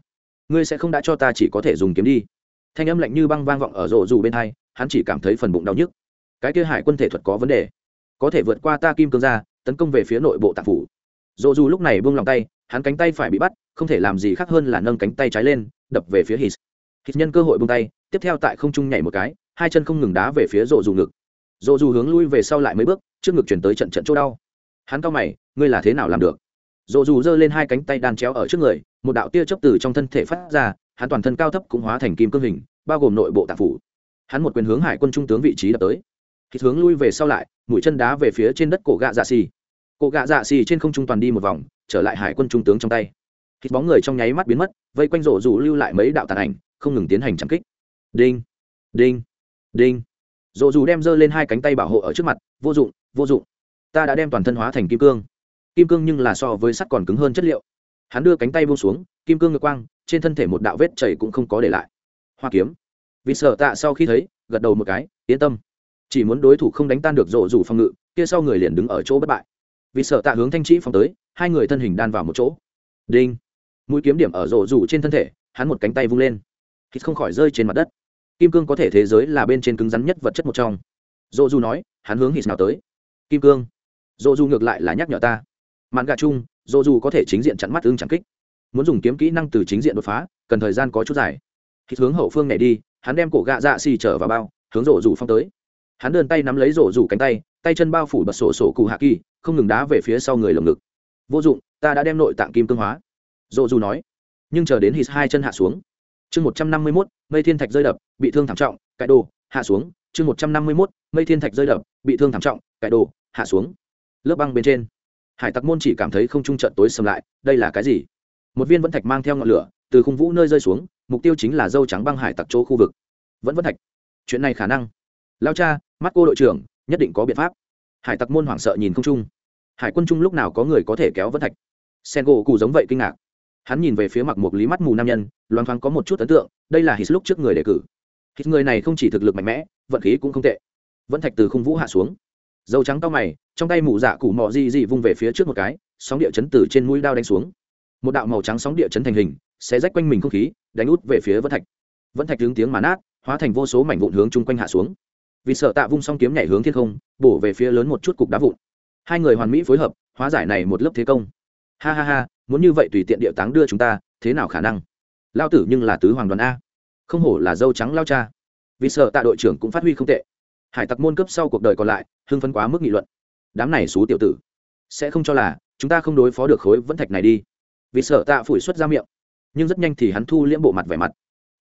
Ngươi sẽ không đã cho ta chỉ có thể dùng kiếm đi. Thanh âm lạnh như băng vang vọng ở rổ rủ bên hai, hắn chỉ cảm thấy phần bụng đau nhức. Cái kia hải quân thể thuật có vấn đề. Có thể vượt qua ta kim cương ra tấn công về phía nội bộ tạp phủ. Rổ dù lúc này buông lòng tay, hắn cánh tay phải bị bắt, không thể làm gì khác hơn là nâng cánh tay trái lên, đập về phía hít hít nhân cơ hội buông tay, tiếp theo tại không trung nhảy một cái, hai chân không ngừng đá về phía rộ dù ngực. Rộ dù hướng lui về sau lại mấy bước, trước ngực chuyển tới trận trận chỗ đau. Hắn cao mày, ngươi là thế nào làm được? Rộ dù giơ lên hai cánh tay đan chéo ở trước người, một đạo tia chớp từ trong thân thể phát ra, hắn toàn thân cao thấp cũng hóa thành kim cương hình, bao gồm nội bộ tạp phủ. Hắn một quyền hướng hải quân trung tướng vị trí đập tới. Hít hướng lui về sau lại, mũi chân đá về phía trên đất cổ gạ dạ xì. Cổ gạ dạ xì trên không trung toàn đi một vòng, trở lại hải quân trung tướng trong tay. Hít bóng người trong nháy mắt biến mất, vây quanh rổ rủ lưu lại mấy đạo tàn ảnh không ngừng tiến hành chạm kích. Đinh đinh đinh. Rổ dù đem giơ lên hai cánh tay bảo hộ ở trước mặt, vô dụng vô dụng. Ta đã đem toàn thân hóa thành kim cương. Kim cương nhưng là so với sắt còn cứng hơn chất liệu. Hắn đưa cánh tay buông xuống, kim cương ngược quang, trên thân thể một đạo vết chảy cũng không có để lại. Hoa kiếm. Vì sợ tạ sau khi thấy, gật đầu một cái, yên tâm. Chỉ muốn đối thủ không đánh tan được rộ rủ phòng ngự, kia sau người liền đứng ở chỗ bất bại. Vì sợ tạ hướng thanh trĩ phòng tới, hai người thân hình đan vào một chỗ. Đinh. Mũi kiếm điểm ở rộ rủ trên thân thể, hắn một cánh tay vung lên thì không khỏi rơi trên mặt đất. Kim cương có thể thế giới là bên trên cứng rắn nhất vật chất một trong. Dô du nói, hắn hướng hít nào tới. Kim cương. Dô du ngược lại là nhắc nhở ta. Mạn gà chung dô du có thể chính diện chặn mắt ưng chẳng kích. Muốn dùng kiếm kỹ năng từ chính diện đột phá, cần thời gian có chút dài. Hít hướng hậu phương này đi, hắn đem cổ gạ dạ xì trở vào bao, hướng rộ rủ phong tới. Hắn đơn tay nắm lấy rổ rủ cánh tay tay chân bao phủ bật sổ sổ cụ hạ kỳ, không ngừng đá về phía sau người lồng ngực. Vô dụng, ta đã đem nội tạng kim cương hóa. Rổ rủ nói. Nhưng chờ đến hít hai chân hạ xuống chương một trăm năm mươi mốt, mây thiên thạch rơi đập, bị thương thảm trọng, cải đồ, hạ xuống. Chương một trăm năm mươi mốt, mây thiên thạch rơi đập, bị thương thảm trọng, cải đồ, hạ xuống. Lớp băng bên trên. Hải tặc môn chỉ cảm thấy không trung trận tối sầm lại, đây là cái gì? Một viên vẫn thạch mang theo ngọn lửa, từ khung vũ nơi rơi xuống, mục tiêu chính là dâu trắng băng hải tặc chỗ khu vực. Vẫn vẫn thạch. Chuyện này khả năng. Lao cha, mắt cô đội trưởng, nhất định có biện pháp. Hải tặc môn hoảng sợ nhìn không trung. Hải quân trung lúc nào có người có thể kéo vẫn thạch? Sen gỗ cụ giống vậy kinh ngạc hắn nhìn về phía mặt một lý mắt mù nam nhân loang thoáng có một chút ấn tượng, đây là hít lúc trước người đề cử. Hít người này không chỉ thực lực mạnh mẽ, vận khí cũng không tệ. Vẫn thạch từ khung vũ hạ xuống. Dâu trắng to mày, trong tay mụ dạ cụ mò di di vung về phía trước một cái, sóng địa chấn từ trên mũi đao đánh xuống. Một đạo màu trắng sóng địa chấn thành hình sẽ rách quanh mình không khí, đánh út về phía vẫn thạch. Vẫn thạch hướng tiếng mà nát, hóa thành vô số mảnh vụn hướng chung quanh hạ xuống. Vì sợ tạ vung song kiếm nhảy hướng thiên không, bổ về phía lớn một chút cục đá vụn. Hai người hoàn mỹ phối hợp, hóa giải này một lớp thế công. Ha ha ha muốn như vậy tùy tiện địa táng đưa chúng ta, thế nào khả năng? Lao tử nhưng là tứ hoàng đoàn a. Không hổ là dâu trắng lao cha. Vì sợ tạ đội trưởng cũng phát huy không tệ. Hải tặc môn cấp sau cuộc đời còn lại, hưng phấn quá mức nghị luận. Đám này xú tiểu tử, sẽ không cho là chúng ta không đối phó được khối vẫn thạch này đi. Vì sợ tạ phủi xuất ra miệng, nhưng rất nhanh thì hắn thu liễm bộ mặt vẻ mặt.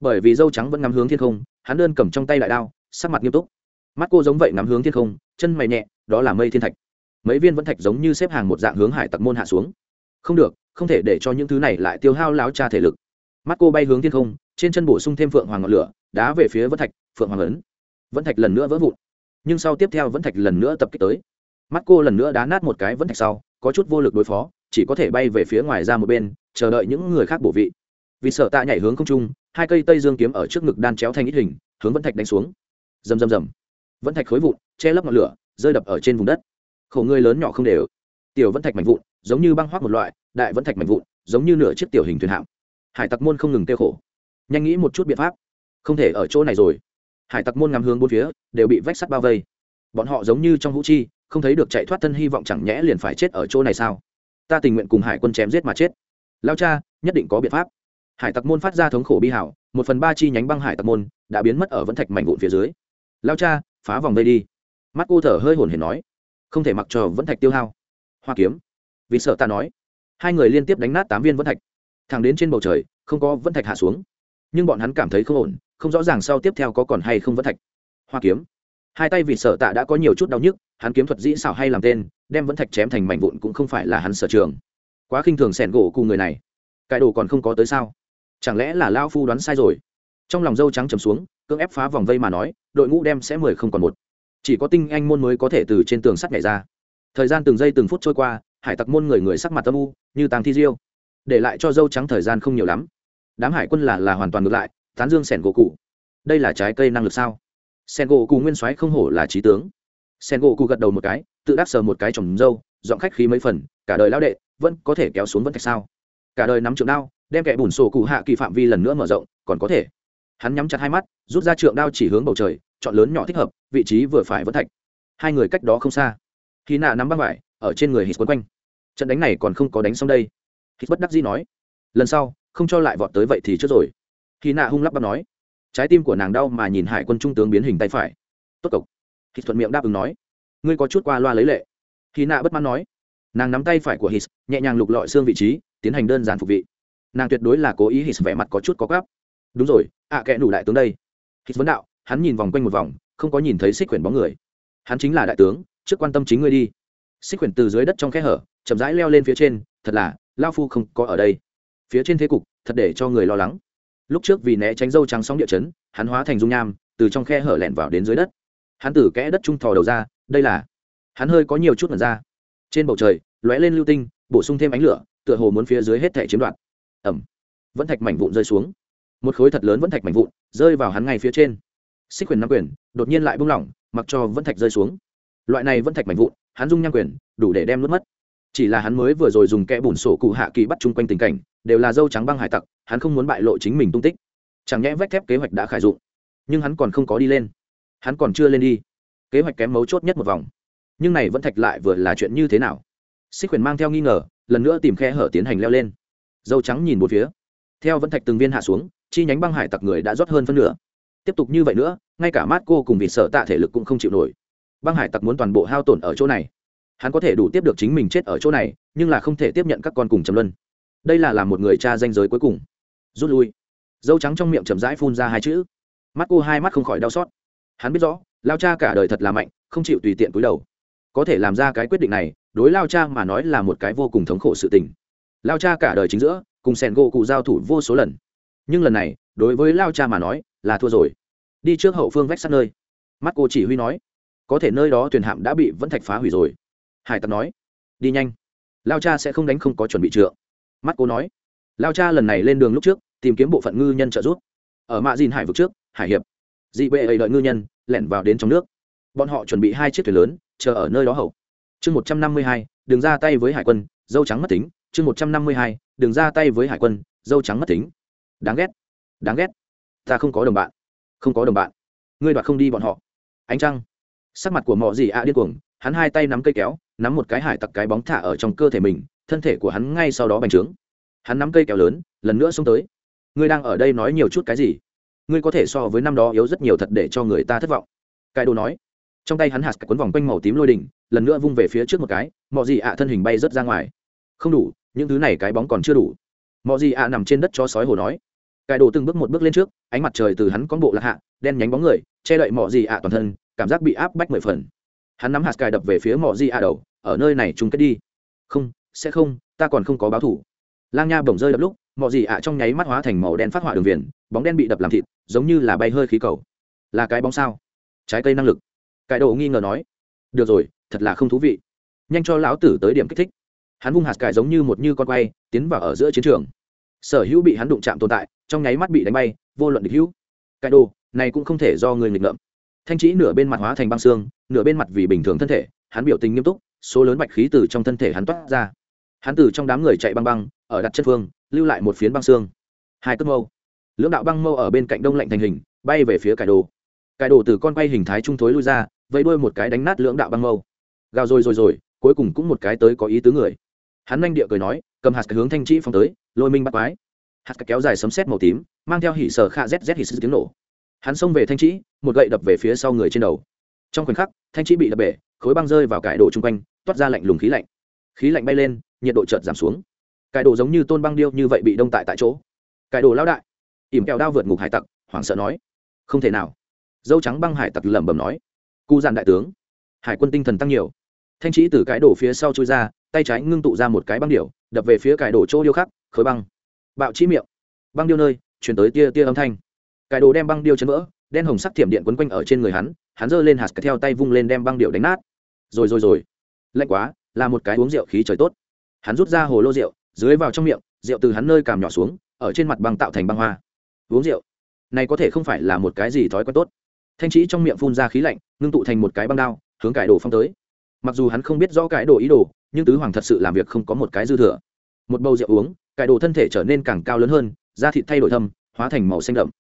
Bởi vì dâu trắng vẫn ngắm hướng thiên không, hắn đơn cầm trong tay đại đao, sắc mặt nghiêm túc. Mắt cô giống vậy ngắm hướng thiên không, chân mày nhẹ, đó là mây thiên thạch. Mấy viên vẫn thạch giống như xếp hàng một dạng hướng hải tặc môn hạ xuống không được, không thể để cho những thứ này lại tiêu hao láo cha thể lực. Mắt cô bay hướng thiên không, trên chân bổ sung thêm phượng hoàng ngọn lửa, đá về phía vẫn thạch, phượng hoàng ấn. Vẫn thạch lần nữa vỡ vụn. Nhưng sau tiếp theo vẫn thạch lần nữa tập kích tới. Mắt cô lần nữa đá nát một cái vẫn thạch sau, có chút vô lực đối phó, chỉ có thể bay về phía ngoài ra một bên, chờ đợi những người khác bổ vị. Vì sợ tạ nhảy hướng không trung, hai cây tây dương kiếm ở trước ngực đan chéo thành ít hình, hướng vẫn thạch đánh xuống. Rầm rầm rầm. Vẫn thạch khối vụn, che lấp ngọn lửa, rơi đập ở trên vùng đất. Khổ người lớn nhỏ không đều. Tiểu vẫn thạch mạnh vụn giống như băng hoác một loại, đại vẫn thạch mạnh vụn, giống như nửa chiếc tiểu hình thuyền hạm. Hải tặc môn không ngừng kêu khổ. Nhanh nghĩ một chút biện pháp. Không thể ở chỗ này rồi. Hải tặc môn ngắm hướng bốn phía, đều bị vách sắt bao vây. Bọn họ giống như trong hũ chi không thấy được chạy thoát thân hy vọng chẳng nhẽ liền phải chết ở chỗ này sao? Ta tình nguyện cùng hải quân chém giết mà chết. Lao cha, nhất định có biện pháp. Hải tặc môn phát ra thống khổ bi hảo, một phần ba chi nhánh băng hải tặc môn đã biến mất ở vẫn thạch mảnh vụn phía dưới. Lao cha, phá vòng vây đi. Mắt cô thở hơi hồn hển nói, không thể mặc cho vẫn thạch tiêu hao. Hoa kiếm vì sợ ta nói. Hai người liên tiếp đánh nát tám viên vẫn thạch. Thẳng đến trên bầu trời, không có vẫn thạch hạ xuống. Nhưng bọn hắn cảm thấy không ổn, không rõ ràng sau tiếp theo có còn hay không vẫn thạch. Hoa kiếm. Hai tay vì sợ tạ đã có nhiều chút đau nhức, hắn kiếm thuật dĩ xảo hay làm tên, đem vẫn thạch chém thành mảnh vụn cũng không phải là hắn sở trường. Quá khinh thường sẻn gỗ cùng người này. Cải đồ còn không có tới sao? Chẳng lẽ là lao phu đoán sai rồi? Trong lòng dâu trắng trầm xuống, cưỡng ép phá vòng vây mà nói, đội ngũ đem sẽ mười không còn một. Chỉ có tinh anh môn mới có thể từ trên tường sắt nhảy ra. Thời gian từng giây từng phút trôi qua hải tặc môn người người sắc mặt âm u, như tàng thi diêu. Để lại cho dâu trắng thời gian không nhiều lắm. Đám hải quân là là hoàn toàn ngược lại, tán dương sẻn gỗ cụ. Đây là trái cây năng lực sao? Sen gỗ cụ nguyên soái không hổ là trí tướng. Sen gỗ cụ gật đầu một cái, tự đắc sờ một cái trồng dâu dọn khách khí mấy phần, cả đời lao đệ, vẫn có thể kéo xuống vẫn thạch sao? Cả đời nắm trượng đao, đem kẻ bùn sổ cụ hạ kỳ phạm vi lần nữa mở rộng, còn có thể. Hắn nhắm chặt hai mắt, rút ra trượng đao chỉ hướng bầu trời, chọn lớn nhỏ thích hợp, vị trí vừa phải vẫn thạch. Hai người cách đó không xa. Khi nạ nắm băng vải ở trên người hít quấn quanh. Trận đánh này còn không có đánh xong đây. Hít bất đắc dĩ nói lần sau không cho lại vọt tới vậy thì trước rồi. Khi nạ hung lắp bắp nói trái tim của nàng đau mà nhìn hải quân trung tướng biến hình tay phải. Tốt cộc. Hít thuận miệng đáp ứng nói ngươi có chút qua loa lấy lệ. Khi nạ bất mãn nói nàng nắm tay phải của hít nhẹ nhàng lục lọi xương vị trí tiến hành đơn giản phục vị. Nàng tuyệt đối là cố ý hít vẻ mặt có chút có gáp. Đúng rồi ạ à, kẽ đủ đại tướng đây. Hít vấn đạo hắn nhìn vòng quanh một vòng không có nhìn thấy xích quyển bóng người. Hắn chính là đại tướng trước quan tâm chính ngươi đi xích quyển từ dưới đất trong khe hở, chậm rãi leo lên phía trên, thật là, lao phu không có ở đây. Phía trên thế cục, thật để cho người lo lắng. Lúc trước vì né tránh dâu trắng sóng địa chấn, hắn hóa thành dung nham, từ trong khe hở lẻn vào đến dưới đất. Hắn từ kẽ đất trung thò đầu ra, đây là, hắn hơi có nhiều chút mật ra. Trên bầu trời, lóe lên lưu tinh, bổ sung thêm ánh lửa, tựa hồ muốn phía dưới hết thể chiếm đoạt. Ẩm vẫn thạch mảnh vụn rơi xuống. Một khối thật lớn vẫn thạch mảnh vụn rơi vào hắn ngay phía trên. Xích quyền nắm quyền, đột nhiên lại bung lỏng, mặc cho vẫn thạch rơi xuống. Loại này vẫn thạch mảnh vụn hắn dung nham quyền, đủ để đem nuốt mất. Chỉ là hắn mới vừa rồi dùng kẽ bùn sổ cụ hạ kỳ bắt chung quanh tình cảnh, đều là dâu trắng băng hải tặc, hắn không muốn bại lộ chính mình tung tích. Chẳng nhẽ vách thép kế hoạch đã khải dụng, nhưng hắn còn không có đi lên. Hắn còn chưa lên đi. Kế hoạch kém mấu chốt nhất một vòng. Nhưng này vẫn thạch lại vừa là chuyện như thế nào? Xích quyền mang theo nghi ngờ, lần nữa tìm khe hở tiến hành leo lên. Dâu trắng nhìn một phía. Theo vẫn thạch từng viên hạ xuống, chi nhánh băng hải tặc người đã rót hơn phân nửa. Tiếp tục như vậy nữa, ngay cả mát cô cùng vịt sợ tạ thể lực cũng không chịu nổi băng hải tặc muốn toàn bộ hao tổn ở chỗ này. Hắn có thể đủ tiếp được chính mình chết ở chỗ này, nhưng là không thể tiếp nhận các con cùng trầm luân. Đây là làm một người cha danh giới cuối cùng. Rút lui. Dâu trắng trong miệng chậm rãi phun ra hai chữ. Mắt cô hai mắt không khỏi đau xót. Hắn biết rõ, lao cha cả đời thật là mạnh, không chịu tùy tiện cúi đầu. Có thể làm ra cái quyết định này, đối lao cha mà nói là một cái vô cùng thống khổ sự tình. Lao cha cả đời chính giữa, cùng sẻn gỗ cụ giao thủ vô số lần. Nhưng lần này, đối với lao cha mà nói, là thua rồi. Đi trước hậu phương vách sát nơi. Mắt cô chỉ huy nói có thể nơi đó thuyền hạm đã bị vẫn thạch phá hủy rồi. Hải tặc nói, đi nhanh. Lao cha sẽ không đánh không có chuẩn bị trượng. Mắt cô nói, lao cha lần này lên đường lúc trước, tìm kiếm bộ phận ngư nhân trợ giúp. Ở mạ dìn hải vực trước, hải hiệp, dị bệ ấy đợi ngư nhân, lẻn vào đến trong nước. Bọn họ chuẩn bị hai chiếc thuyền lớn, chờ ở nơi đó hậu. Chương một trăm năm mươi hai đường ra tay với hải quân, dâu trắng mất tính. Chương một trăm năm mươi hai đường ra tay với hải quân, dâu trắng mất tính. Đáng ghét đáng ghét. Ta không có đồng bạn, không có đồng bạn. Ngươi đoạt không đi bọn họ. Ánh trăng sắc mặt của mọ gì ạ điên cuồng, hắn hai tay nắm cây kéo, nắm một cái hải tặc cái bóng thả ở trong cơ thể mình, thân thể của hắn ngay sau đó bành trướng. Hắn nắm cây kéo lớn, lần nữa xông tới. Ngươi đang ở đây nói nhiều chút cái gì? Ngươi có thể so với năm đó yếu rất nhiều thật để cho người ta thất vọng. Cái đồ nói. Trong tay hắn hạt quấn vòng quanh màu tím lôi đỉnh, lần nữa vung về phía trước một cái mọi gì ạ thân hình bay rớt ra ngoài. Không đủ, những thứ này cái bóng còn chưa đủ. Mọi gì ạ nằm trên đất cho sói hồ nói. Cái đồ từng bước một bước lên trước, ánh mặt trời từ hắn con bộ lạc hạ, đen nhánh bóng người, che đậy mọi gì ạ toàn thân cảm giác bị áp bách mười phần. Hắn nắm hạt cài đập về phía mọi di a đầu, ở nơi này chung kết đi. Không, sẽ không, ta còn không có báo thủ. Lang nha bổng rơi đập lúc mọi gì ạ trong nháy mắt hóa thành màu đen phát họa đường viền, bóng đen bị đập làm thịt, giống như là bay hơi khí cầu. Là cái bóng sao? Trái cây năng lực. Cái đồ nghi ngờ nói. Được rồi, thật là không thú vị. Nhanh cho lão tử tới điểm kích thích. Hắn vung hạt cải giống như một như con quay, tiến vào ở giữa chiến trường. Sở hữu bị hắn đụng chạm tồn tại, trong nháy mắt bị đánh bay, vô luận địch hữu. Cái đồ này cũng không thể do người nghịch ngợm thanh trí nửa bên mặt hóa thành băng xương, nửa bên mặt vì bình thường thân thể, hắn biểu tình nghiêm túc, số lớn bạch khí từ trong thân thể hắn toát ra. Hắn từ trong đám người chạy băng băng, ở đặt chân phương, lưu lại một phiến băng xương. Hai cất mâu. Lưỡng đạo băng mâu ở bên cạnh đông lạnh thành hình, bay về phía cải đồ. Cải đồ từ con bay hình thái trung thối lui ra, vẫy đuôi một cái đánh nát lưỡng đạo băng mâu. Gào rồi rồi rồi, cuối cùng cũng một cái tới có ý tứ người. Hắn nhanh địa cười nói, cầm hạt hướng thanh trĩ phong tới, lôi minh bắt quái. Hạt kéo dài sấm sét màu tím, mang theo hỉ sở kha zz hỉ sư tiếng nổ hắn xông về thanh trĩ một gậy đập về phía sau người trên đầu. Trong khoảnh khắc, thanh trĩ bị đập bể, khối băng rơi vào cải đồ chung quanh, toát ra lạnh lùng khí lạnh. Khí lạnh bay lên, nhiệt độ chợt giảm xuống. Cải đồ giống như tôn băng điêu như vậy bị đông tại tại chỗ. Cải đồ lao đại, ỉm kẹo đao vượt ngục hải tặc, hoảng sợ nói. Không thể nào. Dâu trắng băng hải tặc lẩm bẩm nói. Cụ dàn đại tướng, hải quân tinh thần tăng nhiều. Thanh trĩ từ cái đổ phía sau trôi ra, tay trái ngưng tụ ra một cái băng điệu đập về phía cải đổ chỗ điêu khắc, khối băng. Bạo trí miệng. Băng điêu nơi chuyển tới tia tia âm thanh cái đồ đem băng điêu chấn vỡ, đen hồng sắc thiểm điện quấn quanh ở trên người hắn hắn giơ lên hạt theo tay vung lên đem băng điệu đánh nát. Rồi rồi rồi. Lạnh quá, là một cái uống rượu khí trời tốt. Hắn rút ra hồ lô rượu, dưới vào trong miệng, rượu từ hắn nơi cảm nhỏ xuống, ở trên mặt băng tạo thành băng hoa. Uống rượu. Này có thể không phải là một cái gì thói quen tốt. Thanh trí trong miệng phun ra khí lạnh, ngưng tụ thành một cái băng đao, hướng cải đồ phong tới. Mặc dù hắn không biết rõ cải đồ ý đồ, nhưng tứ hoàng thật sự làm việc không có một cái dư thừa. Một bầu rượu uống, cải đồ thân thể trở nên càng cao lớn hơn, da thịt thay đổi thâm, hóa thành màu xanh đậm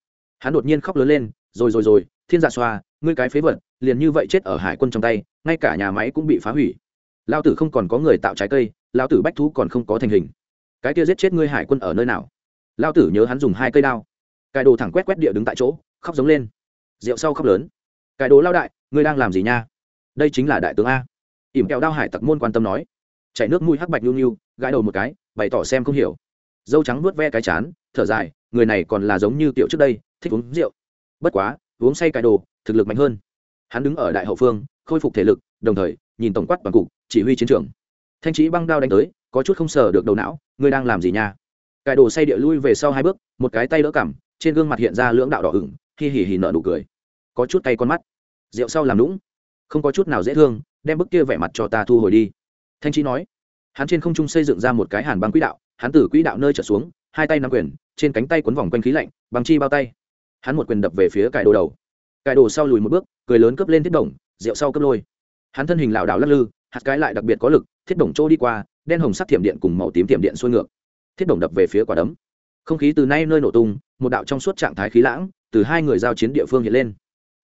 hắn đột nhiên khóc lớn lên, rồi rồi rồi, thiên dạ xoa, ngươi cái phế vật, liền như vậy chết ở hải quân trong tay, ngay cả nhà máy cũng bị phá hủy. Lao tử không còn có người tạo trái cây lao tử bách thú còn không có thành hình. Cái kia giết chết ngươi hải quân ở nơi nào? Lao tử nhớ hắn dùng hai cây đao. Cài đồ thẳng quét quét địa đứng tại chỗ, khóc giống lên. Rượu sau khóc lớn. Cái đồ lao đại, ngươi đang làm gì nha? Đây chính là đại tướng a. Ỉm kẹo đao hải tặc môn quan tâm nói. Chảy nước mũi hắc bạch nhu nhu, gãi đầu một cái, bày tỏ xem không hiểu. Dâu trắng vuốt ve cái chán, thở dài người này còn là giống như kiểu trước đây, thích uống rượu. Bất quá, uống say cái đồ, thực lực mạnh hơn. Hắn đứng ở đại hậu phương, khôi phục thể lực, đồng thời, nhìn tổng quát toàn cục, chỉ huy chiến trường. Thanh trí băng đao đánh tới, có chút không sờ được đầu não, ngươi đang làm gì nha? Cải đồ say địa lui về sau hai bước, một cái tay đỡ cảm trên gương mặt hiện ra lưỡng đạo đỏ ửng khi hỉ hỉ nở nụ cười. Có chút tay con mắt. Rượu sau làm lũng không có chút nào dễ thương, đem bức kia vẻ mặt cho ta thu hồi đi. Thanh trí nói. Hắn trên không trung xây dựng ra một cái hàn băng quỹ đạo, hắn từ quỹ đạo nơi trở xuống hai tay nắm quyền, trên cánh tay quấn vòng quanh khí lạnh, bằng chi bao tay. Hắn một quyền đập về phía cải đồ đầu. Cải đồ sau lùi một bước, cười lớn cướp lên thiết đồng rượu sau cướp lôi. Hắn thân hình lảo đảo lắc lư, hạt cái lại đặc biệt có lực, thiết đồng trôi đi qua, đen hồng sắc thiểm điện cùng màu tím thiểm điện xuôi ngược. Thiết đồng đập về phía quả đấm. Không khí từ nay nơi nổ tung, một đạo trong suốt trạng thái khí lãng, từ hai người giao chiến địa phương hiện lên.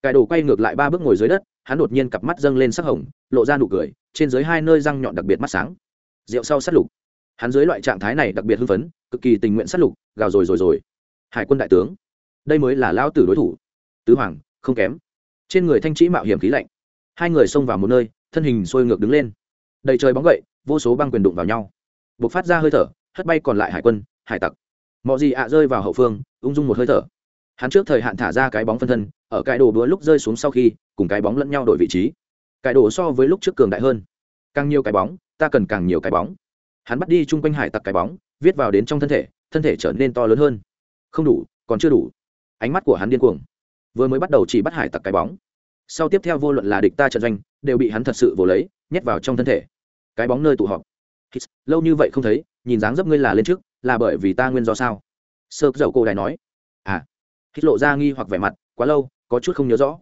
Cải đồ quay ngược lại ba bước ngồi dưới đất, hắn đột nhiên cặp mắt dâng lên sắc hồng, lộ ra nụ cười, trên dưới hai nơi răng nhọn đặc biệt mắt sáng. Rượu sau sát lục. Hắn dưới loại trạng thái này đặc biệt hưng phấn cực kỳ tình nguyện sát lục, gào rồi rồi rồi. Hải quân đại tướng, đây mới là lao tử đối thủ. Tứ hoàng, không kém. Trên người thanh trĩ mạo hiểm khí lạnh. Hai người xông vào một nơi, thân hình sôi ngược đứng lên. Đầy trời bóng gậy, vô số băng quyền đụng vào nhau. B ộ c phát ra hơi thở, hất bay còn lại hải quân, hải tặc. Mọi gì ạ rơi vào hậu phương, ung dung một hơi thở. Hắn trước thời hạn thả ra cái bóng phân thân, ở cái đồ búa lúc rơi xuống sau khi, cùng cái bóng lẫn nhau đổi vị trí. Cái đồ so với lúc trước cường đại hơn. Càng nhiều cái bóng, ta cần càng nhiều cái bóng. Hắn bắt đi chung quanh hải tặc cái bóng viết vào đến trong thân thể thân thể trở nên to lớn hơn. Không đủ, còn chưa đủ. Ánh mắt của hắn điên cuồng. Vừa mới bắt đầu chỉ bắt hải tặc cái bóng. Sau tiếp theo vô luận là địch ta trận doanh, đều bị hắn thật sự vồ lấy, nhét vào trong thân thể. Cái bóng nơi tụ họp. Lâu như vậy không thấy, nhìn dáng dấp ngươi là lên trước, là bởi vì ta nguyên do sao? Sơ dậu cô đài nói. À. Hít lộ ra nghi hoặc vẻ mặt, quá lâu, có chút không nhớ rõ.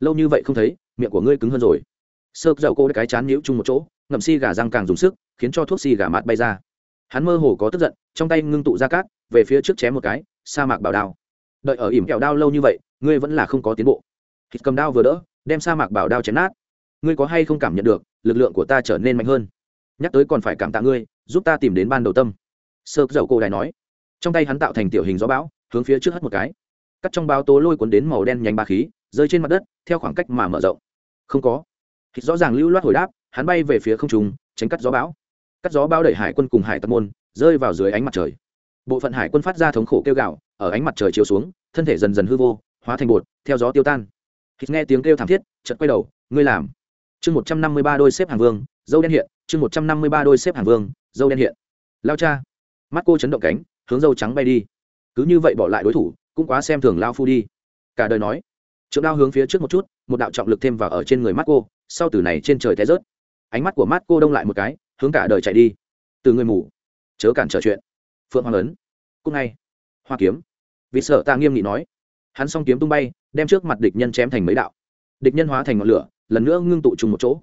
Lâu như vậy không thấy, miệng của ngươi cứng hơn rồi. Sơ dậu cô cái chán nhíu chung một chỗ, ngậm si gà răng càng dùng sức, khiến cho thuốc si gà mạt bay ra hắn mơ hồ có tức giận, trong tay ngưng tụ ra cát, về phía trước chém một cái, sa mạc bảo đao. Đợi ở ỉm kẹo đao lâu như vậy, ngươi vẫn là không có tiến bộ. Thịt cầm đao vừa đỡ, đem sa mạc bảo đao chém nát. Ngươi có hay không cảm nhận được, lực lượng của ta trở nên mạnh hơn? Nhắc tới còn phải cảm tạ ngươi, giúp ta tìm đến ban đầu tâm. Sơ dầu cô đài nói. Trong tay hắn tạo thành tiểu hình gió bão, hướng phía trước hất một cái. Cắt trong bao tố lôi cuốn đến màu đen nhánh ba khí, rơi trên mặt đất, theo khoảng cách mà mở rộng. Không có. Thịt rõ ràng lưu loát hồi đáp, hắn bay về phía không trung, tránh cắt gió bão cắt gió bão đẩy hải quân cùng hải tặc môn, rơi vào dưới ánh mặt trời. Bộ phận hải quân phát ra thống khổ kêu gạo ở ánh mặt trời chiếu xuống, thân thể dần dần hư vô, hóa thành bột, theo gió tiêu tan. Hít nghe tiếng kêu thảm thiết, chợt quay đầu, ngươi làm. Chương một trăm năm mươi ba đôi xếp hàng vương, dâu đen hiện. Chương một trăm năm mươi ba đôi xếp hàng vương, dâu đen hiện. Lao cha. Mắt cô chấn động cánh, hướng dâu trắng bay đi. Cứ như vậy bỏ lại đối thủ, cũng quá xem thường lao phu đi. Cả đời nói. Trượng đao hướng phía trước một chút, một đạo trọng lực thêm vào ở trên người mắt cô, sau từ này trên trời té rớt. Ánh mắt của mắt cô đông lại một cái hướng cả đời chạy đi. Từ người mù chớ cản trở chuyện. Phượng hoàng lớn cúc ngay. Hoa kiếm. Vì sợ ta nghiêm nghị nói. Hắn s o n g kiếm tung bay đem trước mặt địch nhân chém thành mấy đạo. Địch nhân hóa thành ngọn lửa lần nữa ngưng tụ trùng một chỗ.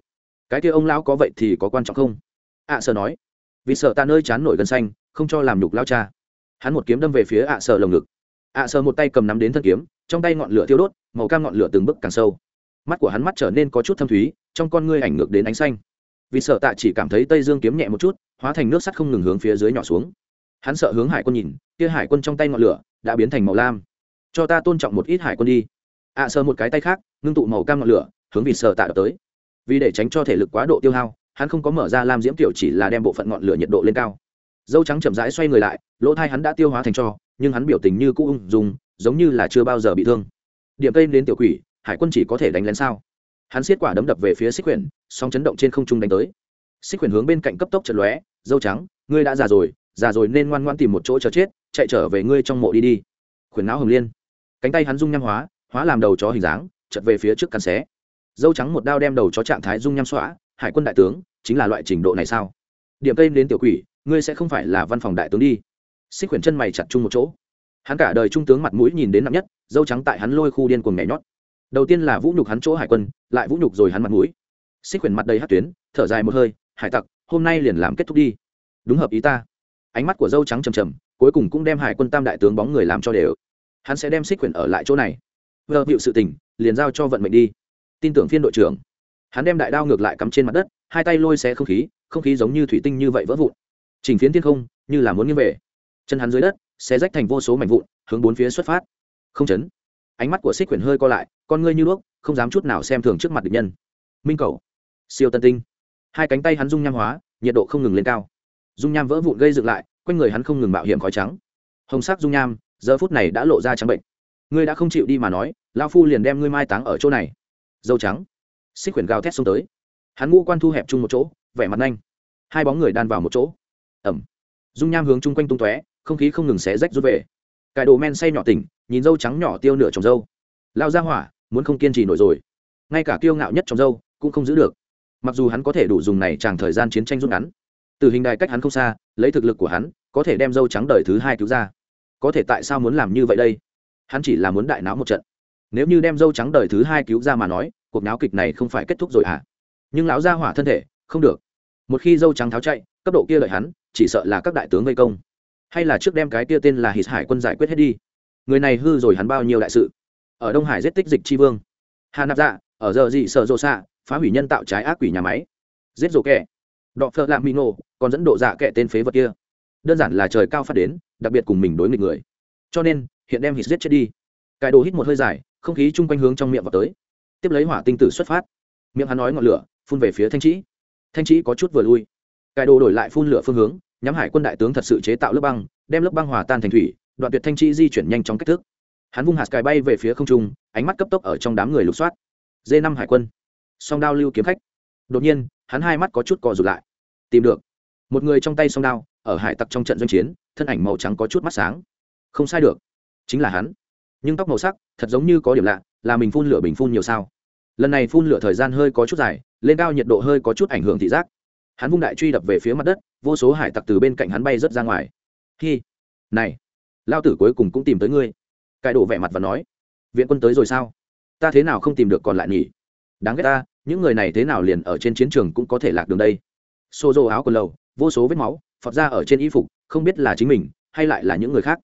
Cái kia ông lão có vậy thì có quan trọng không? Ạ à, sợ nói. Vì sợ ta nơi chán nổi gần xanh không cho làm nhục lao cha. Hắn một kiếm đâm về phía ạ à sợ lồng ngực. Ạ à sợ một tay cầm nắm đến thân kiếm trong tay ngọn lửa thiêu đốt màu cam ngọn lửa từng bước càng sâu. Mắt của hắn mắt trở nên có chút thâm thúy trong con ngươi ảnh ngược đến ánh xanh vì sợ tạ chỉ cảm thấy tây dương kiếm nhẹ một chút hóa thành nước sắt không ngừng hướng phía dưới nhỏ xuống. Hắn sợ hướng hải quân nhìn kia hải quân trong tay ngọn lửa đã biến thành màu lam. Cho ta tôn trọng một ít hải quân đi. Ạ à, sờ một cái tay khác ngưng tụ màu cam ngọn lửa hướng vì sợ tạ đập tới. Vì để tránh cho thể lực quá độ tiêu hao hắn không có mở ra lam diễm tiểu chỉ là đem bộ phận ngọn lửa nhiệt độ lên cao. Dâu trắng chậm rãi xoay người lại lỗ thai hắn đã tiêu hóa thành cho nhưng hắn biểu tình như cũ ung dùng giống như là chưa bao giờ bị thương. Điểm cây đến tiểu quỷ hải quân chỉ có thể đánh lén sao? Hắn xiết quả đấm đập về phía xích quyển song chấn động trên không trung đánh tới. Xích quyển hướng bên cạnh cấp tốc chật lóe, dâu trắng, ngươi đã già rồi già rồi nên ngoan ngoan tìm một chỗ chờ chết, chạy trở về ngươi trong mộ đi đi. Khuyển não hồng liên, cánh tay hắn dung nham hóa hóa làm đầu chó hình dáng chật về phía trước cắn xé. Dâu trắng một đao đem đầu chó trạng thái dung nham xóa, hải quân đại tướng, chính là loại trình độ này sao? Điểm cây đến tiểu quỷ, ngươi sẽ không phải là văn phòng đại tướng đi. Xích quyển chân mày chặt chung một chỗ. Hắn cả đời trung tướng mặt mũi nhìn đến nặng nhất, dâu trắng tại hắn lôi khu điên cuồng nhảy nhót đầu tiên là vũ nhục hắn chỗ hải quân, lại vũ nhục rồi hắn mặt mũi. Xích quyển mặt đầy hát tuyến, thở dài một hơi, hải tặc, hôm nay liền làm kết thúc đi. Đúng hợp ý ta. Ánh mắt của dâu trắng trầm trầm, cuối cùng cũng đem hải quân tam đại tướng bóng người làm cho đều. Hắn sẽ đem xích quyển ở lại chỗ này. Vợ hiệu sự tình, liền giao cho vận mệnh đi. Tin tưởng phiên đội trưởng. Hắn đem đại đao ngược lại cắm trên mặt đất, hai tay lôi xé không khí không khí giống như thủy tinh như vậy vỡ vụn. Chỉnh phiến thiên không, như là muốn nghiêng về. Chân hắn dưới đất, xé rách thành vô số mảnh vụn, hướng bốn phía xuất phát. Không chấn ánh mắt của xích quyển hơi co lại, con ngươi như đuốc, không dám chút nào xem thường trước mặt địch nhân. Minh cầu. Siêu tân tinh. Hai cánh tay hắn dung nham hóa, nhiệt độ không ngừng lên cao. Dung nham vỡ vụn gây dựng lại, quanh người hắn không ngừng mạo hiểm khói trắng. Hồng sắc dung nham, giờ phút này đã lộ ra trắng bệnh. Ngươi đã không chịu đi mà nói lao phu liền đem ngươi mai táng ở chỗ này. Dâu trắng. Xích quyển gào thét xông tới. Hắn ngũ quan thu hẹp chung một chỗ, vẻ mặt nhanh. Hai bóng người đan vào một chỗ. Ẩm. Dung nham hướng chung quanh tung tóe, không khí không ngừng xé rách rút về. Cải đồ men say nhỏ tỉnh nhìn dâu trắng nhỏ tiêu nửa trồng dâu. Lao ra hỏa, muốn không kiên trì nổi rồi. Ngay cả kiêu ngạo nhất trồng dâu cũng không giữ được. Mặc dù hắn có thể đủ dùng này tràng thời gian chiến tranh rút ngắn, từ hình đài cách hắn không xa, lấy thực lực của hắn, có thể đem dâu trắng đời thứ hai cứu ra. Có thể tại sao muốn làm như vậy đây? Hắn chỉ là muốn đại náo một trận. Nếu như đem dâu trắng đời thứ hai cứu ra mà nói, cuộc náo kịch này không phải kết thúc rồi hả? Nhưng lão gia hỏa thân thể, không được. Một khi dâu trắng tháo chạy, cấp độ kia lợi hắn, chỉ sợ là các đại tướng vây công. Hay là trước đem cái kia tên là hít hải quân giải quyết hết đi người này hư rồi hắn bao nhiêu đại sự. Ở đông hải giết tích dịch tri vương. Hà nạp dạ ở giờ gì sợ rộ xạ, phá hủy nhân tạo trái ác quỷ nhà máy. Giết rổ kẻ. Đọ phợ lạ mỹ ngộ, còn dẫn độ dạ kẻ tên phế vật kia. Đơn giản là trời cao phát đến, đặc biệt cùng mình đối nghịch người. Cho nên, hiện đem hít giết chết đi. Cải đồ hít một hơi dài, không khí chung quanh hướng trong miệng vào tới. Tiếp lấy hỏa tinh tử xuất phát. Miệng hắn nói ngọn lửa, phun về phía thanh trĩ thanh trĩ có chút vừa lui. Cải đồ đổi lại phun lửa phương hướng, nhắm hải quân đại tướng thật sự chế tạo lớp băng, đem lớp băng hòa tan thành thủy đoạn tuyệt thanh chi di chuyển nhanh trong cách thức. Hắn vung hạt cài bay về phía không trung, ánh mắt cấp tốc ở trong đám người lục soát. D năm hải quân. Song đao lưu kiếm khách. Đột nhiên, hắn hai mắt có chút cò rụt lại. Tìm được. Một người trong tay song đao, ở hải tặc trong trận doanh chiến, thân ảnh màu trắng có chút mắt sáng. Không sai được. Chính là hắn. Nhưng tóc màu sắc, thật giống như có điểm lạ, là mình phun lửa bình phun nhiều sao. Lần này phun lửa thời gian hơi có chút dài, lên cao nhiệt độ hơi có chút ảnh hưởng thị giác. Hắn vung đại truy đập về phía mặt đất, vô số hải tặc từ bên cạnh hắn bay rớt ra ngoài. Khi này lao tử cuối cùng cũng tìm tới ngươi. Cải đổ vẻ mặt và nói, viện quân tới rồi sao? Ta thế nào không tìm được còn lại nhỉ? Đáng ghét ta, những người này thế nào liền ở trên chiến trường cũng có thể lạc đường đây? Xô rô áo quần lầu, vô số vết máu, phọt ra ở trên y phục, không biết là chính mình, hay lại là những người khác.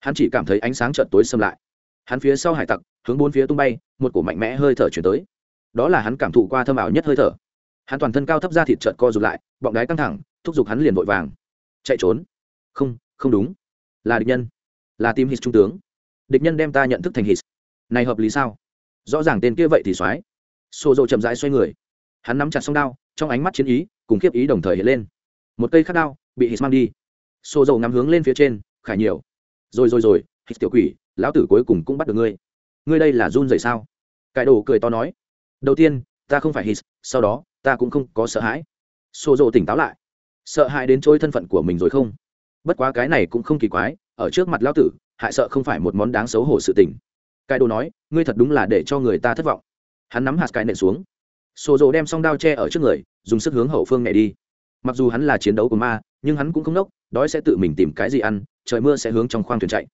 Hắn chỉ cảm thấy ánh sáng trợn tối xâm lại. Hắn phía sau hải tặc, hướng bốn phía tung bay, một cổ mạnh mẽ hơi thở chuyển tới. Đó là hắn cảm thụ qua thơm ảo nhất hơi thở. Hắn toàn thân cao thấp ra thịt trợt co rụt lại, bọng gái căng thẳng, thúc giục hắn liền vội vàng. Chạy trốn. Không không đúng. Là địch nhân là tim hít trung tướng. Địch nhân đem ta nhận thức thành hít này hợp lý sao? Rõ ràng tên kia vậy thì soái xô dầu chậm rãi xoay người. Hắn nắm chặt song đao, trong ánh mắt chiến ý, cùng khiếp ý đồng thời hiện lên. Một cây khắc đao bị hít mang đi. Xô dầu ngắm hướng lên phía trên, khải nhiều. Rồi rồi rồi hít tiểu quỷ, lão tử cuối cùng cũng bắt được ngươi. Ngươi đây là run rẩy sao? Cải đồ cười to nói. Đầu tiên, ta không phải hít sau đó, ta cũng không có sợ hãi. Xô dầu tỉnh táo lại. Sợ hãi đến trôi thân phận của mình rồi không? Bất quá cái này cũng không kỳ quái ở trước mặt lão tử, hại sợ không phải một món đáng xấu hổ sự tình. Cái đồ nói, ngươi thật đúng là để cho người ta thất vọng. Hắn nắm hạt cải nện xuống. Xô dầu đem song đao che ở trước người, dùng sức hướng hậu phương nhẹ đi. Mặc dù hắn là chiến đấu của ma, nhưng hắn cũng không nốc, đói sẽ tự mình tìm cái gì ăn, trời mưa sẽ hướng trong khoang thuyền chạy.